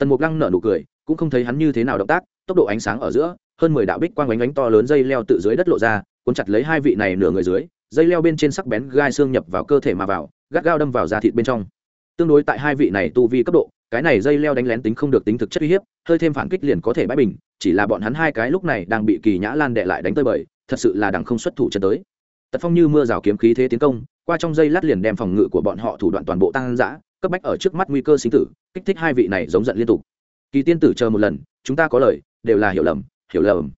tần mục lăng nở nụ cười, cũng không thấy hắn như thế nào động tác, tốc độ ánh sáng ở giữa, hơn mười đạo bích quang ánh ánh to lớn dây leo tự dưới đất lộ ra, cuốn chặt lấy hai vị này nửa người dưới, dây leo bên trên sắc bén gai xương nhập vào cơ thể mà vào, gắt gao đâm vào da thịt bên trong. Tương đối tại hai vị này tu vi cấp độ, cái này dây leo đánh lén tính không được tính thực chất uy hiếp, hơi thêm phản kích liền có thể bãi bình, chỉ là bọn hắn hai cái lúc này đang bị kỳ nhã lan đệ lại đánh tơi bời, thật sự là đằng không xuất thủ chân tới. Tật phong như mưa rào kiếm khí thế tiến công, qua trong dây lát liền đem phòng ngự của bọn họ thủ đoạn toàn bộ tăng giã cấp bách ở trước mắt nguy cơ sinh tử, kích thích hai vị này giống giận liên tục. Kỳ tiên tử chờ một lần, chúng ta có lời, đều là hiểu lầm hiểu lầm.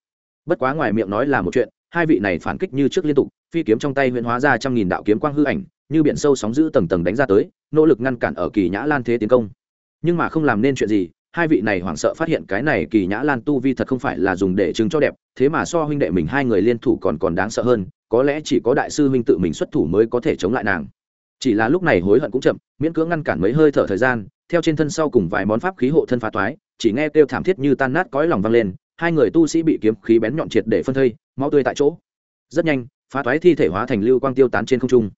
Bất quá ngoài miệng nói là một chuyện, hai vị này phản kích như trước liên tục, phi kiếm trong tay huyện hóa ra trăm nghìn đạo kiếm quang hư ảnh, như biển sâu sóng giữ tầng tầng đánh ra tới, nỗ lực ngăn cản ở kỳ nhã lan thế tiến công. Nhưng mà không làm nên chuyện gì, hai vị này hoảng sợ phát hiện cái này kỳ nhã lan tu vi thật không phải là dùng để chứng cho đẹp, thế mà so huynh đệ mình hai người liên thủ còn còn đáng sợ hơn, có lẽ chỉ có đại sư huynh tự mình xuất thủ mới có thể chống lại nàng chỉ là lúc này hối hận cũng chậm, miễn cưỡng ngăn cản mấy hơi thở thời gian, theo trên thân sau cùng vài món pháp khí hộ thân phá toái, chỉ nghe kêu thảm thiết như tan nát cõi lòng vang lên, hai người tu sĩ bị kiếm khí bén nhọn triệt để phân thây mau tươi tại chỗ. Rất nhanh, phá toái thi thể hóa thành lưu quang tiêu tán trên không trung.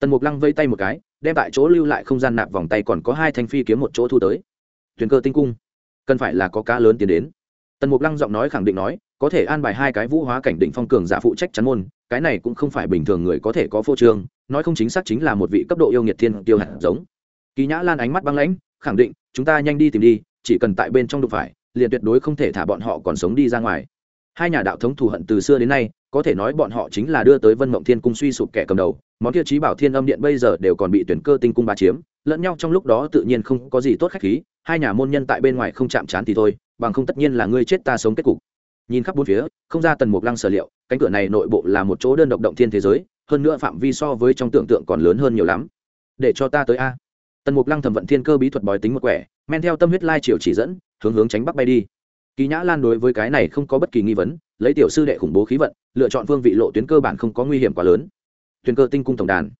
Tần mục lăng vây tay một cái, đem tại chỗ lưu lại không gian nạp vòng tay còn có hai thanh phi kiếm một chỗ thu tới. Tuyền cơ tinh cung, cần phải là có cá lớn tiến đến. Tần mục lăng giọng nói khẳng định nói, có thể an bài hai cái vũ hóa cảnh định phong cường giả phụ trách chắn môn cái này cũng không phải bình thường người có thể có phô trương, nói không chính xác chính là một vị cấp độ yêu nghiệt thiên tiêu hạt giống. Kỳ nhã lan ánh mắt băng lãnh, khẳng định, chúng ta nhanh đi tìm đi, chỉ cần tại bên trong đục phải, liền tuyệt đối không thể thả bọn họ còn sống đi ra ngoài. Hai nhà đạo thống thù hận từ xưa đến nay, có thể nói bọn họ chính là đưa tới vân mộng thiên cung suy sụp kẻ cầm đầu, món kia trí bảo thiên âm điện bây giờ đều còn bị tuyển cơ tinh cung ba chiếm, lẫn nhau trong lúc đó tự nhiên không có gì tốt khách khí, hai nhà môn nhân tại bên ngoài không chạm trán thì thôi, bằng không tất nhiên là ngươi chết ta sống kết cục nhìn khắp bốn phía, không ra tần mục lăng sở liệu, cánh cửa này nội bộ là một chỗ đơn độc động thiên thế giới, hơn nữa phạm vi so với trong tưởng tượng còn lớn hơn nhiều lắm. Để cho ta tới a. Tần mục lăng thẩm vận thiên cơ bí thuật bói tính một quẻ, men theo tâm huyết lai triều chỉ dẫn, hướng hướng tránh bắc bay đi. Kỳ nhã lan đối với cái này không có bất kỳ nghi vấn, lấy tiểu sư đệ khủng bố khí vận, lựa chọn phương vị lộ tuyến cơ bản không có nguy hiểm quá lớn. Tuyến cơ tinh cung tổng đàn.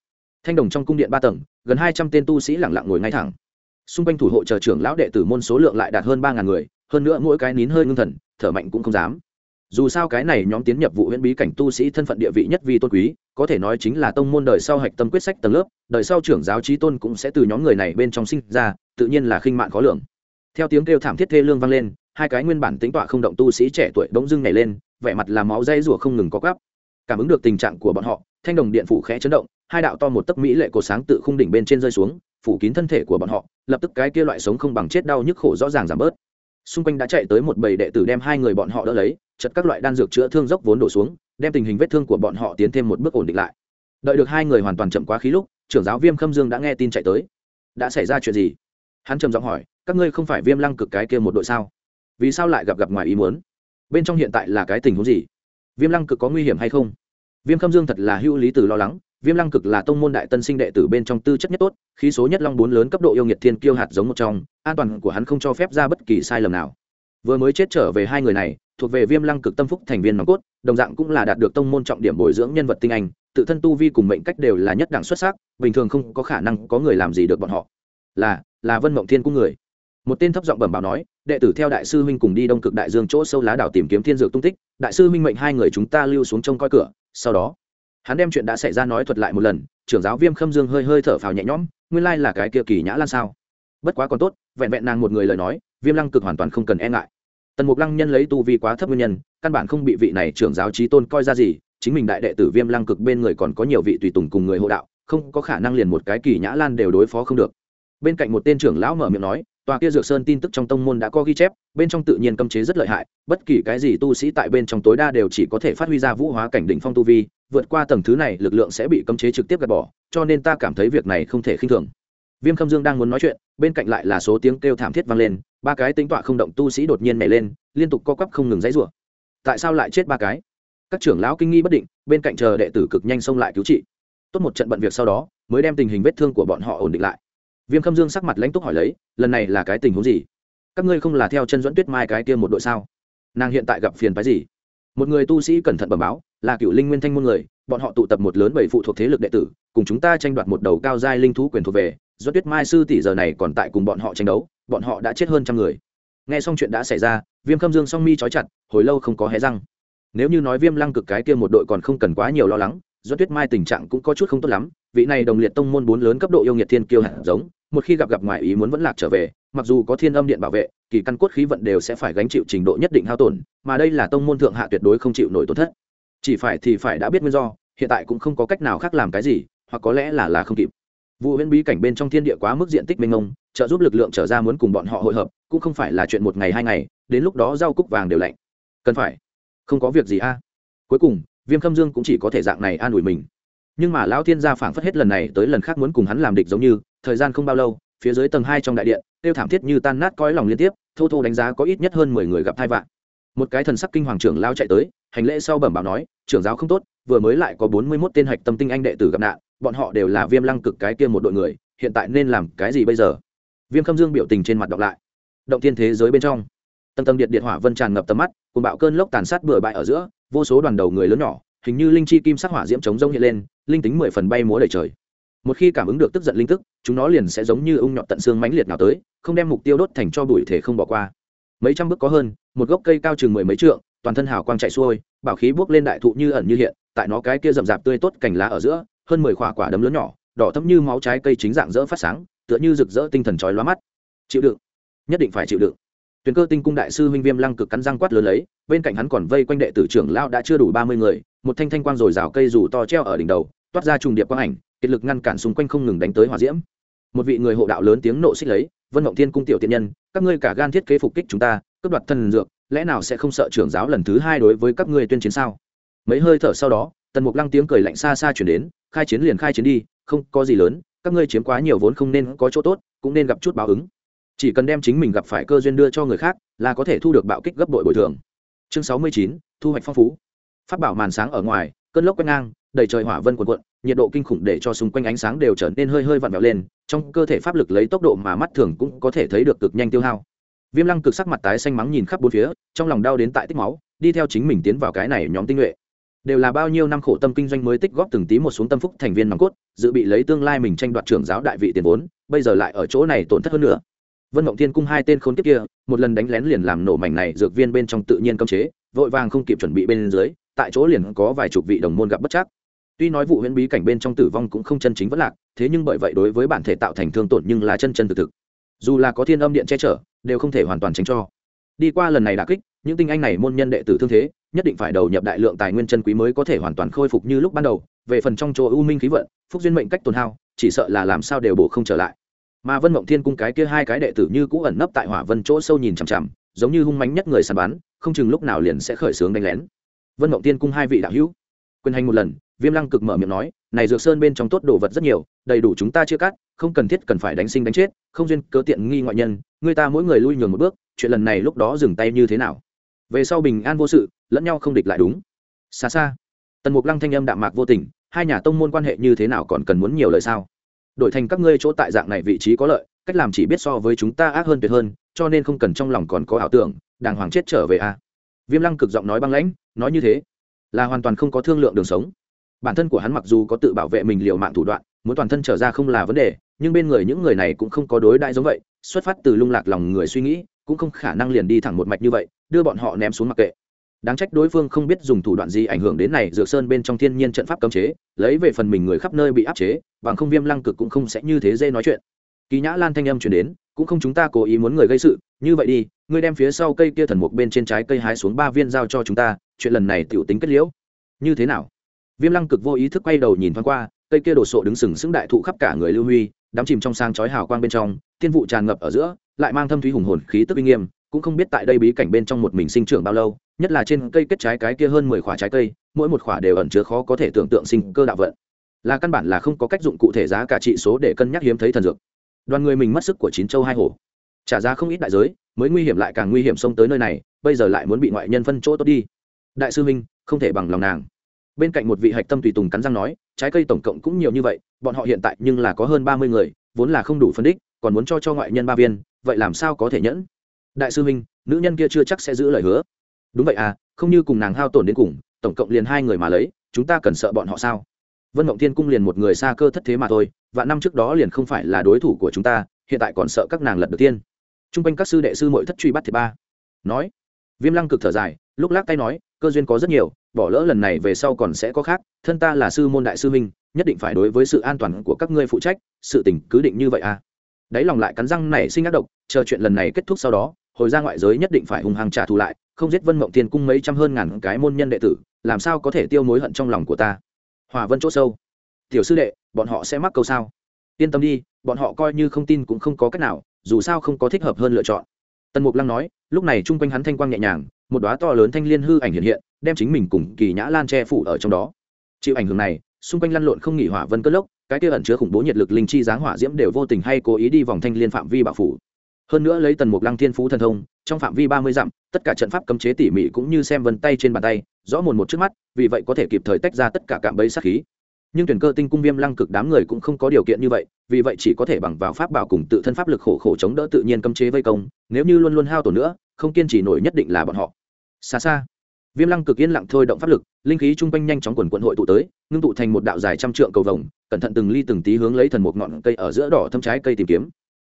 Thanh đồng trong cung điện ba tầng, gần hai trăm tên tu sĩ lẳng lặng ngồi ngay thẳng. Xung quanh thủ hộ chờ trưởng lão đệ tử môn số lượng lại đạt hơn ba ngàn người hơn nữa mỗi cái nín hơi ngưng thần, thở mạnh cũng không dám. Dù sao cái này nhóm tiến nhập vụ huyễn bí cảnh tu sĩ thân phận địa vị nhất vi tôn quý, có thể nói chính là tông môn đời sau hạch tâm quyết sách tầng lớp, đời sau trưởng giáo trí tôn cũng sẽ từ nhóm người này bên trong sinh ra, tự nhiên là khinh mạng khó lường. Theo tiếng kêu thảm thiết thê lương vang lên, hai cái nguyên bản tính tọa không động tu sĩ trẻ tuổi bỗng dưng nhảy lên, vẻ mặt là máu dây rủa không ngừng có gắp cảm ứng được tình trạng của bọn họ, thanh đồng điện phủ khẽ chấn động, hai đạo to một tấc mỹ lệ cổ sáng tự khung đỉnh bên trên rơi xuống, phủ kín thân thể của bọn họ, lập tức cái kia loại sống không bằng chết đau nhức khổ rõ ràng giảm bớt xung quanh đã chạy tới một bầy đệ tử đem hai người bọn họ đỡ lấy, chật các loại đan dược chữa thương dốc vốn đổ xuống, đem tình hình vết thương của bọn họ tiến thêm một bước ổn định lại. Đợi được hai người hoàn toàn chậm quá khí lúc, trưởng giáo viêm khâm dương đã nghe tin chạy tới. Đã xảy ra chuyện gì? Hắn trầm giọng hỏi, các ngươi không phải viêm lăng cực cái kia một đội sao? Vì sao lại gặp gặp ngoài ý muốn? Bên trong hiện tại là cái tình huống gì? Viêm lăng cực có nguy hiểm hay không? Viêm khâm dương thật là hữu lý từ lo lắng viêm lăng cực là tông môn đại tân sinh đệ tử bên trong tư chất nhất tốt, khí số nhất long bốn lớn cấp độ yêu nghiệt thiên kiêu hạt giống một trong, an toàn của hắn không cho phép ra bất kỳ sai lầm nào. Vừa mới chết trở về hai người này, thuộc về viêm lăng cực tâm phúc thành viên nòng cốt, đồng dạng cũng là đạt được tông môn trọng điểm bồi dưỡng nhân vật tinh anh, tự thân tu vi cùng mệnh cách đều là nhất đẳng xuất sắc, bình thường không có khả năng có người làm gì được bọn họ. Là là vân mộng thiên cung người. Một tên thấp giọng bẩm báo nói, đệ tử theo đại sư huynh cùng đi đông cực đại dương chỗ sâu lá đảo tìm kiếm thiên dược tung tích, đại sư huynh mệnh hai người chúng ta lưu xuống trông coi cửa, sau đó hắn đem chuyện đã xảy ra nói thuật lại một lần, trưởng giáo viêm khâm dương hơi hơi thở phào nhẹ nhõm, nguyên lai là cái kia kỳ nhã lan sao? Bất quá còn tốt, vẹn vẹn nàng một người lời nói, viêm lăng cực hoàn toàn không cần e ngại. Tần mục lăng nhân lấy tu vi quá thấp nguyên nhân, căn bản không bị vị này trưởng giáo trí tôn coi ra gì, chính mình đại đệ tử viêm lăng cực bên người còn có nhiều vị tùy tùng cùng người hộ đạo, không có khả năng liền một cái kỳ nhã lan đều đối phó không được. Bên cạnh một tên trưởng lão mở miệng nói, tòa kia dược sơn tin tức trong tông môn đã có ghi chép, bên trong tự nhiên cấm chế rất lợi hại, bất kỳ cái gì tu sĩ tại bên trong tối đa đều chỉ có thể phát huy ra vũ hóa cảnh đỉnh phong tu vi vượt qua tầng thứ này, lực lượng sẽ bị cấm chế trực tiếp gạt bỏ, cho nên ta cảm thấy việc này không thể khinh thường. Viêm khâm dương đang muốn nói chuyện, bên cạnh lại là số tiếng kêu thảm thiết vang lên, ba cái tính tọa không động tu sĩ đột nhiên nhảy lên, liên tục co quắp không ngừng dãy rủa. Tại sao lại chết ba cái? Các trưởng lão kinh nghi bất định, bên cạnh chờ đệ tử cực nhanh xông lại cứu trị. Tốt một trận bận việc sau đó, mới đem tình hình vết thương của bọn họ ổn định lại. Viêm khâm dương sắc mặt lãnh túc hỏi lấy, lần này là cái tình huống gì? Các ngươi không là theo chân dẫn tuyết mai cái kia một đội sao? Nàng hiện tại gặp phiền phái gì? Một người tu sĩ cẩn thận bẩm báo là cựu linh nguyên thanh môn người, bọn họ tụ tập một lớn bảy phụ thuộc thế lực đệ tử, cùng chúng ta tranh đoạt một đầu cao giai linh thú quyền thuộc về do tuyết mai sư tỷ giờ này còn tại cùng bọn họ tranh đấu, bọn họ đã chết hơn trăm người. Nghe xong chuyện đã xảy ra, viêm khâm dương song mi trói chặt, hồi lâu không có hé răng. Nếu như nói viêm lăng cực cái kia một đội còn không cần quá nhiều lo lắng do tuyết mai tình trạng cũng có chút không tốt lắm, vị này đồng liệt tông môn bốn lớn cấp độ yêu nghiệt thiên kiêu hạt giống, một khi gặp gặp ngoài ý muốn vẫn lạc trở về, mặc dù có thiên âm điện bảo vệ, kỳ căn cốt khí vận đều sẽ phải gánh chịu trình độ nhất định hao tổn, mà đây là tông môn thượng hạ tuyệt đối không chịu nổi tổn thất chỉ phải thì phải đã biết nguyên do, hiện tại cũng không có cách nào khác làm cái gì, hoặc có lẽ là là không kịp. Vụ huyễn bí cảnh bên trong thiên địa quá mức diện tích mênh mông, trợ giúp lực lượng trở ra muốn cùng bọn họ hội hợp, cũng không phải là chuyện một ngày hai ngày, đến lúc đó rau cúc vàng đều lạnh. Cần phải. Không có việc gì a. Cuối cùng, viêm khâm dương cũng chỉ có thể dạng này an ủi mình. Nhưng mà lão thiên gia phảng phất hết lần này tới lần khác muốn cùng hắn làm địch giống như, thời gian không bao lâu, phía dưới tầng hai trong đại điện, tiêu thảm thiết như tan nát cõi lòng liên tiếp, thô thô đánh giá có ít nhất hơn mười người gặp thai vạn một cái thần sắc kinh hoàng trưởng lao chạy tới, hành lễ sau bẩm báo nói, trưởng giáo không tốt, vừa mới lại có bốn mươi mốt tên hạch tâm tinh anh đệ tử gặp nạn, bọn họ đều là viêm lăng cực cái kia một đội người, hiện tại nên làm cái gì bây giờ? Viêm khâm dương biểu tình trên mặt đọc lại. Động thiên thế giới bên trong, tầng tầng điện điện hỏa vân tràn ngập tầm mắt cùng bạo cơn lốc tàn sát bừa bãi ở giữa, vô số đoàn đầu người lớn nhỏ, hình như linh chi kim sắc hỏa diễm chống rông hiện lên, linh tính mười phần bay múa đầy trời. Một khi cảm ứng được tức giận linh tức, chúng nó liền sẽ giống như ung nhọt tận xương mãnh liệt nào tới, không đem mục tiêu đốt thành cho bụi thể không bỏ qua mấy trăm bước có hơn, một gốc cây cao chừng mười mấy trượng, toàn thân hào quang chạy xuôi, bảo khí bước lên đại thụ như ẩn như hiện, tại nó cái kia rậm rạp tươi tốt cành lá ở giữa, hơn mười quả quả đấm lớn nhỏ, đỏ thấm như máu trái cây chính dạng dỡ phát sáng, tựa như rực rỡ tinh thần chói lóa mắt. Chịu đựng. Nhất định phải chịu đựng. Tuyền cơ tinh cung đại sư huynh viêm lăng cực cắn răng quát lớn lấy, bên cạnh hắn còn vây quanh đệ tử trưởng lao đã chưa đủ ba mươi người, một thanh thanh quang à rào cây rủ to treo ở đỉnh đầu, toát ra trùng điệp quang ảnh, kiệt lực ngăn cản xung quanh không ngừng đánh tới hòa diễm. Một vị người hộ đạo lớn tiếng nộ xích lấy, vân mộng thiên cung tiểu tiện nhân các ngươi cả gan thiết kế phục kích chúng ta, cướp đoạt thần dược, lẽ nào sẽ không sợ trưởng giáo lần thứ hai đối với các ngươi tuyên chiến sao? Mấy hơi thở sau đó, tần mục lăng tiếng cười lạnh xa xa chuyển đến, khai chiến liền khai chiến đi, không có gì lớn, các ngươi chiếm quá nhiều vốn không nên có chỗ tốt, cũng nên gặp chút báo ứng. Chỉ cần đem chính mình gặp phải cơ duyên đưa cho người khác, là có thể thu được bạo kích gấp đội bồi thường. Chương sáu mươi chín, thu hoạch phong phú. Phát bảo màn sáng ở ngoài, cơn lốc quét ngang, đầy trời hỏa vân cuộn cuộn nhiệt độ kinh khủng để cho xung quanh ánh sáng đều trở nên hơi hơi vặn vẹo lên, trong cơ thể pháp lực lấy tốc độ mà mắt thường cũng có thể thấy được cực nhanh tiêu hao. Viêm lăng cực sắc mặt tái xanh mắng nhìn khắp bốn phía, trong lòng đau đến tại tích máu, đi theo chính mình tiến vào cái này nhóm tinh nhuệ. Đều là bao nhiêu năm khổ tâm kinh doanh mới tích góp từng tí một xuống tâm phúc thành viên nòng cốt, dự bị lấy tương lai mình tranh đoạt trưởng giáo đại vị tiền vốn, bây giờ lại ở chỗ này tổn thất hơn nữa. Vân mộng thiên cung hai tên khốn kiếp kia, một lần đánh lén liền làm nổ mảnh này dược viên bên trong tự nhiên cấm chế, vội vàng không kịp chuẩn bị bên dưới, tại chỗ liền có vài chục vị đồng môn gặp bất chắc tuy nói vụ huyễn bí cảnh bên trong tử vong cũng không chân chính vẫn lạc, thế nhưng bởi vậy đối với bản thể tạo thành thương tổn nhưng là chân chân thực thực. Dù là có thiên âm điện che chở, đều không thể hoàn toàn tránh cho. Đi qua lần này đà kích, những tinh anh này môn nhân đệ tử thương thế, nhất định phải đầu nhập đại lượng tài nguyên chân quý mới có thể hoàn toàn khôi phục như lúc ban đầu. Về phần trong chỗ u minh khí vận, phúc duyên mệnh cách tồn hao, chỉ sợ là làm sao đều bổ không trở lại. Mà vân mộng thiên cung cái kia hai cái đệ tử như cũ ẩn nấp tại hỏa vân chỗ sâu nhìn chằm chằm, giống như hung mánh nhất người săn bắn, không chừng lúc nào liền sẽ khởi xướng đánh lén. Vân mộng tiên cung hai vị đạo hữu, quyền hành một lần viêm lăng cực mở miệng nói, này dược sơn bên trong tốt đồ vật rất nhiều, đầy đủ chúng ta chưa cắt, không cần thiết cần phải đánh sinh đánh chết, không duyên cớ tiện nghi ngoại nhân, người ta mỗi người lui nhường một bước, chuyện lần này lúc đó dừng tay như thế nào? Về sau bình an vô sự, lẫn nhau không địch lại đúng. Xa xa, tần mục lăng thanh âm đạm mạc vô tình, hai nhà tông môn quan hệ như thế nào còn cần muốn nhiều lời sao? Đổi thành các ngươi chỗ tại dạng này vị trí có lợi, cách làm chỉ biết so với chúng ta ác hơn tuyệt hơn, cho nên không cần trong lòng còn có ảo tưởng, đàng hoàng chết trở về a. Viêm lăng cực giọng nói băng lãnh, nói như thế, là hoàn toàn không có thương lượng đường sống bản thân của hắn mặc dù có tự bảo vệ mình liệu mạng thủ đoạn, muốn toàn thân trở ra không là vấn đề, nhưng bên người những người này cũng không có đối đại giống vậy, xuất phát từ lung lạc lòng người suy nghĩ, cũng không khả năng liền đi thẳng một mạch như vậy, đưa bọn họ ném xuống mặc kệ. Đáng trách đối phương không biết dùng thủ đoạn gì ảnh hưởng đến này, dược sơn bên trong thiên nhiên trận pháp cấm chế, lấy về phần mình người khắp nơi bị áp chế, bằng không viêm lăng cực cũng không sẽ như thế dễ nói chuyện. Kỳ nhã lan thanh âm chuyển đến, cũng không chúng ta cố ý muốn người gây sự, như vậy đi, ngươi đem phía sau cây kia thần mục bên trên trái cây hái xuống ba viên giao cho chúng ta, chuyện lần này tiểu tính kết liễu. Như thế nào? Viêm lăng cực vô ý thức quay đầu nhìn thoáng qua, cây kia đổ sộ đứng sừng sững đại thụ khắp cả người lưu huy, đắm chìm trong sang chói hào quang bên trong thiên vụ tràn ngập ở giữa, lại mang thâm thúy hùng hồn khí tức uy nghiêm, cũng không biết tại đây bí cảnh bên trong một mình sinh trưởng bao lâu, nhất là trên cây kết trái cái kia hơn mười khỏa trái cây, mỗi một khỏa đều ẩn chứa khó có thể tưởng tượng sinh cơ đạo vận. Là căn bản là không có cách dụng cụ thể giá cả trị số để cân nhắc hiếm thấy thần dược. Đoàn người mình mất sức của chín châu hai hồ. Trả giá không ít đại giới, mới nguy hiểm lại càng nguy hiểm xông tới nơi này, bây giờ lại muốn bị ngoại nhân phân chỗ tốt đi. Đại sư minh, không thể bằng lòng nàng bên cạnh một vị hạch tâm tùy tùng cắn răng nói, trái cây tổng cộng cũng nhiều như vậy, bọn họ hiện tại nhưng là có hơn ba mươi người, vốn là không đủ phân đích, còn muốn cho cho ngoại nhân ba viên, vậy làm sao có thể nhẫn? Đại sư minh nữ nhân kia chưa chắc sẽ giữ lời hứa. Đúng vậy à không như cùng nàng hao tổn đến cùng, tổng cộng liền hai người mà lấy, chúng ta cần sợ bọn họ sao? Vân mộng thiên cung liền một người xa cơ thất thế mà thôi, và năm trước đó liền không phải là đối thủ của chúng ta, hiện tại còn sợ các nàng lật được tiên. T r u n g quanh các sư đệ sư mội thất truy bắt thứ ba. Nói, viêm lăng cực thở dài, lúc lắc tay nói, cơ duyên có rất nhiều bỏ lỡ lần này về sau còn sẽ có khác, thân ta là sư môn đại sư minh nhất định phải đối với sự an toàn của các ngươi phụ trách, sự tình cứ định như vậy à. Đáy lòng lại cắn răng nảy sinh ác độc, chờ chuyện lần này kết thúc sau đó, hồi ra ngoại giới nhất định phải hung hăng trả thù lại, không giết vân mộng thiên cung mấy trăm hơn ngàn cái môn nhân đệ tử, làm sao có thể tiêu mối hận trong lòng của ta. Hòa vân c h ỗ sâu. Tiểu sư đệ, bọn họ sẽ mắc câu sao? Yên tâm đi, bọn họ coi như không tin cũng không có cách nào, dù sao không có thích hợp hơn lựa chọn. Tần mục lăng nói, lúc này chung quanh hắn thanh quang nhẹ nhàng, một đoá to lớn thanh liên hư ảnh hiện hiện đem chính mình cùng kỳ nhã lan che phủ ở trong đó. Chịu ảnh hưởng này, xung quanh lăn lộn không nghỉ hỏa vân cất lốc, cái kia ẩn chứa khủng bố nhiệt lực linh chi giáng hỏa diễm đều vô tình hay cố ý đi vòng thanh liên phạm vi bạo phủ. Hơn nữa lấy tần mục lăng thiên phú thần thông, trong phạm vi ba mươi dặm, tất cả trận pháp cấm chế tỉ mỉ cũng như xem vân tay trên bàn tay, rõ mồn một trước mắt, vì vậy có thể kịp thời tách ra tất cả cạm bẫy sát khí. Nhưng tuyển cơ tinh cung viêm lăng cực đám người cũng không có điều kiện như vậy, vì vậy chỉ có thể bằng vào pháp bảo cùng tự thân pháp lực khổ khổ chống đỡ tự nhiên cấm chế vây công, nếu như luôn luôn hao tổn nữa, không kiên trì nổi nhất định là bọn họ. Xa xa viêm lăng cực yên lặng thôi động pháp lực, linh khí trung quanh nhanh chóng quần quần hội tụ tới, ngưng tụ thành một đạo dài trăm trượng cầu vồng, cẩn thận từng ly từng tí hướng lấy thần một ngọn cây ở giữa đỏ thâm trái cây tìm kiếm.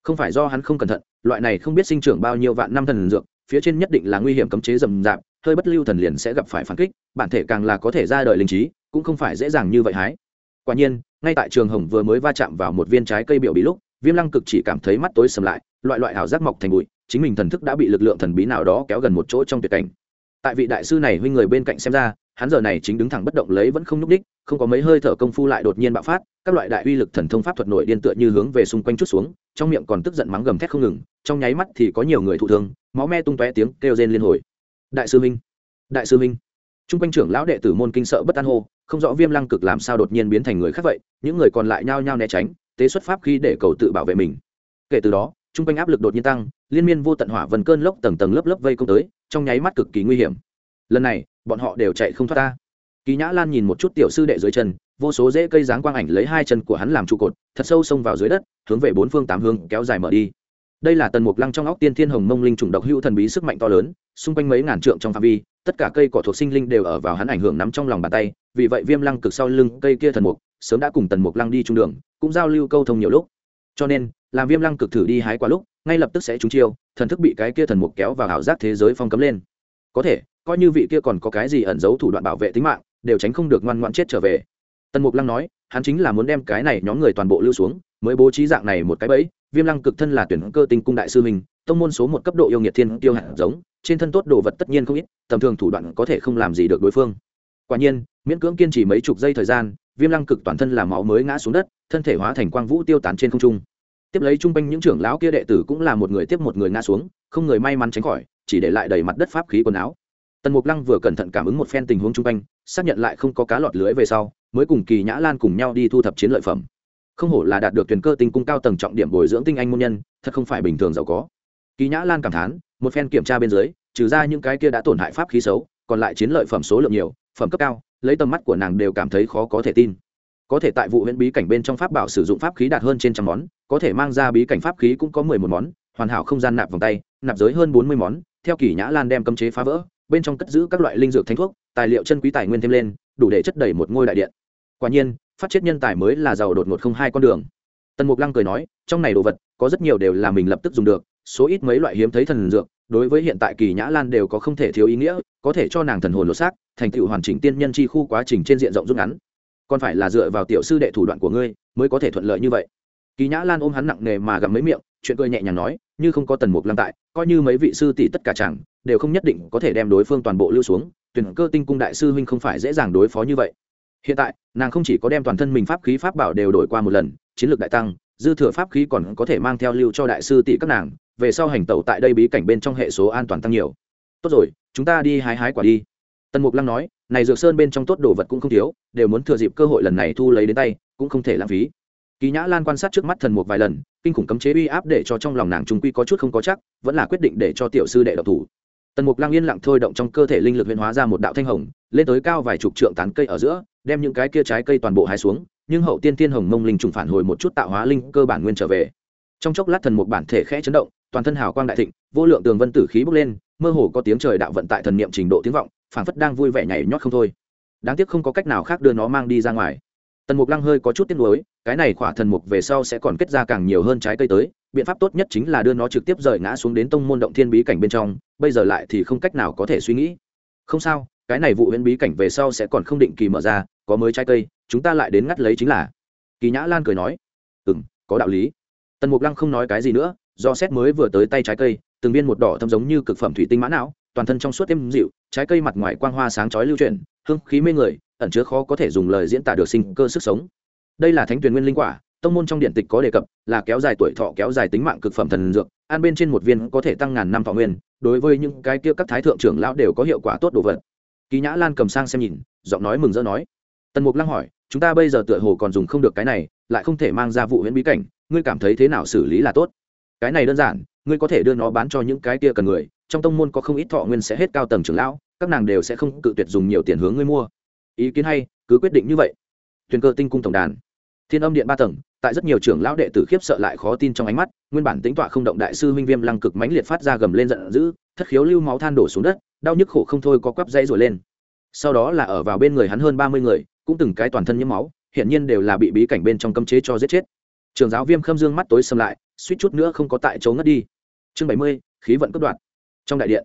Không phải do hắn không cẩn thận, loại này không biết sinh trưởng bao nhiêu vạn năm thần dược, phía trên nhất định là nguy hiểm cấm chế rầm rạp, hơi bất lưu thần liền sẽ gặp phải phản kích, bản thể càng là có thể ra đời linh trí, cũng không phải dễ dàng như vậy hái. Quả nhiên, ngay tại trường hồng vừa mới va chạm vào một viên trái cây biểu bị lúc, viêm lăng cực chỉ cảm thấy mắt tối sầm lại, loại loại ảo giác mọc thành bụi, chính mình thần thức đã bị lực lượng thần bí nào đó kéo gần một chỗ trong tuyệt cảnh tại vị đại sư này huynh người bên cạnh xem ra, hắn giờ này chính đứng thẳng bất động lấy vẫn không nhúc đích không có mấy hơi thở công phu lại đột nhiên bạo phát, các loại đại uy lực thần thông pháp thuật nội điên tựa như hướng về xung quanh chút xuống, trong miệng còn tức giận mắng gầm thét không ngừng, trong nháy mắt thì có nhiều người thụ thương, máu me tung tóe tiếng kêu rên liên hồi. Đại sư minh đại sư minh trung quanh trưởng lão đệ tử môn kinh sợ bất an hô, không rõ viêm lăng cực làm sao đột nhiên biến thành người khác vậy, những người còn lại nhao nhao né tránh, tế xuất pháp khi để cầu tự bảo vệ mình. Kể từ đó, trung quanh áp lực đột nhiên tăng, liên miên vô tận hỏa vần cơn lốc tầng tầng lớp lớp vây công tới trong nháy mắt cực kỳ nguy hiểm. Lần này, bọn họ đều chạy không thoát ta. Kỳ nhã lan nhìn một chút tiểu sư đệ dưới chân, vô số dễ cây dáng quang ảnh lấy hai chân của hắn làm trụ cột, thật sâu xông vào dưới đất, hướng về bốn phương tám hướng kéo dài mở đi. Đây là tần mục lăng trong óc tiên thiên hồng mông linh trùng độc hữu thần bí sức mạnh to lớn, xung quanh mấy ngàn trượng trong phạm vi, tất cả cây cỏ thuộc sinh linh đều ở vào hắn ảnh hưởng nắm trong lòng bàn tay, vì vậy viêm lăng cực sau lưng cây kia thần mục, sớm đã cùng tần mục lăng đi trung đường, cũng giao lưu câu thông nhiều lúc. Cho nên làm viêm lăng cực thử đi hái quả lúc, ngay lập tức sẽ trúng chiêu, thần thức bị cái kia thần mục kéo vào ảo giác thế giới phong cấm lên. Có thể, coi như vị kia còn có cái gì ẩn giấu thủ đoạn bảo vệ tính mạng, đều tránh không được ngoan ngoãn chết trở về. Tần mục lăng nói, hắn chính là muốn đem cái này nhóm người toàn bộ lưu xuống, mới bố trí dạng này một cái bẫy. Viêm lăng cực thân là tuyển cơ tinh cung đại sư mình tông môn số một cấp độ yêu nghiệt thiên tiêu hạt giống, trên thân tốt đồ vật tất nhiên không ít, tầm thường thủ đoạn có thể không làm gì được đối phương. Quả nhiên, miễn cưỡng kiên trì mấy chục giây thời gian, viêm lăng cực toàn thân làm máu mới ngã xuống đất, thân thể hóa thành quang vũ tiêu tán trên không trung tiếp lấy trung quanh những trưởng lão kia đệ tử cũng là một người tiếp một người ngã xuống, không người may mắn tránh khỏi, chỉ để lại đầy mặt đất pháp khí quần áo. Tần mục lăng vừa cẩn thận cảm ứng một phen tình huống chung quanh, xác nhận lại không có cá lọt lưới về sau, mới cùng kỳ nhã lan cùng nhau đi thu thập chiến lợi phẩm. Không hổ là đạt được tuyển cơ tinh cung cao tầng trọng điểm bồi dưỡng tinh anh môn nhân, thật không phải bình thường giàu có. Kỳ nhã lan cảm thán, một phen kiểm tra bên dưới, trừ ra những cái kia đã tổn hại pháp khí xấu, còn lại chiến lợi phẩm số lượng nhiều, phẩm cấp cao, lấy tầm mắt của nàng đều cảm thấy khó có thể tin có thể tại vụ huyện bí cảnh bên trong pháp bảo sử dụng pháp khí đạt hơn trên trăm món, có thể mang ra bí cảnh pháp khí cũng có mười một món, hoàn hảo không gian nạp vòng tay, nạp giới hơn bốn mươi món, theo kỳ nhã lan đem cấm chế phá vỡ, bên trong cất giữ các loại linh dược thánh thuốc, tài liệu chân quý tài nguyên thêm lên, đủ để chất đầy một ngôi đại điện. Quả nhiên, phát chết nhân tài mới là giàu đột ngột không hai con đường. Tần mục lăng cười nói, trong này đồ vật, có rất nhiều đều là mình lập tức dùng được, số ít mấy loại hiếm thấy thần dược, đối với hiện tại kỳ nhã lan đều có không thể thiếu ý nghĩa, có thể cho nàng thần hồn lột xác, thành tựu hoàn chỉnh tiên nhân chi khu quá trình trên diện rộng rút ngắn còn phải là dựa vào tiểu sư đệ thủ đoạn của ngươi mới có thể thuận lợi như vậy. Kỳ nhã lan ôm hắn nặng nề mà gặp mấy miệng, chuyện cười nhẹ nhàng nói, như không có tần mục lăng tại, coi như mấy vị sư tỷ tất cả chẳng, đều không nhất định có thể đem đối phương toàn bộ lưu xuống, tuyển cơ tinh cung đại sư huynh không phải dễ dàng đối phó như vậy. Hiện tại, nàng không chỉ có đem toàn thân mình pháp khí pháp bảo đều đổi qua một lần, chiến lược đại tăng, dư thừa pháp khí còn có thể mang theo lưu cho đại sư tỷ các nàng, về sau hành tẩu tại đây bí cảnh bên trong hệ số an toàn tăng nhiều. Tốt rồi, chúng ta đi hái hái quả đi. Tần mục lăng nói này dược sơn bên trong tốt đồ vật cũng không thiếu, đều muốn thừa dịp cơ hội lần này thu lấy đến tay, cũng không thể lãng phí. Kỳ nhã lan quan sát trước mắt thần một vài lần, kinh khủng cấm chế uy áp để cho trong lòng nàng trung quy có chút không có chắc, vẫn là quyết định để cho tiểu sư đệ độc thủ. Tần mục Lang yên lặng thôi động trong cơ thể linh lực huyền hóa ra một đạo thanh hồng, lên tới cao vài chục trượng tán cây ở giữa, đem những cái kia trái cây toàn bộ hái xuống, nhưng hậu tiên tiên hồng mông linh trùng phản hồi một chút tạo hóa linh cơ bản nguyên trở về. Trong chốc lát thần mục bản thể khẽ chấn động, toàn thân hào quang đại thịnh, vô lượng tường vân tử khí bốc lên, mơ hồ có tiếng trời đạo vận tại thần niệm trình độ tiếng vọng phảng phất đang vui vẻ nhảy nhót không thôi. Đáng tiếc không có cách nào khác đưa nó mang đi ra ngoài. Tần mục lăng hơi có chút tiếc nuối, cái này khỏa thần mục về sau sẽ còn kết ra càng nhiều hơn trái cây tới, biện pháp tốt nhất chính là đưa nó trực tiếp rời ngã xuống đến tông môn động thiên bí cảnh bên trong, bây giờ lại thì không cách nào có thể suy nghĩ. Không sao, cái này vụ huyễn bí cảnh về sau sẽ còn không định kỳ mở ra, có mới trái cây, chúng ta lại đến ngắt lấy chính là. Kỳ nhã lan cười nói ừ m có đạo lý. Tần mục lăng không nói cái gì nữa, do xét mới vừa tới tay trái cây, từng viên một đỏ thâm giống như cực phẩm thủy tinh mã não toàn thân trong suốt êm dịu, trái cây mặt ngoài quang hoa sáng chói lưu chuyển, hương khí mê người, ẩn chứa khó có thể dùng lời diễn tả được sinh cơ sức sống. Đây là thánh tuyền nguyên linh quả, tông môn trong điện tịch có đề cập, là kéo dài tuổi thọ kéo dài tính mạng cực phẩm thần dược ăn bên trên một viên có thể tăng ngàn năm thọ nguyên, đối với những cái kia các thái thượng trưởng lão đều có hiệu quả tốt đồ vật. Kỳ nhã lan cầm sang xem nhìn, giọng nói mừng rỡ nói, tần mục lăng hỏi, chúng ta bây giờ tựa hồ còn dùng không được cái này, lại không thể mang ra vụ huyễn bí cảnh, ngươi cảm thấy thế nào xử lý là tốt? Cái này đơn giản, ngươi có thể đưa nó bán cho những cái kia cần người trong tông môn có không ít thọ nguyên sẽ hết cao tầng trưởng lão, các nàng đều sẽ không cự tuyệt dùng nhiều tiền hướng ngươi mua. Ý kiến hay, cứ quyết định như vậy. Thuyền cơ tinh cung tổng đàn. Thiên âm điện ba tầng, tại rất nhiều trưởng lão đệ tử khiếp sợ lại khó tin trong ánh mắt, nguyên bản tính tọa không động đại sư huynh viêm lăng cực mãnh liệt phát ra gầm lên giận dữ, thất khiếu lưu máu than đổ xuống đất, đau nhức khổ không thôi có quắp dây rồi lên. Sau đó là ở vào bên người hắn hơn ba mươi người, cũng từng cái toàn thân nhiễm máu hiện nhiên đều là bị bí cảnh bên trong cấm chế cho giết chết. Trường giáo viêm khâm dương mắt tối xâm lại, suýt chút nữa không có tại chỗ ngất đi. Chương bảy mươi, khí vận cất đoạn trong đại điện.